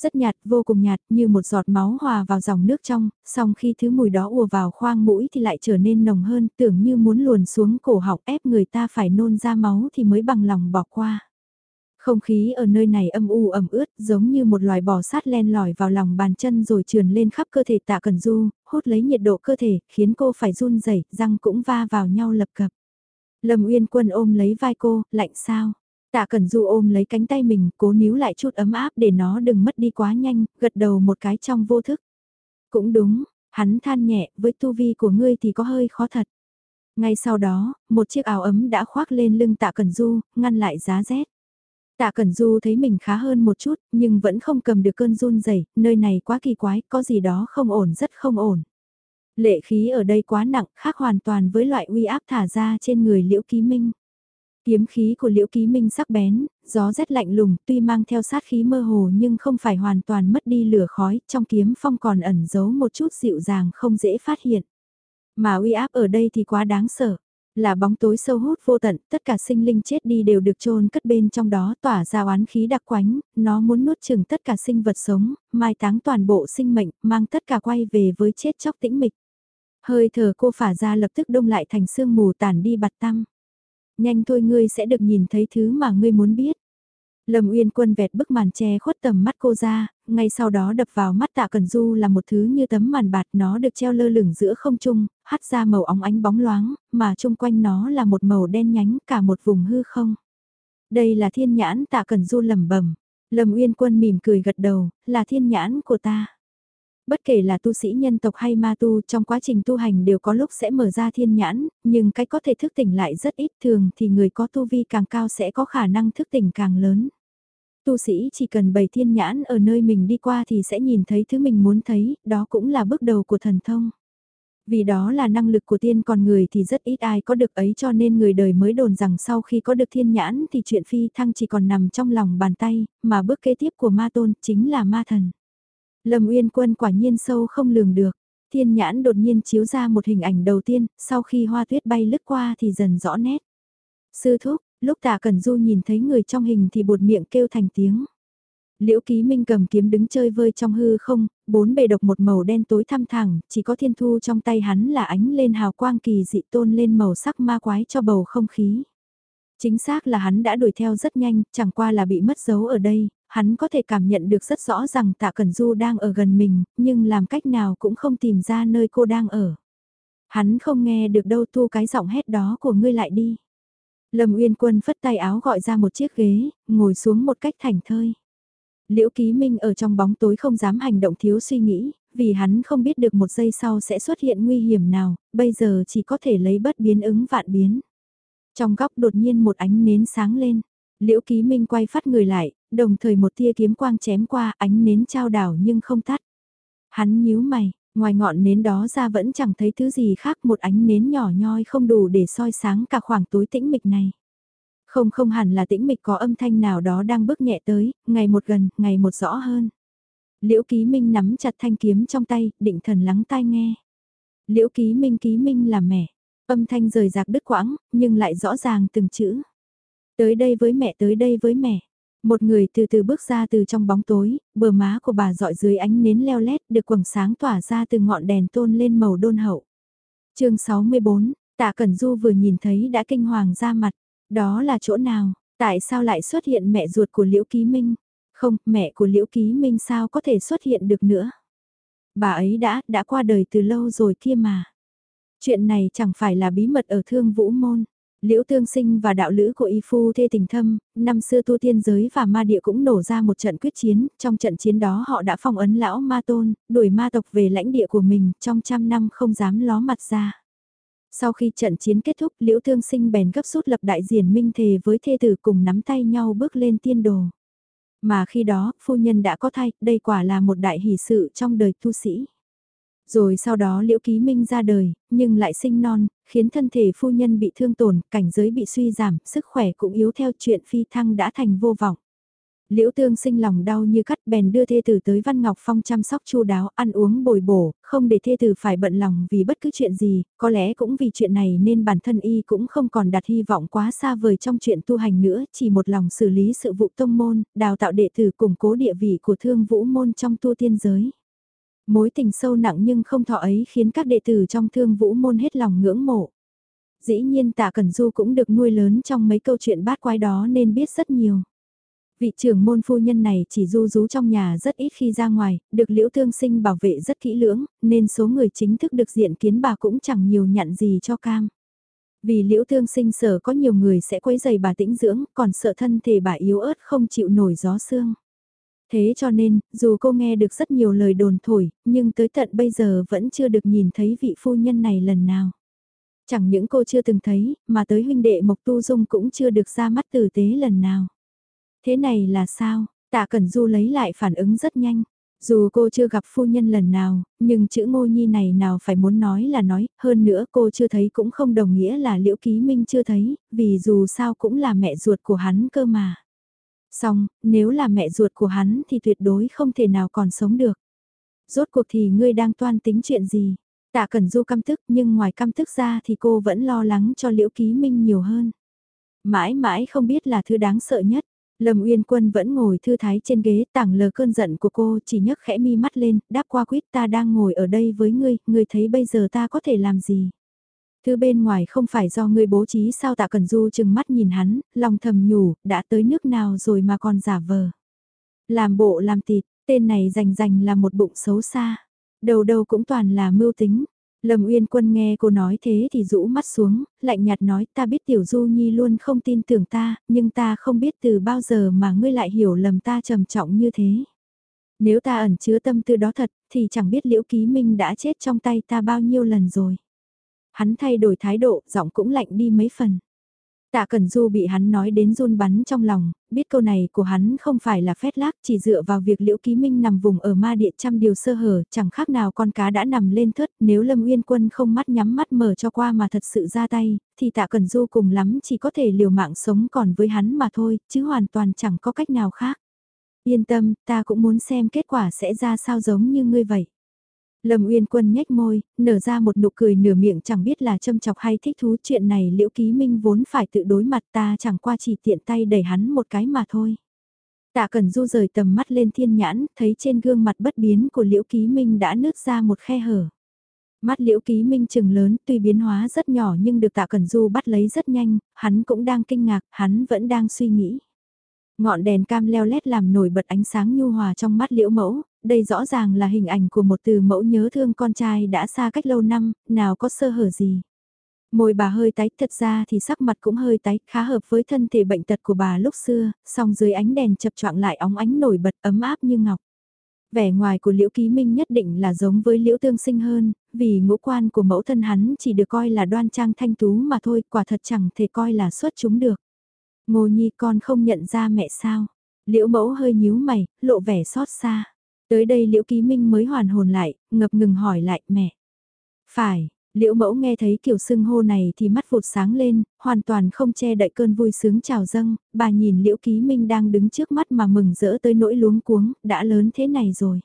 rất nhạt, vô cùng nhạt, như một giọt máu hòa vào dòng nước trong, song khi thứ mùi đó ùa vào khoang mũi thì lại trở nên nồng hơn, tưởng như muốn luồn xuống cổ họng ép người ta phải nôn ra máu thì mới bằng lòng bỏ qua. Không khí ở nơi này âm u ẩm ướt, giống như một loài bò sát len lỏi vào lòng bàn chân rồi trườn lên khắp cơ thể tạ cần du, hút lấy nhiệt độ cơ thể, khiến cô phải run rẩy răng cũng va vào nhau lập cập. Lâm Uyên Quân ôm lấy vai cô, lạnh sao? Tạ Cẩn Du ôm lấy cánh tay mình, cố níu lại chút ấm áp để nó đừng mất đi quá nhanh, gật đầu một cái trong vô thức. Cũng đúng, hắn than nhẹ, với tu vi của ngươi thì có hơi khó thật. Ngay sau đó, một chiếc áo ấm đã khoác lên lưng Tạ Cẩn Du, ngăn lại giá rét. Tạ Cẩn Du thấy mình khá hơn một chút, nhưng vẫn không cầm được cơn run rẩy, nơi này quá kỳ quái, có gì đó không ổn rất không ổn. Lệ khí ở đây quá nặng, khác hoàn toàn với loại uy áp thả ra trên người Liễu Ký Minh. Kiếm khí của Liễu Ký Minh sắc bén, gió rét lạnh lùng, tuy mang theo sát khí mơ hồ nhưng không phải hoàn toàn mất đi lửa khói, trong kiếm phong còn ẩn giấu một chút dịu dàng không dễ phát hiện. Mà uy áp ở đây thì quá đáng sợ. Là bóng tối sâu hút vô tận, tất cả sinh linh chết đi đều được chôn cất bên trong đó tỏa ra oán khí đặc quánh, nó muốn nuốt chừng tất cả sinh vật sống, mai táng toàn bộ sinh mệnh, mang tất cả quay về với chết chóc tĩnh mịch. Hơi thở cô phả ra lập tức đông lại thành sương mù tản đi bạt tăm. Nhanh thôi ngươi sẽ được nhìn thấy thứ mà ngươi muốn biết. Lâm Uyên Quân vẹt bức màn che khuất tầm mắt cô ra, ngay sau đó đập vào mắt Tạ Cần Du là một thứ như tấm màn bạt nó được treo lơ lửng giữa không trung, hắt ra màu óng ánh bóng loáng, mà chung quanh nó là một màu đen nhánh cả một vùng hư không. Đây là thiên nhãn Tạ Cần Du lẩm bẩm. Lâm Uyên Quân mỉm cười gật đầu, là thiên nhãn của ta. Bất kể là tu sĩ nhân tộc hay ma tu trong quá trình tu hành đều có lúc sẽ mở ra thiên nhãn, nhưng cái có thể thức tỉnh lại rất ít thường thì người có tu vi càng cao sẽ có khả năng thức tỉnh càng lớn. Tu sĩ chỉ cần bày thiên nhãn ở nơi mình đi qua thì sẽ nhìn thấy thứ mình muốn thấy, đó cũng là bước đầu của thần thông. Vì đó là năng lực của tiên còn người thì rất ít ai có được ấy cho nên người đời mới đồn rằng sau khi có được thiên nhãn thì chuyện phi thăng chỉ còn nằm trong lòng bàn tay, mà bước kế tiếp của ma tôn chính là ma thần. Lâm Uyên Quân quả nhiên sâu không lường được. Thiên nhãn đột nhiên chiếu ra một hình ảnh đầu tiên, sau khi hoa tuyết bay lướt qua thì dần rõ nét. Sư thúc, lúc tạ Cần Du nhìn thấy người trong hình thì buột miệng kêu thành tiếng. Liễu Ký Minh cầm kiếm đứng chơi vơi trong hư không, bốn bề độc một màu đen tối thăm thẳng, chỉ có thiên thu trong tay hắn là ánh lên hào quang kỳ dị tôn lên màu sắc ma quái cho bầu không khí. Chính xác là hắn đã đuổi theo rất nhanh, chẳng qua là bị mất dấu ở đây, hắn có thể cảm nhận được rất rõ rằng tạ Cẩn Du đang ở gần mình, nhưng làm cách nào cũng không tìm ra nơi cô đang ở. Hắn không nghe được đâu thu cái giọng hét đó của ngươi lại đi. Lâm Uyên Quân phất tay áo gọi ra một chiếc ghế, ngồi xuống một cách thảnh thơi. Liễu Ký Minh ở trong bóng tối không dám hành động thiếu suy nghĩ, vì hắn không biết được một giây sau sẽ xuất hiện nguy hiểm nào, bây giờ chỉ có thể lấy bất biến ứng vạn biến. Trong góc đột nhiên một ánh nến sáng lên, Liễu Ký Minh quay phát người lại, đồng thời một tia kiếm quang chém qua ánh nến trao đảo nhưng không tắt. Hắn nhíu mày, ngoài ngọn nến đó ra vẫn chẳng thấy thứ gì khác một ánh nến nhỏ nhoi không đủ để soi sáng cả khoảng tối tĩnh mịch này. Không không hẳn là tĩnh mịch có âm thanh nào đó đang bước nhẹ tới, ngày một gần, ngày một rõ hơn. Liễu Ký Minh nắm chặt thanh kiếm trong tay, định thần lắng tai nghe. Liễu Ký Minh Ký Minh là mẹ, âm thanh rời rạc đứt quãng, nhưng lại rõ ràng từng chữ. Tới đây với mẹ, tới đây với mẹ. Một người từ từ bước ra từ trong bóng tối, bờ má của bà dọi dưới ánh nến leo lét được quầng sáng tỏa ra từ ngọn đèn tôn lên màu đôn hậu. chương 64, tạ Cẩn Du vừa nhìn thấy đã kinh hoàng ra mặt. Đó là chỗ nào? Tại sao lại xuất hiện mẹ ruột của Liễu Ký Minh? Không, mẹ của Liễu Ký Minh sao có thể xuất hiện được nữa? Bà ấy đã, đã qua đời từ lâu rồi kia mà. Chuyện này chẳng phải là bí mật ở thương vũ môn. Liễu Tương Sinh và đạo lữ của Y Phu thê tình thâm, năm xưa tu tiên giới và ma địa cũng nổ ra một trận quyết chiến, trong trận chiến đó họ đã phong ấn lão ma tôn, đuổi ma tộc về lãnh địa của mình, trong trăm năm không dám ló mặt ra. Sau khi trận chiến kết thúc, Liễu Tương Sinh bèn gấp rút lập đại diện minh thề với thê tử cùng nắm tay nhau bước lên tiên đồ. Mà khi đó, phu nhân đã có thai, đây quả là một đại hỷ sự trong đời tu sĩ. Rồi sau đó Liễu Ký Minh ra đời, nhưng lại sinh non, khiến thân thể phu nhân bị thương tổn, cảnh giới bị suy giảm, sức khỏe cũng yếu theo chuyện phi thăng đã thành vô vọng. Liễu Tương sinh lòng đau như cắt bèn đưa thê tử tới Văn Ngọc Phong chăm sóc chu đáo, ăn uống bồi bổ, không để thê tử phải bận lòng vì bất cứ chuyện gì, có lẽ cũng vì chuyện này nên bản thân y cũng không còn đặt hy vọng quá xa vời trong chuyện tu hành nữa, chỉ một lòng xử lý sự vụ tông môn, đào tạo đệ tử củng cố địa vị của thương vũ môn trong tu tiên giới. Mối tình sâu nặng nhưng không thọ ấy khiến các đệ tử trong thương vũ môn hết lòng ngưỡng mộ. Dĩ nhiên tạ Cẩn Du cũng được nuôi lớn trong mấy câu chuyện bát quái đó nên biết rất nhiều. Vị trưởng môn phu nhân này chỉ du rú trong nhà rất ít khi ra ngoài, được liễu thương sinh bảo vệ rất kỹ lưỡng, nên số người chính thức được diện kiến bà cũng chẳng nhiều nhận gì cho cam. Vì liễu thương sinh sợ có nhiều người sẽ quấy giày bà tĩnh dưỡng, còn sợ thân thể bà yếu ớt không chịu nổi gió sương. Thế cho nên, dù cô nghe được rất nhiều lời đồn thổi, nhưng tới tận bây giờ vẫn chưa được nhìn thấy vị phu nhân này lần nào. Chẳng những cô chưa từng thấy, mà tới huynh đệ Mộc Tu Dung cũng chưa được ra mắt tử tế lần nào. Thế này là sao? Tạ Cẩn Du lấy lại phản ứng rất nhanh. Dù cô chưa gặp phu nhân lần nào, nhưng chữ ngô nhi này nào phải muốn nói là nói, hơn nữa cô chưa thấy cũng không đồng nghĩa là liễu ký minh chưa thấy, vì dù sao cũng là mẹ ruột của hắn cơ mà. Xong, nếu là mẹ ruột của hắn thì tuyệt đối không thể nào còn sống được. Rốt cuộc thì ngươi đang toan tính chuyện gì? Tạ Cẩn Du căm tức nhưng ngoài căm tức ra thì cô vẫn lo lắng cho Liễu Ký Minh nhiều hơn. Mãi mãi không biết là thứ đáng sợ nhất. Lâm Uyên Quân vẫn ngồi thư thái trên ghế tảng lờ cơn giận của cô chỉ nhấc khẽ mi mắt lên, đáp qua quýt ta đang ngồi ở đây với ngươi, ngươi thấy bây giờ ta có thể làm gì? Thứ bên ngoài không phải do ngươi bố trí sao tạ cần du chừng mắt nhìn hắn, lòng thầm nhủ, đã tới nước nào rồi mà còn giả vờ. Làm bộ làm tịt, tên này rành rành là một bụng xấu xa. Đầu đầu cũng toàn là mưu tính. Lâm Uyên Quân nghe cô nói thế thì rũ mắt xuống, lạnh nhạt nói ta biết Tiểu Du Nhi luôn không tin tưởng ta, nhưng ta không biết từ bao giờ mà ngươi lại hiểu lầm ta trầm trọng như thế. Nếu ta ẩn chứa tâm tư đó thật, thì chẳng biết Liễu Ký Minh đã chết trong tay ta bao nhiêu lần rồi. Hắn thay đổi thái độ, giọng cũng lạnh đi mấy phần. Tạ Cẩn Du bị hắn nói đến run bắn trong lòng, biết câu này của hắn không phải là phét lác chỉ dựa vào việc Liễu Ký Minh nằm vùng ở ma địa trăm điều sơ hở, chẳng khác nào con cá đã nằm lên thớt, nếu Lâm Uyên Quân không mắt nhắm mắt mở cho qua mà thật sự ra tay, thì Tạ Cẩn Du cùng lắm chỉ có thể liều mạng sống còn với hắn mà thôi, chứ hoàn toàn chẳng có cách nào khác. Yên tâm, ta cũng muốn xem kết quả sẽ ra sao giống như ngươi vậy. Lâm Uyên Quân nhếch môi, nở ra một nụ cười nửa miệng chẳng biết là châm chọc hay thích thú chuyện này Liễu Ký Minh vốn phải tự đối mặt ta chẳng qua chỉ tiện tay đẩy hắn một cái mà thôi. Tạ Cẩn Du rời tầm mắt lên thiên nhãn, thấy trên gương mặt bất biến của Liễu Ký Minh đã nứt ra một khe hở. Mắt Liễu Ký Minh trừng lớn, tuy biến hóa rất nhỏ nhưng được Tạ Cẩn Du bắt lấy rất nhanh, hắn cũng đang kinh ngạc, hắn vẫn đang suy nghĩ. Ngọn đèn cam leo lét làm nổi bật ánh sáng nhu hòa trong mắt liễu mẫu, đây rõ ràng là hình ảnh của một từ mẫu nhớ thương con trai đã xa cách lâu năm, nào có sơ hở gì. Môi bà hơi tái, thật ra thì sắc mặt cũng hơi tái, khá hợp với thân thể bệnh tật của bà lúc xưa, song dưới ánh đèn chập choạng lại óng ánh nổi bật ấm áp như ngọc. Vẻ ngoài của Liễu Ký Minh nhất định là giống với Liễu Tương Sinh hơn, vì ngũ quan của mẫu thân hắn chỉ được coi là đoan trang thanh tú mà thôi, quả thật chẳng thể coi là xuất chúng được. Ngô Nhi con không nhận ra mẹ sao? Liễu mẫu hơi nhíu mày, lộ vẻ xót xa. Tới đây Liễu Ký Minh mới hoàn hồn lại, ngập ngừng hỏi lại mẹ. Phải, Liễu mẫu nghe thấy kiểu sưng hô này thì mắt vụt sáng lên, hoàn toàn không che đậy cơn vui sướng trào dâng, bà nhìn Liễu Ký Minh đang đứng trước mắt mà mừng rỡ tới nỗi luống cuống, đã lớn thế này rồi.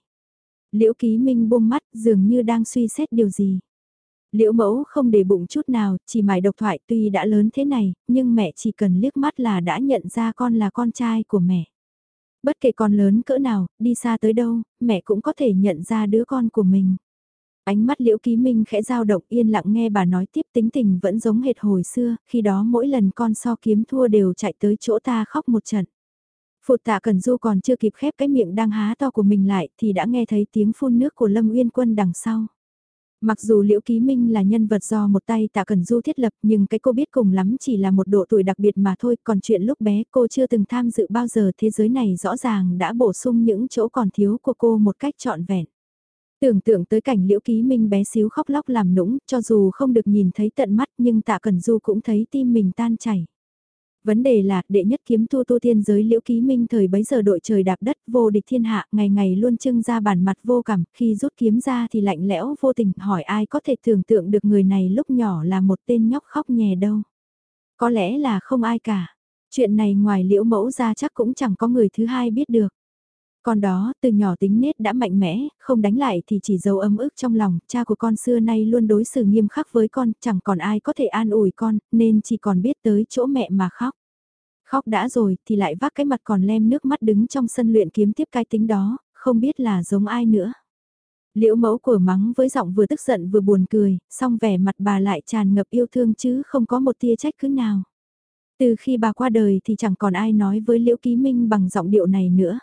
Liễu Ký Minh buông mắt dường như đang suy xét điều gì. Liễu mẫu không để bụng chút nào, chỉ mải độc thoại tuy đã lớn thế này, nhưng mẹ chỉ cần liếc mắt là đã nhận ra con là con trai của mẹ. Bất kể con lớn cỡ nào, đi xa tới đâu, mẹ cũng có thể nhận ra đứa con của mình. Ánh mắt liễu ký minh khẽ dao động yên lặng nghe bà nói tiếp tính tình vẫn giống hệt hồi xưa, khi đó mỗi lần con so kiếm thua đều chạy tới chỗ ta khóc một trận. Phụt tạ Cần Du còn chưa kịp khép cái miệng đang há to của mình lại thì đã nghe thấy tiếng phun nước của Lâm Uyên Quân đằng sau. Mặc dù Liễu Ký Minh là nhân vật do một tay Tạ Cần Du thiết lập nhưng cái cô biết cùng lắm chỉ là một độ tuổi đặc biệt mà thôi, còn chuyện lúc bé cô chưa từng tham dự bao giờ thế giới này rõ ràng đã bổ sung những chỗ còn thiếu của cô một cách trọn vẹn. Tưởng tượng tới cảnh Liễu Ký Minh bé xíu khóc lóc làm nũng, cho dù không được nhìn thấy tận mắt nhưng Tạ Cần Du cũng thấy tim mình tan chảy. Vấn đề là, đệ nhất kiếm tu tu thiên giới liễu ký minh thời bấy giờ đội trời đạp đất vô địch thiên hạ, ngày ngày luôn trưng ra bản mặt vô cảm, khi rút kiếm ra thì lạnh lẽo vô tình, hỏi ai có thể tưởng tượng được người này lúc nhỏ là một tên nhóc khóc nhè đâu. Có lẽ là không ai cả. Chuyện này ngoài liễu mẫu ra chắc cũng chẳng có người thứ hai biết được. Con đó, từ nhỏ tính nết đã mạnh mẽ, không đánh lại thì chỉ giấu ấm ức trong lòng, cha của con xưa nay luôn đối xử nghiêm khắc với con, chẳng còn ai có thể an ủi con, nên chỉ còn biết tới chỗ mẹ mà khóc. Khóc đã rồi thì lại vác cái mặt còn lem nước mắt đứng trong sân luyện kiếm tiếp cái tính đó, không biết là giống ai nữa. Liễu mẫu của mắng với giọng vừa tức giận vừa buồn cười, song vẻ mặt bà lại tràn ngập yêu thương chứ không có một tia trách cứ nào. Từ khi bà qua đời thì chẳng còn ai nói với Liễu Ký Minh bằng giọng điệu này nữa.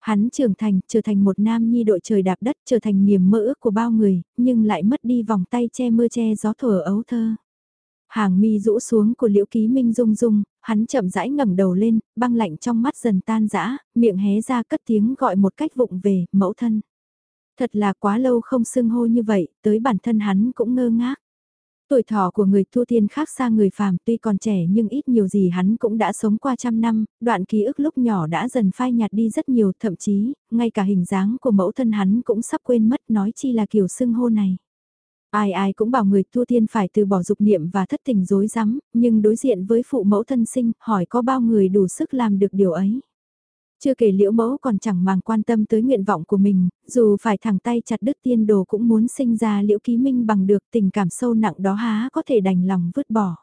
Hắn trưởng thành, trở thành một nam nhi đội trời đạp đất, trở thành niềm mơ ước của bao người, nhưng lại mất đi vòng tay che mưa che gió thở ấu thơ. Hàng mi rũ xuống của liễu ký minh rung rung, hắn chậm rãi ngẩng đầu lên, băng lạnh trong mắt dần tan rã, miệng hé ra cất tiếng gọi một cách vụng về, mẫu thân. Thật là quá lâu không xưng hô như vậy, tới bản thân hắn cũng ngơ ngác. Tuổi thọ của người thu thiên khác xa người phàm tuy còn trẻ nhưng ít nhiều gì hắn cũng đã sống qua trăm năm, đoạn ký ức lúc nhỏ đã dần phai nhạt đi rất nhiều, thậm chí, ngay cả hình dáng của mẫu thân hắn cũng sắp quên mất nói chi là kiểu xưng hô này. Ai ai cũng bảo người thu tiên phải từ bỏ dục niệm và thất tình dối rắm nhưng đối diện với phụ mẫu thân sinh, hỏi có bao người đủ sức làm được điều ấy. Chưa kể liễu mẫu còn chẳng màng quan tâm tới nguyện vọng của mình, dù phải thẳng tay chặt đứt tiên đồ cũng muốn sinh ra liễu ký minh bằng được tình cảm sâu nặng đó há có thể đành lòng vứt bỏ.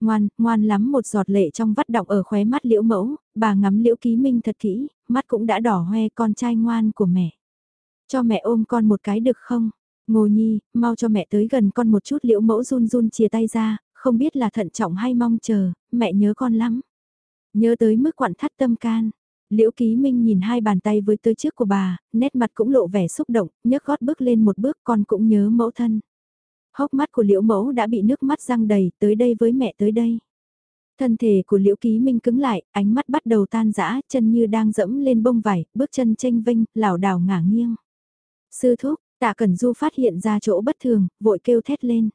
Ngoan, ngoan lắm một giọt lệ trong vắt động ở khóe mắt liễu mẫu, bà ngắm liễu ký minh thật kỹ, mắt cũng đã đỏ hoe con trai ngoan của mẹ. Cho mẹ ôm con một cái được không? Ngô Nhi, mau cho mẹ tới gần con một chút liễu mẫu run run chia tay ra, không biết là thận trọng hay mong chờ, mẹ nhớ con lắm. Nhớ tới mức quặn thắt tâm can. Liễu Ký Minh nhìn hai bàn tay với tới trước của bà, nét mặt cũng lộ vẻ xúc động, nhấc gót bước lên một bước con cũng nhớ mẫu thân. Hốc mắt của Liễu Mẫu đã bị nước mắt răng đầy, tới đây với mẹ tới đây. Thân thể của Liễu Ký Minh cứng lại, ánh mắt bắt đầu tan rã, chân như đang dẫm lên bông vải, bước chân tranh vinh, lảo đảo ngả nghiêng. Sư thúc, Tạ Cẩn Du phát hiện ra chỗ bất thường, vội kêu thét lên.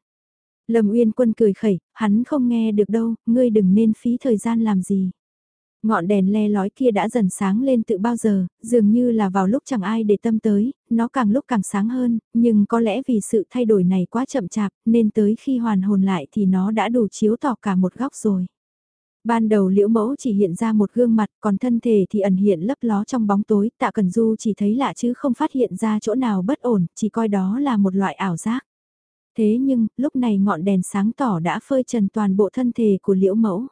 Lâm Uyên Quân cười khẩy, hắn không nghe được đâu, ngươi đừng nên phí thời gian làm gì. Ngọn đèn le lói kia đã dần sáng lên tự bao giờ, dường như là vào lúc chẳng ai để tâm tới, nó càng lúc càng sáng hơn, nhưng có lẽ vì sự thay đổi này quá chậm chạp, nên tới khi hoàn hồn lại thì nó đã đủ chiếu tỏ cả một góc rồi. Ban đầu liễu mẫu chỉ hiện ra một gương mặt, còn thân thể thì ẩn hiện lấp ló trong bóng tối, tạ cần du chỉ thấy lạ chứ không phát hiện ra chỗ nào bất ổn, chỉ coi đó là một loại ảo giác. Thế nhưng, lúc này ngọn đèn sáng tỏ đã phơi trần toàn bộ thân thể của liễu mẫu.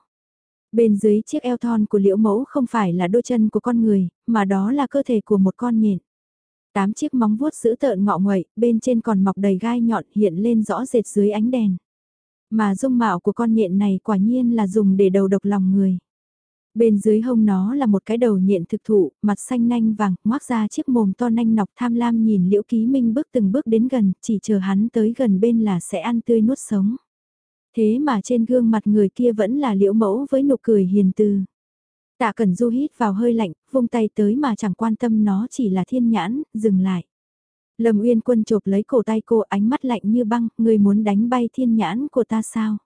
Bên dưới chiếc eo thon của liễu mẫu không phải là đôi chân của con người, mà đó là cơ thể của một con nhện. Tám chiếc móng vuốt giữ tợn ngọ nguậy, bên trên còn mọc đầy gai nhọn hiện lên rõ rệt dưới ánh đèn. Mà dung mạo của con nhện này quả nhiên là dùng để đầu độc lòng người. Bên dưới hông nó là một cái đầu nhện thực thụ, mặt xanh nanh vàng, ngoác ra chiếc mồm to nanh nọc tham lam nhìn liễu ký minh bước từng bước đến gần, chỉ chờ hắn tới gần bên là sẽ ăn tươi nuốt sống. Thế mà trên gương mặt người kia vẫn là liễu mẫu với nụ cười hiền từ. Tạ Cẩn Du hít vào hơi lạnh, vung tay tới mà chẳng quan tâm nó chỉ là thiên nhãn, dừng lại. Lâm Uyên Quân chộp lấy cổ tay cô ánh mắt lạnh như băng, người muốn đánh bay thiên nhãn của ta sao?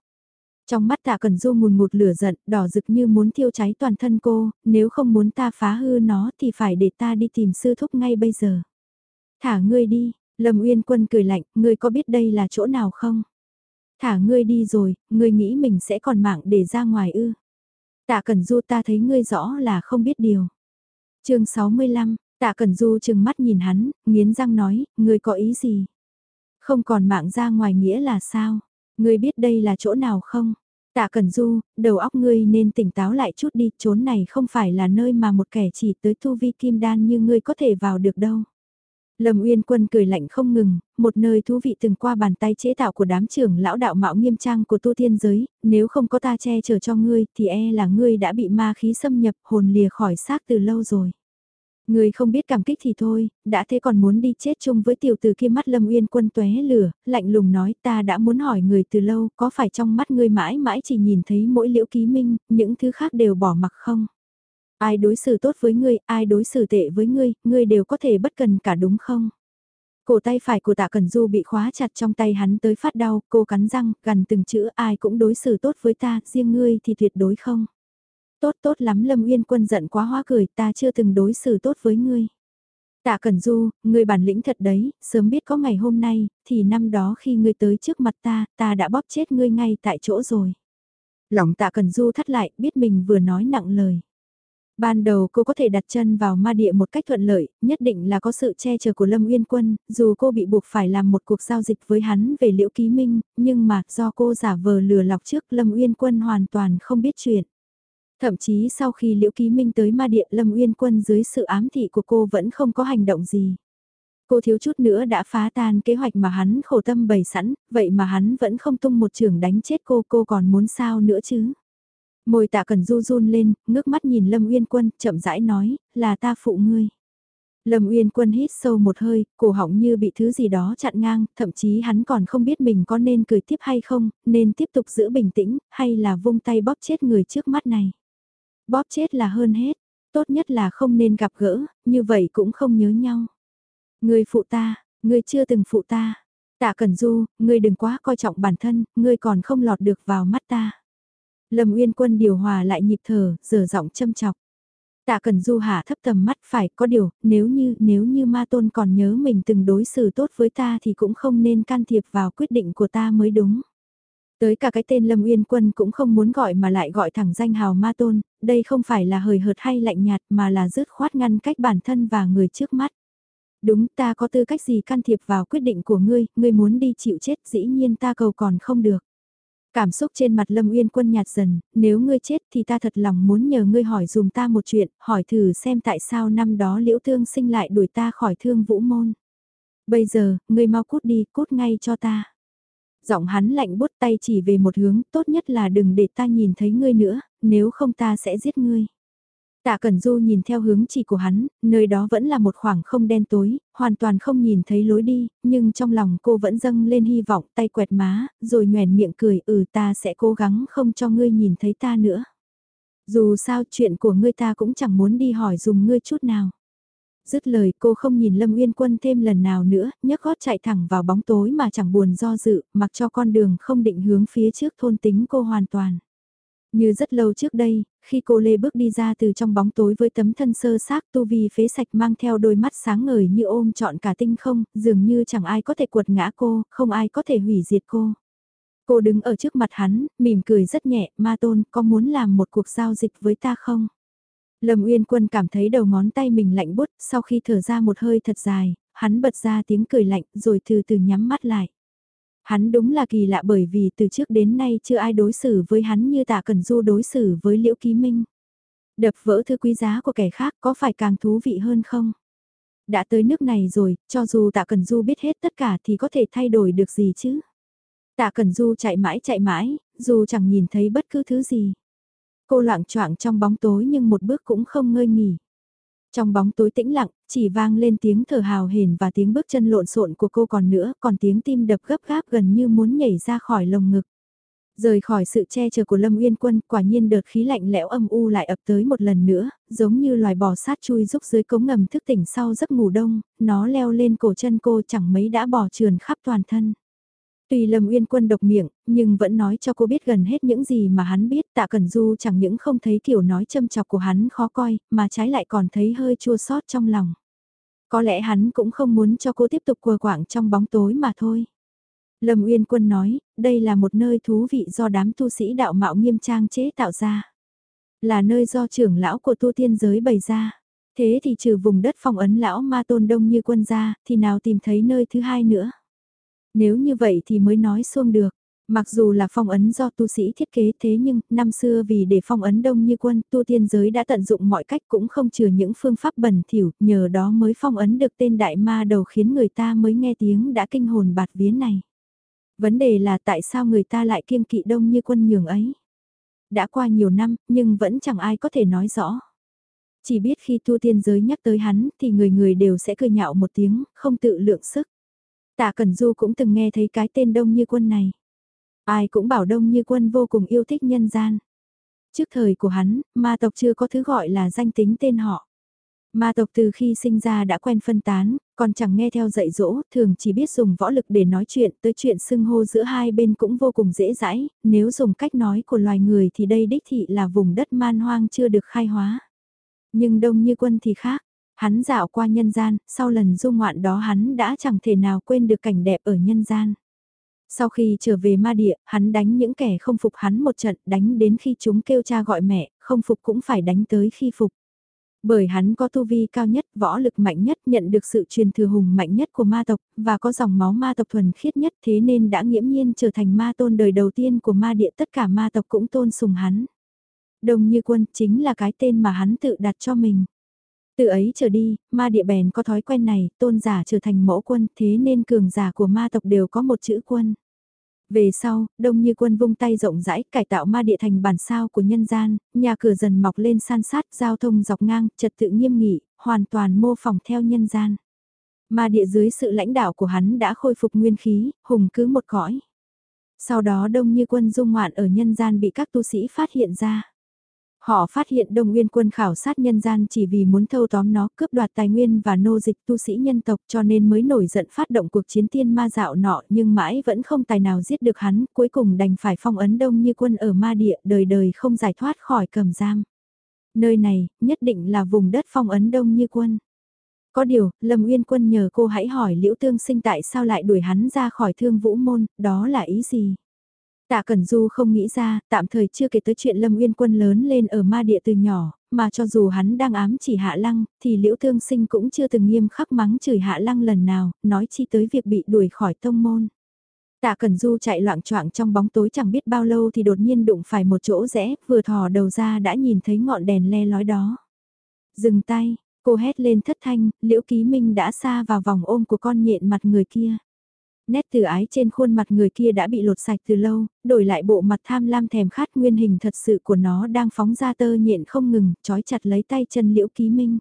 Trong mắt tạ Cẩn Du mùn một lửa giận, đỏ rực như muốn thiêu cháy toàn thân cô, nếu không muốn ta phá hư nó thì phải để ta đi tìm sư thúc ngay bây giờ. Thả ngươi đi, Lâm Uyên Quân cười lạnh, ngươi có biết đây là chỗ nào không? Thả ngươi đi rồi, ngươi nghĩ mình sẽ còn mạng để ra ngoài ư? Tạ Cẩn Du ta thấy ngươi rõ là không biết điều. chương 65, Tạ Cẩn Du chừng mắt nhìn hắn, nghiến răng nói, ngươi có ý gì? Không còn mạng ra ngoài nghĩa là sao? Ngươi biết đây là chỗ nào không? Tạ Cẩn Du, đầu óc ngươi nên tỉnh táo lại chút đi, chốn này không phải là nơi mà một kẻ chỉ tới thu vi kim đan như ngươi có thể vào được đâu. Lâm Uyên Quân cười lạnh không ngừng, một nơi thú vị từng qua bàn tay chế tạo của đám trưởng lão đạo mạo nghiêm trang của tu thiên giới, nếu không có ta che chở cho ngươi thì e là ngươi đã bị ma khí xâm nhập hồn lìa khỏi xác từ lâu rồi người không biết cảm kích thì thôi, đã thế còn muốn đi chết chung với tiểu tử kia mắt Lâm Uyên Quân Tuế lửa, lạnh lùng nói ta đã muốn hỏi người từ lâu có phải trong mắt ngươi mãi mãi chỉ nhìn thấy mỗi liễu ký minh, những thứ khác đều bỏ mặc không? Ai đối xử tốt với ngươi, ai đối xử tệ với ngươi, ngươi đều có thể bất cần cả đúng không? Cổ tay phải của tạ Cần Du bị khóa chặt trong tay hắn tới phát đau, cô cắn răng, gần từng chữ ai cũng đối xử tốt với ta, riêng ngươi thì tuyệt đối không. Tốt tốt lắm Lâm Uyên Quân giận quá hóa cười, ta chưa từng đối xử tốt với ngươi. Tạ Cẩn Du, ngươi bản lĩnh thật đấy, sớm biết có ngày hôm nay, thì năm đó khi ngươi tới trước mặt ta, ta đã bóp chết ngươi ngay tại chỗ rồi. Lòng Tạ Cẩn Du thắt lại, biết mình vừa nói nặng lời. Ban đầu cô có thể đặt chân vào ma địa một cách thuận lợi, nhất định là có sự che chở của Lâm Uyên Quân, dù cô bị buộc phải làm một cuộc giao dịch với hắn về liễu ký minh, nhưng mà do cô giả vờ lừa lọc trước Lâm Uyên Quân hoàn toàn không biết chuyện. Thậm chí sau khi liễu ký minh tới ma điện Lâm Uyên Quân dưới sự ám thị của cô vẫn không có hành động gì. Cô thiếu chút nữa đã phá tan kế hoạch mà hắn khổ tâm bày sẵn, vậy mà hắn vẫn không tung một trường đánh chết cô, cô còn muốn sao nữa chứ? Môi tạ cần du run lên, ngước mắt nhìn Lâm Uyên Quân, chậm rãi nói, là ta phụ ngươi. Lâm Uyên Quân hít sâu một hơi, cổ họng như bị thứ gì đó chặn ngang, thậm chí hắn còn không biết mình có nên cười tiếp hay không, nên tiếp tục giữ bình tĩnh, hay là vung tay bóp chết người trước mắt này. Bóp chết là hơn hết, tốt nhất là không nên gặp gỡ, như vậy cũng không nhớ nhau. Người phụ ta, người chưa từng phụ ta. Tạ Cẩn Du, ngươi đừng quá coi trọng bản thân, ngươi còn không lọt được vào mắt ta. Lâm Uyên Quân điều hòa lại nhịp thở, giờ giọng châm chọc. Tạ Cần Du hạ thấp tầm mắt phải có điều, nếu như, nếu như ma tôn còn nhớ mình từng đối xử tốt với ta thì cũng không nên can thiệp vào quyết định của ta mới đúng. Tới cả cái tên Lâm Uyên Quân cũng không muốn gọi mà lại gọi thẳng danh hào ma tôn, đây không phải là hời hợt hay lạnh nhạt mà là dứt khoát ngăn cách bản thân và người trước mắt. Đúng ta có tư cách gì can thiệp vào quyết định của ngươi, ngươi muốn đi chịu chết dĩ nhiên ta cầu còn không được. Cảm xúc trên mặt Lâm Uyên Quân nhạt dần, nếu ngươi chết thì ta thật lòng muốn nhờ ngươi hỏi dùm ta một chuyện, hỏi thử xem tại sao năm đó liễu thương sinh lại đuổi ta khỏi thương vũ môn. Bây giờ, ngươi mau cút đi, cút ngay cho ta. Giọng hắn lạnh bút tay chỉ về một hướng, tốt nhất là đừng để ta nhìn thấy ngươi nữa, nếu không ta sẽ giết ngươi. Tạ Cẩn Du nhìn theo hướng chỉ của hắn, nơi đó vẫn là một khoảng không đen tối, hoàn toàn không nhìn thấy lối đi, nhưng trong lòng cô vẫn dâng lên hy vọng tay quẹt má, rồi nhoèn miệng cười ừ ta sẽ cố gắng không cho ngươi nhìn thấy ta nữa. Dù sao chuyện của ngươi ta cũng chẳng muốn đi hỏi dùng ngươi chút nào. Dứt lời cô không nhìn Lâm Uyên Quân thêm lần nào nữa, nhấc gót chạy thẳng vào bóng tối mà chẳng buồn do dự, mặc cho con đường không định hướng phía trước thôn tính cô hoàn toàn. Như rất lâu trước đây, khi cô Lê bước đi ra từ trong bóng tối với tấm thân sơ xác tu vi phế sạch mang theo đôi mắt sáng ngời như ôm trọn cả tinh không, dường như chẳng ai có thể quật ngã cô, không ai có thể hủy diệt cô. Cô đứng ở trước mặt hắn, mỉm cười rất nhẹ, ma tôn, có muốn làm một cuộc giao dịch với ta không? Lâm Uyên Quân cảm thấy đầu ngón tay mình lạnh bút, sau khi thở ra một hơi thật dài, hắn bật ra tiếng cười lạnh rồi từ từ nhắm mắt lại. Hắn đúng là kỳ lạ bởi vì từ trước đến nay chưa ai đối xử với hắn như tạ Cần Du đối xử với Liễu Ký Minh. Đập vỡ thư quý giá của kẻ khác có phải càng thú vị hơn không? Đã tới nước này rồi, cho dù tạ Cần Du biết hết tất cả thì có thể thay đổi được gì chứ? Tạ Cần Du chạy mãi chạy mãi, dù chẳng nhìn thấy bất cứ thứ gì. Cô loạn choạng trong bóng tối nhưng một bước cũng không ngơi nghỉ. Trong bóng tối tĩnh lặng, chỉ vang lên tiếng thở hào hển và tiếng bước chân lộn xộn của cô còn nữa, còn tiếng tim đập gấp gáp gần như muốn nhảy ra khỏi lồng ngực. Rời khỏi sự che chở của Lâm Uyên Quân, quả nhiên đợt khí lạnh lẽo âm u lại ập tới một lần nữa, giống như loài bò sát chui rúc dưới cống ngầm thức tỉnh sau giấc ngủ đông, nó leo lên cổ chân cô chẳng mấy đã bò trườn khắp toàn thân. Tuy Lâm Uyên Quân độc miệng, nhưng vẫn nói cho cô biết gần hết những gì mà hắn biết tạ Cẩn Du chẳng những không thấy kiểu nói châm chọc của hắn khó coi, mà trái lại còn thấy hơi chua xót trong lòng. Có lẽ hắn cũng không muốn cho cô tiếp tục quờ quạng trong bóng tối mà thôi. Lâm Uyên Quân nói, đây là một nơi thú vị do đám tu sĩ đạo mạo nghiêm trang chế tạo ra. Là nơi do trưởng lão của tu tiên giới bày ra. Thế thì trừ vùng đất phong ấn lão ma tôn đông như quân gia thì nào tìm thấy nơi thứ hai nữa. Nếu như vậy thì mới nói xuông được. Mặc dù là phong ấn do tu sĩ thiết kế thế nhưng, năm xưa vì để phong ấn đông như quân, tu tiên giới đã tận dụng mọi cách cũng không trừ những phương pháp bẩn thỉu, nhờ đó mới phong ấn được tên đại ma đầu khiến người ta mới nghe tiếng đã kinh hồn bạt vía này. Vấn đề là tại sao người ta lại kiêng kỵ đông như quân nhường ấy. Đã qua nhiều năm, nhưng vẫn chẳng ai có thể nói rõ. Chỉ biết khi tu tiên giới nhắc tới hắn thì người người đều sẽ cười nhạo một tiếng, không tự lượng sức. Tạ Cẩn Du cũng từng nghe thấy cái tên Đông Như Quân này. Ai cũng bảo Đông Như Quân vô cùng yêu thích nhân gian. Trước thời của hắn, ma tộc chưa có thứ gọi là danh tính tên họ. Ma tộc từ khi sinh ra đã quen phân tán, còn chẳng nghe theo dạy dỗ, thường chỉ biết dùng võ lực để nói chuyện, tới chuyện xưng hô giữa hai bên cũng vô cùng dễ dãi, nếu dùng cách nói của loài người thì đây đích thị là vùng đất man hoang chưa được khai hóa. Nhưng đông như quân thì khác, hắn dạo qua nhân gian, sau lần du ngoạn đó hắn đã chẳng thể nào quên được cảnh đẹp ở nhân gian. Sau khi trở về ma địa, hắn đánh những kẻ không phục hắn một trận, đánh đến khi chúng kêu cha gọi mẹ, không phục cũng phải đánh tới khi phục. Bởi hắn có tu vi cao nhất, võ lực mạnh nhất, nhận được sự truyền thừa hùng mạnh nhất của ma tộc, và có dòng máu ma tộc thuần khiết nhất thế nên đã nghiễm nhiên trở thành ma tôn đời đầu tiên của ma địa tất cả ma tộc cũng tôn sùng hắn. Đồng như quân chính là cái tên mà hắn tự đặt cho mình. Từ ấy trở đi, ma địa bèn có thói quen này, tôn giả trở thành mẫu quân thế nên cường giả của ma tộc đều có một chữ quân. Về sau, đông như quân vung tay rộng rãi cải tạo ma địa thành bản sao của nhân gian, nhà cửa dần mọc lên san sát, giao thông dọc ngang, trật tự nghiêm nghị, hoàn toàn mô phỏng theo nhân gian. Ma địa dưới sự lãnh đạo của hắn đã khôi phục nguyên khí, hùng cứ một cõi. Sau đó đông như quân dung ngoạn ở nhân gian bị các tu sĩ phát hiện ra. Họ phát hiện Đông Nguyên quân khảo sát nhân gian chỉ vì muốn thâu tóm nó cướp đoạt tài nguyên và nô dịch tu sĩ nhân tộc cho nên mới nổi giận phát động cuộc chiến tiên ma dạo nọ nhưng mãi vẫn không tài nào giết được hắn, cuối cùng đành phải phong ấn Đông như quân ở ma địa đời đời không giải thoát khỏi cầm giam. Nơi này, nhất định là vùng đất phong ấn Đông như quân. Có điều, Lâm Uyên quân nhờ cô hãy hỏi Liễu Tương Sinh tại sao lại đuổi hắn ra khỏi thương vũ môn, đó là ý gì? Tạ Cẩn Du không nghĩ ra, tạm thời chưa kể tới chuyện Lâm Uyên Quân lớn lên ở ma địa từ nhỏ, mà cho dù hắn đang ám chỉ Hạ Lăng, thì Liễu Thương Sinh cũng chưa từng nghiêm khắc mắng chửi Hạ Lăng lần nào, nói chi tới việc bị đuổi khỏi tông môn. Tạ Cẩn Du chạy loạn choạng trong bóng tối chẳng biết bao lâu thì đột nhiên đụng phải một chỗ rẽ, vừa thò đầu ra đã nhìn thấy ngọn đèn le lói đó. Dừng tay, cô hét lên thất thanh, Liễu Ký Minh đã xa vào vòng ôm của con nhện mặt người kia. Nét từ ái trên khuôn mặt người kia đã bị lột sạch từ lâu, đổi lại bộ mặt tham lam thèm khát nguyên hình thật sự của nó đang phóng ra tơ nhện không ngừng, trói chặt lấy tay chân liễu ký minh.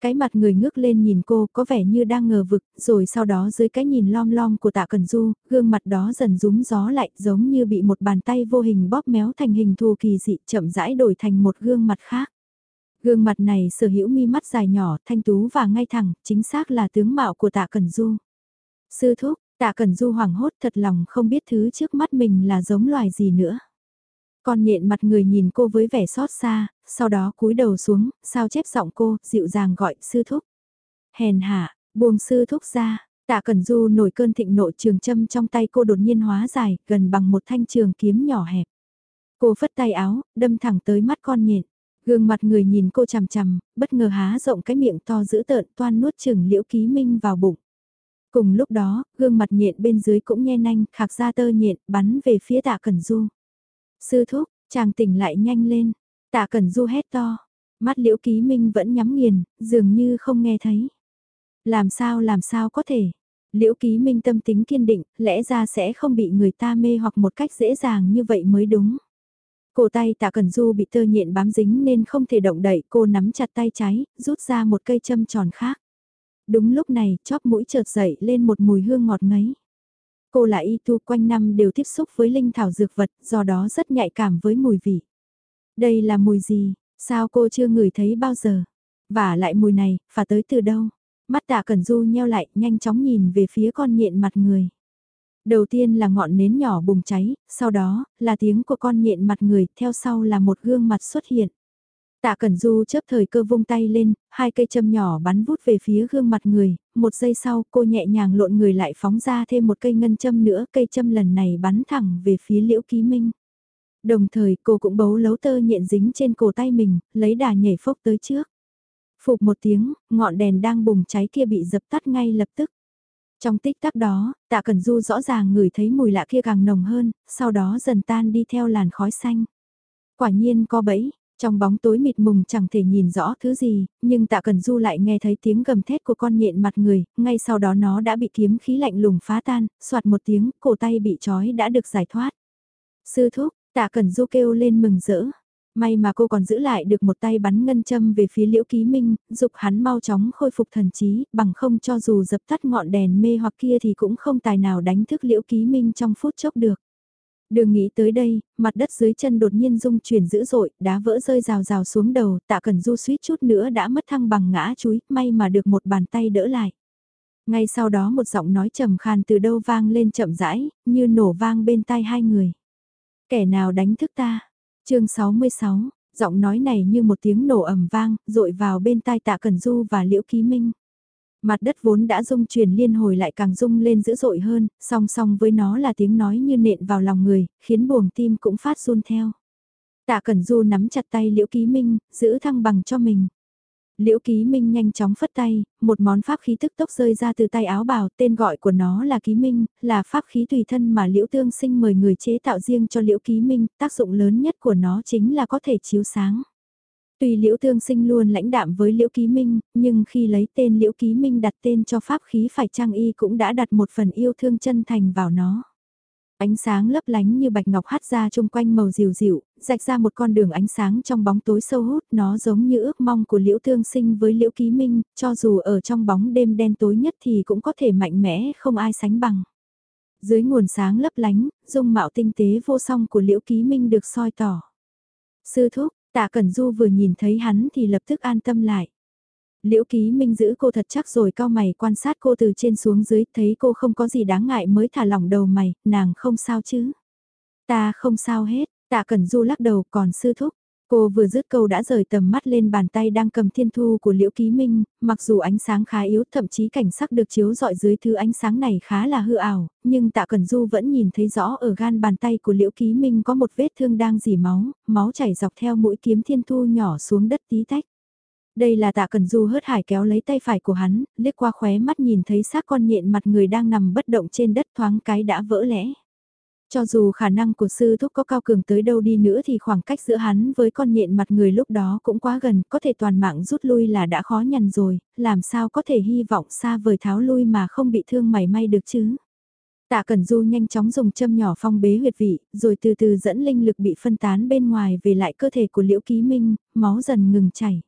Cái mặt người ngước lên nhìn cô có vẻ như đang ngờ vực, rồi sau đó dưới cái nhìn lom lom của tạ cần du, gương mặt đó dần rúm gió lại giống như bị một bàn tay vô hình bóp méo thành hình thù kỳ dị chậm rãi đổi thành một gương mặt khác. Gương mặt này sở hữu mi mắt dài nhỏ, thanh tú và ngay thẳng, chính xác là tướng mạo của tạ cần du. Sư thúc, Tạ Cần Du hoảng hốt thật lòng không biết thứ trước mắt mình là giống loài gì nữa. Con nhện mặt người nhìn cô với vẻ xót xa, sau đó cúi đầu xuống, sao chép giọng cô, dịu dàng gọi sư thúc. Hèn hạ, buông sư thúc ra, tạ Cần Du nổi cơn thịnh nộ trường châm trong tay cô đột nhiên hóa dài, gần bằng một thanh trường kiếm nhỏ hẹp. Cô phất tay áo, đâm thẳng tới mắt con nhện. Gương mặt người nhìn cô chằm chằm, bất ngờ há rộng cái miệng to dữ tợn toan nuốt chừng liễu ký minh vào bụng. Cùng lúc đó, gương mặt nhện bên dưới cũng nhe nanh, khạc ra tơ nhện, bắn về phía tạ Cẩn Du. Sư thúc, chàng tỉnh lại nhanh lên, tạ Cẩn Du hét to, mắt liễu ký minh vẫn nhắm nghiền, dường như không nghe thấy. Làm sao làm sao có thể, liễu ký minh tâm tính kiên định, lẽ ra sẽ không bị người ta mê hoặc một cách dễ dàng như vậy mới đúng. Cổ tay tạ Cẩn Du bị tơ nhện bám dính nên không thể động đậy, cô nắm chặt tay trái, rút ra một cây châm tròn khác. Đúng lúc này, chóp mũi chợt dậy lên một mùi hương ngọt ngấy. Cô là y tu quanh năm đều tiếp xúc với linh thảo dược vật, do đó rất nhạy cảm với mùi vị. Đây là mùi gì, sao cô chưa ngửi thấy bao giờ? Và lại mùi này, phả tới từ đâu? Mắt tạ cẩn du nheo lại, nhanh chóng nhìn về phía con nhện mặt người. Đầu tiên là ngọn nến nhỏ bùng cháy, sau đó, là tiếng của con nhện mặt người, theo sau là một gương mặt xuất hiện. Tạ Cẩn Du chớp thời cơ vung tay lên, hai cây châm nhỏ bắn vút về phía gương mặt người, một giây sau cô nhẹ nhàng lộn người lại phóng ra thêm một cây ngân châm nữa, cây châm lần này bắn thẳng về phía Liễu Ký Minh. Đồng thời cô cũng bấu lấu tơ nhện dính trên cổ tay mình, lấy đà nhảy phốc tới trước. Phục một tiếng, ngọn đèn đang bùng cháy kia bị dập tắt ngay lập tức. Trong tích tắc đó, tạ Cẩn Du rõ ràng ngửi thấy mùi lạ kia càng nồng hơn, sau đó dần tan đi theo làn khói xanh. Quả nhiên có bẫy, trong bóng tối mịt mùng chẳng thể nhìn rõ thứ gì, nhưng tạ cần Du lại nghe thấy tiếng gầm thét của con nhện mặt người, ngay sau đó nó đã bị kiếm khí lạnh lùng phá tan, soạt một tiếng, cổ tay bị trói đã được giải thoát. Sư thúc, tạ cần Du kêu lên mừng rỡ. May mà cô còn giữ lại được một tay bắn ngân châm về phía liễu ký minh, dục hắn mau chóng khôi phục thần trí, bằng không cho dù dập tắt ngọn đèn mê hoặc kia thì cũng không tài nào đánh thức liễu ký minh trong phút chốc được. Đường nghĩ tới đây, mặt đất dưới chân đột nhiên rung chuyển dữ dội, đá vỡ rơi rào rào xuống đầu, tạ cần du suýt chút nữa đã mất thăng bằng ngã chúi, may mà được một bàn tay đỡ lại. Ngay sau đó một giọng nói trầm khan từ đâu vang lên chậm rãi, như nổ vang bên tai hai người. Kẻ nào đánh thức ta? chương 66, giọng nói này như một tiếng nổ ầm vang, rội vào bên tai tạ Cần Du và Liễu Ký Minh. Mặt đất vốn đã rung chuyển liên hồi lại càng rung lên dữ dội hơn, song song với nó là tiếng nói như nện vào lòng người, khiến buồng tim cũng phát run theo. Tạ Cẩn Du nắm chặt tay Liễu Ký Minh, giữ thăng bằng cho mình. Liễu Ký Minh nhanh chóng phất tay, một món pháp khí tức tốc rơi ra từ tay áo bào, tên gọi của nó là Ký Minh, là pháp khí tùy thân mà Liễu Tương Sinh mời người chế tạo riêng cho Liễu Ký Minh, tác dụng lớn nhất của nó chính là có thể chiếu sáng. Tuy Liễu Thương Sinh luôn lãnh đạm với Liễu Ký Minh, nhưng khi lấy tên Liễu Ký Minh đặt tên cho pháp khí phải trang y cũng đã đặt một phần yêu thương chân thành vào nó. Ánh sáng lấp lánh như bạch ngọc hắt ra chung quanh màu dịu dịu, rạch ra một con đường ánh sáng trong bóng tối sâu hút, nó giống như ước mong của Liễu Thương Sinh với Liễu Ký Minh, cho dù ở trong bóng đêm đen tối nhất thì cũng có thể mạnh mẽ không ai sánh bằng. Dưới nguồn sáng lấp lánh, dung mạo tinh tế vô song của Liễu Ký Minh được soi tỏ. Sư thúc, Tạ Cẩn Du vừa nhìn thấy hắn thì lập tức an tâm lại. Liễu Ký Minh giữ cô thật chắc rồi cao mày quan sát cô từ trên xuống dưới, thấy cô không có gì đáng ngại mới thả lỏng đầu mày, nàng không sao chứ. Ta không sao hết, tạ Cẩn Du lắc đầu còn sư thúc. Cô vừa dứt câu đã rời tầm mắt lên bàn tay đang cầm thiên thu của Liễu Ký Minh, mặc dù ánh sáng khá yếu thậm chí cảnh sắc được chiếu dọi dưới thứ ánh sáng này khá là hư ảo, nhưng tạ Cẩn Du vẫn nhìn thấy rõ ở gan bàn tay của Liễu Ký Minh có một vết thương đang dỉ máu, máu chảy dọc theo mũi kiếm thiên thu nhỏ xuống đất tí tách. Đây là tạ cần du hớt hải kéo lấy tay phải của hắn, liếc qua khóe mắt nhìn thấy xác con nhện mặt người đang nằm bất động trên đất thoáng cái đã vỡ lẽ. Cho dù khả năng của sư thúc có cao cường tới đâu đi nữa thì khoảng cách giữa hắn với con nhện mặt người lúc đó cũng quá gần, có thể toàn mạng rút lui là đã khó nhằn rồi, làm sao có thể hy vọng xa vời tháo lui mà không bị thương mảy may được chứ. Tạ Cẩn Du nhanh chóng dùng châm nhỏ phong bế huyệt vị, rồi từ từ dẫn linh lực bị phân tán bên ngoài về lại cơ thể của Liễu Ký Minh, máu dần ngừng chảy.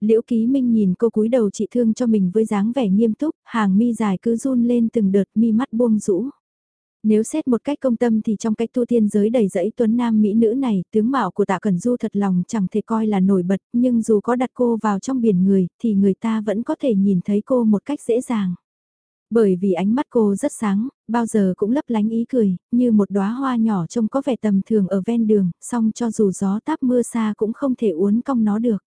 Liễu Ký Minh nhìn cô cúi đầu trị thương cho mình với dáng vẻ nghiêm túc, hàng mi dài cứ run lên từng đợt mi mắt buông rũ. Nếu xét một cách công tâm thì trong cách tu tiên giới đầy dẫy tuấn nam mỹ nữ này, tướng mạo của tạ Cẩn Du thật lòng chẳng thể coi là nổi bật, nhưng dù có đặt cô vào trong biển người, thì người ta vẫn có thể nhìn thấy cô một cách dễ dàng. Bởi vì ánh mắt cô rất sáng, bao giờ cũng lấp lánh ý cười, như một đóa hoa nhỏ trông có vẻ tầm thường ở ven đường, song cho dù gió táp mưa xa cũng không thể uốn cong nó được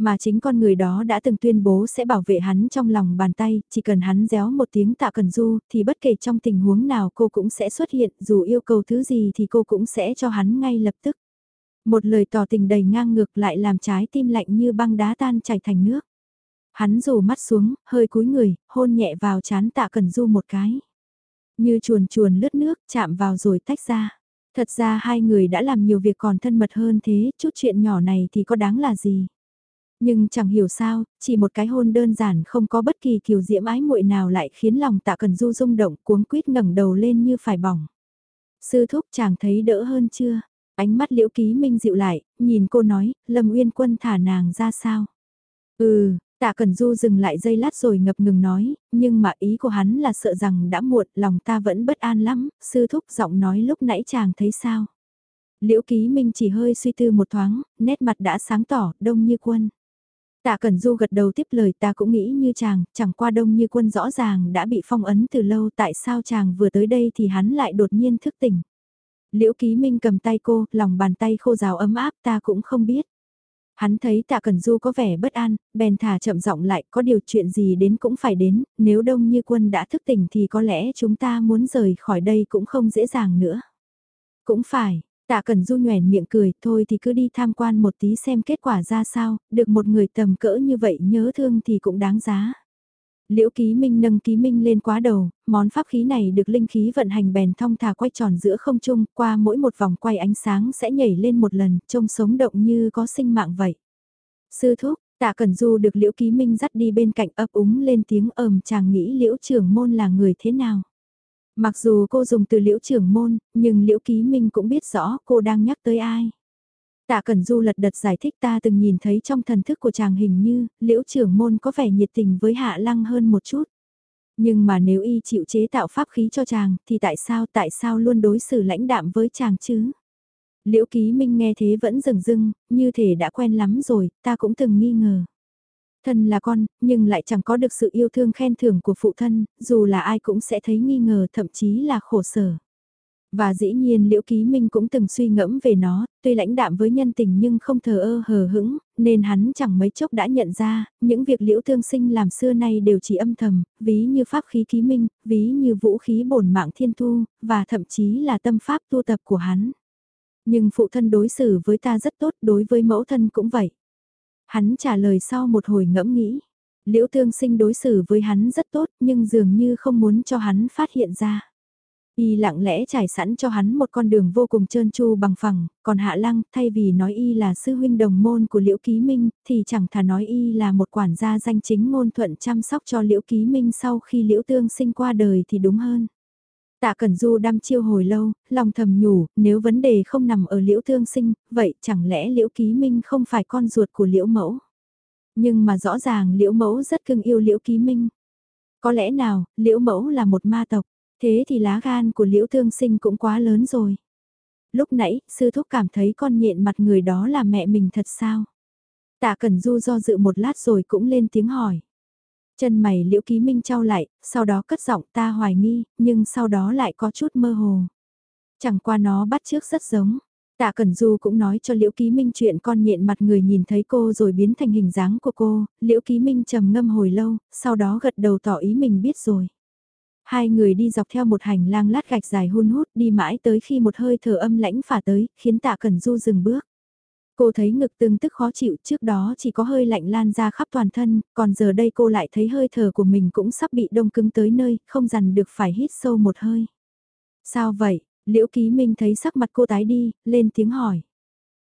mà chính con người đó đã từng tuyên bố sẽ bảo vệ hắn trong lòng bàn tay, chỉ cần hắn réo một tiếng tạ cần du, thì bất kể trong tình huống nào cô cũng sẽ xuất hiện, dù yêu cầu thứ gì thì cô cũng sẽ cho hắn ngay lập tức. Một lời tỏ tình đầy ngang ngược lại làm trái tim lạnh như băng đá tan chảy thành nước. Hắn rủ mắt xuống, hơi cúi người, hôn nhẹ vào chán tạ cần du một cái. Như chuồn chuồn lướt nước, chạm vào rồi tách ra. Thật ra hai người đã làm nhiều việc còn thân mật hơn thế, chút chuyện nhỏ này thì có đáng là gì. Nhưng chẳng hiểu sao, chỉ một cái hôn đơn giản không có bất kỳ kiều diễm ái muội nào lại khiến lòng tạ cần du rung động cuống quýt ngẩng đầu lên như phải bỏng. Sư thúc chàng thấy đỡ hơn chưa? Ánh mắt liễu ký minh dịu lại, nhìn cô nói, Lâm Uyên Quân thả nàng ra sao? Ừ, Tạ Cần Du dừng lại giây lát rồi ngập ngừng nói, nhưng mà ý của hắn là sợ rằng đã muộn, lòng ta vẫn bất an lắm, sư thúc giọng nói lúc nãy chàng thấy sao. Liễu Ký Minh chỉ hơi suy tư một thoáng, nét mặt đã sáng tỏ, đông như quân. Tạ Cẩn Du gật đầu tiếp lời ta cũng nghĩ như chàng, chẳng qua đông như quân rõ ràng đã bị phong ấn từ lâu tại sao chàng vừa tới đây thì hắn lại đột nhiên thức tỉnh. Liễu Ký Minh cầm tay cô, lòng bàn tay khô rào ấm áp ta cũng không biết. Hắn thấy tạ Cẩn Du có vẻ bất an, bèn thả chậm giọng lại có điều chuyện gì đến cũng phải đến, nếu đông như quân đã thức tỉnh thì có lẽ chúng ta muốn rời khỏi đây cũng không dễ dàng nữa. Cũng phải, Tạ Cần Du nhoèn miệng cười, thôi thì cứ đi tham quan một tí xem kết quả ra sao, được một người tầm cỡ như vậy nhớ thương thì cũng đáng giá. Liễu Ký Minh nâng Ký Minh lên quá đầu, món pháp khí này được linh khí vận hành bèn thong thả quay tròn giữa không trung, qua mỗi một vòng quay ánh sáng sẽ nhảy lên một lần, trông sống động như có sinh mạng vậy. Sư thúc, Tạ Cẩn Du được Liễu Ký Minh dắt đi bên cạnh ấp úng lên tiếng ầm chàng nghĩ Liễu trưởng môn là người thế nào. Mặc dù cô dùng từ liễu trưởng môn, nhưng liễu ký minh cũng biết rõ cô đang nhắc tới ai. Tạ Cẩn Du lật đật giải thích ta từng nhìn thấy trong thần thức của chàng hình như, liễu trưởng môn có vẻ nhiệt tình với hạ lăng hơn một chút. Nhưng mà nếu y chịu chế tạo pháp khí cho chàng, thì tại sao tại sao luôn đối xử lãnh đạm với chàng chứ? Liễu ký minh nghe thế vẫn rừng rưng, như thể đã quen lắm rồi, ta cũng từng nghi ngờ. Thân là con, nhưng lại chẳng có được sự yêu thương khen thưởng của phụ thân, dù là ai cũng sẽ thấy nghi ngờ thậm chí là khổ sở. Và dĩ nhiên Liễu Ký Minh cũng từng suy ngẫm về nó, tuy lãnh đạm với nhân tình nhưng không thờ ơ hờ hững, nên hắn chẳng mấy chốc đã nhận ra, những việc Liễu Thương Sinh làm xưa nay đều chỉ âm thầm, ví như pháp khí ký minh, ví như vũ khí bổn mạng thiên thu, và thậm chí là tâm pháp tu tập của hắn. Nhưng phụ thân đối xử với ta rất tốt, đối với mẫu thân cũng vậy. Hắn trả lời sau một hồi ngẫm nghĩ. Liễu tương sinh đối xử với hắn rất tốt nhưng dường như không muốn cho hắn phát hiện ra. Y lặng lẽ trải sẵn cho hắn một con đường vô cùng trơn tru bằng phẳng, còn Hạ Lăng thay vì nói Y là sư huynh đồng môn của Liễu Ký Minh thì chẳng thà nói Y là một quản gia danh chính ngôn thuận chăm sóc cho Liễu Ký Minh sau khi Liễu Tương sinh qua đời thì đúng hơn. Tạ Cẩn Du đăm chiêu hồi lâu, lòng thầm nhủ, nếu vấn đề không nằm ở liễu thương sinh, vậy chẳng lẽ liễu ký minh không phải con ruột của liễu mẫu? Nhưng mà rõ ràng liễu mẫu rất cưng yêu liễu ký minh. Có lẽ nào, liễu mẫu là một ma tộc, thế thì lá gan của liễu thương sinh cũng quá lớn rồi. Lúc nãy, sư thúc cảm thấy con nhện mặt người đó là mẹ mình thật sao? Tạ Cẩn Du do dự một lát rồi cũng lên tiếng hỏi. Chân mày liễu ký minh trao lại, sau đó cất giọng ta hoài nghi, nhưng sau đó lại có chút mơ hồ. Chẳng qua nó bắt trước rất giống. Tạ Cẩn Du cũng nói cho Liễu Ký Minh chuyện con nhện mặt người nhìn thấy cô rồi biến thành hình dáng của cô, Liễu Ký Minh trầm ngâm hồi lâu, sau đó gật đầu tỏ ý mình biết rồi. Hai người đi dọc theo một hành lang lát gạch dài hun hút đi mãi tới khi một hơi thở âm lãnh phả tới, khiến Tạ Cẩn Du dừng bước. Cô thấy ngực tương tức khó chịu trước đó chỉ có hơi lạnh lan ra khắp toàn thân, còn giờ đây cô lại thấy hơi thở của mình cũng sắp bị đông cứng tới nơi, không dằn được phải hít sâu một hơi. Sao vậy? Liễu Ký Minh thấy sắc mặt cô tái đi, lên tiếng hỏi.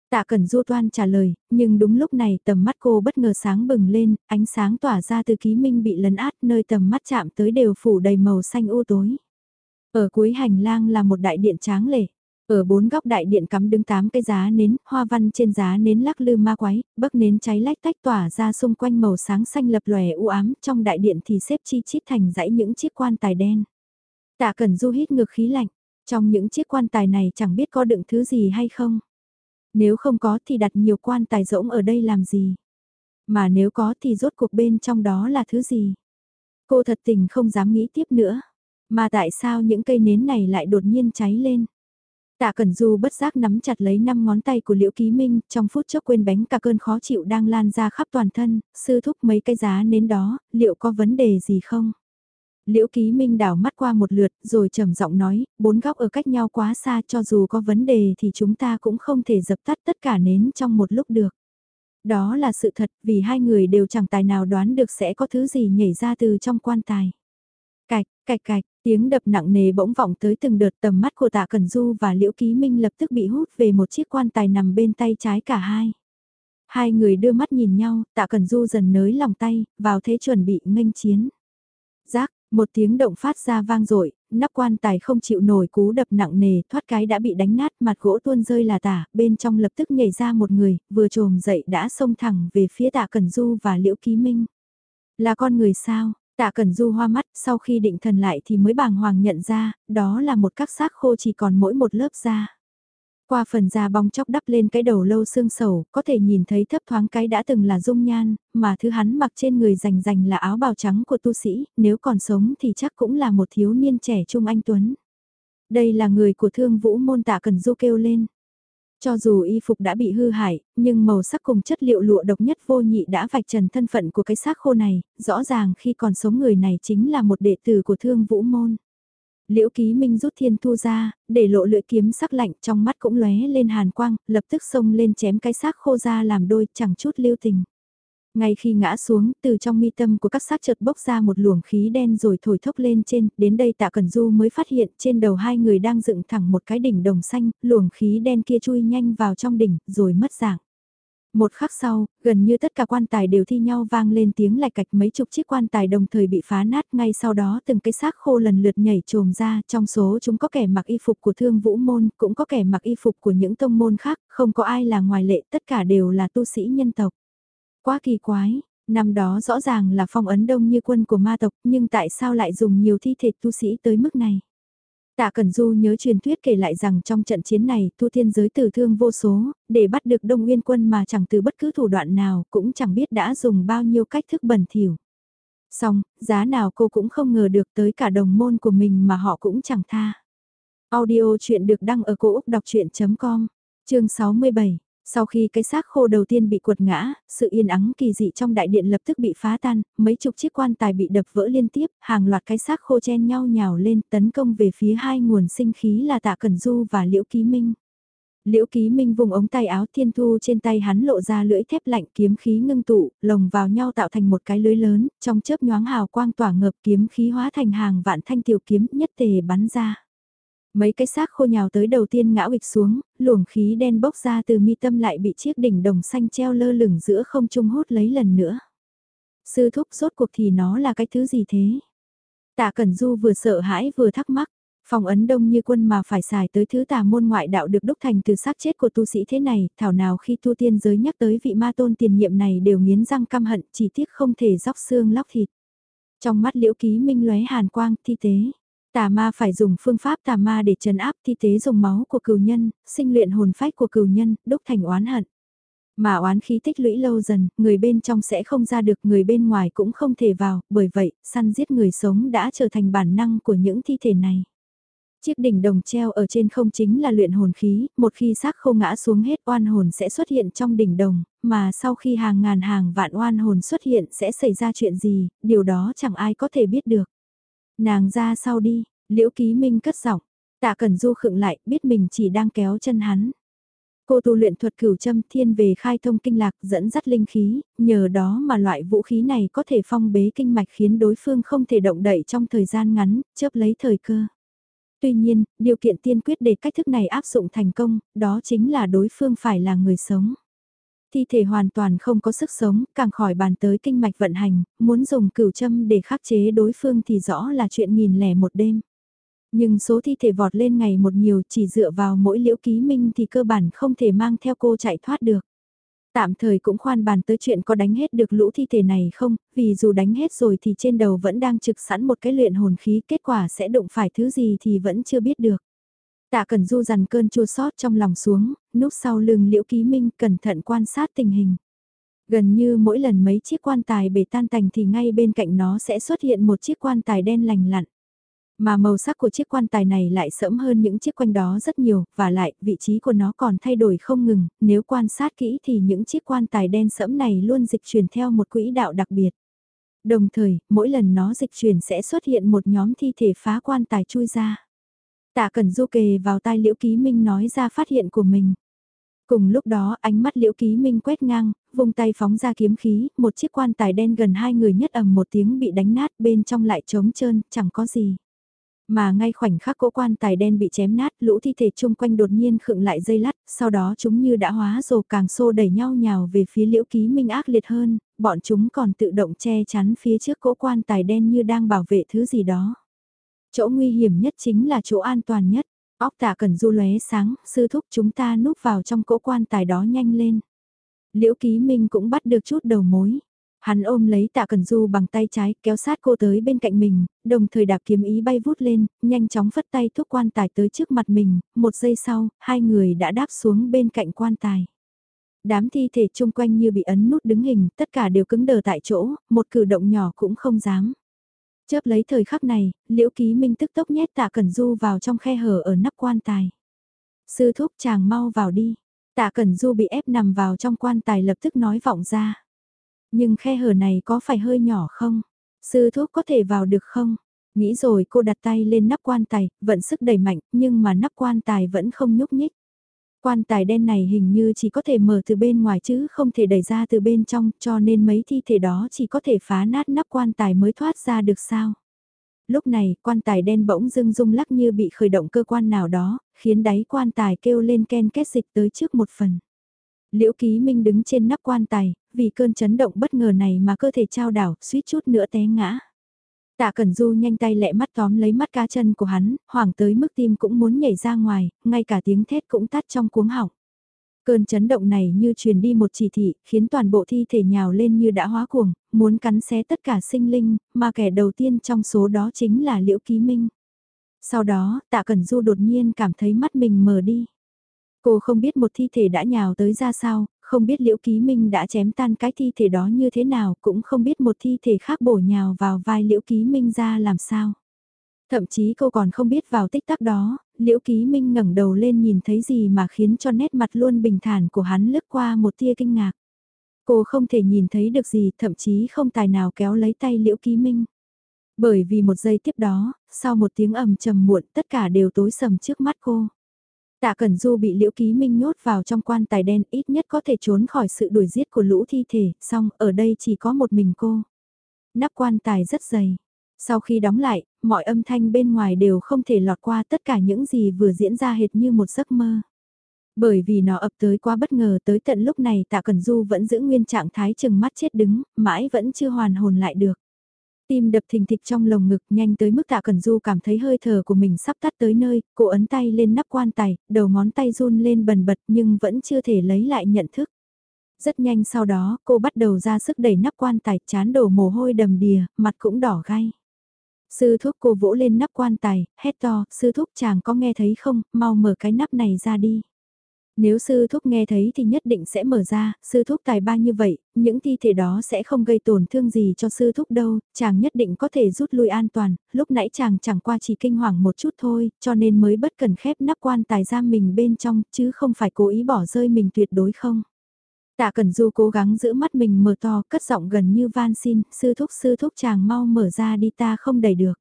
Tạ Cẩn Du toan trả lời, nhưng đúng lúc này tầm mắt cô bất ngờ sáng bừng lên, ánh sáng tỏa ra từ Ký Minh bị lấn át nơi tầm mắt chạm tới đều phủ đầy màu xanh u tối. Ở cuối hành lang là một đại điện tráng lệ. Ở bốn góc đại điện cắm đứng tám cây giá nến, hoa văn trên giá nến lắc lư ma quái, bấc nến cháy lách tách tỏa ra xung quanh màu sáng xanh lập lòe u ám, trong đại điện thì xếp chi chít thành dãy những chiếc quan tài đen. Tạ Cẩn Du hít ngược khí lạnh, trong những chiếc quan tài này chẳng biết có đựng thứ gì hay không. Nếu không có thì đặt nhiều quan tài rỗng ở đây làm gì. Mà nếu có thì rốt cuộc bên trong đó là thứ gì. Cô thật tình không dám nghĩ tiếp nữa. Mà tại sao những cây nến này lại đột nhiên cháy lên? Tạ Cẩn Du bất giác nắm chặt lấy năm ngón tay của Liễu Ký Minh, trong phút chốc quên bánh cả cơn khó chịu đang lan ra khắp toàn thân, sư thúc mấy cái giá nến đó, liệu có vấn đề gì không? Liễu Ký Minh đảo mắt qua một lượt, rồi trầm giọng nói, bốn góc ở cách nhau quá xa cho dù có vấn đề thì chúng ta cũng không thể dập tắt tất cả nến trong một lúc được. Đó là sự thật, vì hai người đều chẳng tài nào đoán được sẽ có thứ gì nhảy ra từ trong quan tài. Cạch, cạch cạch, tiếng đập nặng nề bỗng vọng tới từng đợt tầm mắt của tạ Cần Du và Liễu Ký Minh lập tức bị hút về một chiếc quan tài nằm bên tay trái cả hai. Hai người đưa mắt nhìn nhau, tạ Cần Du dần nới lòng tay, vào thế chuẩn bị nghênh chiến. Giác, một tiếng động phát ra vang dội nắp quan tài không chịu nổi cú đập nặng nề, thoát cái đã bị đánh nát, mặt gỗ tuôn rơi là tả, bên trong lập tức nhảy ra một người, vừa trồm dậy đã xông thẳng về phía tạ Cần Du và Liễu Ký Minh. Là con người sao? Tạ Cẩn Du hoa mắt, sau khi định thần lại thì mới bàng hoàng nhận ra, đó là một các xác khô chỉ còn mỗi một lớp da. Qua phần da bong chóc đắp lên cái đầu lâu xương sầu, có thể nhìn thấy thấp thoáng cái đã từng là dung nhan, mà thứ hắn mặc trên người rành rành là áo bào trắng của tu sĩ, nếu còn sống thì chắc cũng là một thiếu niên trẻ trung anh Tuấn. Đây là người của thương vũ môn tạ cần du kêu lên. Cho dù y phục đã bị hư hại, nhưng màu sắc cùng chất liệu lụa độc nhất vô nhị đã vạch trần thân phận của cái xác khô này, rõ ràng khi còn sống người này chính là một đệ tử của thương vũ môn. Liễu Ký Minh rút thiên thu ra, để lộ lưỡi kiếm sắc lạnh trong mắt cũng lóe lên hàn quang, lập tức xông lên chém cái xác khô ra làm đôi, chẳng chút lưu tình. Ngay khi ngã xuống, từ trong mi tâm của các xác chợt bốc ra một luồng khí đen rồi thổi thốc lên trên, đến đây tạ Cẩn Du mới phát hiện trên đầu hai người đang dựng thẳng một cái đỉnh đồng xanh, luồng khí đen kia chui nhanh vào trong đỉnh, rồi mất dạng. Một khắc sau, gần như tất cả quan tài đều thi nhau vang lên tiếng lạch cạch mấy chục chiếc quan tài đồng thời bị phá nát ngay sau đó từng cái xác khô lần lượt nhảy trồm ra trong số chúng có kẻ mặc y phục của thương vũ môn cũng có kẻ mặc y phục của những tông môn khác không có ai là ngoài lệ tất cả đều là tu sĩ nhân tộc. Quá kỳ quái, năm đó rõ ràng là phong ấn đông như quân của ma tộc nhưng tại sao lại dùng nhiều thi thể tu sĩ tới mức này? Tạ Cẩn Du nhớ truyền thuyết kể lại rằng trong trận chiến này thu thiên giới tử thương vô số, để bắt được Đông Nguyên quân mà chẳng từ bất cứ thủ đoạn nào cũng chẳng biết đã dùng bao nhiêu cách thức bẩn thỉu. Xong, giá nào cô cũng không ngờ được tới cả đồng môn của mình mà họ cũng chẳng tha. Audio chuyện được đăng ở cổ Úc đọc chuyện.com, chương 67. Sau khi cái xác khô đầu tiên bị quật ngã, sự yên ắng kỳ dị trong đại điện lập tức bị phá tan, mấy chục chiếc quan tài bị đập vỡ liên tiếp, hàng loạt cái xác khô chen nhau nhào lên tấn công về phía hai nguồn sinh khí là Tạ Cẩn Du và Liễu Ký Minh. Liễu Ký Minh vùng ống tay áo thiên thu trên tay hắn lộ ra lưỡi thép lạnh kiếm khí ngưng tụ, lồng vào nhau tạo thành một cái lưới lớn, trong chớp nhoáng hào quang tỏa ngập kiếm khí hóa thành hàng vạn thanh tiểu kiếm nhất tề bắn ra. Mấy cái xác khô nhào tới đầu tiên ngã ụt xuống, luồng khí đen bốc ra từ mi tâm lại bị chiếc đỉnh đồng xanh treo lơ lửng giữa không trung hút lấy lần nữa. Sư thúc rốt cuộc thì nó là cái thứ gì thế? Tạ Cẩn Du vừa sợ hãi vừa thắc mắc, phòng ấn đông như quân mà phải xài tới thứ tà môn ngoại đạo được đúc thành từ xác chết của tu sĩ thế này, thảo nào khi tu tiên giới nhắc tới vị ma tôn tiền nhiệm này đều nghiến răng căm hận, chỉ tiếc không thể dóc xương lóc thịt. Trong mắt liễu ký minh lóe hàn quang, thi tế. Tà ma phải dùng phương pháp tà ma để trấn áp thi tế dùng máu của cừu nhân, sinh luyện hồn phách của cừu nhân, đúc thành oán hận. Mà oán khí tích lũy lâu dần, người bên trong sẽ không ra được, người bên ngoài cũng không thể vào, bởi vậy, săn giết người sống đã trở thành bản năng của những thi thể này. Chiếc đỉnh đồng treo ở trên không chính là luyện hồn khí, một khi xác không ngã xuống hết oan hồn sẽ xuất hiện trong đỉnh đồng, mà sau khi hàng ngàn hàng vạn oan hồn xuất hiện sẽ xảy ra chuyện gì, điều đó chẳng ai có thể biết được. Nàng ra sau đi, liễu ký minh cất giọng tạ cần du khựng lại, biết mình chỉ đang kéo chân hắn. Cô tu luyện thuật cửu châm thiên về khai thông kinh lạc dẫn dắt linh khí, nhờ đó mà loại vũ khí này có thể phong bế kinh mạch khiến đối phương không thể động đậy trong thời gian ngắn, chớp lấy thời cơ. Tuy nhiên, điều kiện tiên quyết để cách thức này áp dụng thành công, đó chính là đối phương phải là người sống thi thể hoàn toàn không có sức sống, càng khỏi bàn tới kinh mạch vận hành, muốn dùng cửu châm để khắc chế đối phương thì rõ là chuyện nghìn lẻ một đêm. Nhưng số thi thể vọt lên ngày một nhiều chỉ dựa vào mỗi liễu ký minh thì cơ bản không thể mang theo cô chạy thoát được. Tạm thời cũng khoan bàn tới chuyện có đánh hết được lũ thi thể này không, vì dù đánh hết rồi thì trên đầu vẫn đang trực sẵn một cái luyện hồn khí kết quả sẽ đụng phải thứ gì thì vẫn chưa biết được. Tạ Cần Du dằn cơn chua sót trong lòng xuống, núp sau lưng Liễu Ký Minh cẩn thận quan sát tình hình. Gần như mỗi lần mấy chiếc quan tài bể tan tành thì ngay bên cạnh nó sẽ xuất hiện một chiếc quan tài đen lành lặn. Mà màu sắc của chiếc quan tài này lại sẫm hơn những chiếc quanh đó rất nhiều, và lại vị trí của nó còn thay đổi không ngừng, nếu quan sát kỹ thì những chiếc quan tài đen sẫm này luôn dịch chuyển theo một quỹ đạo đặc biệt. Đồng thời, mỗi lần nó dịch chuyển sẽ xuất hiện một nhóm thi thể phá quan tài chui ra. Tạ Cẩn Du kề vào tai Liễu Ký Minh nói ra phát hiện của mình. Cùng lúc đó ánh mắt Liễu Ký Minh quét ngang, vung tay phóng ra kiếm khí, một chiếc quan tài đen gần hai người nhất ầm một tiếng bị đánh nát bên trong lại trống trơn, chẳng có gì. Mà ngay khoảnh khắc cỗ quan tài đen bị chém nát, lũ thi thể chung quanh đột nhiên khựng lại dây lắt, sau đó chúng như đã hóa rồ càng xô đẩy nhau nhào về phía liễu ký minh ác liệt hơn, bọn chúng còn tự động che chắn phía trước cỗ quan tài đen như đang bảo vệ thứ gì đó. Chỗ nguy hiểm nhất chính là chỗ an toàn nhất. Óc tạ cần du lóe sáng, sư thúc chúng ta núp vào trong cỗ quan tài đó nhanh lên. Liễu Ký Minh cũng bắt được chút đầu mối. Hắn ôm lấy tạ cần du bằng tay trái kéo sát cô tới bên cạnh mình, đồng thời đạp kiếm ý bay vút lên, nhanh chóng phất tay thúc quan tài tới trước mặt mình, một giây sau, hai người đã đáp xuống bên cạnh quan tài. Đám thi thể chung quanh như bị ấn nút đứng hình, tất cả đều cứng đờ tại chỗ, một cử động nhỏ cũng không dám. Chớp lấy thời khắc này, liễu ký minh tức tốc nhét tạ cẩn du vào trong khe hở ở nắp quan tài. Sư thúc chàng mau vào đi. Tạ cẩn du bị ép nằm vào trong quan tài lập tức nói vọng ra. Nhưng khe hở này có phải hơi nhỏ không? Sư thúc có thể vào được không? Nghĩ rồi cô đặt tay lên nắp quan tài, vận sức đẩy mạnh, nhưng mà nắp quan tài vẫn không nhúc nhích. Quan tài đen này hình như chỉ có thể mở từ bên ngoài chứ không thể đẩy ra từ bên trong cho nên mấy thi thể đó chỉ có thể phá nát nắp quan tài mới thoát ra được sao. Lúc này, quan tài đen bỗng dưng rung lắc như bị khởi động cơ quan nào đó, khiến đáy quan tài kêu lên ken kết dịch tới trước một phần. Liễu Ký Minh đứng trên nắp quan tài, vì cơn chấn động bất ngờ này mà cơ thể trao đảo, suýt chút nữa té ngã. Tạ Cẩn Du nhanh tay lẹ mắt tóm lấy mắt cá chân của hắn, hoảng tới mức tim cũng muốn nhảy ra ngoài, ngay cả tiếng thét cũng tắt trong cuống họng. Cơn chấn động này như truyền đi một chỉ thị, khiến toàn bộ thi thể nhào lên như đã hóa cuồng, muốn cắn xé tất cả sinh linh, mà kẻ đầu tiên trong số đó chính là Liễu Ký Minh. Sau đó, Tạ Cẩn Du đột nhiên cảm thấy mắt mình mờ đi. Cô không biết một thi thể đã nhào tới ra sao, không biết Liễu Ký Minh đã chém tan cái thi thể đó như thế nào, cũng không biết một thi thể khác bổ nhào vào vai Liễu Ký Minh ra làm sao. Thậm chí cô còn không biết vào tích tắc đó, Liễu Ký Minh ngẩng đầu lên nhìn thấy gì mà khiến cho nét mặt luôn bình thản của hắn lướt qua một tia kinh ngạc. Cô không thể nhìn thấy được gì, thậm chí không tài nào kéo lấy tay Liễu Ký Minh. Bởi vì một giây tiếp đó, sau một tiếng ầm trầm muộn tất cả đều tối sầm trước mắt cô. Tạ Cẩn Du bị Liễu Ký Minh nhốt vào trong quan tài đen ít nhất có thể trốn khỏi sự đuổi giết của lũ thi thể, song ở đây chỉ có một mình cô. Nắp quan tài rất dày. Sau khi đóng lại, mọi âm thanh bên ngoài đều không thể lọt qua tất cả những gì vừa diễn ra hệt như một giấc mơ. Bởi vì nó ập tới quá bất ngờ tới tận lúc này Tạ Cẩn Du vẫn giữ nguyên trạng thái chừng mắt chết đứng, mãi vẫn chưa hoàn hồn lại được. Tim đập thình thịch trong lồng ngực nhanh tới mức tạ cần du cảm thấy hơi thở của mình sắp tắt tới nơi, cô ấn tay lên nắp quan tài, đầu ngón tay run lên bần bật nhưng vẫn chưa thể lấy lại nhận thức. Rất nhanh sau đó, cô bắt đầu ra sức đẩy nắp quan tài, chán đổ mồ hôi đầm đìa, mặt cũng đỏ gai. Sư thúc cô vỗ lên nắp quan tài, hét to, sư thúc chàng có nghe thấy không, mau mở cái nắp này ra đi. Nếu sư thúc nghe thấy thì nhất định sẽ mở ra, sư thúc tài ba như vậy, những thi thể đó sẽ không gây tổn thương gì cho sư thúc đâu, chàng nhất định có thể rút lui an toàn, lúc nãy chàng chẳng qua chỉ kinh hoàng một chút thôi, cho nên mới bất cần khép nắp quan tài giam mình bên trong, chứ không phải cố ý bỏ rơi mình tuyệt đối không. Tạ Cẩn Du cố gắng giữ mắt mình mở to, cất giọng gần như van xin, sư thúc sư thúc chàng mau mở ra đi ta không đẩy được.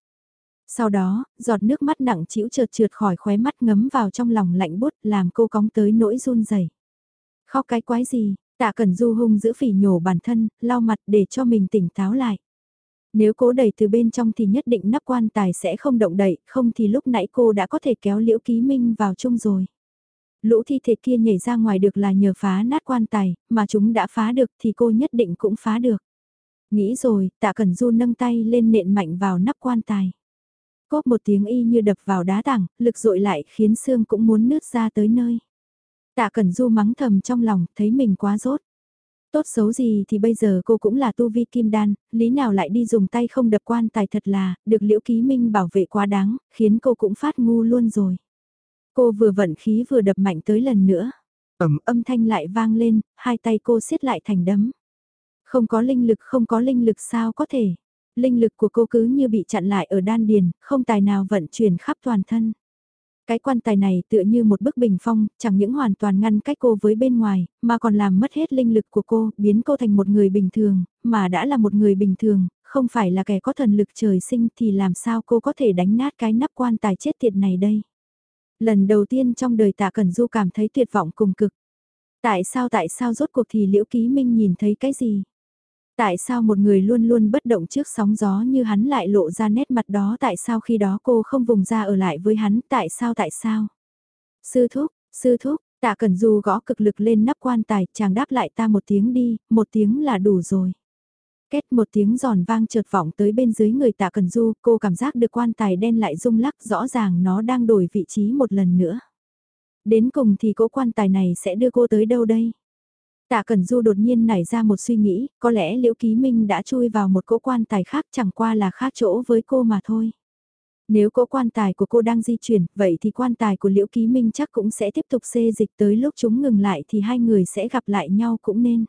Sau đó, giọt nước mắt nặng chịu trượt trượt khỏi khóe mắt ngấm vào trong lòng lạnh bút làm cô cóng tới nỗi run rẩy. Khóc cái quái gì, tạ cần du hung giữ phỉ nhổ bản thân, lau mặt để cho mình tỉnh táo lại. Nếu cố đẩy từ bên trong thì nhất định nắp quan tài sẽ không động đậy, không thì lúc nãy cô đã có thể kéo liễu ký minh vào chung rồi. Lũ thi thể kia nhảy ra ngoài được là nhờ phá nát quan tài, mà chúng đã phá được thì cô nhất định cũng phá được. Nghĩ rồi, tạ cần du nâng tay lên nện mạnh vào nắp quan tài. Cốp một tiếng y như đập vào đá tảng, lực dội lại khiến xương cũng muốn nứt ra tới nơi. Tạ Cẩn Du mắng thầm trong lòng, thấy mình quá rốt. Tốt xấu gì thì bây giờ cô cũng là tu vi kim đan, lý nào lại đi dùng tay không đập quan tài thật là, được liễu ký minh bảo vệ quá đáng, khiến cô cũng phát ngu luôn rồi. Cô vừa vận khí vừa đập mạnh tới lần nữa. Ẩm âm thanh lại vang lên, hai tay cô siết lại thành đấm. Không có linh lực không có linh lực sao có thể. Linh lực của cô cứ như bị chặn lại ở đan điền, không tài nào vận chuyển khắp toàn thân. Cái quan tài này tựa như một bức bình phong, chẳng những hoàn toàn ngăn cách cô với bên ngoài, mà còn làm mất hết linh lực của cô, biến cô thành một người bình thường, mà đã là một người bình thường, không phải là kẻ có thần lực trời sinh thì làm sao cô có thể đánh nát cái nắp quan tài chết tiệt này đây. Lần đầu tiên trong đời tạ Cẩn Du cảm thấy tuyệt vọng cùng cực. Tại sao tại sao rốt cuộc thì Liễu Ký Minh nhìn thấy cái gì? Tại sao một người luôn luôn bất động trước sóng gió như hắn lại lộ ra nét mặt đó tại sao khi đó cô không vùng ra ở lại với hắn tại sao tại sao? Sư thúc, sư thúc, tạ cần du gõ cực lực lên nắp quan tài chàng đáp lại ta một tiếng đi, một tiếng là đủ rồi. Kết một tiếng giòn vang trượt vọng tới bên dưới người tạ cần du, cô cảm giác được quan tài đen lại rung lắc rõ ràng nó đang đổi vị trí một lần nữa. Đến cùng thì cỗ quan tài này sẽ đưa cô tới đâu đây? Tạ Cẩn Du đột nhiên nảy ra một suy nghĩ, có lẽ Liễu Ký Minh đã chui vào một cỗ quan tài khác chẳng qua là khác chỗ với cô mà thôi. Nếu cỗ quan tài của cô đang di chuyển, vậy thì quan tài của Liễu Ký Minh chắc cũng sẽ tiếp tục xê dịch tới lúc chúng ngừng lại thì hai người sẽ gặp lại nhau cũng nên.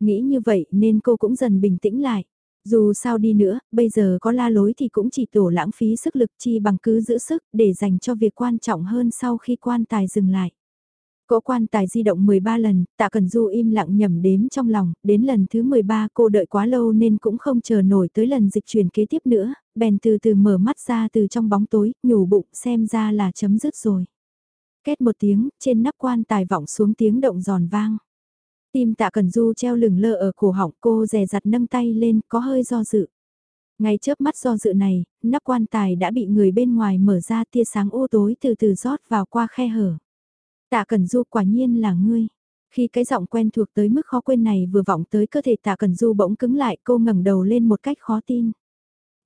Nghĩ như vậy nên cô cũng dần bình tĩnh lại. Dù sao đi nữa, bây giờ có la lối thì cũng chỉ tổ lãng phí sức lực chi bằng cứ giữ sức để dành cho việc quan trọng hơn sau khi quan tài dừng lại. Cỗ quan tài di động 13 lần, tạ cần du im lặng nhầm đếm trong lòng, đến lần thứ 13 cô đợi quá lâu nên cũng không chờ nổi tới lần dịch chuyển kế tiếp nữa, bèn từ từ mở mắt ra từ trong bóng tối, nhủ bụng xem ra là chấm dứt rồi. Két một tiếng, trên nắp quan tài vọng xuống tiếng động giòn vang. Tim tạ cần du treo lửng lơ ở cổ họng cô rè rặt nâng tay lên, có hơi do dự. Ngay chớp mắt do dự này, nắp quan tài đã bị người bên ngoài mở ra tia sáng ô tối từ từ rót vào qua khe hở. Tạ Cẩn Du quả nhiên là ngươi. Khi cái giọng quen thuộc tới mức khó quên này vừa vọng tới cơ thể Tạ Cẩn Du bỗng cứng lại cô ngẩng đầu lên một cách khó tin.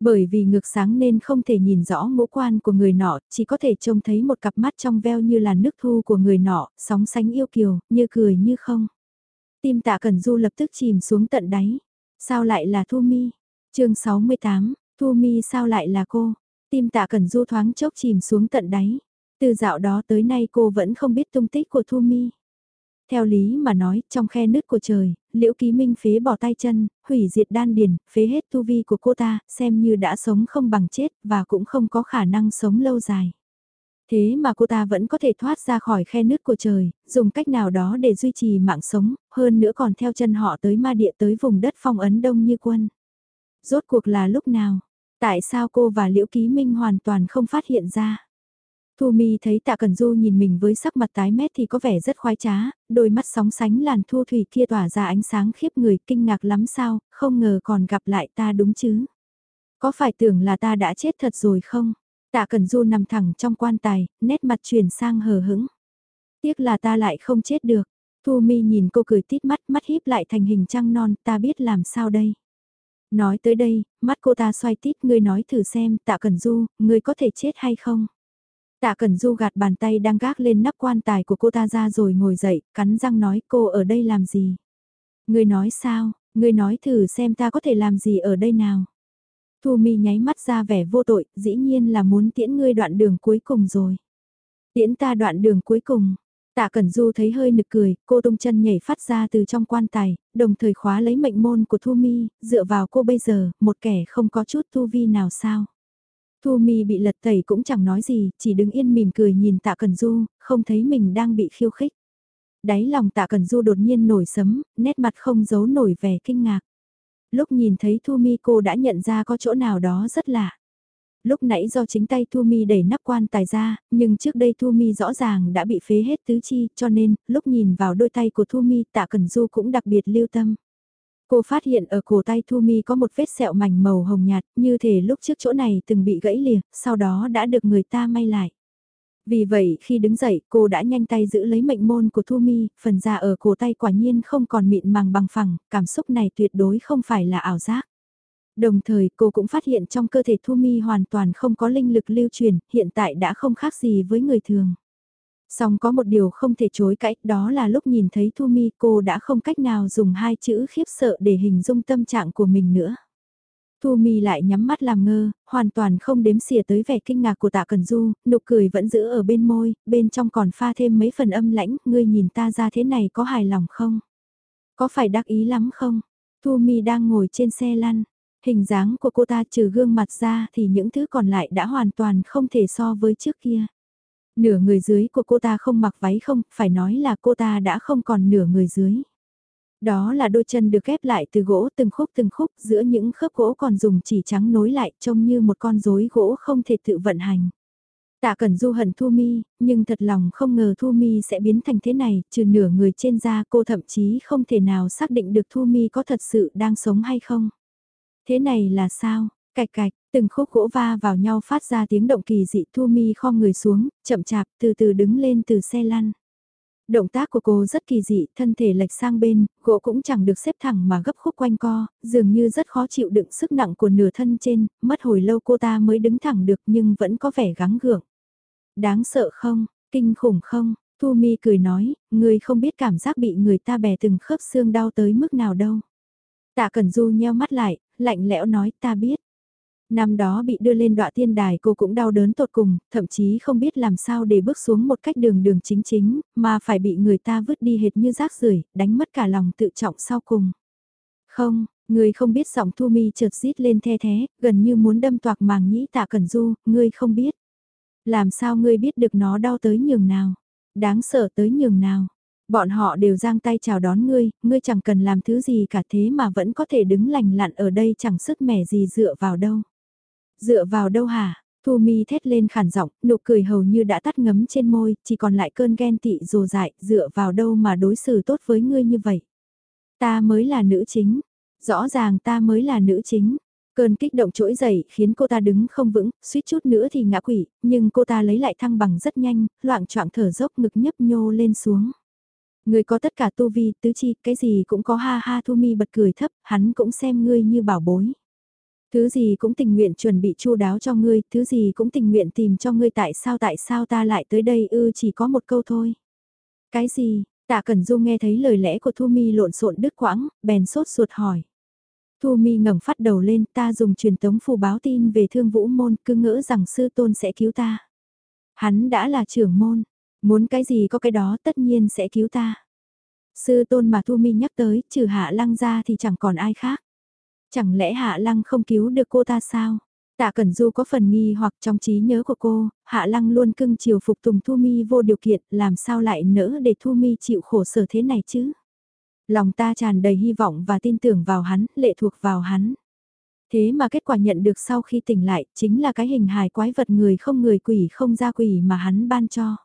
Bởi vì ngược sáng nên không thể nhìn rõ ngũ quan của người nọ, chỉ có thể trông thấy một cặp mắt trong veo như là nước thu của người nọ, sóng sánh yêu kiều, như cười như không. Tim tạ Cẩn Du lập tức chìm xuống tận đáy. Sao lại là Thu Mi? chương 68, Thu Mi sao lại là cô? Tim tạ Cẩn Du thoáng chốc chìm xuống tận đáy. Từ dạo đó tới nay cô vẫn không biết tung tích của Thu Mi. Theo lý mà nói, trong khe nứt của trời, liễu ký minh phế bỏ tay chân, hủy diệt đan điền, phế hết tu vi của cô ta, xem như đã sống không bằng chết, và cũng không có khả năng sống lâu dài. Thế mà cô ta vẫn có thể thoát ra khỏi khe nứt của trời, dùng cách nào đó để duy trì mạng sống, hơn nữa còn theo chân họ tới ma địa tới vùng đất phong ấn đông như quân. Rốt cuộc là lúc nào? Tại sao cô và Liễu Ký Minh hoàn toàn không phát hiện ra? Thu Mi thấy Tạ Cẩn Du nhìn mình với sắc mặt tái mét thì có vẻ rất khoái trá, đôi mắt sóng sánh làn thu thủy kia tỏa ra ánh sáng khiếp người kinh ngạc lắm sao, không ngờ còn gặp lại ta đúng chứ. Có phải tưởng là ta đã chết thật rồi không? Tạ Cẩn Du nằm thẳng trong quan tài, nét mặt chuyển sang hờ hững. Tiếc là ta lại không chết được. Thu Mi nhìn cô cười tít mắt, mắt híp lại thành hình trăng non, ta biết làm sao đây. Nói tới đây, mắt cô ta xoay tít, ngươi nói thử xem, Tạ Cẩn Du, ngươi có thể chết hay không? Tạ Cẩn Du gạt bàn tay đang gác lên nắp quan tài của cô ta ra rồi ngồi dậy, cắn răng nói cô ở đây làm gì? Ngươi nói sao, ngươi nói thử xem ta có thể làm gì ở đây nào? Thu mi nháy mắt ra vẻ vô tội, dĩ nhiên là muốn tiễn ngươi đoạn đường cuối cùng rồi. Tiễn ta đoạn đường cuối cùng. Tạ Cẩn Du thấy hơi nực cười, cô tung chân nhảy phát ra từ trong quan tài, đồng thời khóa lấy mệnh môn của Thu Mi, dựa vào cô bây giờ, một kẻ không có chút tu vi nào sao. Thu Mi bị lật tẩy cũng chẳng nói gì, chỉ đứng yên mỉm cười nhìn Tạ Cẩn Du, không thấy mình đang bị khiêu khích. Đáy lòng Tạ Cẩn Du đột nhiên nổi sấm, nét mặt không giấu nổi vẻ kinh ngạc. Lúc nhìn thấy Thu Mi cô đã nhận ra có chỗ nào đó rất lạ. Lúc nãy do chính tay Thu Mi đẩy nắp quan tài ra, nhưng trước đây Thu Mi rõ ràng đã bị phế hết tứ chi, cho nên, lúc nhìn vào đôi tay của Thu Mi tạ Cần Du cũng đặc biệt lưu tâm. Cô phát hiện ở cổ tay Thu Mi có một vết sẹo mảnh màu hồng nhạt, như thể lúc trước chỗ này từng bị gãy lìa, sau đó đã được người ta may lại. Vì vậy khi đứng dậy cô đã nhanh tay giữ lấy mệnh môn của Thu Mi, phần da ở cổ tay quả nhiên không còn mịn màng bằng phẳng, cảm xúc này tuyệt đối không phải là ảo giác. Đồng thời cô cũng phát hiện trong cơ thể Thu Mi hoàn toàn không có linh lực lưu truyền, hiện tại đã không khác gì với người thường. Song có một điều không thể chối cãi, đó là lúc nhìn thấy Thu Mi cô đã không cách nào dùng hai chữ khiếp sợ để hình dung tâm trạng của mình nữa. Thu Mi lại nhắm mắt làm ngơ, hoàn toàn không đếm xỉa tới vẻ kinh ngạc của tạ Cần Du, nụ cười vẫn giữ ở bên môi, bên trong còn pha thêm mấy phần âm lãnh, ngươi nhìn ta ra thế này có hài lòng không? Có phải đắc ý lắm không? Thu Mi đang ngồi trên xe lăn, hình dáng của cô ta trừ gương mặt ra thì những thứ còn lại đã hoàn toàn không thể so với trước kia. Nửa người dưới của cô ta không mặc váy không, phải nói là cô ta đã không còn nửa người dưới. Đó là đôi chân được ghép lại từ gỗ từng khúc từng khúc giữa những khớp gỗ còn dùng chỉ trắng nối lại trông như một con rối gỗ không thể tự vận hành. Tạ Cẩn Du hận Thu Mi, nhưng thật lòng không ngờ Thu Mi sẽ biến thành thế này, trừ nửa người trên da cô thậm chí không thể nào xác định được Thu Mi có thật sự đang sống hay không. Thế này là sao? Cạch cạch, từng khúc gỗ va vào nhau phát ra tiếng động kỳ dị Thu Mi kho người xuống, chậm chạp từ từ đứng lên từ xe lăn. Động tác của cô rất kỳ dị, thân thể lệch sang bên, gỗ cũng chẳng được xếp thẳng mà gấp khúc quanh co, dường như rất khó chịu đựng sức nặng của nửa thân trên, mất hồi lâu cô ta mới đứng thẳng được nhưng vẫn có vẻ gắng gượng. Đáng sợ không, kinh khủng không, Thu Mi cười nói, người không biết cảm giác bị người ta bè từng khớp xương đau tới mức nào đâu. Tạ Cẩn Du nheo mắt lại, lạnh lẽo nói ta biết. Năm đó bị đưa lên đọa tiên đài cô cũng đau đớn tột cùng, thậm chí không biết làm sao để bước xuống một cách đường đường chính chính, mà phải bị người ta vứt đi hệt như rác rưởi đánh mất cả lòng tự trọng sau cùng. Không, người không biết giọng Thu Mi chợt rít lên the thế, gần như muốn đâm toạc màng nhĩ tạ cẩn du, ngươi không biết. Làm sao ngươi biết được nó đau tới nhường nào, đáng sợ tới nhường nào. Bọn họ đều giang tay chào đón ngươi, ngươi chẳng cần làm thứ gì cả thế mà vẫn có thể đứng lành lặn ở đây chẳng sức mẻ gì dựa vào đâu. Dựa vào đâu hả? Thu mi thét lên khản giọng, nụ cười hầu như đã tắt ngấm trên môi, chỉ còn lại cơn ghen tị rồ dại, dựa vào đâu mà đối xử tốt với ngươi như vậy. Ta mới là nữ chính, rõ ràng ta mới là nữ chính. Cơn kích động trỗi dậy khiến cô ta đứng không vững, suýt chút nữa thì ngã quỷ, nhưng cô ta lấy lại thăng bằng rất nhanh, loạn choạng thở dốc ngực nhấp nhô lên xuống. Người có tất cả tu vi, tứ chi, cái gì cũng có ha ha thu mi bật cười thấp, hắn cũng xem ngươi như bảo bối. Thứ gì cũng tình nguyện chuẩn bị chu đáo cho ngươi, thứ gì cũng tình nguyện tìm cho ngươi tại sao tại sao ta lại tới đây ư chỉ có một câu thôi. Cái gì, tạ Cần Du nghe thấy lời lẽ của Thu Mi lộn xộn đứt quãng, bèn sốt ruột hỏi. Thu Mi ngẩng phát đầu lên ta dùng truyền tống phù báo tin về thương vũ môn cứ ngỡ rằng sư tôn sẽ cứu ta. Hắn đã là trưởng môn, muốn cái gì có cái đó tất nhiên sẽ cứu ta. Sư tôn mà Thu Mi nhắc tới, trừ hạ lăng ra thì chẳng còn ai khác. Chẳng lẽ Hạ Lăng không cứu được cô ta sao? Tạ Cẩn Du có phần nghi hoặc trong trí nhớ của cô, Hạ Lăng luôn cưng chiều phục tùng Thu Mi vô điều kiện, làm sao lại nỡ để Thu Mi chịu khổ sở thế này chứ? Lòng ta tràn đầy hy vọng và tin tưởng vào hắn, lệ thuộc vào hắn. Thế mà kết quả nhận được sau khi tỉnh lại chính là cái hình hài quái vật người không người quỷ không ra quỷ mà hắn ban cho.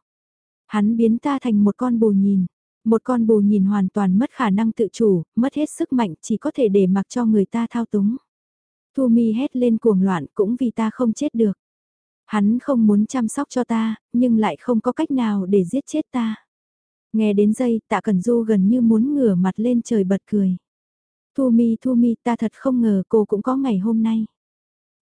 Hắn biến ta thành một con bồ nhìn, một con bù nhìn hoàn toàn mất khả năng tự chủ, mất hết sức mạnh chỉ có thể để mặc cho người ta thao túng. Thu mi hét lên cuồng loạn cũng vì ta không chết được. Hắn không muốn chăm sóc cho ta, nhưng lại không có cách nào để giết chết ta. Nghe đến giây tạ Cần Du gần như muốn ngửa mặt lên trời bật cười. Thu mi thu mi ta thật không ngờ cô cũng có ngày hôm nay.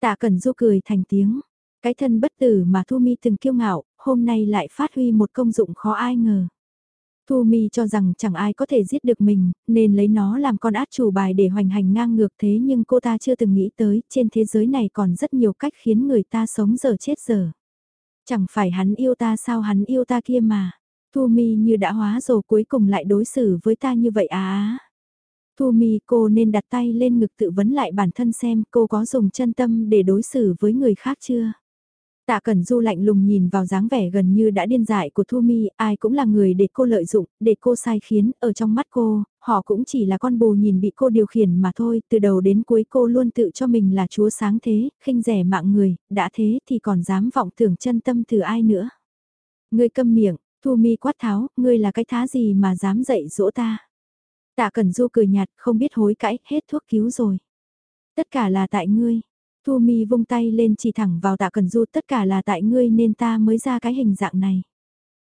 Tạ Cần Du cười thành tiếng. Cái thân bất tử mà Thu mi từng kiêu ngạo, hôm nay lại phát huy một công dụng khó ai ngờ. Thu Mi cho rằng chẳng ai có thể giết được mình, nên lấy nó làm con át chủ bài để hoành hành ngang ngược thế nhưng cô ta chưa từng nghĩ tới trên thế giới này còn rất nhiều cách khiến người ta sống giờ chết giờ. Chẳng phải hắn yêu ta sao hắn yêu ta kia mà. Thu Mi như đã hóa rồi cuối cùng lại đối xử với ta như vậy à. Thu Mi cô nên đặt tay lên ngực tự vấn lại bản thân xem cô có dùng chân tâm để đối xử với người khác chưa. Tạ Cẩn Du lạnh lùng nhìn vào dáng vẻ gần như đã điên dại của Thu Mi, ai cũng là người để cô lợi dụng, để cô sai khiến, ở trong mắt cô, họ cũng chỉ là con bồ nhìn bị cô điều khiển mà thôi, từ đầu đến cuối cô luôn tự cho mình là chúa sáng thế, khinh rẻ mạng người, đã thế thì còn dám vọng tưởng chân tâm từ ai nữa. Ngươi câm miệng, Thu Mi quát tháo, ngươi là cái thá gì mà dám dạy dỗ ta. Tạ Cẩn Du cười nhạt, không biết hối cãi, hết thuốc cứu rồi. Tất cả là tại ngươi. Thu mi vung tay lên chỉ thẳng vào tạ cần du tất cả là tại ngươi nên ta mới ra cái hình dạng này.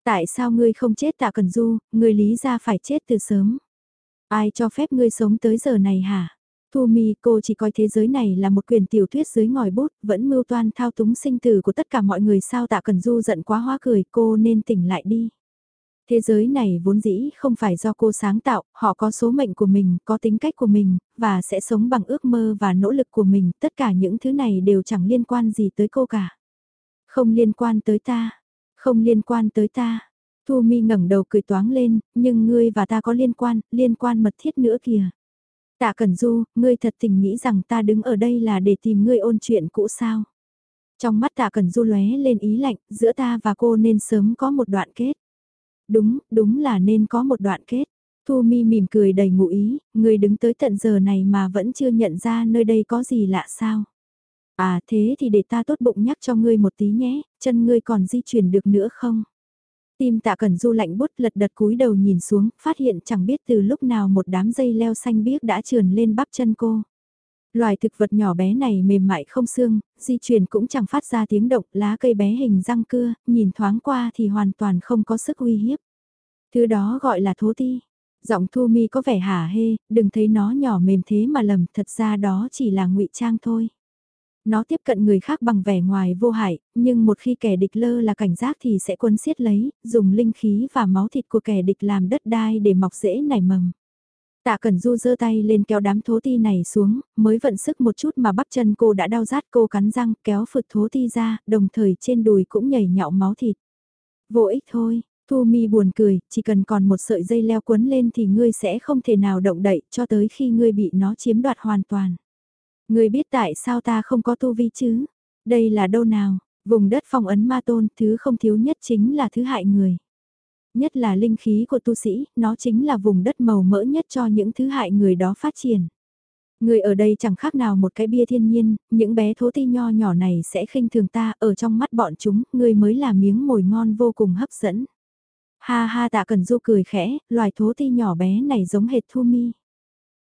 Tại sao ngươi không chết tạ cần du, ngươi lý ra phải chết từ sớm. Ai cho phép ngươi sống tới giờ này hả? Thu mi cô chỉ coi thế giới này là một quyền tiểu thuyết dưới ngòi bút, vẫn mưu toan thao túng sinh tử của tất cả mọi người sao tạ cần du giận quá hóa cười cô nên tỉnh lại đi. Thế giới này vốn dĩ không phải do cô sáng tạo, họ có số mệnh của mình, có tính cách của mình, và sẽ sống bằng ước mơ và nỗ lực của mình, tất cả những thứ này đều chẳng liên quan gì tới cô cả. Không liên quan tới ta, không liên quan tới ta. Thu Mi ngẩng đầu cười toáng lên, nhưng ngươi và ta có liên quan, liên quan mật thiết nữa kìa. Tạ Cẩn Du, ngươi thật tình nghĩ rằng ta đứng ở đây là để tìm ngươi ôn chuyện cũ sao? Trong mắt Tạ Cẩn Du lóe lên ý lạnh, giữa ta và cô nên sớm có một đoạn kết. Đúng, đúng là nên có một đoạn kết. Thu mi mỉm cười đầy ngụ ý, người đứng tới tận giờ này mà vẫn chưa nhận ra nơi đây có gì lạ sao. À thế thì để ta tốt bụng nhắc cho ngươi một tí nhé, chân ngươi còn di chuyển được nữa không? Tim tạ cần du lạnh bút lật đật cúi đầu nhìn xuống, phát hiện chẳng biết từ lúc nào một đám dây leo xanh biếc đã trườn lên bắp chân cô. Loài thực vật nhỏ bé này mềm mại không xương, di chuyển cũng chẳng phát ra tiếng động, lá cây bé hình răng cưa, nhìn thoáng qua thì hoàn toàn không có sức uy hiếp. Thứ đó gọi là thố ti. Giọng thu mi có vẻ hả hê, đừng thấy nó nhỏ mềm thế mà lầm, thật ra đó chỉ là ngụy trang thôi. Nó tiếp cận người khác bằng vẻ ngoài vô hại, nhưng một khi kẻ địch lơ là cảnh giác thì sẽ quấn xiết lấy, dùng linh khí và máu thịt của kẻ địch làm đất đai để mọc rễ nảy mầm. Tạ Cẩn Du giơ tay lên kéo đám thố ti này xuống, mới vận sức một chút mà bắp chân cô đã đau rát cô cắn răng kéo phượt thố ti ra, đồng thời trên đùi cũng nhảy nhạo máu thịt. Vô ích thôi, Thu Mi buồn cười, chỉ cần còn một sợi dây leo quấn lên thì ngươi sẽ không thể nào động đậy cho tới khi ngươi bị nó chiếm đoạt hoàn toàn. Ngươi biết tại sao ta không có tu vi chứ? Đây là đâu nào? Vùng đất phong ấn ma tôn, thứ không thiếu nhất chính là thứ hại người. Nhất là linh khí của tu sĩ, nó chính là vùng đất màu mỡ nhất cho những thứ hại người đó phát triển. Người ở đây chẳng khác nào một cái bia thiên nhiên, những bé thố ti nho nhỏ này sẽ khinh thường ta, ở trong mắt bọn chúng, người mới là miếng mồi ngon vô cùng hấp dẫn. Ha ha tạ cần du cười khẽ, loài thố ti nhỏ bé này giống hệt thu mi.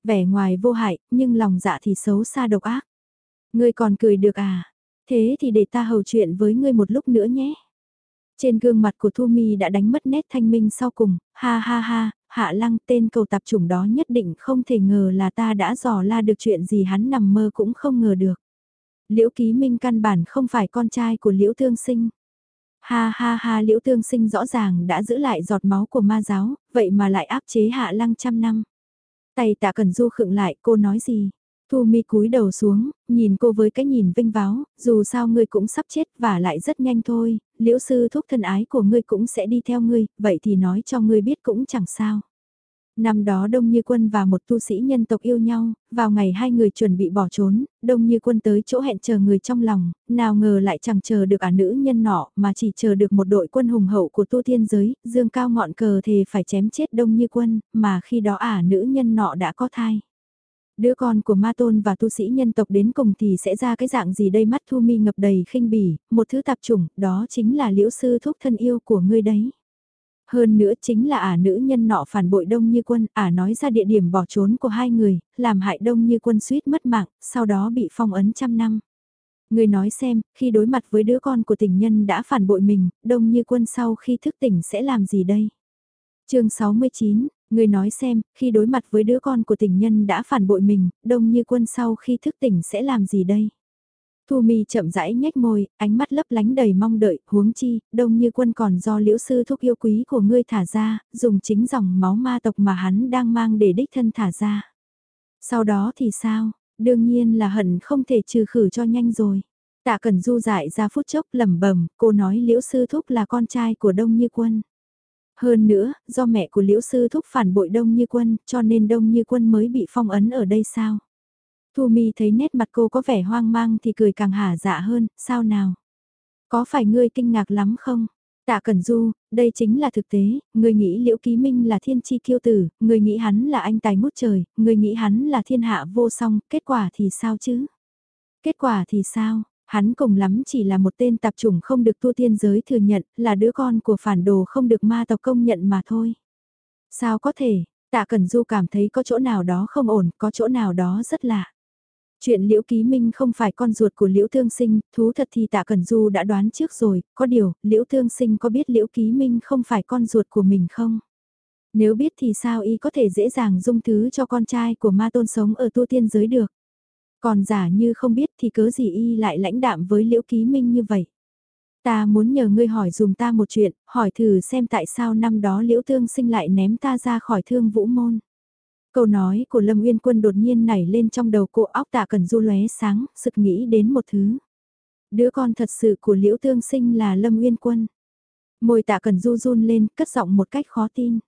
Vẻ ngoài vô hại, nhưng lòng dạ thì xấu xa độc ác. Ngươi còn cười được à? Thế thì để ta hầu chuyện với ngươi một lúc nữa nhé. Trên gương mặt của Thu Mi đã đánh mất nét thanh minh sau cùng, ha ha ha, hạ lăng tên cầu tạp chủng đó nhất định không thể ngờ là ta đã dò la được chuyện gì hắn nằm mơ cũng không ngờ được. Liễu Ký Minh căn bản không phải con trai của Liễu Thương Sinh. Ha ha ha Liễu Thương Sinh rõ ràng đã giữ lại giọt máu của ma giáo, vậy mà lại áp chế hạ lăng trăm năm. Tay tạ cần du khựng lại cô nói gì? Thu mi cúi đầu xuống, nhìn cô với cái nhìn vinh váo, dù sao ngươi cũng sắp chết và lại rất nhanh thôi, liễu sư thúc thân ái của ngươi cũng sẽ đi theo ngươi, vậy thì nói cho ngươi biết cũng chẳng sao. Năm đó Đông Như Quân và một tu sĩ nhân tộc yêu nhau, vào ngày hai người chuẩn bị bỏ trốn, Đông Như Quân tới chỗ hẹn chờ người trong lòng, nào ngờ lại chẳng chờ được ả nữ nhân nọ mà chỉ chờ được một đội quân hùng hậu của tu thiên giới, dương cao ngọn cờ thề phải chém chết Đông Như Quân, mà khi đó ả nữ nhân nọ đã có thai. Đứa con của ma tôn và tu sĩ nhân tộc đến cùng thì sẽ ra cái dạng gì đây mắt thu mi ngập đầy khinh bỉ, một thứ tạp chủng, đó chính là liễu sư thúc thân yêu của ngươi đấy. Hơn nữa chính là ả nữ nhân nọ phản bội Đông Như Quân, ả nói ra địa điểm bỏ trốn của hai người, làm hại Đông Như Quân suýt mất mạng, sau đó bị phong ấn trăm năm. Người nói xem, khi đối mặt với đứa con của tình nhân đã phản bội mình, Đông Như Quân sau khi thức tỉnh sẽ làm gì đây? chương 69, người nói xem, khi đối mặt với đứa con của tình nhân đã phản bội mình, Đông Như Quân sau khi thức tỉnh sẽ làm gì đây? Thu mi chậm rãi nhếch môi, ánh mắt lấp lánh đầy mong đợi, huống chi, đông như quân còn do liễu sư thúc yêu quý của ngươi thả ra, dùng chính dòng máu ma tộc mà hắn đang mang để đích thân thả ra. Sau đó thì sao? Đương nhiên là hận không thể trừ khử cho nhanh rồi. Tạ Cẩn Du dại ra phút chốc lẩm bẩm, cô nói Liễu Sư Thúc là con trai của Đông Như Quân. Hơn nữa, do mẹ của Liễu Sư Thúc phản bội Đông Như Quân, cho nên Đông Như Quân mới bị phong ấn ở đây sao? Thu Mi thấy nét mặt cô có vẻ hoang mang thì cười càng hả dạ hơn, sao nào? Có phải ngươi kinh ngạc lắm không? Tạ Cẩn Du, đây chính là thực tế, người nghĩ Liễu Ký Minh là thiên chi kiêu tử, người nghĩ hắn là anh tài ngút trời, người nghĩ hắn là thiên hạ vô song, kết quả thì sao chứ? Kết quả thì sao? Hắn cùng lắm chỉ là một tên tạp chủng không được tu tiên giới thừa nhận, là đứa con của phản đồ không được ma tộc công nhận mà thôi. Sao có thể, tạ Cẩn Du cảm thấy có chỗ nào đó không ổn, có chỗ nào đó rất lạ. Chuyện Liễu Ký Minh không phải con ruột của Liễu Thương Sinh, thú thật thì Tạ Cẩn Du đã đoán trước rồi, có điều, Liễu Thương Sinh có biết Liễu Ký Minh không phải con ruột của mình không? Nếu biết thì sao y có thể dễ dàng dung thứ cho con trai của ma tôn sống ở tu tiên giới được? Còn giả như không biết thì cớ gì y lại lãnh đạm với Liễu Ký Minh như vậy? Ta muốn nhờ ngươi hỏi dùm ta một chuyện, hỏi thử xem tại sao năm đó Liễu Thương Sinh lại ném ta ra khỏi thương vũ môn. Câu nói của Lâm nguyên Quân đột nhiên nảy lên trong đầu cô óc tạ cần du lóe sáng, sực nghĩ đến một thứ. Đứa con thật sự của Liễu Tương Sinh là Lâm nguyên Quân. Môi tạ cần du run lên, cất giọng một cách khó tin.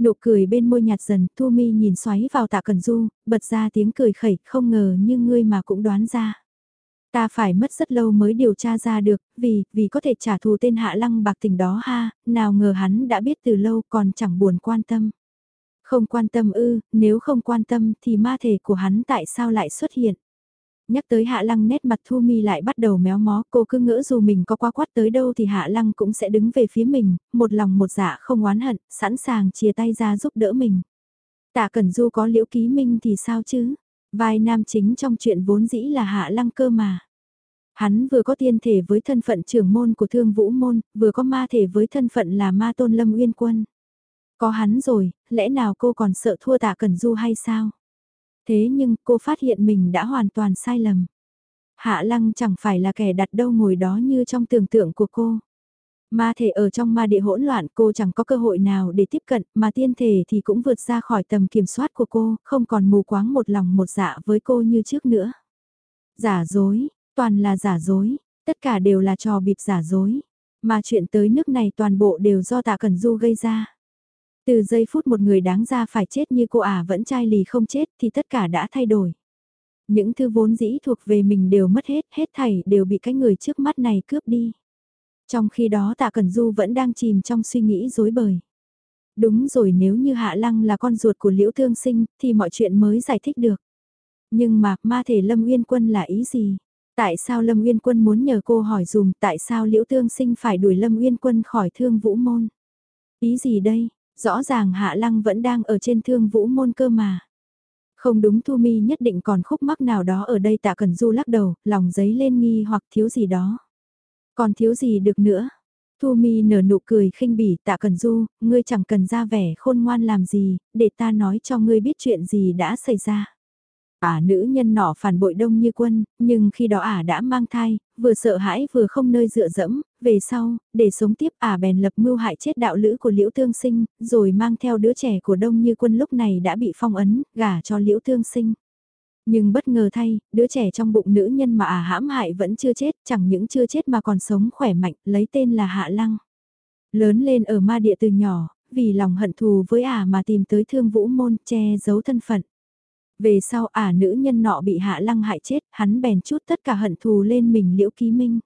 Nụ cười bên môi nhạt dần, Thu Mi nhìn xoáy vào tạ cần du, bật ra tiếng cười khẩy, không ngờ như ngươi mà cũng đoán ra. Ta phải mất rất lâu mới điều tra ra được, vì, vì có thể trả thù tên hạ lăng bạc tình đó ha, nào ngờ hắn đã biết từ lâu còn chẳng buồn quan tâm. Không quan tâm ư, nếu không quan tâm thì ma thể của hắn tại sao lại xuất hiện? Nhắc tới Hạ Lăng nét mặt Thu Mi lại bắt đầu méo mó, cô cứ ngỡ dù mình có quá quát tới đâu thì Hạ Lăng cũng sẽ đứng về phía mình, một lòng một dạ không oán hận, sẵn sàng chia tay ra giúp đỡ mình. Tạ Cẩn Du có liễu ký minh thì sao chứ? Vai nam chính trong chuyện vốn dĩ là Hạ Lăng cơ mà. Hắn vừa có tiên thể với thân phận trưởng môn của thương vũ môn, vừa có ma thể với thân phận là ma tôn lâm uyên quân. Có hắn rồi, lẽ nào cô còn sợ thua tạ Cẩn Du hay sao? Thế nhưng cô phát hiện mình đã hoàn toàn sai lầm. Hạ lăng chẳng phải là kẻ đặt đâu ngồi đó như trong tưởng tượng của cô. Ma thể ở trong ma địa hỗn loạn cô chẳng có cơ hội nào để tiếp cận mà tiên thể thì cũng vượt ra khỏi tầm kiểm soát của cô, không còn mù quáng một lòng một dạ với cô như trước nữa. Giả dối, toàn là giả dối, tất cả đều là trò bịp giả dối. Mà chuyện tới nước này toàn bộ đều do tạ Cần Du gây ra. Từ giây phút một người đáng ra phải chết như cô ả vẫn chai lì không chết thì tất cả đã thay đổi. Những thứ vốn dĩ thuộc về mình đều mất hết, hết thảy đều bị cái người trước mắt này cướp đi. Trong khi đó tạ cẩn Du vẫn đang chìm trong suy nghĩ dối bời. Đúng rồi nếu như Hạ Lăng là con ruột của Liễu Thương Sinh thì mọi chuyện mới giải thích được. Nhưng mà ma thể Lâm Uyên Quân là ý gì? Tại sao Lâm Uyên Quân muốn nhờ cô hỏi dùm tại sao Liễu Thương Sinh phải đuổi Lâm Uyên Quân khỏi thương vũ môn? Ý gì đây? Rõ ràng Hạ Lăng vẫn đang ở trên thương vũ môn cơ mà. Không đúng Thu Mi nhất định còn khúc mắc nào đó ở đây tạ cần du lắc đầu, lòng giấy lên nghi hoặc thiếu gì đó. Còn thiếu gì được nữa? Thu Mi nở nụ cười khinh bỉ tạ cần du, ngươi chẳng cần ra vẻ khôn ngoan làm gì, để ta nói cho ngươi biết chuyện gì đã xảy ra. Ả nữ nhân nọ phản bội đông như quân, nhưng khi đó ả đã mang thai, vừa sợ hãi vừa không nơi dựa dẫm, về sau, để sống tiếp ả bèn lập mưu hại chết đạo lữ của liễu tương sinh, rồi mang theo đứa trẻ của đông như quân lúc này đã bị phong ấn, gả cho liễu tương sinh. Nhưng bất ngờ thay, đứa trẻ trong bụng nữ nhân mà ả hãm hại vẫn chưa chết, chẳng những chưa chết mà còn sống khỏe mạnh, lấy tên là Hạ Lăng. Lớn lên ở ma địa từ nhỏ, vì lòng hận thù với ả mà tìm tới thương vũ môn che giấu thân phận. Về sau ả nữ nhân nọ bị hạ lăng hại chết, hắn bèn chút tất cả hận thù lên mình liễu ký minh.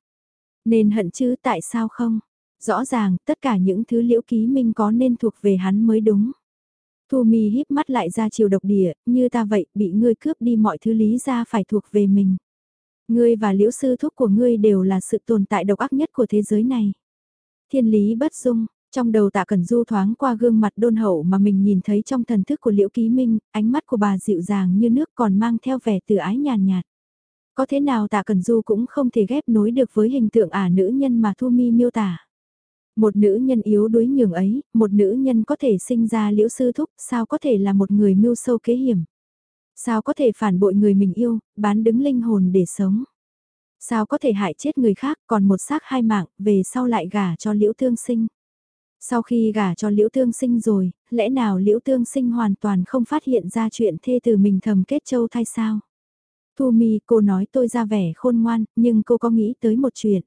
Nên hận chứ tại sao không? Rõ ràng tất cả những thứ liễu ký minh có nên thuộc về hắn mới đúng. Thu mi híp mắt lại ra chiều độc địa, như ta vậy, bị ngươi cướp đi mọi thứ lý ra phải thuộc về mình. Ngươi và liễu sư thúc của ngươi đều là sự tồn tại độc ác nhất của thế giới này. Thiên lý bất dung, trong đầu tạ Cẩn Du thoáng qua gương mặt đôn hậu mà mình nhìn thấy trong thần thức của Liễu Ký Minh, ánh mắt của bà dịu dàng như nước còn mang theo vẻ từ ái nhàn nhạt, Có thế nào tạ Cẩn Du cũng không thể ghép nối được với hình tượng ả nữ nhân mà Thu Mi miêu tả. Một nữ nhân yếu đuối nhường ấy, một nữ nhân có thể sinh ra liễu sư thúc, sao có thể là một người mưu sâu kế hiểm. Sao có thể phản bội người mình yêu, bán đứng linh hồn để sống. Sao có thể hại chết người khác còn một xác hai mạng, về sau lại gả cho liễu thương sinh. Sau khi gả cho Liễu Tương Sinh rồi, lẽ nào Liễu Tương Sinh hoàn toàn không phát hiện ra chuyện thê từ mình thầm kết châu thay sao? Thu Mi, cô nói tôi ra vẻ khôn ngoan, nhưng cô có nghĩ tới một chuyện.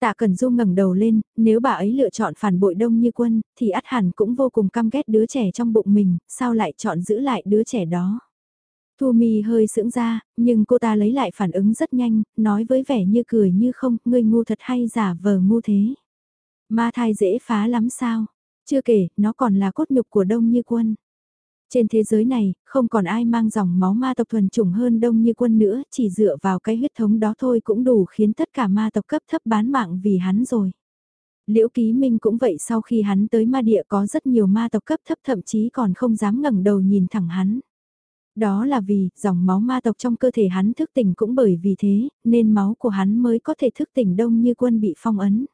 Tạ Cẩn Du ngẩng đầu lên, nếu bà ấy lựa chọn phản bội đông như quân, thì át hẳn cũng vô cùng căm ghét đứa trẻ trong bụng mình, sao lại chọn giữ lại đứa trẻ đó. Thu Mi hơi sững ra, nhưng cô ta lấy lại phản ứng rất nhanh, nói với vẻ như cười như không, ngươi ngu thật hay giả vờ ngu thế. Ma thai dễ phá lắm sao? Chưa kể, nó còn là cốt nhục của Đông Như Quân. Trên thế giới này, không còn ai mang dòng máu ma tộc thuần chủng hơn Đông Như Quân nữa, chỉ dựa vào cái huyết thống đó thôi cũng đủ khiến tất cả ma tộc cấp thấp bán mạng vì hắn rồi. Liễu Ký Minh cũng vậy sau khi hắn tới ma địa có rất nhiều ma tộc cấp thấp thậm chí còn không dám ngẩng đầu nhìn thẳng hắn. Đó là vì, dòng máu ma tộc trong cơ thể hắn thức tỉnh cũng bởi vì thế, nên máu của hắn mới có thể thức tỉnh đông như quân bị phong ấn.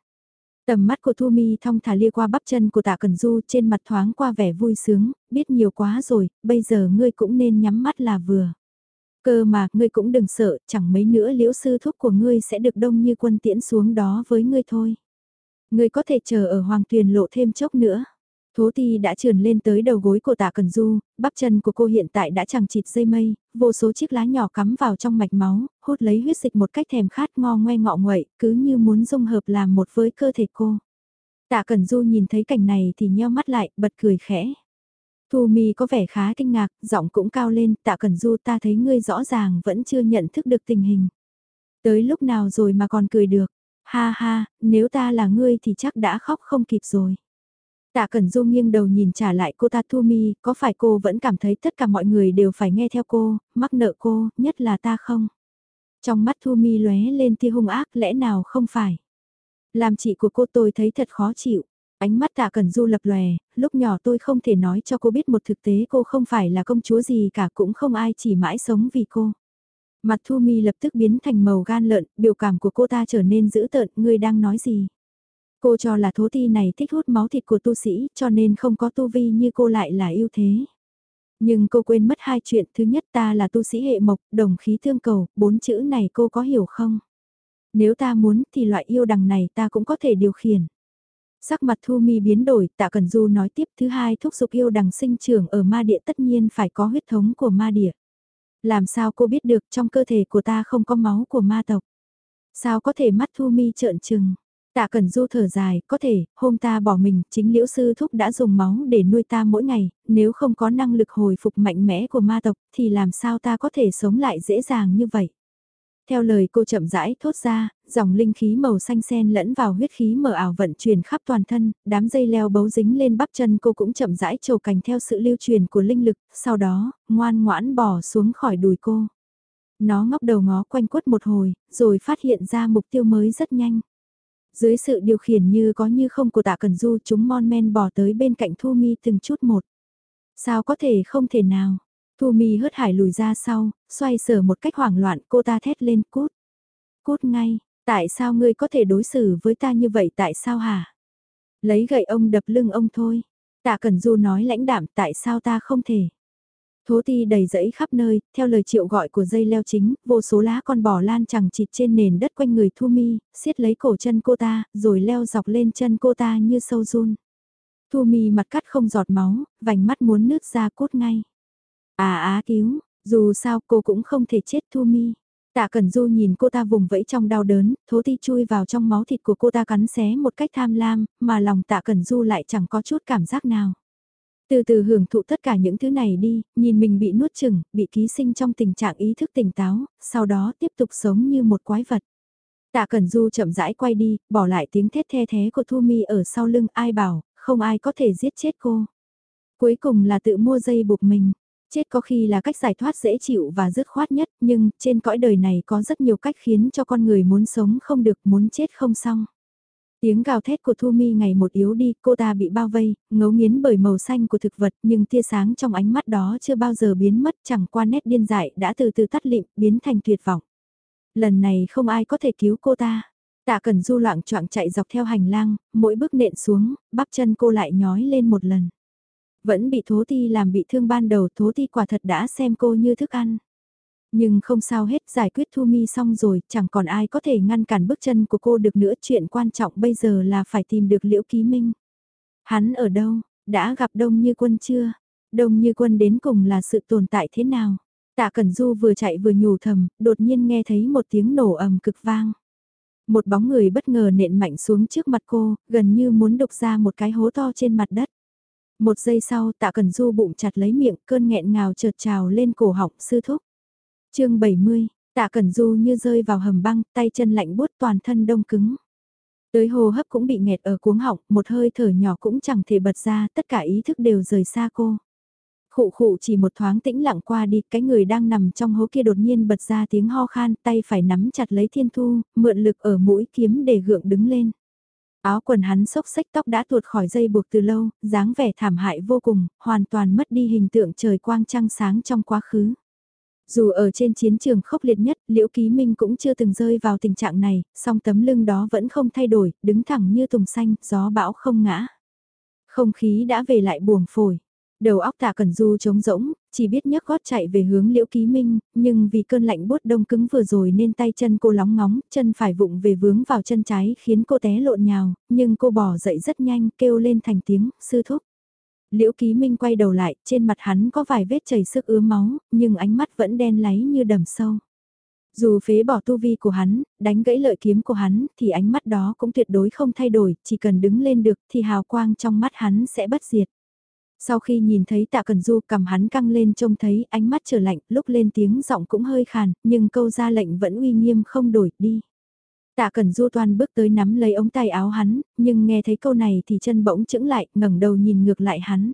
Tầm mắt của Thu Mi thong thả lia qua bắp chân của tạ Cần Du trên mặt thoáng qua vẻ vui sướng, biết nhiều quá rồi, bây giờ ngươi cũng nên nhắm mắt là vừa. Cơ mà, ngươi cũng đừng sợ, chẳng mấy nữa liễu sư thúc của ngươi sẽ được đông như quân tiễn xuống đó với ngươi thôi. Ngươi có thể chờ ở hoàng tuyền lộ thêm chốc nữa. Thố ti đã trườn lên tới đầu gối của tạ Cần Du, bắp chân của cô hiện tại đã chẳng chịt dây mây, vô số chiếc lá nhỏ cắm vào trong mạch máu, hút lấy huyết dịch một cách thèm khát ngo ngoe ngọ nguậy, cứ như muốn dung hợp làm một với cơ thể cô. Tạ Cần Du nhìn thấy cảnh này thì nheo mắt lại, bật cười khẽ. Thu Mi có vẻ khá kinh ngạc, giọng cũng cao lên, Tạ Cần Du ta thấy ngươi rõ ràng vẫn chưa nhận thức được tình hình. Tới lúc nào rồi mà còn cười được, ha ha, nếu ta là ngươi thì chắc đã khóc không kịp rồi. Tạ Cẩn Du nghiêng đầu nhìn trả lại cô ta Thu Mi, có phải cô vẫn cảm thấy tất cả mọi người đều phải nghe theo cô, mắc nợ cô, nhất là ta không? Trong mắt Thu Mi lóe lên tia hung ác lẽ nào không phải? Làm chị của cô tôi thấy thật khó chịu. Ánh mắt tạ cẩn du lập lòe, lúc nhỏ tôi không thể nói cho cô biết một thực tế cô không phải là công chúa gì cả cũng không ai chỉ mãi sống vì cô. Mặt Thu Mi lập tức biến thành màu gan lợn, biểu cảm của cô ta trở nên dữ tợn, ngươi đang nói gì? Cô cho là thố ti này thích hút máu thịt của tu sĩ cho nên không có tu vi như cô lại là yêu thế. Nhưng cô quên mất hai chuyện, thứ nhất ta là tu sĩ hệ mộc, đồng khí thương cầu, bốn chữ này cô có hiểu không? Nếu ta muốn thì loại yêu đằng này ta cũng có thể điều khiển. Sắc mặt Thu Mi biến đổi, Tạ Cẩn Du nói tiếp thứ hai thúc giục yêu đằng sinh trưởng ở ma địa tất nhiên phải có huyết thống của ma địa. Làm sao cô biết được trong cơ thể của ta không có máu của ma tộc? Sao có thể mắt Thu Mi trợn trừng? Tạ Cẩn Du thở dài, có thể, hôm ta bỏ mình, chính liễu sư thúc đã dùng máu để nuôi ta mỗi ngày, nếu không có năng lực hồi phục mạnh mẽ của ma tộc, thì làm sao ta có thể sống lại dễ dàng như vậy? Theo lời cô chậm rãi thốt ra, dòng linh khí màu xanh sen lẫn vào huyết khí mờ ảo vận chuyển khắp toàn thân, đám dây leo bấu dính lên bắp chân cô cũng chậm rãi trầu cành theo sự lưu truyền của linh lực, sau đó, ngoan ngoãn bỏ xuống khỏi đùi cô. Nó ngóc đầu ngó quanh quất một hồi, rồi phát hiện ra mục tiêu mới rất nhanh. Dưới sự điều khiển như có như không của tạ cần du chúng mon men bỏ tới bên cạnh Thu Mi từng chút một. Sao có thể không thể nào? Thu Mi hớt hải lùi ra sau, xoay sở một cách hoảng loạn cô ta thét lên cút. Cút ngay, tại sao ngươi có thể đối xử với ta như vậy tại sao hả? Lấy gậy ông đập lưng ông thôi. Tạ Cần Du nói lãnh đạm tại sao ta không thể. Thố ti đầy rẫy khắp nơi, theo lời triệu gọi của dây leo chính, vô số lá con bò lan chẳng chịt trên nền đất quanh người Thu Mi, siết lấy cổ chân cô ta, rồi leo dọc lên chân cô ta như sâu run. Thu Mi mặt cắt không giọt máu, vành mắt muốn nứt ra cốt ngay. À á cứu, dù sao cô cũng không thể chết Thu Mi. Tạ Cẩn Du nhìn cô ta vùng vẫy trong đau đớn, thố ti chui vào trong máu thịt của cô ta cắn xé một cách tham lam, mà lòng Tạ Cẩn Du lại chẳng có chút cảm giác nào. Từ từ hưởng thụ tất cả những thứ này đi, nhìn mình bị nuốt chừng, bị ký sinh trong tình trạng ý thức tỉnh táo, sau đó tiếp tục sống như một quái vật. Tạ Cẩn Du chậm rãi quay đi, bỏ lại tiếng thét the thế của Thu Mi ở sau lưng ai bảo, không ai có thể giết chết cô. Cuối cùng là tự mua dây buộc mình. Chết có khi là cách giải thoát dễ chịu và dứt khoát nhất, nhưng trên cõi đời này có rất nhiều cách khiến cho con người muốn sống không được, muốn chết không xong. Tiếng gào thét của Thu Mi ngày một yếu đi, cô ta bị bao vây, ngấu nghiến bởi màu xanh của thực vật, nhưng tia sáng trong ánh mắt đó chưa bao giờ biến mất, chẳng qua nét điên dại đã từ từ tắt lịm, biến thành tuyệt vọng. Lần này không ai có thể cứu cô ta. Tạ Cần Du loạn choạng chạy dọc theo hành lang, mỗi bước nện xuống, bắp chân cô lại nhói lên một lần. Vẫn bị Thố Ti làm bị thương ban đầu, Thố Ti quả thật đã xem cô như thức ăn. Nhưng không sao hết giải quyết Thu Mi xong rồi, chẳng còn ai có thể ngăn cản bước chân của cô được nữa. Chuyện quan trọng bây giờ là phải tìm được Liễu Ký Minh. Hắn ở đâu? Đã gặp Đông Như Quân chưa? Đông Như Quân đến cùng là sự tồn tại thế nào? Tạ Cẩn Du vừa chạy vừa nhủ thầm, đột nhiên nghe thấy một tiếng nổ ầm cực vang. Một bóng người bất ngờ nện mạnh xuống trước mặt cô, gần như muốn đục ra một cái hố to trên mặt đất. Một giây sau tạ Cẩn Du bụng chặt lấy miệng cơn nghẹn ngào chợt trào lên cổ họng sư thúc chương 70, tạ cẩn du như rơi vào hầm băng, tay chân lạnh buốt toàn thân đông cứng. Tới hô hấp cũng bị nghẹt ở cuống họng, một hơi thở nhỏ cũng chẳng thể bật ra, tất cả ý thức đều rời xa cô. Khụ khụ chỉ một thoáng tĩnh lặng qua đi, cái người đang nằm trong hố kia đột nhiên bật ra tiếng ho khan, tay phải nắm chặt lấy thiên thu, mượn lực ở mũi kiếm để gượng đứng lên. Áo quần hắn xốc xách tóc đã tuột khỏi dây buộc từ lâu, dáng vẻ thảm hại vô cùng, hoàn toàn mất đi hình tượng trời quang trăng sáng trong quá khứ. Dù ở trên chiến trường khốc liệt nhất, Liễu Ký Minh cũng chưa từng rơi vào tình trạng này, song tấm lưng đó vẫn không thay đổi, đứng thẳng như tùng xanh, gió bão không ngã. Không khí đã về lại buồng phổi. Đầu óc tạ cần du trống rỗng, chỉ biết nhấc gót chạy về hướng liễu ký minh, nhưng vì cơn lạnh bốt đông cứng vừa rồi nên tay chân cô lóng ngóng, chân phải vụng về vướng vào chân trái khiến cô té lộn nhào, nhưng cô bỏ dậy rất nhanh kêu lên thành tiếng, sư thúc. Liễu Ký Minh quay đầu lại, trên mặt hắn có vài vết chảy sức ứa máu, nhưng ánh mắt vẫn đen láy như đầm sâu. Dù phế bỏ tu vi của hắn, đánh gãy lợi kiếm của hắn, thì ánh mắt đó cũng tuyệt đối không thay đổi, chỉ cần đứng lên được thì hào quang trong mắt hắn sẽ bất diệt. Sau khi nhìn thấy tạ cần du cầm hắn căng lên trông thấy ánh mắt trở lạnh, lúc lên tiếng giọng cũng hơi khàn, nhưng câu ra lệnh vẫn uy nghiêm không đổi, đi. Tạ Cẩn Du toan bước tới nắm lấy ống tay áo hắn, nhưng nghe thấy câu này thì chân bỗng chững lại, ngẩng đầu nhìn ngược lại hắn.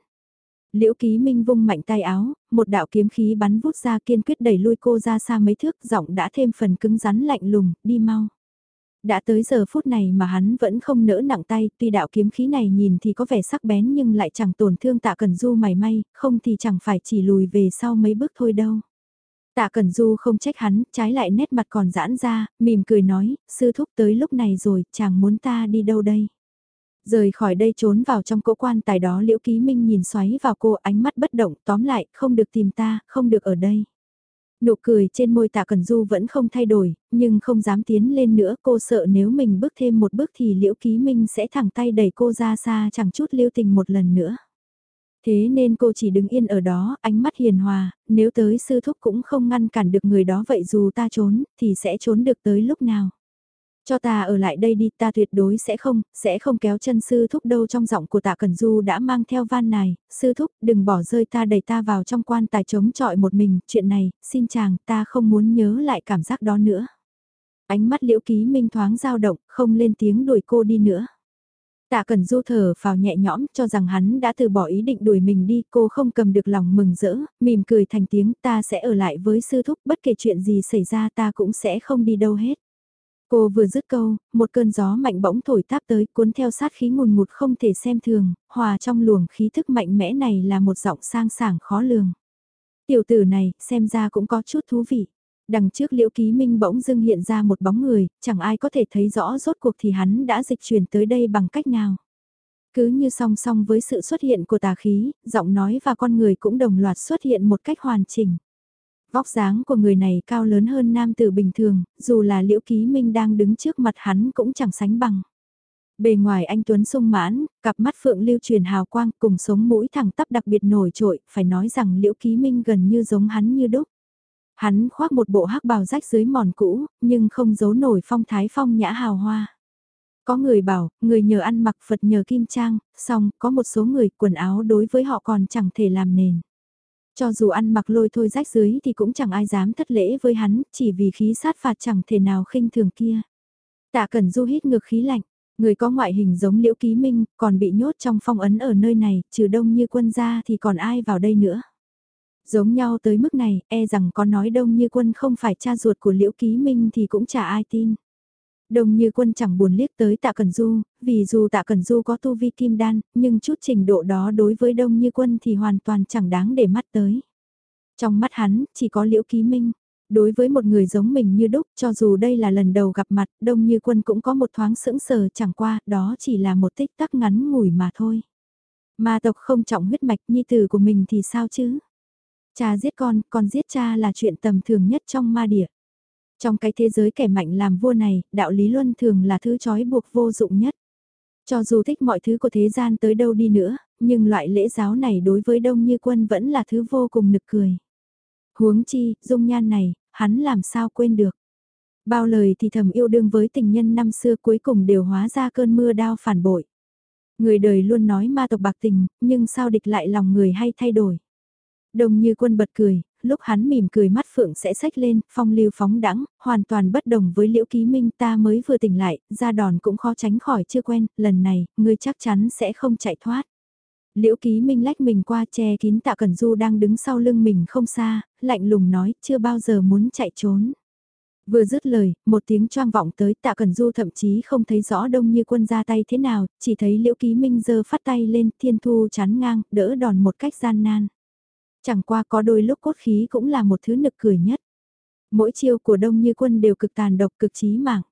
Liễu Ký Minh vung mạnh tay áo, một đạo kiếm khí bắn vút ra kiên quyết đẩy lui cô ra xa mấy thước, giọng đã thêm phần cứng rắn lạnh lùng, đi mau. Đã tới giờ phút này mà hắn vẫn không nỡ nặng tay, tuy đạo kiếm khí này nhìn thì có vẻ sắc bén nhưng lại chẳng tổn thương tạ Cẩn Du mày may, không thì chẳng phải chỉ lùi về sau mấy bước thôi đâu. Tạ Cẩn Du không trách hắn, trái lại nét mặt còn giãn ra, mỉm cười nói, sư thúc tới lúc này rồi, chàng muốn ta đi đâu đây? Rời khỏi đây trốn vào trong cỗ quan tài đó Liễu Ký Minh nhìn xoáy vào cô ánh mắt bất động tóm lại không được tìm ta, không được ở đây. Nụ cười trên môi tạ Cần Du vẫn không thay đổi, nhưng không dám tiến lên nữa cô sợ nếu mình bước thêm một bước thì Liễu Ký Minh sẽ thẳng tay đẩy cô ra xa chẳng chút lưu tình một lần nữa. Thế nên cô chỉ đứng yên ở đó, ánh mắt hiền hòa, nếu tới sư thúc cũng không ngăn cản được người đó vậy dù ta trốn, thì sẽ trốn được tới lúc nào. Cho ta ở lại đây đi, ta tuyệt đối sẽ không, sẽ không kéo chân sư thúc đâu trong giọng của tạ Cần Du đã mang theo van này, sư thúc đừng bỏ rơi ta đẩy ta vào trong quan tài chống trọi một mình, chuyện này, xin chàng, ta không muốn nhớ lại cảm giác đó nữa. Ánh mắt liễu ký minh thoáng dao động, không lên tiếng đuổi cô đi nữa. Tạ Cần Du thở vào nhẹ nhõm cho rằng hắn đã từ bỏ ý định đuổi mình đi, cô không cầm được lòng mừng rỡ, mỉm cười thành tiếng ta sẽ ở lại với sư thúc, bất kể chuyện gì xảy ra ta cũng sẽ không đi đâu hết. Cô vừa dứt câu, một cơn gió mạnh bỗng thổi táp tới cuốn theo sát khí ngùn ngụt không thể xem thường, hòa trong luồng khí thức mạnh mẽ này là một giọng sang sảng khó lường. Tiểu tử này, xem ra cũng có chút thú vị. Đằng trước liễu ký minh bỗng dưng hiện ra một bóng người, chẳng ai có thể thấy rõ rốt cuộc thì hắn đã dịch chuyển tới đây bằng cách nào. Cứ như song song với sự xuất hiện của tà khí, giọng nói và con người cũng đồng loạt xuất hiện một cách hoàn chỉnh. Vóc dáng của người này cao lớn hơn nam tử bình thường, dù là liễu ký minh đang đứng trước mặt hắn cũng chẳng sánh bằng. Bề ngoài anh Tuấn sung mãn, cặp mắt phượng lưu truyền hào quang cùng sống mũi thẳng tắp đặc biệt nổi trội, phải nói rằng liễu ký minh gần như giống hắn như đúc. Hắn khoác một bộ hắc bào rách dưới mòn cũ, nhưng không giấu nổi phong thái phong nhã hào hoa. Có người bảo, người nhờ ăn mặc Phật nhờ kim trang, song có một số người quần áo đối với họ còn chẳng thể làm nền. Cho dù ăn mặc lôi thôi rách dưới thì cũng chẳng ai dám thất lễ với hắn, chỉ vì khí sát phạt chẳng thể nào khinh thường kia. Tạ Cẩn Du hít ngược khí lạnh, người có ngoại hình giống Liễu Ký Minh, còn bị nhốt trong phong ấn ở nơi này, trừ đông như quân ra thì còn ai vào đây nữa. Giống nhau tới mức này, e rằng có nói đông như quân không phải cha ruột của Liễu Ký Minh thì cũng chả ai tin. Đông như quân chẳng buồn liếc tới tạ Cần Du, vì dù tạ Cần Du có tu vi kim đan, nhưng chút trình độ đó đối với đông như quân thì hoàn toàn chẳng đáng để mắt tới. Trong mắt hắn, chỉ có liễu ký minh. Đối với một người giống mình như đúc, cho dù đây là lần đầu gặp mặt, đông như quân cũng có một thoáng sững sờ chẳng qua, đó chỉ là một tích tắc ngắn ngủi mà thôi. Ma tộc không trọng huyết mạch nhi tử của mình thì sao chứ? Cha giết con, con giết cha là chuyện tầm thường nhất trong ma địa. Trong cái thế giới kẻ mạnh làm vua này, đạo lý luân thường là thứ trói buộc vô dụng nhất. Cho dù thích mọi thứ của thế gian tới đâu đi nữa, nhưng loại lễ giáo này đối với Đông Như Quân vẫn là thứ vô cùng nực cười. Huống chi, dung nhan này, hắn làm sao quên được. Bao lời thì thầm yêu đương với tình nhân năm xưa cuối cùng đều hóa ra cơn mưa đao phản bội. Người đời luôn nói ma tộc bạc tình, nhưng sao địch lại lòng người hay thay đổi. Đông như quân bật cười, lúc hắn mỉm cười mắt phượng sẽ sách lên, phong lưu phóng đẳng, hoàn toàn bất đồng với liễu ký minh ta mới vừa tỉnh lại, ra đòn cũng khó tránh khỏi chưa quen, lần này, ngươi chắc chắn sẽ không chạy thoát. Liễu ký minh lách mình qua che kín tạ Cẩn Du đang đứng sau lưng mình không xa, lạnh lùng nói chưa bao giờ muốn chạy trốn. Vừa dứt lời, một tiếng choang vọng tới tạ Cẩn Du thậm chí không thấy rõ đông như quân ra tay thế nào, chỉ thấy liễu ký minh giơ phát tay lên thiên thu chắn ngang, đỡ đòn một cách gian nan. Chẳng qua có đôi lúc cốt khí cũng là một thứ nực cười nhất. Mỗi chiêu của đông như quân đều cực tàn độc cực chí mạng.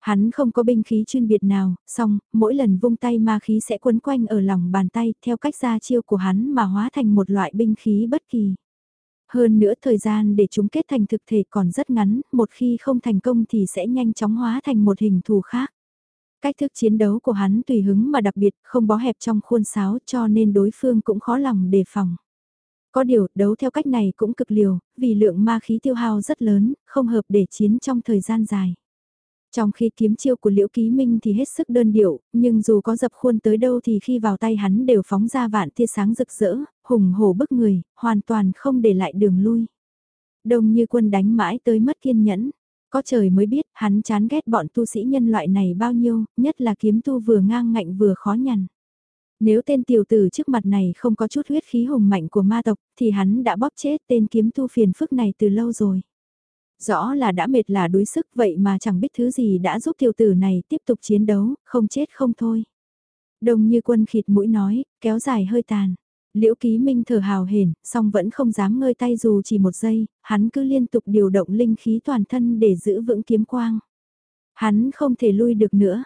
Hắn không có binh khí chuyên biệt nào, song, mỗi lần vung tay ma khí sẽ quấn quanh ở lòng bàn tay theo cách ra chiêu của hắn mà hóa thành một loại binh khí bất kỳ. Hơn nữa thời gian để chúng kết thành thực thể còn rất ngắn, một khi không thành công thì sẽ nhanh chóng hóa thành một hình thù khác. Cách thức chiến đấu của hắn tùy hứng mà đặc biệt, không bó hẹp trong khuôn sáo cho nên đối phương cũng khó lòng đề phòng. Có điều, đấu theo cách này cũng cực liều, vì lượng ma khí tiêu hao rất lớn, không hợp để chiến trong thời gian dài. Trong khi kiếm chiêu của Liễu Ký Minh thì hết sức đơn điệu, nhưng dù có dập khuôn tới đâu thì khi vào tay hắn đều phóng ra vạn tia sáng rực rỡ, hùng hổ bức người, hoàn toàn không để lại đường lui. Đông như quân đánh mãi tới mất kiên nhẫn. Có trời mới biết hắn chán ghét bọn tu sĩ nhân loại này bao nhiêu, nhất là kiếm tu vừa ngang ngạnh vừa khó nhằn. Nếu tên tiểu tử trước mặt này không có chút huyết khí hùng mạnh của ma tộc, thì hắn đã bóp chết tên kiếm tu phiền phức này từ lâu rồi. Rõ là đã mệt là đuối sức vậy mà chẳng biết thứ gì đã giúp tiểu tử này tiếp tục chiến đấu, không chết không thôi. Đồng như quân khịt mũi nói, kéo dài hơi tàn. Liễu ký minh thở hào hển, song vẫn không dám ngơi tay dù chỉ một giây, hắn cứ liên tục điều động linh khí toàn thân để giữ vững kiếm quang. Hắn không thể lui được nữa.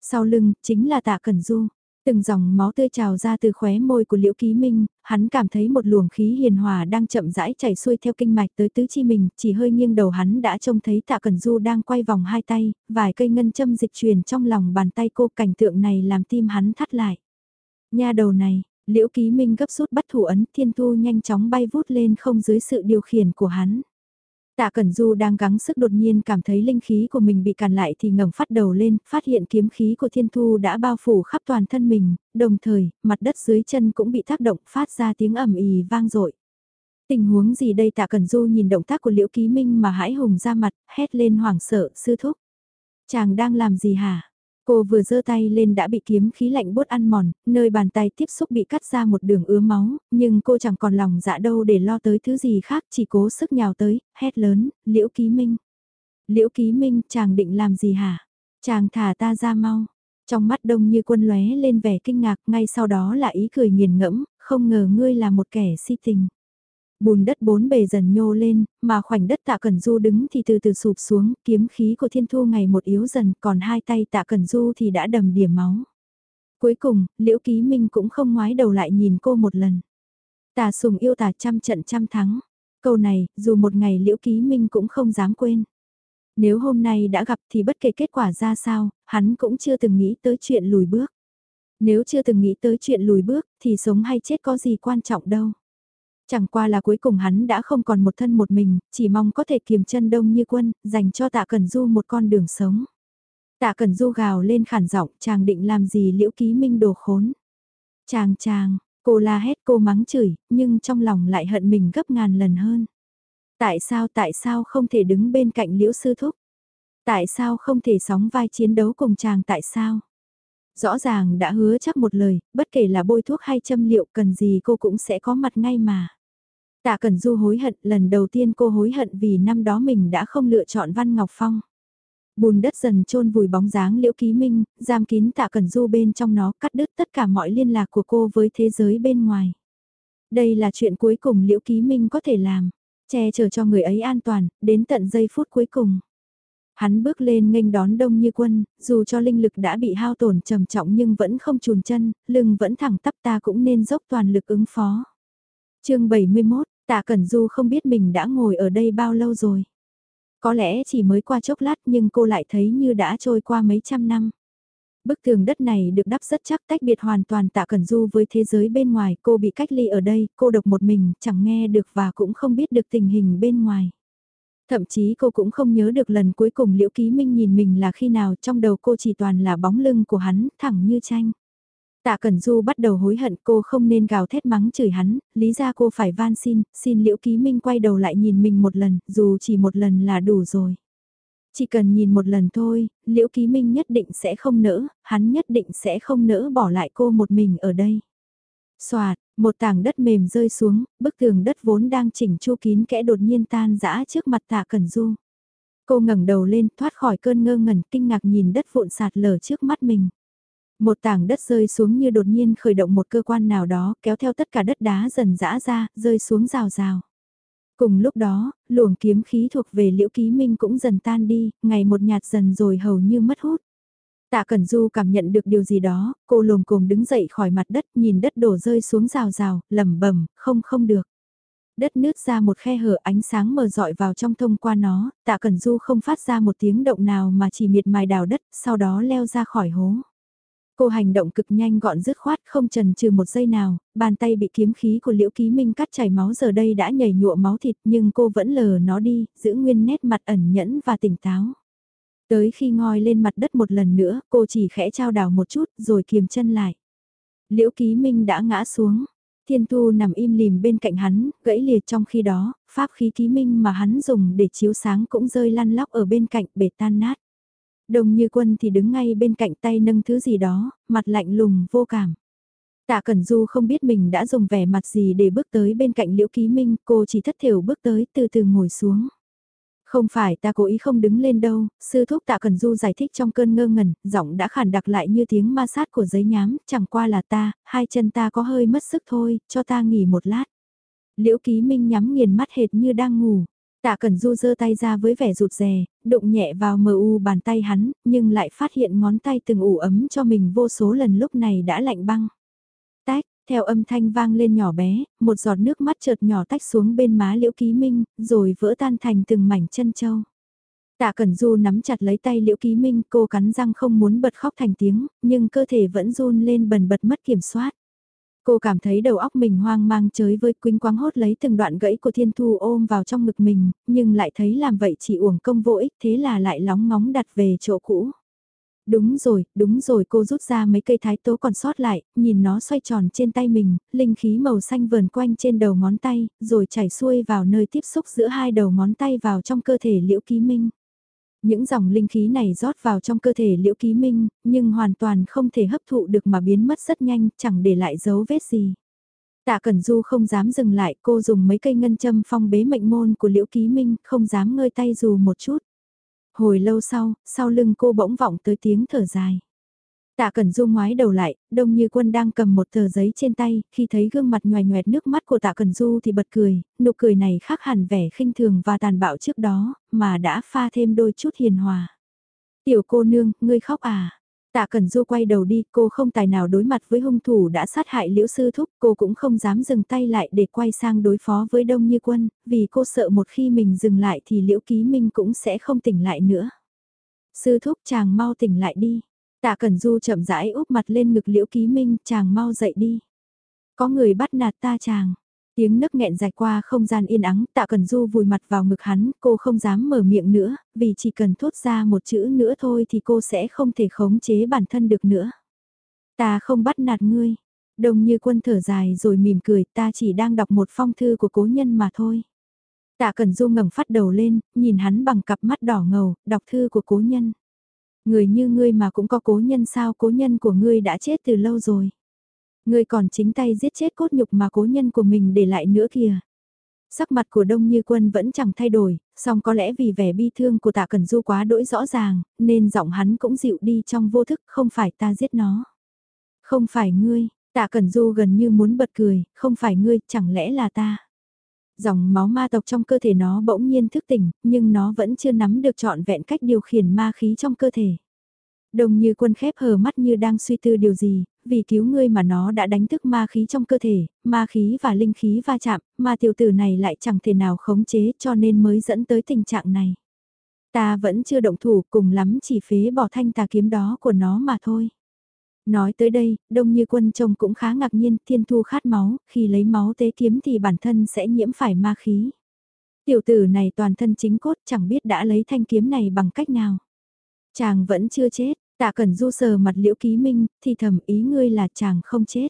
Sau lưng, chính là tạ Cẩn Du. Từng dòng máu tươi trào ra từ khóe môi của Liễu Ký Minh, hắn cảm thấy một luồng khí hiền hòa đang chậm rãi chảy xuôi theo kinh mạch tới tứ chi mình, chỉ hơi nghiêng đầu hắn đã trông thấy Tạ Cẩn Du đang quay vòng hai tay, vài cây ngân châm dịch truyền trong lòng bàn tay cô cảnh tượng này làm tim hắn thắt lại. Nha đầu này, Liễu Ký Minh gấp rút bắt thủ ấn thiên thu nhanh chóng bay vút lên không dưới sự điều khiển của hắn. Tạ Cẩn Du đang gắng sức đột nhiên cảm thấy linh khí của mình bị cản lại thì ngẩng phát đầu lên, phát hiện kiếm khí của thiên thu đã bao phủ khắp toàn thân mình, đồng thời, mặt đất dưới chân cũng bị tác động phát ra tiếng ầm ì vang dội. Tình huống gì đây Tạ Cẩn Du nhìn động tác của Liễu Ký Minh mà hãi hùng ra mặt, hét lên hoảng sợ, sư thúc. Chàng đang làm gì hả? Cô vừa giơ tay lên đã bị kiếm khí lạnh bút ăn mòn, nơi bàn tay tiếp xúc bị cắt ra một đường ứa máu, nhưng cô chẳng còn lòng dạ đâu để lo tới thứ gì khác, chỉ cố sức nhào tới, hét lớn, liễu ký minh. Liễu ký minh, chàng định làm gì hả? Chàng thả ta ra mau. Trong mắt đông như quân lóe lên vẻ kinh ngạc, ngay sau đó là ý cười nghiền ngẫm, không ngờ ngươi là một kẻ si tình. Bùn đất bốn bề dần nhô lên, mà khoảnh đất tạ cẩn du đứng thì từ từ sụp xuống, kiếm khí của thiên thu ngày một yếu dần, còn hai tay tạ cẩn du thì đã đầm điểm máu. Cuối cùng, liễu ký minh cũng không ngoái đầu lại nhìn cô một lần. Tà sùng yêu tà trăm trận trăm thắng. Câu này, dù một ngày liễu ký minh cũng không dám quên. Nếu hôm nay đã gặp thì bất kể kết quả ra sao, hắn cũng chưa từng nghĩ tới chuyện lùi bước. Nếu chưa từng nghĩ tới chuyện lùi bước thì sống hay chết có gì quan trọng đâu. Chẳng qua là cuối cùng hắn đã không còn một thân một mình, chỉ mong có thể kiềm chân đông như quân, dành cho tạ Cẩn Du một con đường sống. Tạ Cẩn Du gào lên khản giọng, chàng định làm gì liễu ký minh đồ khốn. Chàng chàng, cô la hét cô mắng chửi, nhưng trong lòng lại hận mình gấp ngàn lần hơn. Tại sao tại sao không thể đứng bên cạnh liễu sư thúc? Tại sao không thể sóng vai chiến đấu cùng chàng tại sao? Rõ ràng đã hứa chắc một lời, bất kể là bôi thuốc hay châm liệu cần gì cô cũng sẽ có mặt ngay mà. Tạ Cẩn Du hối hận, lần đầu tiên cô hối hận vì năm đó mình đã không lựa chọn Văn Ngọc Phong. Bùn đất dần trôn vùi bóng dáng Liễu Ký Minh, giam kín Tạ Cẩn Du bên trong nó, cắt đứt tất cả mọi liên lạc của cô với thế giới bên ngoài. Đây là chuyện cuối cùng Liễu Ký Minh có thể làm, che chở cho người ấy an toàn, đến tận giây phút cuối cùng. Hắn bước lên nghênh đón đông như quân, dù cho linh lực đã bị hao tổn trầm trọng nhưng vẫn không chùn chân, lưng vẫn thẳng tắp ta cũng nên dốc toàn lực ứng phó. chương 71, Tạ Cẩn Du không biết mình đã ngồi ở đây bao lâu rồi. Có lẽ chỉ mới qua chốc lát nhưng cô lại thấy như đã trôi qua mấy trăm năm. Bức tường đất này được đắp rất chắc tách biệt hoàn toàn Tạ Cẩn Du với thế giới bên ngoài. Cô bị cách ly ở đây, cô độc một mình, chẳng nghe được và cũng không biết được tình hình bên ngoài. Thậm chí cô cũng không nhớ được lần cuối cùng Liễu Ký Minh nhìn mình là khi nào trong đầu cô chỉ toàn là bóng lưng của hắn, thẳng như tranh. Tạ Cẩn Du bắt đầu hối hận cô không nên gào thét mắng chửi hắn, lý ra cô phải van xin, xin Liễu Ký Minh quay đầu lại nhìn mình một lần, dù chỉ một lần là đủ rồi. Chỉ cần nhìn một lần thôi, Liễu Ký Minh nhất định sẽ không nỡ, hắn nhất định sẽ không nỡ bỏ lại cô một mình ở đây. Xoạt, một tảng đất mềm rơi xuống, bức tường đất vốn đang chỉnh chu kín kẽ đột nhiên tan rã trước mặt tạ Cẩn Du. Cô ngẩng đầu lên thoát khỏi cơn ngơ ngẩn kinh ngạc nhìn đất vụn sạt lở trước mắt mình. Một tảng đất rơi xuống như đột nhiên khởi động một cơ quan nào đó kéo theo tất cả đất đá dần rã ra, rơi xuống rào rào. Cùng lúc đó, luồng kiếm khí thuộc về liễu ký minh cũng dần tan đi, ngày một nhạt dần rồi hầu như mất hút. Tạ Cẩn Du cảm nhận được điều gì đó, cô lồm cồm đứng dậy khỏi mặt đất nhìn đất đổ rơi xuống rào rào, lầm bẩm không không được. Đất nứt ra một khe hở ánh sáng mờ dọi vào trong thông qua nó, tạ Cẩn Du không phát ra một tiếng động nào mà chỉ miệt mài đào đất, sau đó leo ra khỏi hố. Cô hành động cực nhanh gọn dứt khoát không trần trừ một giây nào, bàn tay bị kiếm khí của Liễu Ký Minh cắt chảy máu giờ đây đã nhảy nhụa máu thịt nhưng cô vẫn lờ nó đi, giữ nguyên nét mặt ẩn nhẫn và tỉnh táo. Tới khi ngoi lên mặt đất một lần nữa, cô chỉ khẽ trao đảo một chút rồi kiềm chân lại. Liễu Ký Minh đã ngã xuống. Thiên Thu nằm im lìm bên cạnh hắn, gãy liệt trong khi đó, pháp khí ký minh mà hắn dùng để chiếu sáng cũng rơi lăn lóc ở bên cạnh bể tan nát. Đồng như quân thì đứng ngay bên cạnh tay nâng thứ gì đó, mặt lạnh lùng vô cảm. Tạ Cẩn Du không biết mình đã dùng vẻ mặt gì để bước tới bên cạnh Liễu Ký Minh, cô chỉ thất thiểu bước tới từ từ ngồi xuống. Không phải ta cố ý không đứng lên đâu, sư thúc tạ cẩn du giải thích trong cơn ngơ ngẩn, giọng đã khản đặc lại như tiếng ma sát của giấy nhám, chẳng qua là ta, hai chân ta có hơi mất sức thôi, cho ta nghỉ một lát. Liễu ký minh nhắm nghiền mắt hệt như đang ngủ, Tạ Cẩn Du giơ tay ra với vẻ rụt rè, đụng nhẹ vào mờ u bàn tay hắn, nhưng lại phát hiện ngón tay từng ủ ấm cho mình vô số lần lúc này đã lạnh băng. Tách, theo âm thanh vang lên nhỏ bé, một giọt nước mắt chợt nhỏ tách xuống bên má Liễu Ký Minh, rồi vỡ tan thành từng mảnh chân châu. Tạ Cẩn Du nắm chặt lấy tay Liễu Ký Minh, cô cắn răng không muốn bật khóc thành tiếng, nhưng cơ thể vẫn run lên bần bật mất kiểm soát. Cô cảm thấy đầu óc mình hoang mang chới với quýnh quáng hốt lấy từng đoạn gãy của thiên thu ôm vào trong ngực mình, nhưng lại thấy làm vậy chỉ uổng công vô ích thế là lại lóng ngóng đặt về chỗ cũ. Đúng rồi, đúng rồi cô rút ra mấy cây thái tố còn sót lại, nhìn nó xoay tròn trên tay mình, linh khí màu xanh vờn quanh trên đầu ngón tay, rồi chảy xuôi vào nơi tiếp xúc giữa hai đầu ngón tay vào trong cơ thể liễu ký minh. Những dòng linh khí này rót vào trong cơ thể liễu ký minh, nhưng hoàn toàn không thể hấp thụ được mà biến mất rất nhanh, chẳng để lại dấu vết gì. Tạ Cẩn Du không dám dừng lại, cô dùng mấy cây ngân châm phong bế mệnh môn của Liễu Ký Minh, không dám ngơi tay dù một chút. Hồi lâu sau, sau lưng cô bỗng vọng tới tiếng thở dài. Tạ Cẩn Du ngoái đầu lại, đông như quân đang cầm một tờ giấy trên tay, khi thấy gương mặt nhòe nhoẹt nước mắt của Tạ Cẩn Du thì bật cười, nụ cười này khác hẳn vẻ khinh thường và tàn bạo trước đó, mà đã pha thêm đôi chút hiền hòa. Tiểu cô nương, ngươi khóc à? Tạ Cẩn Du quay đầu đi, cô không tài nào đối mặt với hung thủ đã sát hại liễu sư thúc, cô cũng không dám dừng tay lại để quay sang đối phó với Đông Như Quân, vì cô sợ một khi mình dừng lại thì liễu ký minh cũng sẽ không tỉnh lại nữa. Sư thúc chàng mau tỉnh lại đi. Tạ Cẩn Du chậm rãi úp mặt lên ngực liễu ký minh, chàng mau dậy đi. Có người bắt nạt ta chàng. Tiếng nấc nghẹn dài qua không gian yên ắng, tạ cần du vùi mặt vào ngực hắn, cô không dám mở miệng nữa, vì chỉ cần thốt ra một chữ nữa thôi thì cô sẽ không thể khống chế bản thân được nữa. Ta không bắt nạt ngươi. Đồng như quân thở dài rồi mỉm cười, ta chỉ đang đọc một phong thư của cố nhân mà thôi. Tạ Cẩn Du ngẩng phát đầu lên, nhìn hắn bằng cặp mắt đỏ ngầu, đọc thư của cố nhân. Người như ngươi mà cũng có cố nhân sao cố nhân của ngươi đã chết từ lâu rồi. Ngươi còn chính tay giết chết cốt nhục mà cố nhân của mình để lại nữa kìa. Sắc mặt của Đông Như Quân vẫn chẳng thay đổi, song có lẽ vì vẻ bi thương của Tạ Cẩn Du quá đỗi rõ ràng, nên giọng hắn cũng dịu đi trong vô thức, không phải ta giết nó. Không phải ngươi, Tạ Cẩn Du gần như muốn bật cười, không phải ngươi, chẳng lẽ là ta. Dòng máu ma tộc trong cơ thể nó bỗng nhiên thức tỉnh, nhưng nó vẫn chưa nắm được trọn vẹn cách điều khiển ma khí trong cơ thể. Đồng như quân khép hờ mắt như đang suy tư điều gì, vì cứu ngươi mà nó đã đánh thức ma khí trong cơ thể, ma khí và linh khí va chạm, mà tiểu tử này lại chẳng thể nào khống chế cho nên mới dẫn tới tình trạng này. Ta vẫn chưa động thủ cùng lắm chỉ phế bỏ thanh tà kiếm đó của nó mà thôi. Nói tới đây, đông như quân trông cũng khá ngạc nhiên, thiên thu khát máu, khi lấy máu tế kiếm thì bản thân sẽ nhiễm phải ma khí. Tiểu tử này toàn thân chính cốt chẳng biết đã lấy thanh kiếm này bằng cách nào. Chàng vẫn chưa chết, Tạ Cẩn Du sờ mặt Liễu Ký Minh, thì thầm ý ngươi là chàng không chết.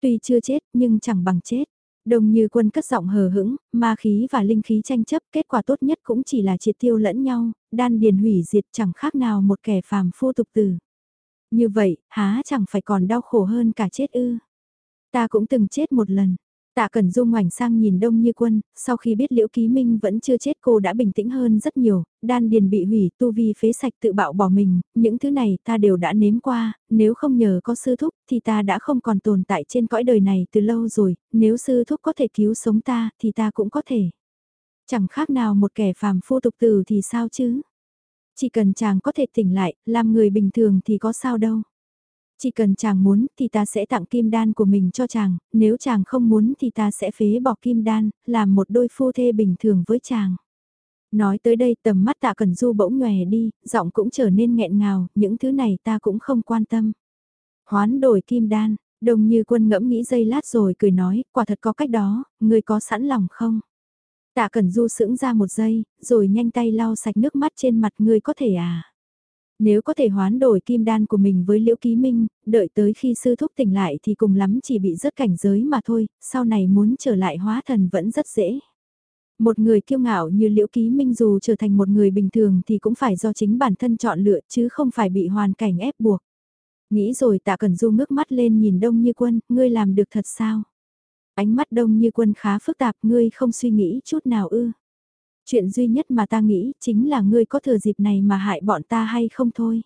Tuy chưa chết nhưng chẳng bằng chết. Đồng như quân cất giọng hờ hững, ma khí và linh khí tranh chấp kết quả tốt nhất cũng chỉ là triệt tiêu lẫn nhau, đan điền hủy diệt chẳng khác nào một kẻ phàm phu tục tử. Như vậy, há chẳng phải còn đau khổ hơn cả chết ư. Ta cũng từng chết một lần, Tạ Cẩn Du ngoảnh sang nhìn Đông Như Quân, sau khi biết Liễu Ký Minh vẫn chưa chết cô đã bình tĩnh hơn rất nhiều, đan điền bị hủy, tu vi phế sạch tự bạo bỏ mình, những thứ này ta đều đã nếm qua, nếu không nhờ có sư thúc thì ta đã không còn tồn tại trên cõi đời này từ lâu rồi, nếu sư thúc có thể cứu sống ta thì ta cũng có thể. Chẳng khác nào một kẻ phàm phu tục tử thì sao chứ? Chỉ cần chàng có thể tỉnh lại, làm người bình thường thì có sao đâu. Chỉ cần chàng muốn thì ta sẽ tặng kim đan của mình cho chàng, nếu chàng không muốn thì ta sẽ phế bỏ kim đan, làm một đôi phu thê bình thường với chàng. Nói tới đây tầm mắt tạ cần du bỗng nhòe đi, giọng cũng trở nên nghẹn ngào, những thứ này ta cũng không quan tâm. Hoán đổi kim đan, đồng như quân ngẫm nghĩ giây lát rồi cười nói, quả thật có cách đó, người có sẵn lòng không? Tạ Cẩn Du sững ra một giây, rồi nhanh tay lau sạch nước mắt trên mặt người có thể à? Nếu có thể hoán đổi kim đan của mình với Liễu Ký Minh, đợi tới khi sư thúc tỉnh lại thì cùng lắm chỉ bị rớt cảnh giới mà thôi, sau này muốn trở lại hóa thần vẫn rất dễ. Một người kiêu ngạo như Liễu Ký Minh dù trở thành một người bình thường thì cũng phải do chính bản thân chọn lựa chứ không phải bị hoàn cảnh ép buộc. Nghĩ rồi tạ cần du ngước mắt lên nhìn đông như quân, ngươi làm được thật sao? Ánh mắt đông như quân khá phức tạp, ngươi không suy nghĩ chút nào ư. Chuyện duy nhất mà ta nghĩ chính là ngươi có thừa dịp này mà hại bọn ta hay không thôi.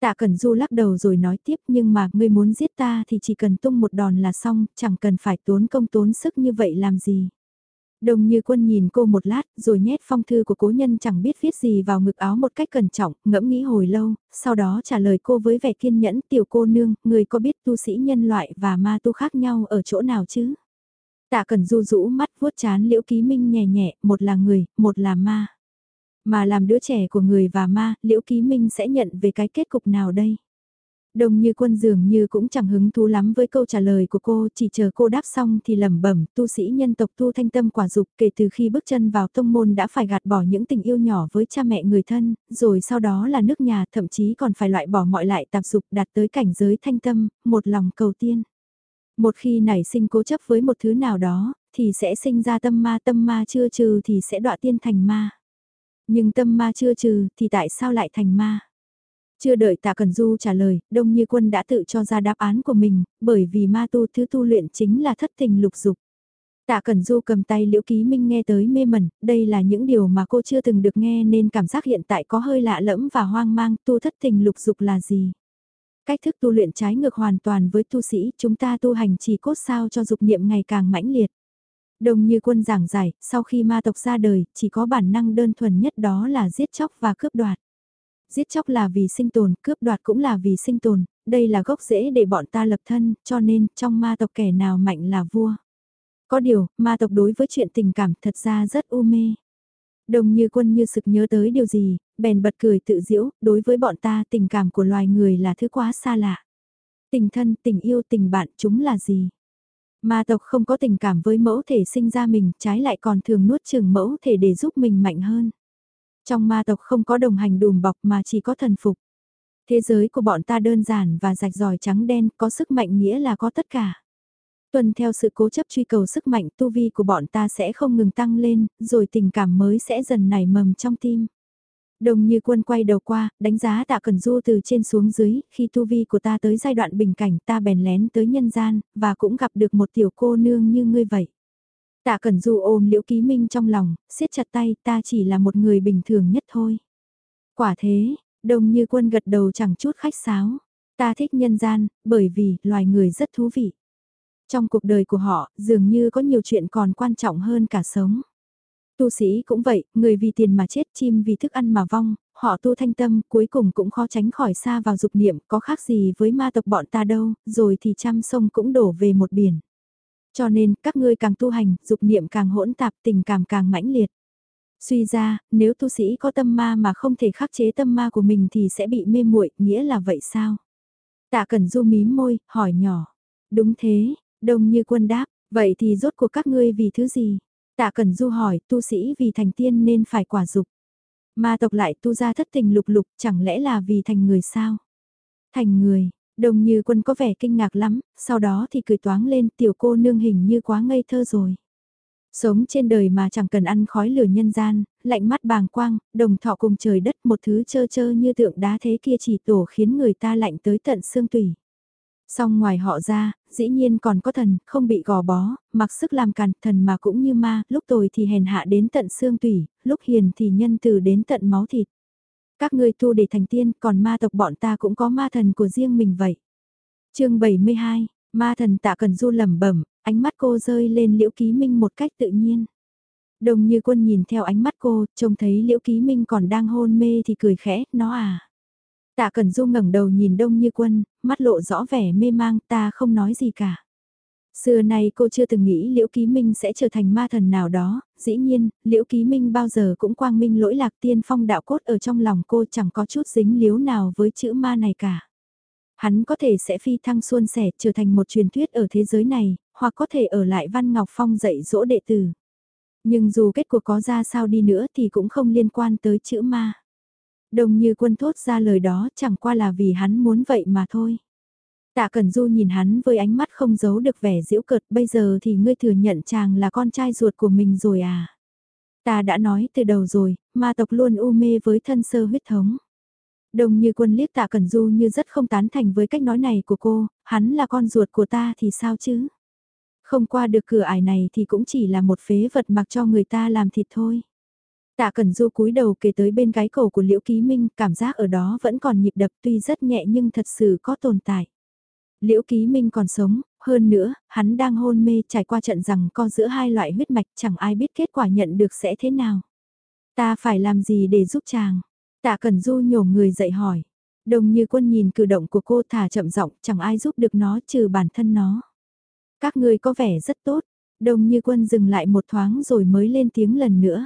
Tạ Cẩn Du lắc đầu rồi nói tiếp nhưng mà ngươi muốn giết ta thì chỉ cần tung một đòn là xong, chẳng cần phải tốn công tốn sức như vậy làm gì. Đồng như quân nhìn cô một lát, rồi nhét phong thư của cố nhân chẳng biết viết gì vào ngực áo một cách cẩn trọng, ngẫm nghĩ hồi lâu, sau đó trả lời cô với vẻ kiên nhẫn tiểu cô nương, người có biết tu sĩ nhân loại và ma tu khác nhau ở chỗ nào chứ? Tạ cần du rũ mắt vuốt chán liễu ký minh nhẹ nhẹ, một là người, một là ma. Mà làm đứa trẻ của người và ma, liễu ký minh sẽ nhận về cái kết cục nào đây? Đồng như quân dường như cũng chẳng hứng thú lắm với câu trả lời của cô, chỉ chờ cô đáp xong thì lẩm bẩm, tu sĩ nhân tộc tu thanh tâm quả dục kể từ khi bước chân vào tông môn đã phải gạt bỏ những tình yêu nhỏ với cha mẹ người thân, rồi sau đó là nước nhà, thậm chí còn phải loại bỏ mọi lại tạp dục đạt tới cảnh giới thanh tâm, một lòng cầu tiên. Một khi nảy sinh cố chấp với một thứ nào đó, thì sẽ sinh ra tâm ma, tâm ma chưa trừ thì sẽ đọa tiên thành ma. Nhưng tâm ma chưa trừ thì tại sao lại thành ma? Chưa đợi Tạ Cần Du trả lời, Đông Như Quân đã tự cho ra đáp án của mình, bởi vì ma tu thứ tu luyện chính là thất tình lục dục. Tạ Cần Du cầm tay Liễu Ký Minh nghe tới mê mẩn, đây là những điều mà cô chưa từng được nghe nên cảm giác hiện tại có hơi lạ lẫm và hoang mang, tu thất tình lục dục là gì? Cách thức tu luyện trái ngược hoàn toàn với tu sĩ, chúng ta tu hành chỉ cốt sao cho dục niệm ngày càng mãnh liệt. Đồng như quân giảng giải, sau khi ma tộc ra đời, chỉ có bản năng đơn thuần nhất đó là giết chóc và cướp đoạt. Giết chóc là vì sinh tồn, cướp đoạt cũng là vì sinh tồn, đây là gốc rễ để bọn ta lập thân, cho nên trong ma tộc kẻ nào mạnh là vua. Có điều, ma tộc đối với chuyện tình cảm thật ra rất u mê. Đồng như quân như sực nhớ tới điều gì, bèn bật cười tự diễu, đối với bọn ta tình cảm của loài người là thứ quá xa lạ. Tình thân, tình yêu, tình bạn chúng là gì? Ma tộc không có tình cảm với mẫu thể sinh ra mình, trái lại còn thường nuốt chừng mẫu thể để giúp mình mạnh hơn. Trong ma tộc không có đồng hành đùm bọc mà chỉ có thần phục. Thế giới của bọn ta đơn giản và rạch ròi trắng đen, có sức mạnh nghĩa là có tất cả. Tuần theo sự cố chấp truy cầu sức mạnh tu vi của bọn ta sẽ không ngừng tăng lên, rồi tình cảm mới sẽ dần nảy mầm trong tim. Đồng như quân quay đầu qua, đánh giá tạ cần du từ trên xuống dưới, khi tu vi của ta tới giai đoạn bình cảnh ta bèn lén tới nhân gian, và cũng gặp được một tiểu cô nương như ngươi vậy. Tạ Cẩn Du ôm Liễu Ký Minh trong lòng, siết chặt tay ta chỉ là một người bình thường nhất thôi. Quả thế, đồng như quân gật đầu chẳng chút khách sáo. Ta thích nhân gian, bởi vì loài người rất thú vị. Trong cuộc đời của họ, dường như có nhiều chuyện còn quan trọng hơn cả sống. Tu sĩ cũng vậy, người vì tiền mà chết, chim vì thức ăn mà vong, họ tu thanh tâm, cuối cùng cũng khó tránh khỏi xa vào dục niệm, có khác gì với ma tộc bọn ta đâu, rồi thì trăm sông cũng đổ về một biển. Cho nên, các ngươi càng tu hành, dục niệm càng hỗn tạp, tình cảm càng mãnh liệt. Suy ra, nếu tu sĩ có tâm ma mà không thể khắc chế tâm ma của mình thì sẽ bị mê muội, nghĩa là vậy sao? Tạ Cẩn Du mím môi, hỏi nhỏ. Đúng thế, đông như quân đáp, vậy thì rốt cuộc các ngươi vì thứ gì? Tạ Cẩn Du hỏi, tu sĩ vì thành tiên nên phải quả dục. Ma tộc lại tu ra thất tình lục lục, chẳng lẽ là vì thành người sao? Thành người, Đồng như quân có vẻ kinh ngạc lắm, sau đó thì cười toáng lên tiểu cô nương hình như quá ngây thơ rồi. Sống trên đời mà chẳng cần ăn khói lửa nhân gian, lạnh mắt bàng quang, đồng thọ cùng trời đất một thứ chơ chơ như tượng đá thế kia chỉ tổ khiến người ta lạnh tới tận xương tủy. Song ngoài họ ra, dĩ nhiên còn có thần, không bị gò bó, mặc sức làm càn, thần mà cũng như ma, lúc tồi thì hèn hạ đến tận xương tủy, lúc hiền thì nhân từ đến tận máu thịt. Các ngươi tu để thành tiên, còn ma tộc bọn ta cũng có ma thần của riêng mình vậy. chương 72, ma thần tạ cần du lẩm bẩm ánh mắt cô rơi lên liễu ký minh một cách tự nhiên. Đồng như quân nhìn theo ánh mắt cô, trông thấy liễu ký minh còn đang hôn mê thì cười khẽ, nó à. Tạ Cần Du ngẩng đầu nhìn Đông Như Quân, mắt lộ rõ vẻ mê mang, ta không nói gì cả. Xưa nay cô chưa từng nghĩ Liễu Ký Minh sẽ trở thành ma thần nào đó, dĩ nhiên, Liễu Ký Minh bao giờ cũng quang minh lỗi lạc tiên phong đạo cốt ở trong lòng cô chẳng có chút dính liếu nào với chữ ma này cả. Hắn có thể sẽ phi thăng xuôn sẻ trở thành một truyền thuyết ở thế giới này, hoặc có thể ở lại Văn Ngọc Phong dạy dỗ đệ tử. Nhưng dù kết cuộc có ra sao đi nữa thì cũng không liên quan tới chữ ma. Đồng như quân thốt ra lời đó chẳng qua là vì hắn muốn vậy mà thôi. Tạ Cẩn Du nhìn hắn với ánh mắt không giấu được vẻ giễu cợt bây giờ thì ngươi thừa nhận chàng là con trai ruột của mình rồi à. Ta đã nói từ đầu rồi, ma tộc luôn u mê với thân sơ huyết thống. Đồng như quân liếc tạ Cẩn Du như rất không tán thành với cách nói này của cô, hắn là con ruột của ta thì sao chứ? Không qua được cửa ải này thì cũng chỉ là một phế vật mặc cho người ta làm thịt thôi. Tạ Cẩn Du cúi đầu kề tới bên gái cổ của Liễu Ký Minh, cảm giác ở đó vẫn còn nhịp đập tuy rất nhẹ nhưng thật sự có tồn tại. Liễu Ký Minh còn sống, hơn nữa, hắn đang hôn mê trải qua trận rằng co giữa hai loại huyết mạch chẳng ai biết kết quả nhận được sẽ thế nào. Ta phải làm gì để giúp chàng? Tạ Cần Du nhổ người dậy hỏi. Đồng như quân nhìn cử động của cô thả chậm giọng chẳng ai giúp được nó trừ bản thân nó. Các ngươi có vẻ rất tốt. Đồng như quân dừng lại một thoáng rồi mới lên tiếng lần nữa.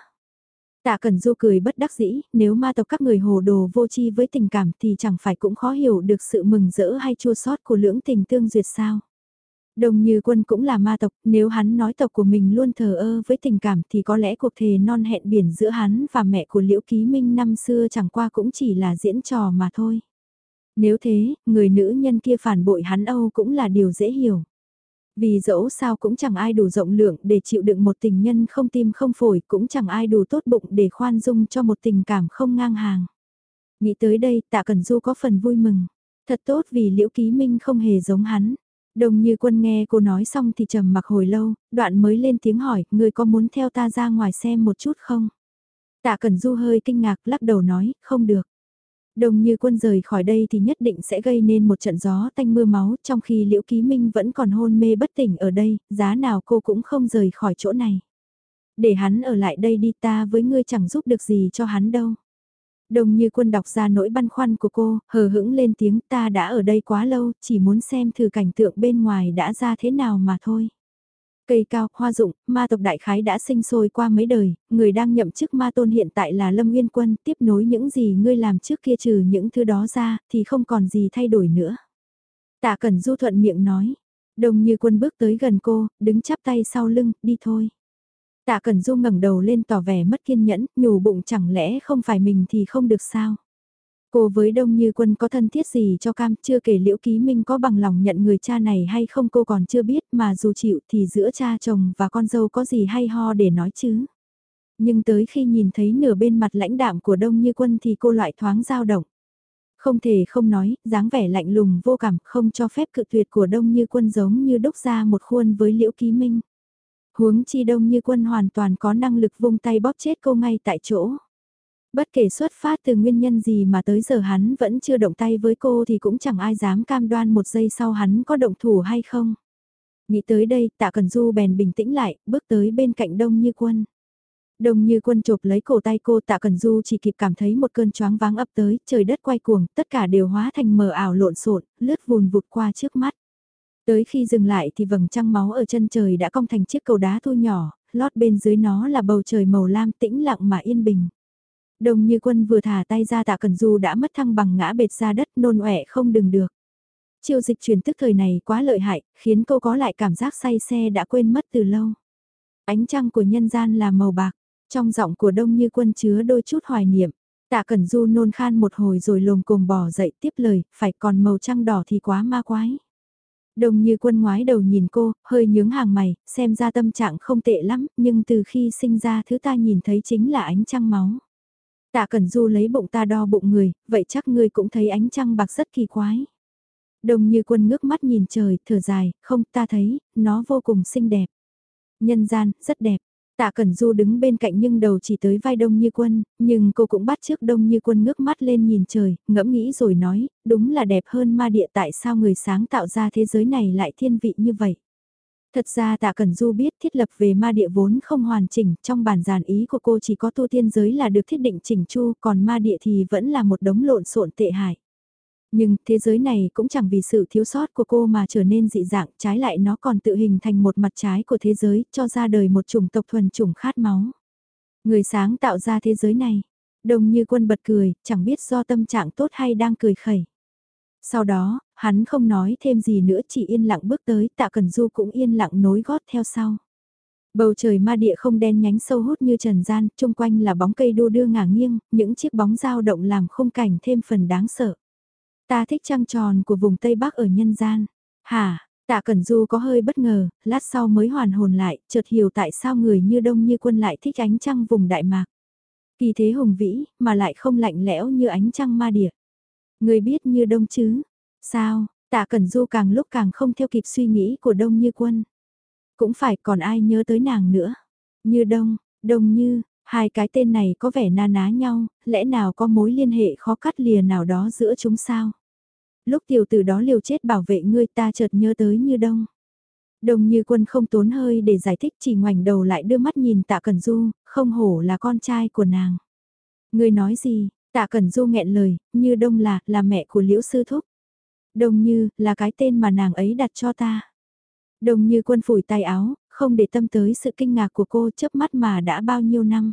Tạ Cẩn Du cười bất đắc dĩ, nếu ma tộc các người hồ đồ vô chi với tình cảm thì chẳng phải cũng khó hiểu được sự mừng rỡ hay chua sót của lưỡng tình tương duyệt sao. Đồng như quân cũng là ma tộc, nếu hắn nói tộc của mình luôn thờ ơ với tình cảm thì có lẽ cuộc thề non hẹn biển giữa hắn và mẹ của Liễu Ký Minh năm xưa chẳng qua cũng chỉ là diễn trò mà thôi. Nếu thế, người nữ nhân kia phản bội hắn Âu cũng là điều dễ hiểu. Vì dẫu sao cũng chẳng ai đủ rộng lượng để chịu đựng một tình nhân không tim không phổi, cũng chẳng ai đủ tốt bụng để khoan dung cho một tình cảm không ngang hàng. Nghĩ tới đây, tạ Cần Du có phần vui mừng. Thật tốt vì Liễu Ký Minh không hề giống hắn. Đồng như quân nghe cô nói xong thì trầm mặc hồi lâu, đoạn mới lên tiếng hỏi, người có muốn theo ta ra ngoài xem một chút không? Tạ Cẩn Du hơi kinh ngạc lắc đầu nói, không được. Đồng như quân rời khỏi đây thì nhất định sẽ gây nên một trận gió tanh mưa máu trong khi Liễu Ký Minh vẫn còn hôn mê bất tỉnh ở đây, giá nào cô cũng không rời khỏi chỗ này. Để hắn ở lại đây đi ta với ngươi chẳng giúp được gì cho hắn đâu. Đồng như quân đọc ra nỗi băn khoăn của cô, hờ hững lên tiếng ta đã ở đây quá lâu, chỉ muốn xem thử cảnh tượng bên ngoài đã ra thế nào mà thôi. Cây cao, hoa dụng, ma tộc đại khái đã sinh sôi qua mấy đời, người đang nhậm chức ma tôn hiện tại là Lâm Nguyên Quân, tiếp nối những gì ngươi làm trước kia trừ những thứ đó ra, thì không còn gì thay đổi nữa. Tạ Cẩn Du thuận miệng nói, đồng như quân bước tới gần cô, đứng chắp tay sau lưng, đi thôi. Tạ Cẩn Du ngẩng đầu lên tỏ vẻ mất kiên nhẫn, nhủ bụng chẳng lẽ không phải mình thì không được sao. Cô với Đông Như Quân có thân thiết gì cho cam, chưa kể Liễu Ký Minh có bằng lòng nhận người cha này hay không cô còn chưa biết mà dù chịu thì giữa cha chồng và con dâu có gì hay ho để nói chứ. Nhưng tới khi nhìn thấy nửa bên mặt lãnh đạm của Đông Như Quân thì cô loại thoáng dao động. Không thể không nói, dáng vẻ lạnh lùng vô cảm, không cho phép cự tuyệt của Đông Như Quân giống như đúc ra một khuôn với Liễu Ký Minh. Huống chi Đông Như Quân hoàn toàn có năng lực vung tay bóp chết cô ngay tại chỗ. Bất kể xuất phát từ nguyên nhân gì mà tới giờ hắn vẫn chưa động tay với cô thì cũng chẳng ai dám cam đoan một giây sau hắn có động thủ hay không. Nghĩ tới đây tạ cần du bèn bình tĩnh lại, bước tới bên cạnh đông như quân. Đông như quân chộp lấy cổ tay cô tạ cần du chỉ kịp cảm thấy một cơn choáng váng ập tới, trời đất quay cuồng, tất cả đều hóa thành mờ ảo lộn xộn, lướt vùn vụt qua trước mắt. Tới khi dừng lại thì vầng trăng máu ở chân trời đã cong thành chiếc cầu đá thu nhỏ, lót bên dưới nó là bầu trời màu lam tĩnh lặng mà yên bình. Đồng như quân vừa thả tay ra tạ cần du đã mất thăng bằng ngã bệt ra đất nôn ọe không đừng được. Chiêu dịch truyền tức thời này quá lợi hại, khiến cô có lại cảm giác say xe đã quên mất từ lâu. Ánh trăng của nhân gian là màu bạc, trong giọng của đông như quân chứa đôi chút hoài niệm. Tạ Cẩn Du nôn khan một hồi rồi lồm cồm bò dậy tiếp lời, phải còn màu trăng đỏ thì quá ma quái. Đông như quân ngoái đầu nhìn cô, hơi nhướng hàng mày, xem ra tâm trạng không tệ lắm, nhưng từ khi sinh ra thứ ta nhìn thấy chính là ánh trăng máu. Tạ Cẩn Du lấy bụng ta đo bụng người, vậy chắc ngươi cũng thấy ánh trăng bạc rất kỳ quái. Đồng như quân ngước mắt nhìn trời, thở dài, không ta thấy, nó vô cùng xinh đẹp. Nhân gian, rất đẹp. Tạ Cẩn Du đứng bên cạnh nhưng đầu chỉ tới vai Đông Như Quân, nhưng cô cũng bắt trước Đông Như Quân ngước mắt lên nhìn trời, ngẫm nghĩ rồi nói, đúng là đẹp hơn ma địa tại sao người sáng tạo ra thế giới này lại thiên vị như vậy. Thật ra Tạ Cẩn Du biết thiết lập về ma địa vốn không hoàn chỉnh, trong bản giản ý của cô chỉ có tu tiên giới là được thiết định chỉnh chu, còn ma địa thì vẫn là một đống lộn xộn tệ hại. Nhưng thế giới này cũng chẳng vì sự thiếu sót của cô mà trở nên dị dạng, trái lại nó còn tự hình thành một mặt trái của thế giới, cho ra đời một chủng tộc thuần chủng khát máu. Người sáng tạo ra thế giới này, đồng như quân bật cười, chẳng biết do tâm trạng tốt hay đang cười khẩy. Sau đó, hắn không nói thêm gì nữa chỉ yên lặng bước tới, tạ cần du cũng yên lặng nối gót theo sau. Bầu trời ma địa không đen nhánh sâu hút như trần gian, chung quanh là bóng cây đua đưa ngả nghiêng, những chiếc bóng dao động làm khung cảnh thêm phần đáng sợ. Ta thích trăng tròn của vùng Tây Bắc ở nhân gian. Hả, tạ Cẩn Du có hơi bất ngờ, lát sau mới hoàn hồn lại, chợt hiểu tại sao người như đông như quân lại thích ánh trăng vùng Đại Mạc. Kỳ thế hùng vĩ, mà lại không lạnh lẽo như ánh trăng ma địa. Người biết như đông chứ? Sao, tạ Cẩn Du càng lúc càng không theo kịp suy nghĩ của đông như quân. Cũng phải còn ai nhớ tới nàng nữa. Như đông, đông như, hai cái tên này có vẻ na ná nhau, lẽ nào có mối liên hệ khó cắt lìa nào đó giữa chúng sao? Lúc tiểu tử đó liều chết bảo vệ ngươi ta chợt nhớ tới như đông. Đồng như quân không tốn hơi để giải thích chỉ ngoảnh đầu lại đưa mắt nhìn tạ Cẩn Du, không hổ là con trai của nàng. Ngươi nói gì, tạ Cẩn Du nghẹn lời, như đông là, là mẹ của liễu sư thúc. Đông như, là cái tên mà nàng ấy đặt cho ta. Đông như quân phủi tay áo, không để tâm tới sự kinh ngạc của cô chớp mắt mà đã bao nhiêu năm.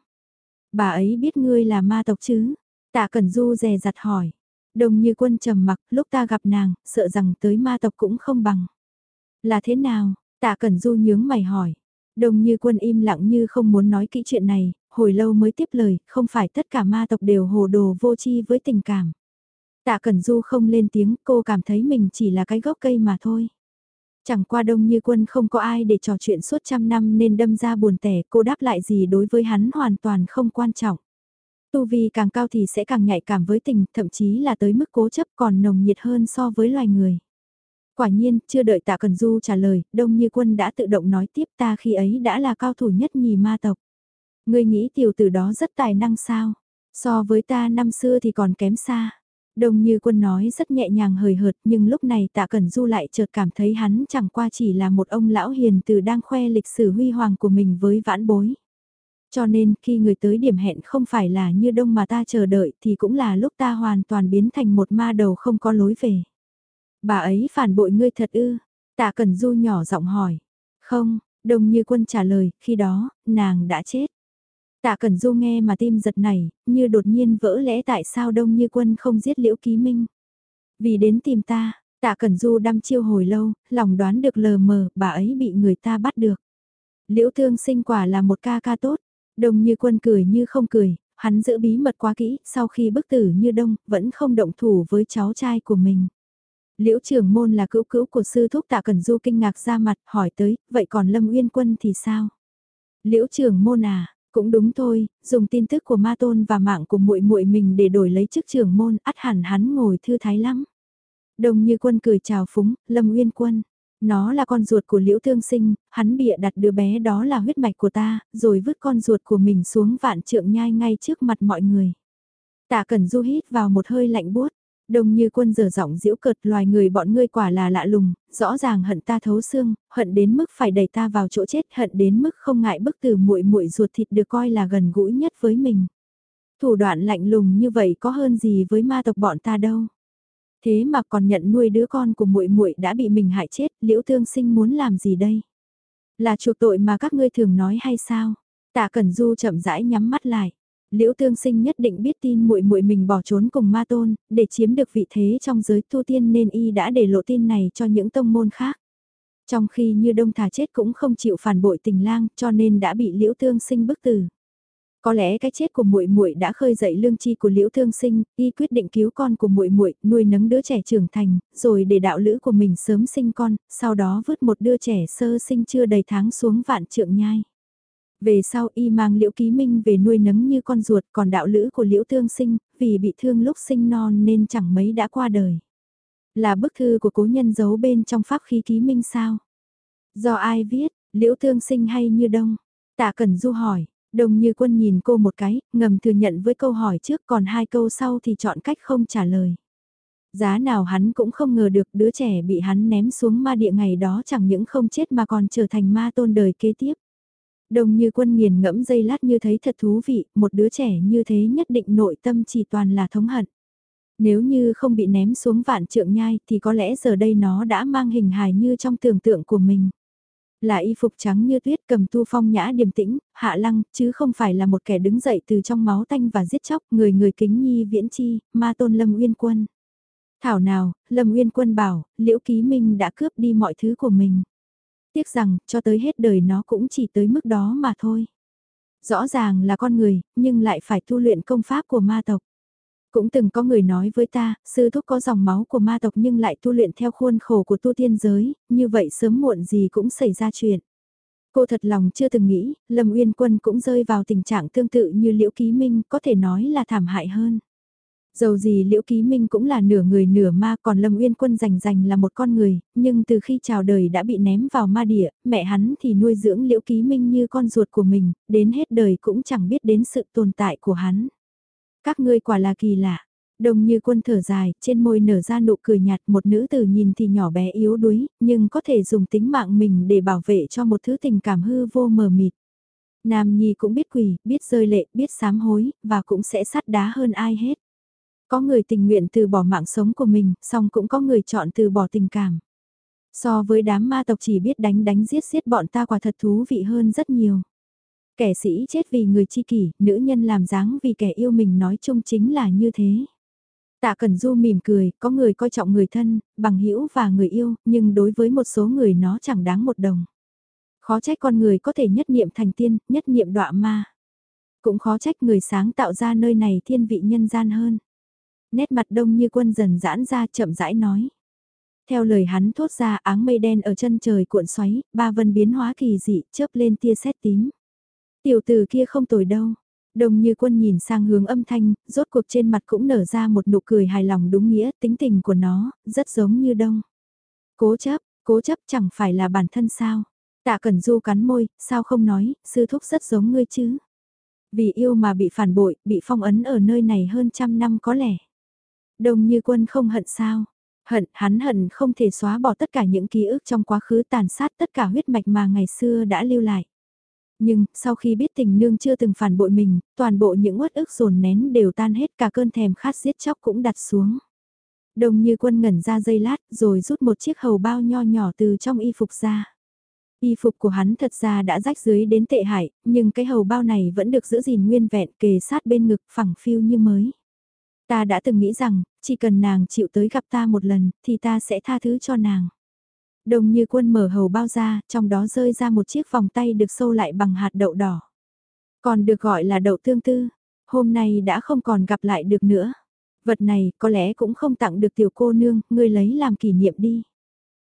Bà ấy biết ngươi là ma tộc chứ? Tạ Cẩn Du dè dặt hỏi. Đồng như quân trầm mặc, lúc ta gặp nàng, sợ rằng tới ma tộc cũng không bằng. Là thế nào? Tạ Cẩn Du nhướng mày hỏi. Đồng như quân im lặng như không muốn nói kỹ chuyện này, hồi lâu mới tiếp lời, không phải tất cả ma tộc đều hồ đồ vô chi với tình cảm. Tạ Cẩn Du không lên tiếng, cô cảm thấy mình chỉ là cái gốc cây mà thôi. Chẳng qua đông như quân không có ai để trò chuyện suốt trăm năm nên đâm ra buồn tẻ, cô đáp lại gì đối với hắn hoàn toàn không quan trọng. Tu vi càng cao thì sẽ càng nhạy cảm với tình, thậm chí là tới mức cố chấp còn nồng nhiệt hơn so với loài người. Quả nhiên, chưa đợi tạ Cần Du trả lời, Đông Như Quân đã tự động nói tiếp ta khi ấy đã là cao thủ nhất nhì ma tộc. Ngươi nghĩ tiểu tử đó rất tài năng sao? So với ta năm xưa thì còn kém xa. Đông Như Quân nói rất nhẹ nhàng hời hợt nhưng lúc này tạ Cẩn Du lại chợt cảm thấy hắn chẳng qua chỉ là một ông lão hiền từ đang khoe lịch sử huy hoàng của mình với vãn bối. Cho nên khi người tới điểm hẹn không phải là như đông mà ta chờ đợi thì cũng là lúc ta hoàn toàn biến thành một ma đầu không có lối về. Bà ấy phản bội ngươi thật ư? Tạ Cẩn Du nhỏ giọng hỏi. Không, Đông Như Quân trả lời, khi đó, nàng đã chết. Tạ Cẩn Du nghe mà tim giật nảy, như đột nhiên vỡ lẽ tại sao Đông Như Quân không giết Liễu Ký Minh. Vì đến tìm ta, Tạ Cẩn Du đăm chiêu hồi lâu, lòng đoán được lờ mờ, bà ấy bị người ta bắt được. Liễu Thương sinh quả là một ca ca tốt, Đông Như Quân cười như không cười, hắn giữ bí mật quá kỹ, sau khi bức tử như đông, vẫn không động thủ với cháu trai của mình. Liễu trưởng môn là cữu cữu của sư thúc tạ Cẩn Du kinh ngạc ra mặt, hỏi tới, vậy còn Lâm Uyên Quân thì sao? Liễu trưởng môn à, cũng đúng thôi, dùng tin tức của ma tôn và mạng của muội muội mình để đổi lấy chức trưởng môn, ắt hẳn hắn ngồi thư thái lắm. Đồng như quân cười chào phúng, Lâm Uyên Quân. Nó là con ruột của Liễu Thương Sinh, hắn bịa đặt đứa bé đó là huyết mạch của ta, rồi vứt con ruột của mình xuống vạn trượng nhai ngay trước mặt mọi người. Tạ Cẩn Du hít vào một hơi lạnh buốt, Đông như quân dở giọng diễu cợt loài người bọn ngươi quả là lạ lùng, rõ ràng hận ta thấu xương, hận đến mức phải đẩy ta vào chỗ chết, hận đến mức không ngại bức từ muội muội ruột thịt được coi là gần gũi nhất với mình. Thủ đoạn lạnh lùng như vậy có hơn gì với ma tộc bọn ta đâu. Thế mà còn nhận nuôi đứa con của muội muội đã bị mình hại chết, liễu thương sinh muốn làm gì đây? Là chuộc tội mà các ngươi thường nói hay sao? Tạ Cẩn Du chậm rãi nhắm mắt lại. Liễu Tương Sinh nhất định biết tin muội muội mình bỏ trốn cùng Ma Tôn, để chiếm được vị thế trong giới tu tiên nên y đã để lộ tin này cho những tông môn khác. Trong khi Như Đông thà chết cũng không chịu phản bội tình lang, cho nên đã bị Liễu Tương Sinh bức tử. Có lẽ cái chết của muội muội đã khơi dậy lương chi của Liễu Thương Sinh, y quyết định cứu con của muội muội, nuôi nấng đứa trẻ trưởng thành, rồi để đạo lữ của mình sớm sinh con, sau đó vứt một đứa trẻ sơ sinh chưa đầy tháng xuống vạn trượng nhai. Về sau y mang liễu ký minh về nuôi nấng như con ruột còn đạo lữ của liễu thương sinh, vì bị thương lúc sinh non nên chẳng mấy đã qua đời. Là bức thư của cố nhân giấu bên trong pháp khí ký minh sao? Do ai viết, liễu thương sinh hay như đông? Tạ Cần Du hỏi, đồng như quân nhìn cô một cái, ngầm thừa nhận với câu hỏi trước còn hai câu sau thì chọn cách không trả lời. Giá nào hắn cũng không ngờ được đứa trẻ bị hắn ném xuống ma địa ngày đó chẳng những không chết mà còn trở thành ma tôn đời kế tiếp. Đồng như quân nghiền ngẫm dây lát như thấy thật thú vị, một đứa trẻ như thế nhất định nội tâm chỉ toàn là thống hận. Nếu như không bị ném xuống vạn trượng nhai thì có lẽ giờ đây nó đã mang hình hài như trong tưởng tượng của mình. Là y phục trắng như tuyết cầm tu phong nhã điềm tĩnh, hạ lăng, chứ không phải là một kẻ đứng dậy từ trong máu tanh và giết chóc, người người kính nhi viễn chi, ma tôn lâm uyên quân. Thảo nào, lâm uyên quân bảo, liễu ký minh đã cướp đi mọi thứ của mình tiếc rằng, cho tới hết đời nó cũng chỉ tới mức đó mà thôi. Rõ ràng là con người, nhưng lại phải tu luyện công pháp của ma tộc. Cũng từng có người nói với ta, sư thúc có dòng máu của ma tộc nhưng lại tu luyện theo khuôn khổ của tu tiên giới, như vậy sớm muộn gì cũng xảy ra chuyện. Cô thật lòng chưa từng nghĩ, Lâm Uyên Quân cũng rơi vào tình trạng tương tự như Liễu Ký Minh, có thể nói là thảm hại hơn. Dầu gì Liễu Ký Minh cũng là nửa người nửa ma còn Lâm Uyên Quân rành rành là một con người, nhưng từ khi chào đời đã bị ném vào ma địa, mẹ hắn thì nuôi dưỡng Liễu Ký Minh như con ruột của mình, đến hết đời cũng chẳng biết đến sự tồn tại của hắn. Các ngươi quả là kỳ lạ. Đồng như quân thở dài, trên môi nở ra nụ cười nhạt một nữ tử nhìn thì nhỏ bé yếu đuối, nhưng có thể dùng tính mạng mình để bảo vệ cho một thứ tình cảm hư vô mờ mịt. Nam Nhi cũng biết quỳ, biết rơi lệ, biết sám hối, và cũng sẽ sắt đá hơn ai hết. Có người tình nguyện từ bỏ mạng sống của mình, song cũng có người chọn từ bỏ tình cảm. So với đám ma tộc chỉ biết đánh đánh giết giết bọn ta quả thật thú vị hơn rất nhiều. Kẻ sĩ chết vì người chi kỷ, nữ nhân làm dáng vì kẻ yêu mình nói chung chính là như thế. Tạ Cẩn Du mỉm cười, có người coi trọng người thân, bằng hữu và người yêu, nhưng đối với một số người nó chẳng đáng một đồng. Khó trách con người có thể nhất niệm thành tiên, nhất niệm đọa ma. Cũng khó trách người sáng tạo ra nơi này thiên vị nhân gian hơn. Nét mặt đông như quân dần giãn ra chậm rãi nói. Theo lời hắn thốt ra áng mây đen ở chân trời cuộn xoáy, ba vân biến hóa kỳ dị, chớp lên tia sét tím. Tiểu tử kia không tồi đâu. Đồng như quân nhìn sang hướng âm thanh, rốt cuộc trên mặt cũng nở ra một nụ cười hài lòng đúng nghĩa, tính tình của nó, rất giống như đông. Cố chấp, cố chấp chẳng phải là bản thân sao. Tạ Cẩn Du cắn môi, sao không nói, sư thúc rất giống ngươi chứ. Vì yêu mà bị phản bội, bị phong ấn ở nơi này hơn trăm năm có lẽ đông như quân không hận sao. Hận, hắn hận không thể xóa bỏ tất cả những ký ức trong quá khứ tàn sát tất cả huyết mạch mà ngày xưa đã lưu lại. Nhưng, sau khi biết tình nương chưa từng phản bội mình, toàn bộ những uất ức dồn nén đều tan hết cả cơn thèm khát giết chóc cũng đặt xuống. đông như quân ngẩn ra dây lát rồi rút một chiếc hầu bao nho nhỏ từ trong y phục ra. Y phục của hắn thật ra đã rách dưới đến tệ hại, nhưng cái hầu bao này vẫn được giữ gìn nguyên vẹn kề sát bên ngực phẳng phiu như mới. Ta đã từng nghĩ rằng, chỉ cần nàng chịu tới gặp ta một lần, thì ta sẽ tha thứ cho nàng. Đồng như quân mở hầu bao ra, trong đó rơi ra một chiếc vòng tay được sâu lại bằng hạt đậu đỏ. Còn được gọi là đậu tương tư, hôm nay đã không còn gặp lại được nữa. Vật này có lẽ cũng không tặng được tiểu cô nương, ngươi lấy làm kỷ niệm đi.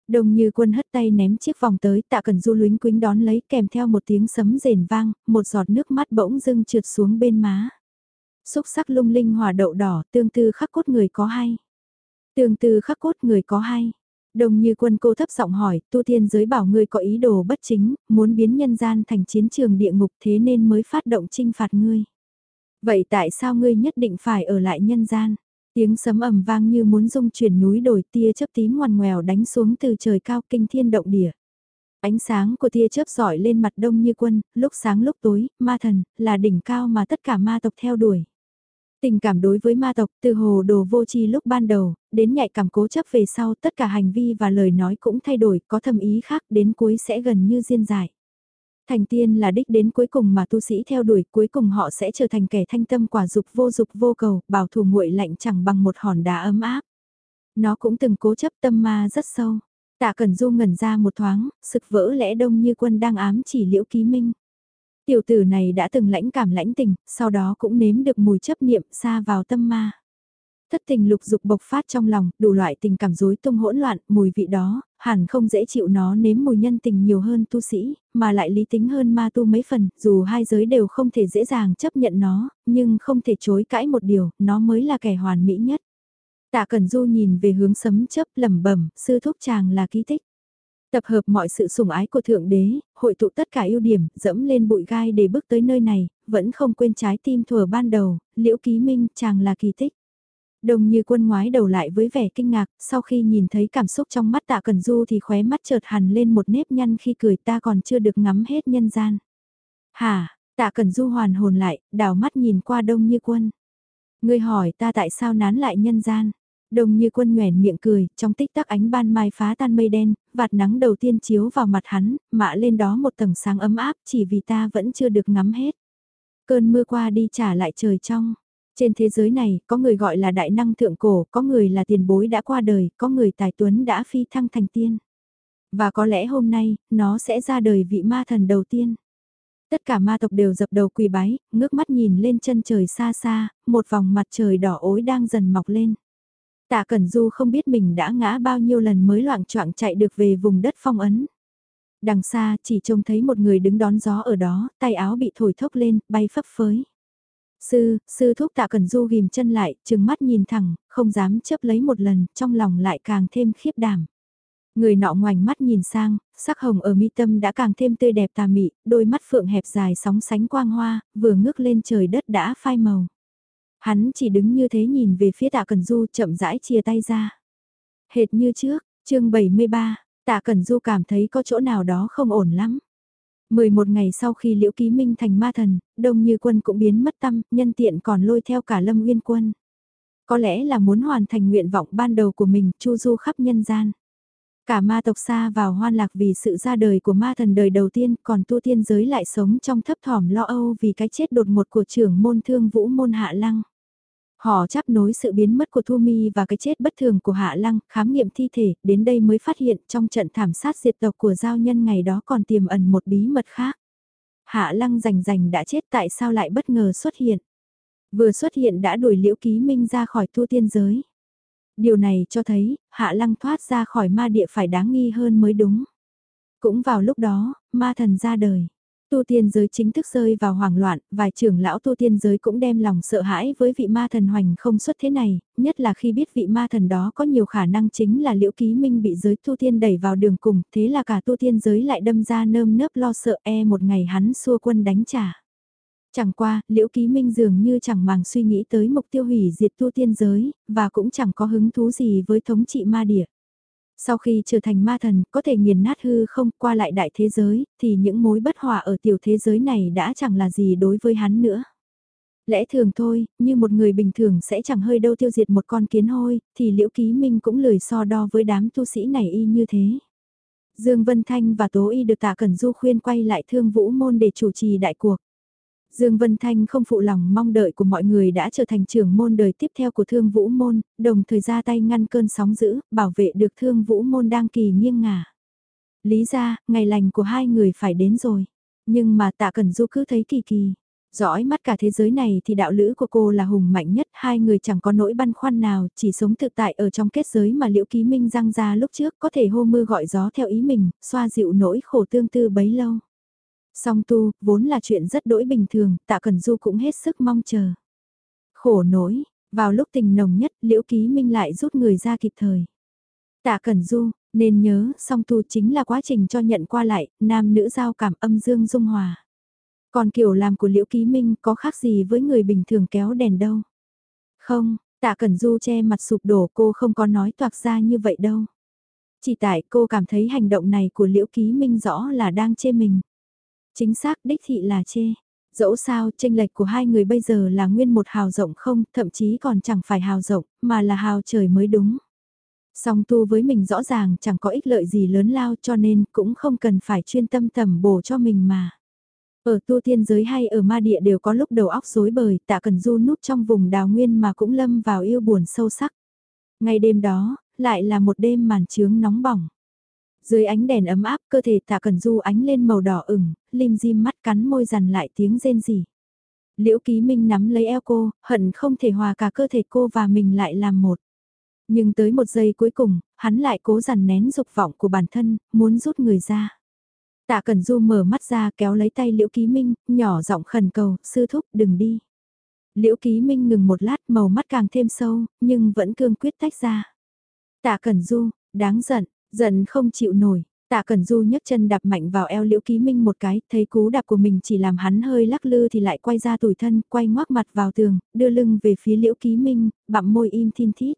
Đồng như quân hất tay ném chiếc vòng tới tạ cần du luyến quính đón lấy kèm theo một tiếng sấm rền vang, một giọt nước mắt bỗng dưng trượt xuống bên má. Xúc sắc lung linh hòa đậu đỏ tương tư khắc cốt người có hay. Tương tư khắc cốt người có hay. Đồng như quân cô thấp giọng hỏi, tu thiên giới bảo ngươi có ý đồ bất chính, muốn biến nhân gian thành chiến trường địa ngục thế nên mới phát động trinh phạt ngươi. Vậy tại sao ngươi nhất định phải ở lại nhân gian? Tiếng sấm ầm vang như muốn rung chuyển núi đồi tia chớp tím ngoằn ngoèo đánh xuống từ trời cao kinh thiên động địa. Ánh sáng của tia chớp dọi lên mặt đông như quân, lúc sáng lúc tối, ma thần, là đỉnh cao mà tất cả ma tộc theo đuổi. Tình cảm đối với ma tộc từ hồ đồ vô chi lúc ban đầu, đến nhạy cảm cố chấp về sau tất cả hành vi và lời nói cũng thay đổi, có thâm ý khác đến cuối sẽ gần như diên dại Thành tiên là đích đến cuối cùng mà tu sĩ theo đuổi, cuối cùng họ sẽ trở thành kẻ thanh tâm quả dục vô dục vô cầu, bảo thủ nguội lạnh chẳng bằng một hòn đá ấm áp. Nó cũng từng cố chấp tâm ma rất sâu. Tạ Cẩn Du ngẩn ra một thoáng, sực vỡ lẽ đông như quân đang ám chỉ liễu ký minh. Tiểu tử này đã từng lãnh cảm lãnh tình, sau đó cũng nếm được mùi chấp niệm xa vào tâm ma. Thất tình lục dục bộc phát trong lòng, đủ loại tình cảm rối tung hỗn loạn, mùi vị đó, hẳn không dễ chịu nó nếm mùi nhân tình nhiều hơn tu sĩ, mà lại lý tính hơn ma tu mấy phần, dù hai giới đều không thể dễ dàng chấp nhận nó, nhưng không thể chối cãi một điều, nó mới là kẻ hoàn mỹ nhất. Tạ Cẩn Du nhìn về hướng sấm chấp lẩm bẩm, sư thúc chàng là ký tích. Tập hợp mọi sự sủng ái của Thượng Đế, hội tụ tất cả ưu điểm, dẫm lên bụi gai để bước tới nơi này, vẫn không quên trái tim thuở ban đầu, liễu ký minh chàng là kỳ tích. Đồng như quân ngoái đầu lại với vẻ kinh ngạc, sau khi nhìn thấy cảm xúc trong mắt tạ cần du thì khóe mắt chợt hằn lên một nếp nhăn khi cười ta còn chưa được ngắm hết nhân gian. Hả, tạ cần du hoàn hồn lại, đảo mắt nhìn qua đông như quân. Ngươi hỏi ta tại sao nán lại nhân gian. Đồng như quân nhoẻn miệng cười, trong tích tắc ánh ban mai phá tan mây đen, vạt nắng đầu tiên chiếu vào mặt hắn, mạ lên đó một tầng sáng ấm áp chỉ vì ta vẫn chưa được ngắm hết. Cơn mưa qua đi trả lại trời trong. Trên thế giới này, có người gọi là đại năng thượng cổ, có người là tiền bối đã qua đời, có người tài tuấn đã phi thăng thành tiên. Và có lẽ hôm nay, nó sẽ ra đời vị ma thần đầu tiên. Tất cả ma tộc đều dập đầu quỳ bái, ngước mắt nhìn lên chân trời xa xa, một vòng mặt trời đỏ ối đang dần mọc lên. Tạ Cẩn Du không biết mình đã ngã bao nhiêu lần mới loạn choạng chạy được về vùng đất phong ấn. Đằng xa chỉ trông thấy một người đứng đón gió ở đó, tay áo bị thổi thốc lên, bay phấp phới. Sư, sư thúc tạ Cẩn Du ghim chân lại, trừng mắt nhìn thẳng, không dám chấp lấy một lần, trong lòng lại càng thêm khiếp đảm. Người nọ ngoảnh mắt nhìn sang, sắc hồng ở mi tâm đã càng thêm tươi đẹp tà mị, đôi mắt phượng hẹp dài sóng sánh quang hoa, vừa ngước lên trời đất đã phai màu. Hắn chỉ đứng như thế nhìn về phía tạ Cần Du chậm rãi chia tay ra. Hệt như trước, chương 73, tạ Cần Du cảm thấy có chỗ nào đó không ổn lắm. 11 ngày sau khi Liễu Ký Minh thành ma thần, Đông Như Quân cũng biến mất tâm, nhân tiện còn lôi theo cả Lâm Nguyên Quân. Có lẽ là muốn hoàn thành nguyện vọng ban đầu của mình, chu du khắp nhân gian. Cả ma tộc xa vào hoan lạc vì sự ra đời của ma thần đời đầu tiên, còn tu tiên giới lại sống trong thấp thỏm lo âu vì cái chết đột ngột của trưởng môn thương vũ môn hạ lăng. Họ chắp nối sự biến mất của Thu Mi và cái chết bất thường của Hạ Lăng, khám nghiệm thi thể, đến đây mới phát hiện trong trận thảm sát diệt tộc của giao nhân ngày đó còn tiềm ẩn một bí mật khác. Hạ Lăng rành rành đã chết tại sao lại bất ngờ xuất hiện. Vừa xuất hiện đã đuổi liễu ký minh ra khỏi tu tiên giới. Điều này cho thấy, Hạ Lăng thoát ra khỏi ma địa phải đáng nghi hơn mới đúng. Cũng vào lúc đó, ma thần ra đời. Tu tiên giới chính thức rơi vào hoảng loạn, vài trưởng lão tu tiên giới cũng đem lòng sợ hãi với vị ma thần hoành không xuất thế này, nhất là khi biết vị ma thần đó có nhiều khả năng chính là liễu ký minh bị giới tu tiên đẩy vào đường cùng, thế là cả tu tiên giới lại đâm ra nơm nớp lo sợ e một ngày hắn xua quân đánh trả. Chẳng qua, liễu ký minh dường như chẳng màng suy nghĩ tới mục tiêu hủy diệt tu tiên giới, và cũng chẳng có hứng thú gì với thống trị ma địa. Sau khi trở thành ma thần, có thể nghiền nát hư không qua lại đại thế giới, thì những mối bất hòa ở tiểu thế giới này đã chẳng là gì đối với hắn nữa. Lẽ thường thôi, như một người bình thường sẽ chẳng hơi đâu tiêu diệt một con kiến hôi, thì liễu ký minh cũng lười so đo với đám tu sĩ này y như thế. Dương Vân Thanh và Tố Y được tạ Cẩn Du khuyên quay lại thương vũ môn để chủ trì đại cuộc. Dương Vân Thanh không phụ lòng mong đợi của mọi người đã trở thành trưởng môn đời tiếp theo của thương vũ môn, đồng thời ra tay ngăn cơn sóng dữ, bảo vệ được thương vũ môn đang kỳ nghiêng ngả. Lý ra, ngày lành của hai người phải đến rồi. Nhưng mà tạ cần du cứ thấy kỳ kỳ. Dõi mắt cả thế giới này thì đạo lữ của cô là hùng mạnh nhất, hai người chẳng có nỗi băn khoăn nào, chỉ sống thực tại ở trong kết giới mà liễu ký minh răng ra lúc trước có thể hô mưa gọi gió theo ý mình, xoa dịu nỗi khổ tương tư bấy lâu. Song tu, vốn là chuyện rất đỗi bình thường, tạ Cần Du cũng hết sức mong chờ. Khổ nỗi, vào lúc tình nồng nhất, Liễu Ký Minh lại rút người ra kịp thời. Tạ Cần Du, nên nhớ, song tu chính là quá trình cho nhận qua lại, nam nữ giao cảm âm dương dung hòa. Còn kiểu làm của Liễu Ký Minh có khác gì với người bình thường kéo đèn đâu. Không, Tạ Cần Du che mặt sụp đổ cô không có nói toạc ra như vậy đâu. Chỉ tại cô cảm thấy hành động này của Liễu Ký Minh rõ là đang chê mình. Chính xác đích thị là chê. Dẫu sao, tranh lệch của hai người bây giờ là nguyên một hào rộng không, thậm chí còn chẳng phải hào rộng, mà là hào trời mới đúng. Song tu với mình rõ ràng chẳng có ích lợi gì lớn lao cho nên cũng không cần phải chuyên tâm tầm bổ cho mình mà. Ở tu tiên giới hay ở ma địa đều có lúc đầu óc rối bời, tạ cần du núp trong vùng đào nguyên mà cũng lâm vào yêu buồn sâu sắc. Ngay đêm đó, lại là một đêm màn trướng nóng bỏng. Dưới ánh đèn ấm áp cơ thể tạ cần du ánh lên màu đỏ ửng, lim dim mắt cắn môi dằn lại tiếng rên rỉ. Liễu ký minh nắm lấy eo cô, hận không thể hòa cả cơ thể cô và mình lại làm một. Nhưng tới một giây cuối cùng, hắn lại cố dằn nén dục vọng của bản thân, muốn rút người ra. Tạ Cẩn Du mở mắt ra kéo lấy tay Liễu Ký Minh, nhỏ giọng khẩn cầu, sư thúc đừng đi. Liễu Ký Minh ngừng một lát màu mắt càng thêm sâu, nhưng vẫn cương quyết tách ra. Tạ Cẩn Du, đáng giận, Giận không chịu nổi, tạ Cẩn Du nhấc chân đạp mạnh vào eo liễu ký minh một cái, thấy cú đạp của mình chỉ làm hắn hơi lắc lư thì lại quay ra tủi thân, quay ngoác mặt vào tường, đưa lưng về phía liễu ký minh, bặm môi im thin thít.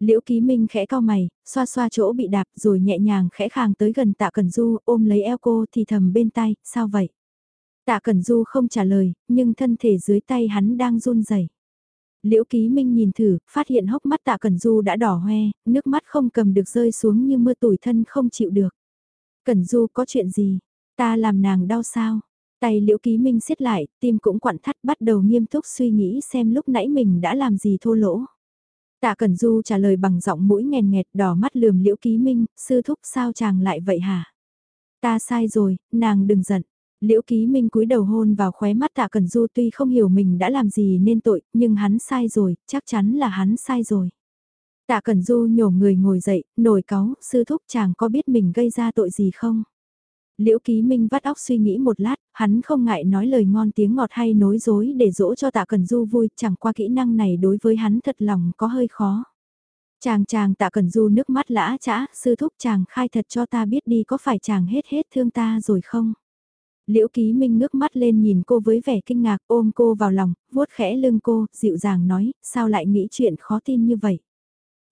Liễu ký minh khẽ cao mày, xoa xoa chỗ bị đạp rồi nhẹ nhàng khẽ khàng tới gần tạ Cẩn Du ôm lấy eo cô thì thầm bên tay, sao vậy? Tạ Cẩn Du không trả lời, nhưng thân thể dưới tay hắn đang run rẩy. Liễu Ký Minh nhìn thử, phát hiện hốc mắt tạ Cẩn Du đã đỏ hoe, nước mắt không cầm được rơi xuống như mưa tủi thân không chịu được. Cẩn Du có chuyện gì? Ta làm nàng đau sao? Tay Liễu Ký Minh siết lại, tim cũng quặn thắt bắt đầu nghiêm túc suy nghĩ xem lúc nãy mình đã làm gì thô lỗ. Tạ Cẩn Du trả lời bằng giọng mũi nghèn nghẹt đỏ mắt lườm Liễu Ký Minh, sư thúc sao chàng lại vậy hả? Ta sai rồi, nàng đừng giận. Liễu Ký Minh cúi đầu hôn vào khóe mắt Tạ Cẩn Du tuy không hiểu mình đã làm gì nên tội, nhưng hắn sai rồi, chắc chắn là hắn sai rồi. Tạ Cẩn Du nhổ người ngồi dậy, nổi cáu, sư thúc chàng có biết mình gây ra tội gì không? Liễu Ký Minh vắt óc suy nghĩ một lát, hắn không ngại nói lời ngon tiếng ngọt hay nói dối để dỗ cho Tạ Cẩn Du vui, chẳng qua kỹ năng này đối với hắn thật lòng có hơi khó. Chàng chàng Tạ Cẩn Du nước mắt lã chã, sư thúc chàng khai thật cho ta biết đi có phải chàng hết hết thương ta rồi không? Liễu Ký Minh ngước mắt lên nhìn cô với vẻ kinh ngạc ôm cô vào lòng, vuốt khẽ lưng cô, dịu dàng nói, sao lại nghĩ chuyện khó tin như vậy.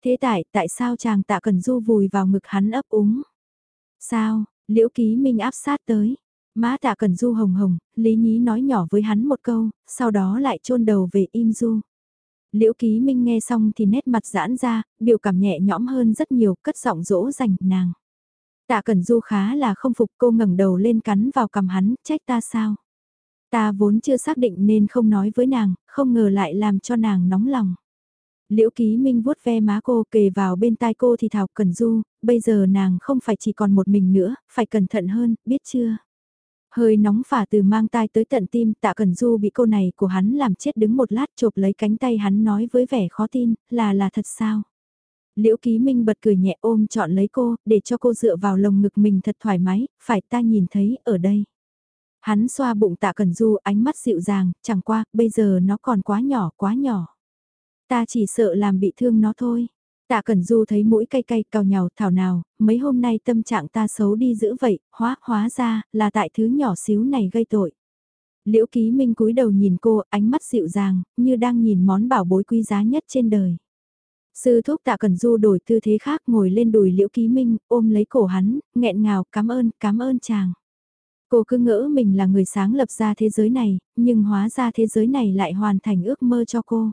Thế tại, tại sao chàng tạ cần du vùi vào ngực hắn ấp úng? Sao, Liễu Ký Minh áp sát tới. Má tạ cần du hồng hồng, Lý Nhí nói nhỏ với hắn một câu, sau đó lại chôn đầu về im du. Liễu Ký Minh nghe xong thì nét mặt giãn ra, biểu cảm nhẹ nhõm hơn rất nhiều, cất giọng dỗ dành nàng. Tạ Cẩn Du khá là không phục cô ngẩng đầu lên cắn vào cằm hắn, trách ta sao? Ta vốn chưa xác định nên không nói với nàng, không ngờ lại làm cho nàng nóng lòng. Liễu Ký Minh vuốt ve má cô kề vào bên tai cô thì thảo Cẩn Du, bây giờ nàng không phải chỉ còn một mình nữa, phải cẩn thận hơn, biết chưa? Hơi nóng phả từ mang tai tới tận tim tạ Cẩn Du bị cô này của hắn làm chết đứng một lát chộp lấy cánh tay hắn nói với vẻ khó tin, là là thật sao? Liễu Ký Minh bật cười nhẹ ôm chọn lấy cô, để cho cô dựa vào lồng ngực mình thật thoải mái, phải ta nhìn thấy, ở đây. Hắn xoa bụng tạ Cần Du ánh mắt dịu dàng, chẳng qua, bây giờ nó còn quá nhỏ, quá nhỏ. Ta chỉ sợ làm bị thương nó thôi. Tạ Cẩn Du thấy mũi cay cay cào nhào thảo nào, mấy hôm nay tâm trạng ta xấu đi dữ vậy, hóa, hóa ra, là tại thứ nhỏ xíu này gây tội. Liễu Ký Minh cúi đầu nhìn cô, ánh mắt dịu dàng, như đang nhìn món bảo bối quý giá nhất trên đời. Sư thúc tạ cần du đổi tư thế khác ngồi lên đùi liễu ký minh, ôm lấy cổ hắn, nghẹn ngào, cảm ơn, cảm ơn chàng. Cô cứ ngỡ mình là người sáng lập ra thế giới này, nhưng hóa ra thế giới này lại hoàn thành ước mơ cho cô.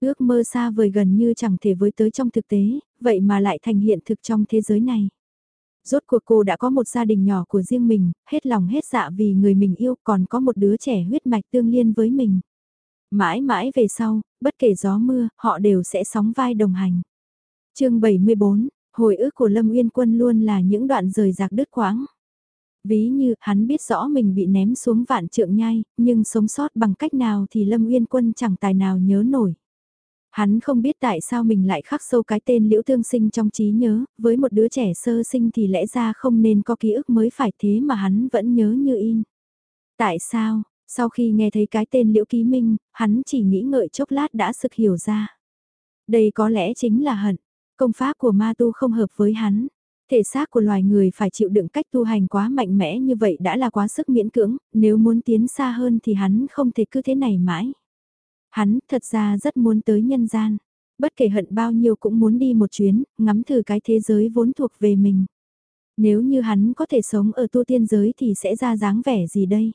Ước mơ xa vời gần như chẳng thể với tới trong thực tế, vậy mà lại thành hiện thực trong thế giới này. Rốt cuộc cô đã có một gia đình nhỏ của riêng mình, hết lòng hết dạ vì người mình yêu còn có một đứa trẻ huyết mạch tương liên với mình. Mãi mãi về sau, bất kể gió mưa, họ đều sẽ sóng vai đồng hành. chương 74, hồi ức của Lâm Uyên Quân luôn là những đoạn rời rạc đứt quãng. Ví như, hắn biết rõ mình bị ném xuống vạn trượng nhai, nhưng sống sót bằng cách nào thì Lâm Uyên Quân chẳng tài nào nhớ nổi. Hắn không biết tại sao mình lại khắc sâu cái tên liễu thương sinh trong trí nhớ, với một đứa trẻ sơ sinh thì lẽ ra không nên có ký ức mới phải thế mà hắn vẫn nhớ như in. Tại sao, sau khi nghe thấy cái tên Liễu Ký Minh, hắn chỉ nghĩ ngợi chốc lát đã sực hiểu ra. Đây có lẽ chính là hận, công pháp của ma tu không hợp với hắn. Thể xác của loài người phải chịu đựng cách tu hành quá mạnh mẽ như vậy đã là quá sức miễn cưỡng, nếu muốn tiến xa hơn thì hắn không thể cứ thế này mãi. Hắn thật ra rất muốn tới nhân gian, bất kể hận bao nhiêu cũng muốn đi một chuyến, ngắm thử cái thế giới vốn thuộc về mình. Nếu như hắn có thể sống ở tu tiên giới thì sẽ ra dáng vẻ gì đây?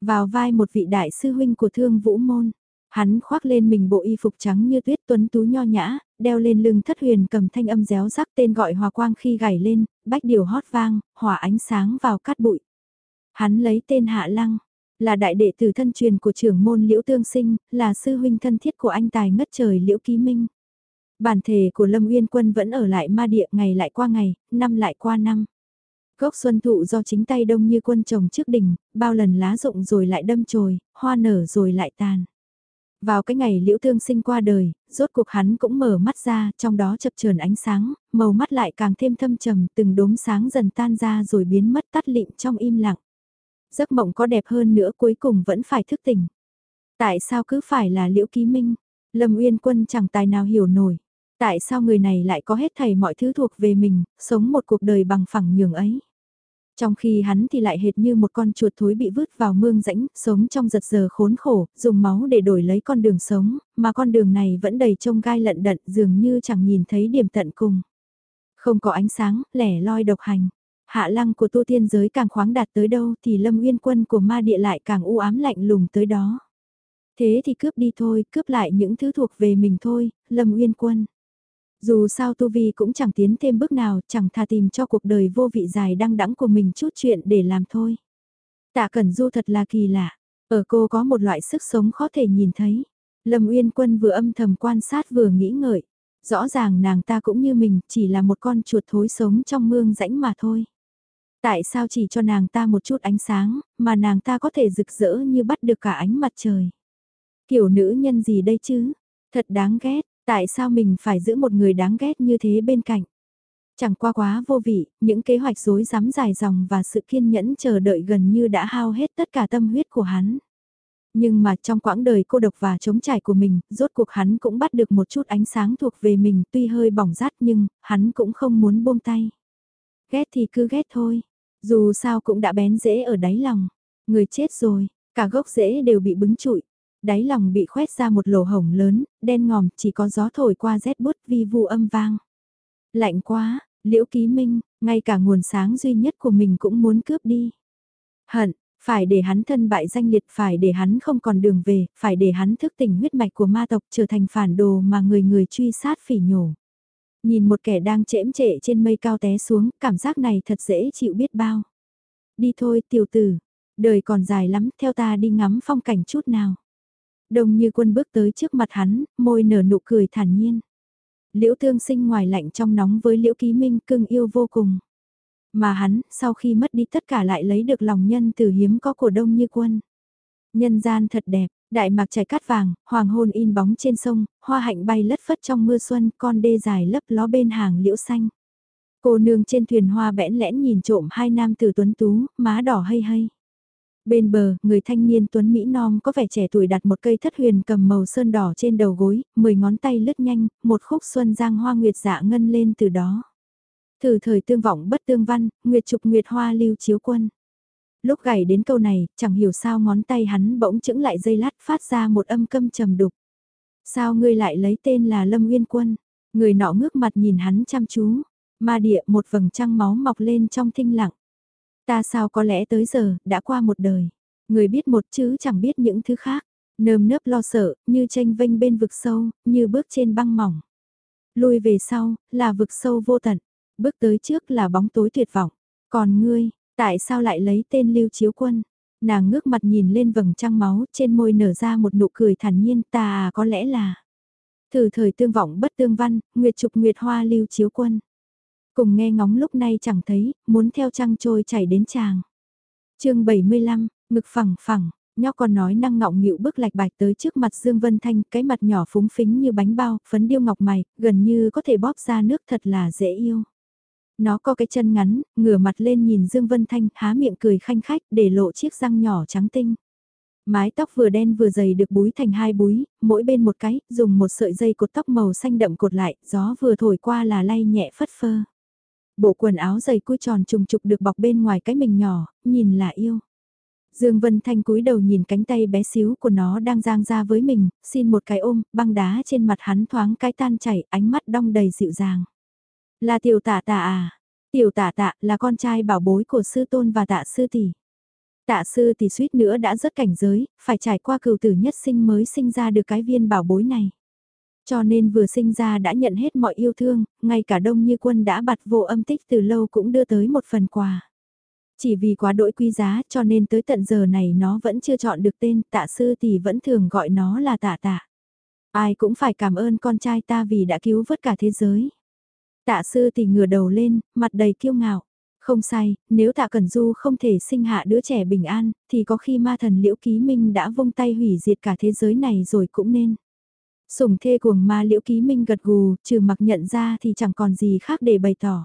Vào vai một vị đại sư huynh của thương vũ môn, hắn khoác lên mình bộ y phục trắng như tuyết tuấn tú nho nhã, đeo lên lưng thất huyền cầm thanh âm réo rắc tên gọi hòa quang khi gảy lên, bách điều hót vang, hỏa ánh sáng vào cát bụi. Hắn lấy tên Hạ Lăng, là đại đệ tử thân truyền của trưởng môn Liễu Tương Sinh, là sư huynh thân thiết của anh tài ngất trời Liễu Ký Minh. Bản thể của Lâm Uyên Quân vẫn ở lại ma địa ngày lại qua ngày, năm lại qua năm. Gốc xuân thụ do chính tay đông như quân trồng trước đỉnh, bao lần lá rụng rồi lại đâm chồi, hoa nở rồi lại tàn. Vào cái ngày liễu thương sinh qua đời, rốt cuộc hắn cũng mở mắt ra, trong đó chập chờn ánh sáng, màu mắt lại càng thêm thâm trầm, từng đốm sáng dần tan ra rồi biến mất tắt lịm trong im lặng. Giấc mộng có đẹp hơn nữa cuối cùng vẫn phải thức tỉnh. Tại sao cứ phải là liễu ký minh? Lâm Uyên Quân chẳng tài nào hiểu nổi. Tại sao người này lại có hết thầy mọi thứ thuộc về mình, sống một cuộc đời bằng phẳng nhường ấy? Trong khi hắn thì lại hệt như một con chuột thối bị vứt vào mương rãnh, sống trong giật giờ khốn khổ, dùng máu để đổi lấy con đường sống, mà con đường này vẫn đầy trông gai lận đận dường như chẳng nhìn thấy điểm tận cùng. Không có ánh sáng, lẻ loi độc hành. Hạ lăng của tu tiên giới càng khoáng đạt tới đâu thì lâm uyên quân của ma địa lại càng u ám lạnh lùng tới đó. Thế thì cướp đi thôi, cướp lại những thứ thuộc về mình thôi, lâm uyên quân. Dù sao Tu Vi cũng chẳng tiến thêm bước nào, chẳng thà tìm cho cuộc đời vô vị dài đăng đẵng của mình chút chuyện để làm thôi. Tạ Cẩn Du thật là kỳ lạ, ở cô có một loại sức sống khó thể nhìn thấy. Lâm Uyên Quân vừa âm thầm quan sát vừa nghĩ ngợi. Rõ ràng nàng ta cũng như mình, chỉ là một con chuột thối sống trong mương rãnh mà thôi. Tại sao chỉ cho nàng ta một chút ánh sáng, mà nàng ta có thể rực rỡ như bắt được cả ánh mặt trời? Kiểu nữ nhân gì đây chứ? Thật đáng ghét, Tại sao mình phải giữ một người đáng ghét như thế bên cạnh? Chẳng qua quá vô vị, những kế hoạch rối rắm dài dòng và sự kiên nhẫn chờ đợi gần như đã hao hết tất cả tâm huyết của hắn. Nhưng mà trong quãng đời cô độc và chống trải của mình, rốt cuộc hắn cũng bắt được một chút ánh sáng thuộc về mình tuy hơi bỏng rát nhưng, hắn cũng không muốn buông tay. Ghét thì cứ ghét thôi, dù sao cũng đã bén rễ ở đáy lòng. Người chết rồi, cả gốc rễ đều bị bứng trụi. Đáy lòng bị khoét ra một lỗ hổng lớn, đen ngòm, chỉ có gió thổi qua rét bút vi vu âm vang. Lạnh quá, liễu ký minh, ngay cả nguồn sáng duy nhất của mình cũng muốn cướp đi. Hận, phải để hắn thân bại danh liệt, phải để hắn không còn đường về, phải để hắn thức tỉnh huyết mạch của ma tộc trở thành phản đồ mà người người truy sát phỉ nhổ. Nhìn một kẻ đang chễm trệ trên mây cao té xuống, cảm giác này thật dễ chịu biết bao. Đi thôi tiểu tử, đời còn dài lắm, theo ta đi ngắm phong cảnh chút nào. Đồng như quân bước tới trước mặt hắn, môi nở nụ cười thản nhiên. Liễu thương sinh ngoài lạnh trong nóng với liễu ký minh cưng yêu vô cùng. Mà hắn, sau khi mất đi tất cả lại lấy được lòng nhân từ hiếm có của đông như quân. Nhân gian thật đẹp, đại mạc trải cát vàng, hoàng hôn in bóng trên sông, hoa hạnh bay lất phất trong mưa xuân, con đê dài lấp ló bên hàng liễu xanh. Cô nương trên thuyền hoa bẽn lẽn nhìn trộm hai nam tử tuấn tú, má đỏ hay hay. Bên bờ, người thanh niên tuấn Mỹ non có vẻ trẻ tuổi đặt một cây thất huyền cầm màu sơn đỏ trên đầu gối, mười ngón tay lướt nhanh, một khúc xuân giang hoa nguyệt dạ ngân lên từ đó. Thử thời tương vọng bất tương văn, nguyệt trục nguyệt hoa lưu chiếu quân. Lúc gảy đến câu này, chẳng hiểu sao ngón tay hắn bỗng chững lại dây lát phát ra một âm câm trầm đục. Sao ngươi lại lấy tên là Lâm Nguyên Quân? Người nọ ngước mặt nhìn hắn chăm chú. Ma địa một vầng trăng máu mọc lên trong thinh lặng. Ta sao có lẽ tới giờ, đã qua một đời. Người biết một chứ chẳng biết những thứ khác. Nơm nớp lo sợ, như tranh vênh bên vực sâu, như bước trên băng mỏng. Lui về sau, là vực sâu vô tận. Bước tới trước là bóng tối tuyệt vọng. Còn ngươi, tại sao lại lấy tên Lưu Chiếu Quân? Nàng ngước mặt nhìn lên vầng trăng máu, trên môi nở ra một nụ cười thản nhiên, ta à có lẽ là... Thử thời tương vọng bất tương văn, nguyệt trục nguyệt hoa Lưu Chiếu Quân. Cùng nghe ngóng lúc này chẳng thấy, muốn theo trăng trôi chảy đến chàng. chương 75, ngực phẳng phẳng, nhóc còn nói năng ngọng nghịu bước lạch bạch tới trước mặt Dương Vân Thanh, cái mặt nhỏ phúng phính như bánh bao, phấn điêu ngọc mày, gần như có thể bóp ra nước thật là dễ yêu. Nó có cái chân ngắn, ngửa mặt lên nhìn Dương Vân Thanh, há miệng cười khanh khách, để lộ chiếc răng nhỏ trắng tinh. Mái tóc vừa đen vừa dày được búi thành hai búi, mỗi bên một cái, dùng một sợi dây cột tóc màu xanh đậm cột lại, gió vừa thổi qua là lay nhẹ phất phơ. Bộ quần áo dày cui tròn trùng trục được bọc bên ngoài cái mình nhỏ, nhìn là yêu. Dương Vân Thanh cúi đầu nhìn cánh tay bé xíu của nó đang giang ra với mình, xin một cái ôm, băng đá trên mặt hắn thoáng cái tan chảy, ánh mắt đong đầy dịu dàng. Là tiểu tạ tạ à? Tiểu tạ tạ là con trai bảo bối của sư tôn và tạ sư tỷ. Tạ sư tỷ suýt nữa đã rất cảnh giới, phải trải qua cừu tử nhất sinh mới sinh ra được cái viên bảo bối này. Cho nên vừa sinh ra đã nhận hết mọi yêu thương, ngay cả đông như quân đã bặt vô âm tích từ lâu cũng đưa tới một phần quà. Chỉ vì quá đỗi quý giá cho nên tới tận giờ này nó vẫn chưa chọn được tên, tạ sư thì vẫn thường gọi nó là tạ tạ. Ai cũng phải cảm ơn con trai ta vì đã cứu vớt cả thế giới. Tạ sư thì ngửa đầu lên, mặt đầy kiêu ngạo. Không sai, nếu tạ Cẩn Du không thể sinh hạ đứa trẻ bình an, thì có khi ma thần liễu ký minh đã vung tay hủy diệt cả thế giới này rồi cũng nên sùng thê cuồng ma liễu ký minh gật gù, trừ mặc nhận ra thì chẳng còn gì khác để bày tỏ.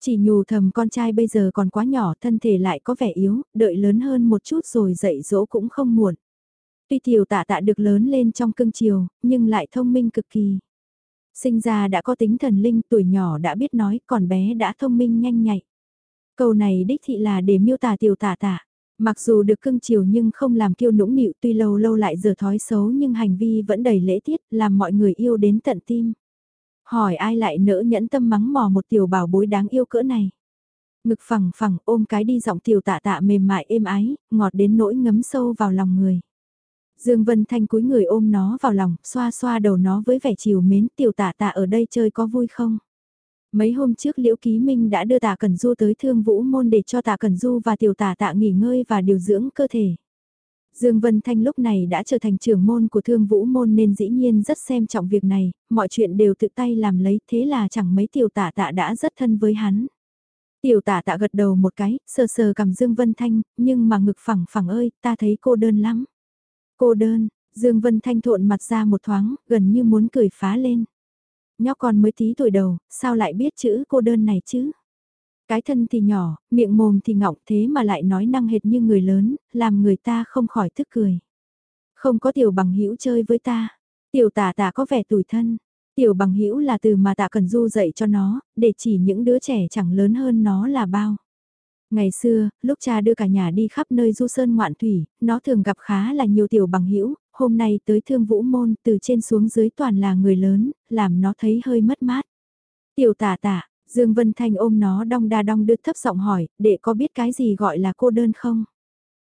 Chỉ nhủ thầm con trai bây giờ còn quá nhỏ, thân thể lại có vẻ yếu, đợi lớn hơn một chút rồi dạy dỗ cũng không muộn. Tuy tiểu tạ tạ được lớn lên trong cưng chiều, nhưng lại thông minh cực kỳ. Sinh ra đã có tính thần linh, tuổi nhỏ đã biết nói, còn bé đã thông minh nhanh nhạy. Câu này đích thị là để miêu tả tiểu tạ tạ. Mặc dù được cưng chiều nhưng không làm kiêu nũng nịu tuy lâu lâu lại giờ thói xấu nhưng hành vi vẫn đầy lễ tiết, làm mọi người yêu đến tận tim. Hỏi ai lại nỡ nhẫn tâm mắng mò một tiểu bảo bối đáng yêu cỡ này. Ngực phẳng phẳng ôm cái đi giọng tiểu tạ tạ mềm mại êm ái, ngọt đến nỗi ngấm sâu vào lòng người. Dương Vân Thanh cúi người ôm nó vào lòng, xoa xoa đầu nó với vẻ chiều mến tiểu tạ tạ ở đây chơi có vui không? Mấy hôm trước Liễu Ký Minh đã đưa tạ Cần Du tới thương vũ môn để cho tạ Cần Du và tiểu tạ tạ nghỉ ngơi và điều dưỡng cơ thể. Dương Vân Thanh lúc này đã trở thành trưởng môn của thương vũ môn nên dĩ nhiên rất xem trọng việc này, mọi chuyện đều tự tay làm lấy thế là chẳng mấy tiểu tạ tạ đã rất thân với hắn. Tiểu tạ tạ gật đầu một cái, sờ sờ cầm Dương Vân Thanh, nhưng mà ngực phẳng phẳng ơi, ta thấy cô đơn lắm. Cô đơn, Dương Vân Thanh thộn mặt ra một thoáng, gần như muốn cười phá lên. Nhóc con mới tí tuổi đầu, sao lại biết chữ cô đơn này chứ? Cái thân thì nhỏ, miệng mồm thì ngọng thế mà lại nói năng hệt như người lớn, làm người ta không khỏi tức cười. Không có tiểu bằng hữu chơi với ta. Tiểu tả tả có vẻ tủi thân. Tiểu bằng hữu là từ mà tạ cần du dạy cho nó, để chỉ những đứa trẻ chẳng lớn hơn nó là bao. Ngày xưa, lúc cha đưa cả nhà đi khắp nơi du sơn ngoạn thủy, nó thường gặp khá là nhiều tiểu bằng hữu hôm nay tới thương vũ môn từ trên xuống dưới toàn là người lớn, làm nó thấy hơi mất mát. Tiểu tả tả, Dương Vân Thanh ôm nó đong đa đong đưa thấp giọng hỏi, để có biết cái gì gọi là cô đơn không?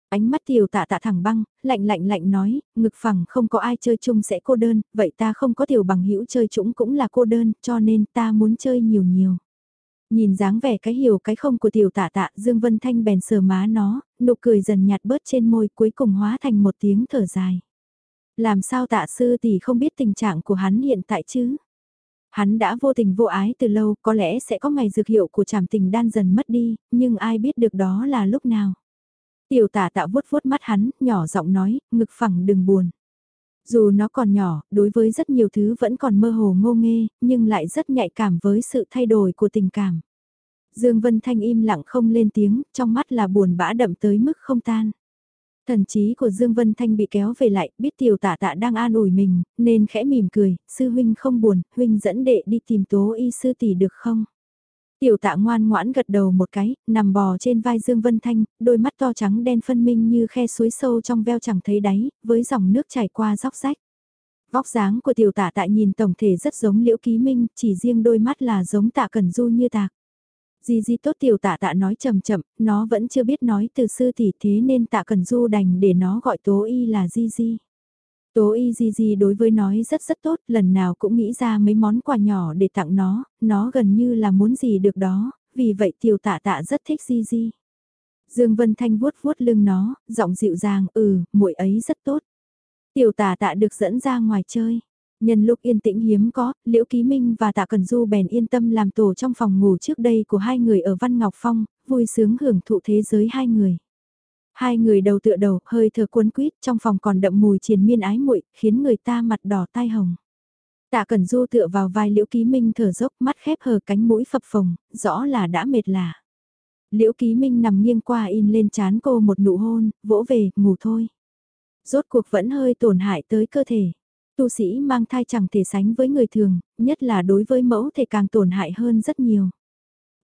Ánh mắt tiểu tạ tạ thẳng băng, lạnh lạnh lạnh nói, ngực phẳng không có ai chơi chung sẽ cô đơn, vậy ta không có tiểu bằng hữu chơi chung cũng là cô đơn, cho nên ta muốn chơi nhiều nhiều. Nhìn dáng vẻ cái hiểu cái không của tiểu tạ tạ, Dương Vân Thanh bèn sờ má nó, nụ cười dần nhạt bớt trên môi cuối cùng hóa thành một tiếng thở dài. Làm sao tạ sư tỷ không biết tình trạng của hắn hiện tại chứ? Hắn đã vô tình vô ái từ lâu, có lẽ sẽ có ngày dược hiệu của trảm tình đan dần mất đi, nhưng ai biết được đó là lúc nào. Tiểu tả tạo vuốt vuốt mắt hắn, nhỏ giọng nói, ngực phẳng đừng buồn. Dù nó còn nhỏ, đối với rất nhiều thứ vẫn còn mơ hồ ngô nghê, nhưng lại rất nhạy cảm với sự thay đổi của tình cảm. Dương Vân Thanh im lặng không lên tiếng, trong mắt là buồn bã đậm tới mức không tan. Thần trí của Dương Vân Thanh bị kéo về lại, biết tiểu tạ tạ đang an ủi mình, nên khẽ mỉm cười, sư huynh không buồn, huynh dẫn đệ đi tìm tố y sư tỷ được không? Tiểu tạ ngoan ngoãn gật đầu một cái, nằm bò trên vai Dương Vân Thanh, đôi mắt to trắng đen phân minh như khe suối sâu trong veo chẳng thấy đáy, với dòng nước chảy qua róc rách. Vóc dáng của tiểu tạ tạ nhìn tổng thể rất giống liễu ký minh, chỉ riêng đôi mắt là giống tạ cẩn du như tạc. Di di tốt tiểu tạ tạ nói chậm chậm, nó vẫn chưa biết nói từ sư tỷ thế nên tạ cần du đành để nó gọi tố y là di di. Tố y di di đối với nói rất rất tốt, lần nào cũng nghĩ ra mấy món quà nhỏ để tặng nó, nó gần như là muốn gì được đó, vì vậy tiểu tạ tạ rất thích di di. Dương Vân Thanh vuốt vuốt lưng nó, giọng dịu dàng, ừ, muội ấy rất tốt. Tiểu tạ tạ được dẫn ra ngoài chơi. Nhân lúc yên tĩnh hiếm có, Liễu Ký Minh và Tạ Cần Du bèn yên tâm làm tổ trong phòng ngủ trước đây của hai người ở Văn Ngọc Phong, vui sướng hưởng thụ thế giới hai người. Hai người đầu tựa đầu, hơi thở cuốn quýt, trong phòng còn đậm mùi triền miên ái muội, khiến người ta mặt đỏ tai hồng. Tạ Cẩn Du tựa vào vai Liễu Ký Minh thở dốc, mắt khép hờ cánh mũi phập phồng, rõ là đã mệt lạ. Liễu Ký Minh nằm nghiêng qua in lên chán cô một nụ hôn, vỗ về, ngủ thôi. Rốt cuộc vẫn hơi tổn hại tới cơ thể tu sĩ mang thai chẳng thể sánh với người thường, nhất là đối với mẫu thể càng tổn hại hơn rất nhiều.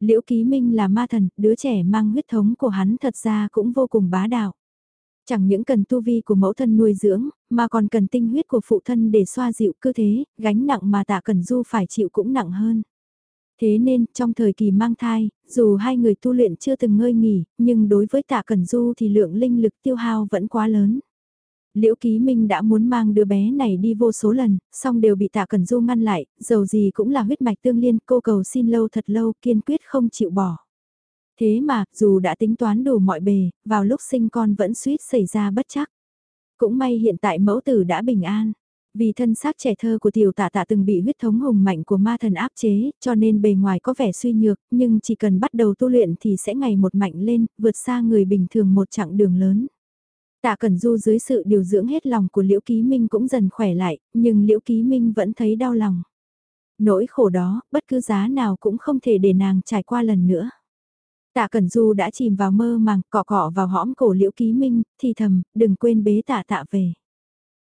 Liễu Ký Minh là ma thần, đứa trẻ mang huyết thống của hắn thật ra cũng vô cùng bá đạo. Chẳng những cần tu vi của mẫu thân nuôi dưỡng, mà còn cần tinh huyết của phụ thân để xoa dịu cơ thế, gánh nặng mà tạ cần du phải chịu cũng nặng hơn. Thế nên, trong thời kỳ mang thai, dù hai người tu luyện chưa từng ngơi nghỉ, nhưng đối với tạ cần du thì lượng linh lực tiêu hao vẫn quá lớn. Liễu Ký Minh đã muốn mang đứa bé này đi vô số lần, song đều bị Tạ Cẩn Du ngăn lại, dầu gì cũng là huyết mạch tương liên, cô cầu xin lâu thật lâu, kiên quyết không chịu bỏ. Thế mà, dù đã tính toán đủ mọi bề, vào lúc sinh con vẫn suýt xảy ra bất chắc. Cũng may hiện tại mẫu tử đã bình an. Vì thân xác trẻ thơ của tiểu tạ tạ từng bị huyết thống hùng mạnh của ma thần áp chế, cho nên bề ngoài có vẻ suy nhược, nhưng chỉ cần bắt đầu tu luyện thì sẽ ngày một mạnh lên, vượt xa người bình thường một chặng đường lớn. Tạ Cẩn Du dưới sự điều dưỡng hết lòng của Liễu Ký Minh cũng dần khỏe lại, nhưng Liễu Ký Minh vẫn thấy đau lòng. Nỗi khổ đó, bất cứ giá nào cũng không thể để nàng trải qua lần nữa. Tạ Cẩn Du đã chìm vào mơ màng, cọ cọ vào hõm cổ Liễu Ký Minh, thì thầm, đừng quên bế tạ tạ về.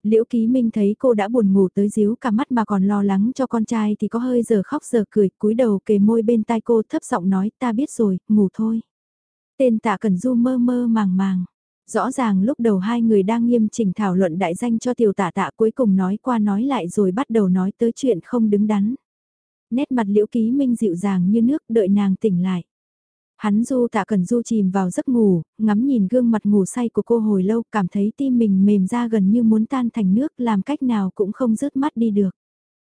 Liễu Ký Minh thấy cô đã buồn ngủ tới díu cả mắt mà còn lo lắng cho con trai thì có hơi giờ khóc giờ cười, cúi đầu kề môi bên tai cô thấp giọng nói ta biết rồi, ngủ thôi. Tên tạ Cẩn Du mơ mơ màng màng. Rõ ràng lúc đầu hai người đang nghiêm chỉnh thảo luận đại danh cho tiểu Tả tạ cuối cùng nói qua nói lại rồi bắt đầu nói tới chuyện không đứng đắn. Nét mặt liễu ký minh dịu dàng như nước đợi nàng tỉnh lại. Hắn du tạ cần du chìm vào giấc ngủ, ngắm nhìn gương mặt ngủ say của cô hồi lâu cảm thấy tim mình mềm ra gần như muốn tan thành nước làm cách nào cũng không rớt mắt đi được.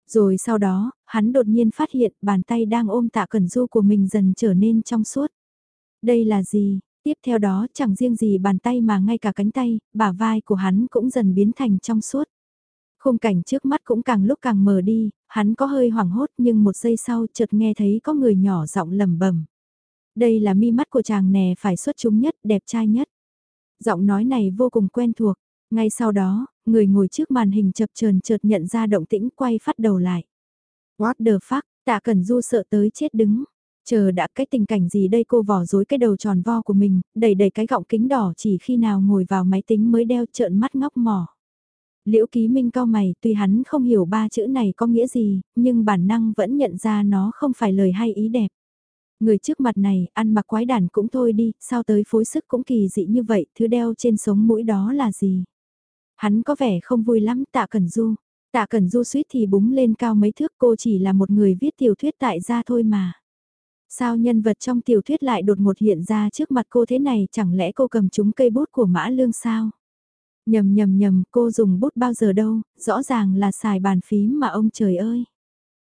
Rồi sau đó, hắn đột nhiên phát hiện bàn tay đang ôm tạ cần du của mình dần trở nên trong suốt. Đây là gì? Tiếp theo đó chẳng riêng gì bàn tay mà ngay cả cánh tay, bả vai của hắn cũng dần biến thành trong suốt. Khung cảnh trước mắt cũng càng lúc càng mờ đi, hắn có hơi hoảng hốt nhưng một giây sau chợt nghe thấy có người nhỏ giọng lầm bẩm Đây là mi mắt của chàng nè phải xuất chúng nhất, đẹp trai nhất. Giọng nói này vô cùng quen thuộc, ngay sau đó, người ngồi trước màn hình chập chờn chợt nhận ra động tĩnh quay phát đầu lại. What the fuck, tạ cần du sợ tới chết đứng. Chờ đã cái tình cảnh gì đây cô vỏ dối cái đầu tròn vo của mình, đầy đầy cái gọng kính đỏ chỉ khi nào ngồi vào máy tính mới đeo trợn mắt ngóc mỏ. Liễu ký minh cao mày tuy hắn không hiểu ba chữ này có nghĩa gì, nhưng bản năng vẫn nhận ra nó không phải lời hay ý đẹp. Người trước mặt này, ăn mặc quái đản cũng thôi đi, sao tới phối sức cũng kỳ dị như vậy, thứ đeo trên sống mũi đó là gì? Hắn có vẻ không vui lắm, tạ cẩn du. Tạ cẩn du suýt thì búng lên cao mấy thước cô chỉ là một người viết tiểu thuyết tại gia thôi mà. Sao nhân vật trong tiểu thuyết lại đột ngột hiện ra trước mặt cô thế này chẳng lẽ cô cầm chúng cây bút của mã lương sao? Nhầm nhầm nhầm cô dùng bút bao giờ đâu, rõ ràng là xài bàn phím mà ông trời ơi.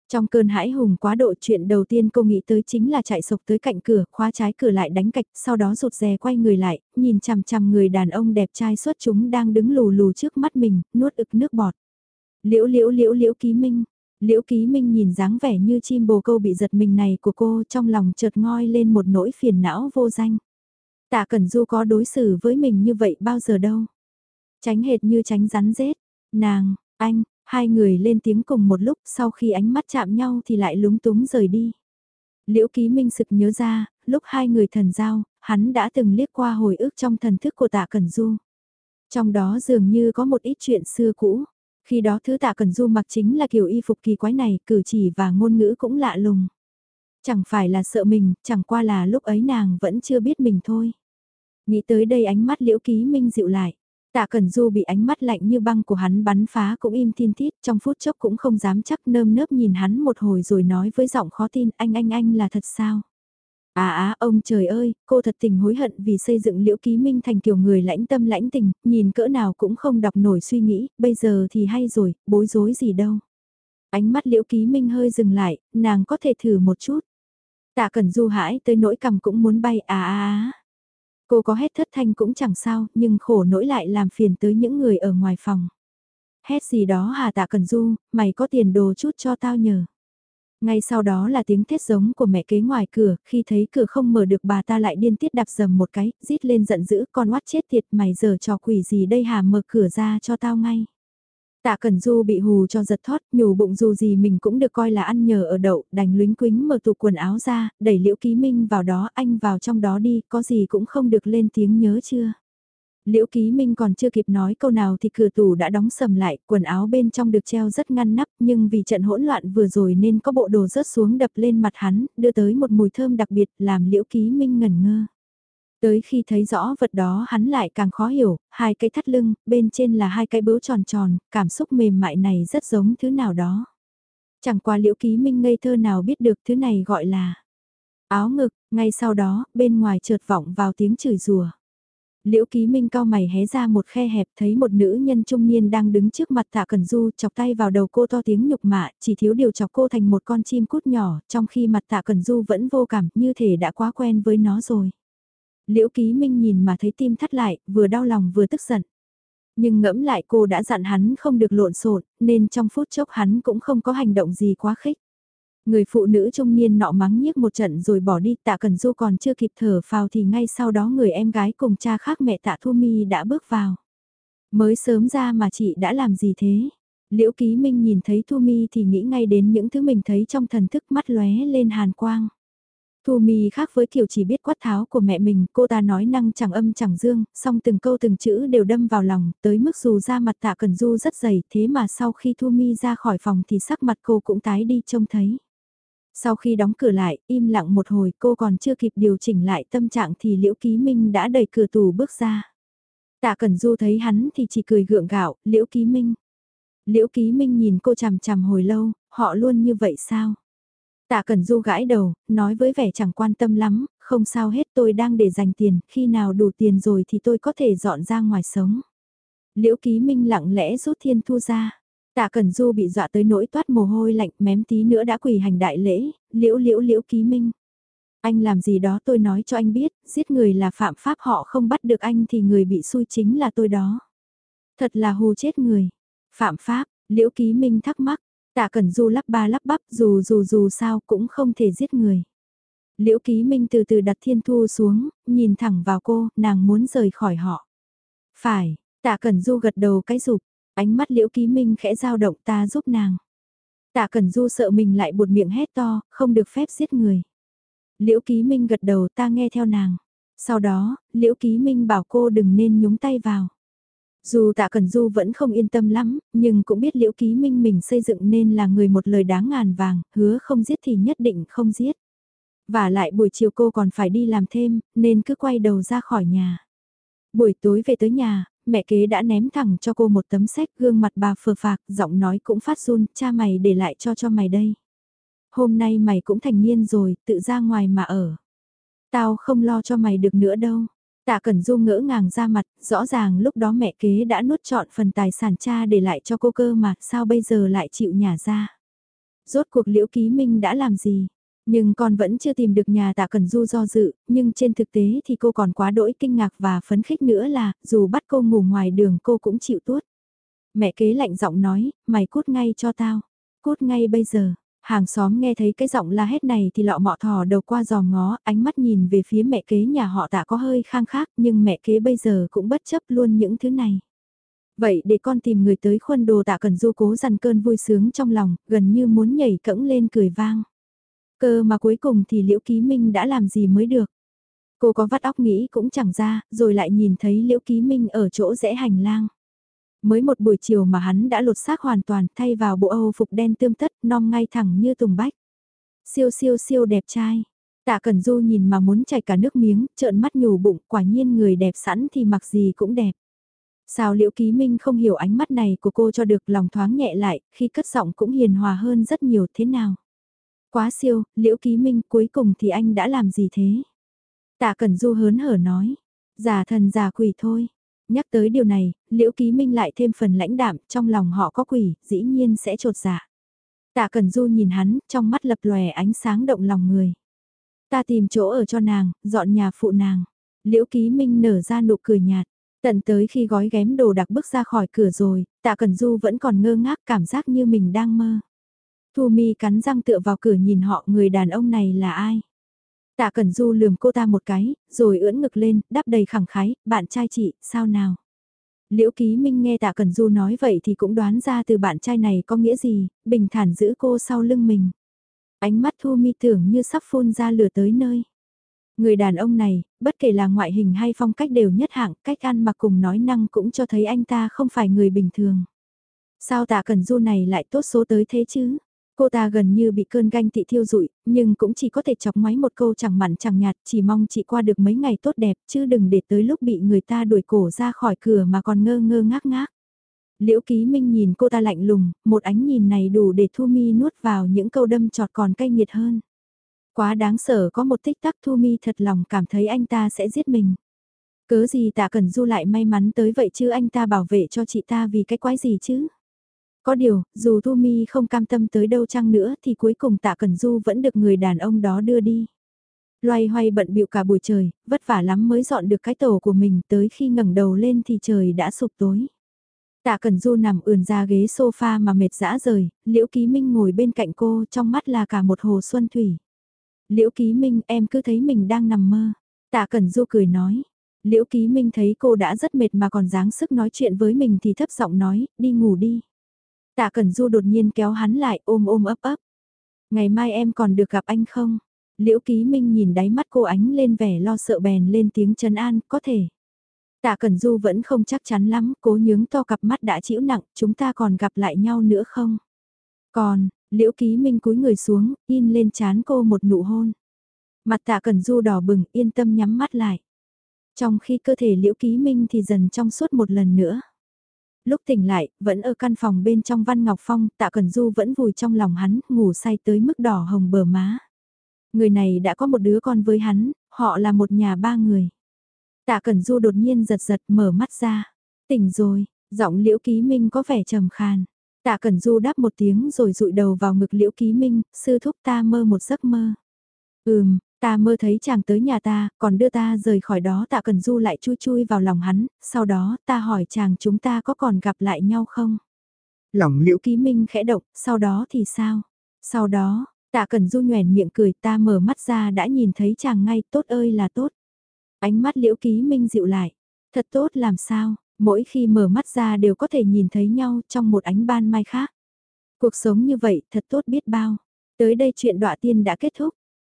Trong cơn hãi hùng quá độ chuyện đầu tiên cô nghĩ tới chính là chạy sộc tới cạnh cửa, khóa trái cửa lại đánh cạch, sau đó rụt rè quay người lại, nhìn chằm chằm người đàn ông đẹp trai xuất chúng đang đứng lù lù trước mắt mình, nuốt ực nước bọt. Liễu liễu liễu liễu ký minh, liễu ký minh nhìn dáng vẻ như chim bồ câu bị giật mình này của cô trong lòng chợt ngoi lên một nỗi phiền não vô danh. Tạ Cẩn Du có đối xử với mình như vậy bao giờ đâu. Tránh hệt như tránh rắn rết. Nàng, anh, Hai người lên tiếng cùng một lúc sau khi ánh mắt chạm nhau thì lại lúng túng rời đi. Liễu Ký Minh sực nhớ ra, lúc hai người thần giao, hắn đã từng liếc qua hồi ức trong thần thức của tạ Cẩn Du. Trong đó dường như có một ít chuyện xưa cũ. Khi đó thứ tạ cần Du mặc chính là kiểu y phục kỳ quái này, cử chỉ và ngôn ngữ cũng lạ lùng. Chẳng phải là sợ mình, chẳng qua là lúc ấy nàng vẫn chưa biết mình thôi. Nghĩ tới đây ánh mắt liễu ký minh dịu lại. Tạ Cẩn Du bị ánh mắt lạnh như băng của hắn bắn phá cũng im thiên thít, trong phút chốc cũng không dám chắc nơm nớp nhìn hắn một hồi rồi nói với giọng khó tin, anh anh anh là thật sao? À á, ông trời ơi, cô thật tình hối hận vì xây dựng liễu ký minh thành kiểu người lãnh tâm lãnh tình, nhìn cỡ nào cũng không đọc nổi suy nghĩ, bây giờ thì hay rồi, bối rối gì đâu. Ánh mắt liễu ký minh hơi dừng lại, nàng có thể thử một chút. Tạ Cẩn Du hãi tới nỗi cầm cũng muốn bay à à à. Cô có hét thất thanh cũng chẳng sao, nhưng khổ nỗi lại làm phiền tới những người ở ngoài phòng. Hét gì đó hà tạ cần du, mày có tiền đồ chút cho tao nhờ. Ngay sau đó là tiếng thét giống của mẹ kế ngoài cửa, khi thấy cửa không mở được bà ta lại điên tiết đạp dầm một cái, rít lên giận dữ, con oát chết tiệt mày giờ trò quỷ gì đây hà mở cửa ra cho tao ngay. Tạ Cẩn Du bị hù cho giật thoát, nhủ bụng dù gì mình cũng được coi là ăn nhờ ở đậu, đành luyến quính mở tủ quần áo ra, đẩy Liễu Ký Minh vào đó, anh vào trong đó đi, có gì cũng không được lên tiếng nhớ chưa. Liễu Ký Minh còn chưa kịp nói câu nào thì cửa tủ đã đóng sầm lại, quần áo bên trong được treo rất ngăn nắp, nhưng vì trận hỗn loạn vừa rồi nên có bộ đồ rớt xuống đập lên mặt hắn, đưa tới một mùi thơm đặc biệt làm Liễu Ký Minh ngẩn ngơ. Tới khi thấy rõ vật đó hắn lại càng khó hiểu, hai cái thắt lưng, bên trên là hai cái bướu tròn tròn, cảm xúc mềm mại này rất giống thứ nào đó. Chẳng qua liễu ký minh ngây thơ nào biết được thứ này gọi là áo ngực, ngay sau đó, bên ngoài chợt vọng vào tiếng chửi rùa. Liễu Ký Minh cao mày hé ra một khe hẹp thấy một nữ nhân trung niên đang đứng trước mặt Tạ Cẩn Du chọc tay vào đầu cô to tiếng nhục mạ, chỉ thiếu điều chọc cô thành một con chim cút nhỏ, trong khi mặt Tạ Cẩn Du vẫn vô cảm như thể đã quá quen với nó rồi. Liễu Ký Minh nhìn mà thấy tim thắt lại, vừa đau lòng vừa tức giận. Nhưng ngẫm lại cô đã dặn hắn không được lộn xộn, nên trong phút chốc hắn cũng không có hành động gì quá khích. Người phụ nữ trung niên nọ mắng nhiếc một trận rồi bỏ đi tạ cần du còn chưa kịp thở phào thì ngay sau đó người em gái cùng cha khác mẹ tạ Thu Mi đã bước vào. Mới sớm ra mà chị đã làm gì thế? Liễu Ký Minh nhìn thấy Thu Mi thì nghĩ ngay đến những thứ mình thấy trong thần thức mắt lóe lên hàn quang. Thu mi khác với kiểu chỉ biết quát tháo của mẹ mình, cô ta nói năng chẳng âm chẳng dương, song từng câu từng chữ đều đâm vào lòng, tới mức dù ra mặt tạ cần du rất dày, thế mà sau khi Thu mi ra khỏi phòng thì sắc mặt cô cũng tái đi trông thấy. Sau khi đóng cửa lại, im lặng một hồi cô còn chưa kịp điều chỉnh lại tâm trạng thì Liễu Ký Minh đã đẩy cửa tủ bước ra. Tạ Cẩn Du thấy hắn thì chỉ cười gượng gạo, Liễu Ký Minh. Liễu Ký Minh nhìn cô chằm chằm hồi lâu, họ luôn như vậy sao? Tạ Cẩn Du gãi đầu, nói với vẻ chẳng quan tâm lắm, không sao hết tôi đang để dành tiền, khi nào đủ tiền rồi thì tôi có thể dọn ra ngoài sống. Liễu Ký Minh lặng lẽ rút thiên thu ra. Tạ Cẩn Du bị dọa tới nỗi toát mồ hôi lạnh mém tí nữa đã quỳ hành đại lễ, liễu liễu liễu Ký Minh. Anh làm gì đó tôi nói cho anh biết, giết người là phạm pháp họ không bắt được anh thì người bị xui chính là tôi đó. Thật là hù chết người. Phạm pháp, liễu Ký Minh thắc mắc, Tạ Cẩn Du lắp ba lắp bắp dù dù dù sao cũng không thể giết người. Liễu Ký Minh từ từ đặt thiên thu xuống, nhìn thẳng vào cô, nàng muốn rời khỏi họ. Phải, Tạ Cẩn Du gật đầu cái rụp, ánh mắt Liễu Ký Minh khẽ dao động ta giúp nàng. Tạ Cẩn Du sợ mình lại buột miệng hét to, không được phép giết người. Liễu Ký Minh gật đầu ta nghe theo nàng. Sau đó, Liễu Ký Minh bảo cô đừng nên nhúng tay vào. Dù tạ Cần Du vẫn không yên tâm lắm, nhưng cũng biết liễu ký minh mình xây dựng nên là người một lời đáng ngàn vàng, hứa không giết thì nhất định không giết. Và lại buổi chiều cô còn phải đi làm thêm, nên cứ quay đầu ra khỏi nhà. Buổi tối về tới nhà, mẹ kế đã ném thẳng cho cô một tấm sách gương mặt bà phờ phạc, giọng nói cũng phát run, cha mày để lại cho cho mày đây. Hôm nay mày cũng thành niên rồi, tự ra ngoài mà ở. Tao không lo cho mày được nữa đâu. Tạ Cẩn Du ngỡ ngàng ra mặt, rõ ràng lúc đó mẹ kế đã nuốt trọn phần tài sản cha để lại cho cô cơ mà, sao bây giờ lại chịu nhả ra. Rốt cuộc Liễu Ký Minh đã làm gì? Nhưng con vẫn chưa tìm được nhà tạ Cần Du do dự, nhưng trên thực tế thì cô còn quá đỗi kinh ngạc và phấn khích nữa là, dù bắt cô ngủ ngoài đường cô cũng chịu tuốt. Mẹ kế lạnh giọng nói, mày cút ngay cho tao, cút ngay bây giờ. Hàng xóm nghe thấy cái giọng la hét này thì lọ mọ thò đầu qua giò ngó, ánh mắt nhìn về phía mẹ kế nhà họ tạ có hơi khang khác, nhưng mẹ kế bây giờ cũng bất chấp luôn những thứ này. Vậy để con tìm người tới khuôn đồ tạ cần du cố dằn cơn vui sướng trong lòng, gần như muốn nhảy cẫng lên cười vang. Cơ mà cuối cùng thì Liễu Ký Minh đã làm gì mới được. Cô có vắt óc nghĩ cũng chẳng ra, rồi lại nhìn thấy Liễu Ký Minh ở chỗ rẽ hành lang. Mới một buổi chiều mà hắn đã lột xác hoàn toàn thay vào bộ Âu phục đen tươm tất, non ngay thẳng như tùng bách. Siêu siêu siêu đẹp trai. Tạ Cẩn Du nhìn mà muốn chảy cả nước miếng, trợn mắt nhủ bụng, quả nhiên người đẹp sẵn thì mặc gì cũng đẹp. Sao Liễu Ký Minh không hiểu ánh mắt này của cô cho được lòng thoáng nhẹ lại, khi cất giọng cũng hiền hòa hơn rất nhiều thế nào. Quá siêu, Liễu Ký Minh cuối cùng thì anh đã làm gì thế? Tạ Cẩn Du hớn hở nói, giả thần giả quỷ thôi. Nhắc tới điều này, Liễu Ký Minh lại thêm phần lãnh đạm, trong lòng họ có quỷ, dĩ nhiên sẽ trột dạ. Tạ Cẩn Du nhìn hắn, trong mắt lập lòe ánh sáng động lòng người. Ta tìm chỗ ở cho nàng, dọn nhà phụ nàng. Liễu Ký Minh nở ra nụ cười nhạt. Tận tới khi gói ghém đồ đặc bước ra khỏi cửa rồi, Tạ Cẩn Du vẫn còn ngơ ngác cảm giác như mình đang mơ. Thu Mi cắn răng tựa vào cửa nhìn họ người đàn ông này là ai. Tạ Cẩn Du lườm cô ta một cái, rồi ưỡn ngực lên, đáp đầy khẳng khái, bạn trai chị, sao nào? Liễu Ký Minh nghe Tạ Cẩn Du nói vậy thì cũng đoán ra từ bạn trai này có nghĩa gì, bình thản giữ cô sau lưng mình. Ánh mắt Thu Mi tưởng như sắp phun ra lửa tới nơi. Người đàn ông này, bất kể là ngoại hình hay phong cách đều nhất hạng, cách ăn mặc cùng nói năng cũng cho thấy anh ta không phải người bình thường. Sao Tạ Cẩn Du này lại tốt số tới thế chứ? Cô ta gần như bị cơn ganh tị thiêu rụi, nhưng cũng chỉ có thể chọc ngoáy một câu chẳng mặn chẳng nhạt, chỉ mong chị qua được mấy ngày tốt đẹp, chứ đừng để tới lúc bị người ta đuổi cổ ra khỏi cửa mà còn ngơ ngơ ngác ngác. Liễu Ký Minh nhìn cô ta lạnh lùng, một ánh nhìn này đủ để Thu Mi nuốt vào những câu đâm trọt còn cay nghiệt hơn. Quá đáng sợ có một tích tắc Thu Mi thật lòng cảm thấy anh ta sẽ giết mình. Cớ gì tạ cần du lại may mắn tới vậy chứ anh ta bảo vệ cho chị ta vì cái quái gì chứ? Có điều, dù Thu Mi không cam tâm tới đâu chăng nữa thì cuối cùng Tạ Cẩn Du vẫn được người đàn ông đó đưa đi. Loay hoay bận bịu cả buổi trời, vất vả lắm mới dọn được cái tổ của mình tới khi ngẩng đầu lên thì trời đã sụp tối. Tạ Cẩn Du nằm ườn ra ghế sofa mà mệt dã rời, Liễu Ký Minh ngồi bên cạnh cô trong mắt là cả một hồ xuân thủy. Liễu Ký Minh em cứ thấy mình đang nằm mơ. Tạ Cẩn Du cười nói. Liễu Ký Minh thấy cô đã rất mệt mà còn dáng sức nói chuyện với mình thì thấp giọng nói, đi ngủ đi. Tạ Cẩn Du đột nhiên kéo hắn lại ôm ôm ấp ấp. Ngày mai em còn được gặp anh không? Liễu Ký Minh nhìn đáy mắt cô ánh lên vẻ lo sợ bèn lên tiếng trấn an, có thể. Tạ Cẩn Du vẫn không chắc chắn lắm, cố nhướng to cặp mắt đã chịu nặng, chúng ta còn gặp lại nhau nữa không? Còn, Liễu Ký Minh cúi người xuống, in lên chán cô một nụ hôn. Mặt Tạ Cẩn Du đỏ bừng, yên tâm nhắm mắt lại. Trong khi cơ thể Liễu Ký Minh thì dần trong suốt một lần nữa. Lúc tỉnh lại, vẫn ở căn phòng bên trong Văn Ngọc Phong, Tạ Cần Du vẫn vùi trong lòng hắn, ngủ say tới mức đỏ hồng bờ má. Người này đã có một đứa con với hắn, họ là một nhà ba người. Tạ Cần Du đột nhiên giật giật mở mắt ra. Tỉnh rồi, giọng Liễu Ký Minh có vẻ trầm khàn. Tạ Cần Du đáp một tiếng rồi rụi đầu vào ngực Liễu Ký Minh, sư thúc ta mơ một giấc mơ. Ừm, Ta mơ thấy chàng tới nhà ta, còn đưa ta rời khỏi đó tạ cần du lại chui chui vào lòng hắn, sau đó ta hỏi chàng chúng ta có còn gặp lại nhau không? Lòng liễu ký minh khẽ động, sau đó thì sao? Sau đó, tạ cần du nhoèn miệng cười ta mở mắt ra đã nhìn thấy chàng ngay, tốt ơi là tốt. Ánh mắt liễu ký minh dịu lại, thật tốt làm sao, mỗi khi mở mắt ra đều có thể nhìn thấy nhau trong một ánh ban mai khác. Cuộc sống như vậy thật tốt biết bao. Tới đây chuyện đọa tiên đã kết thúc.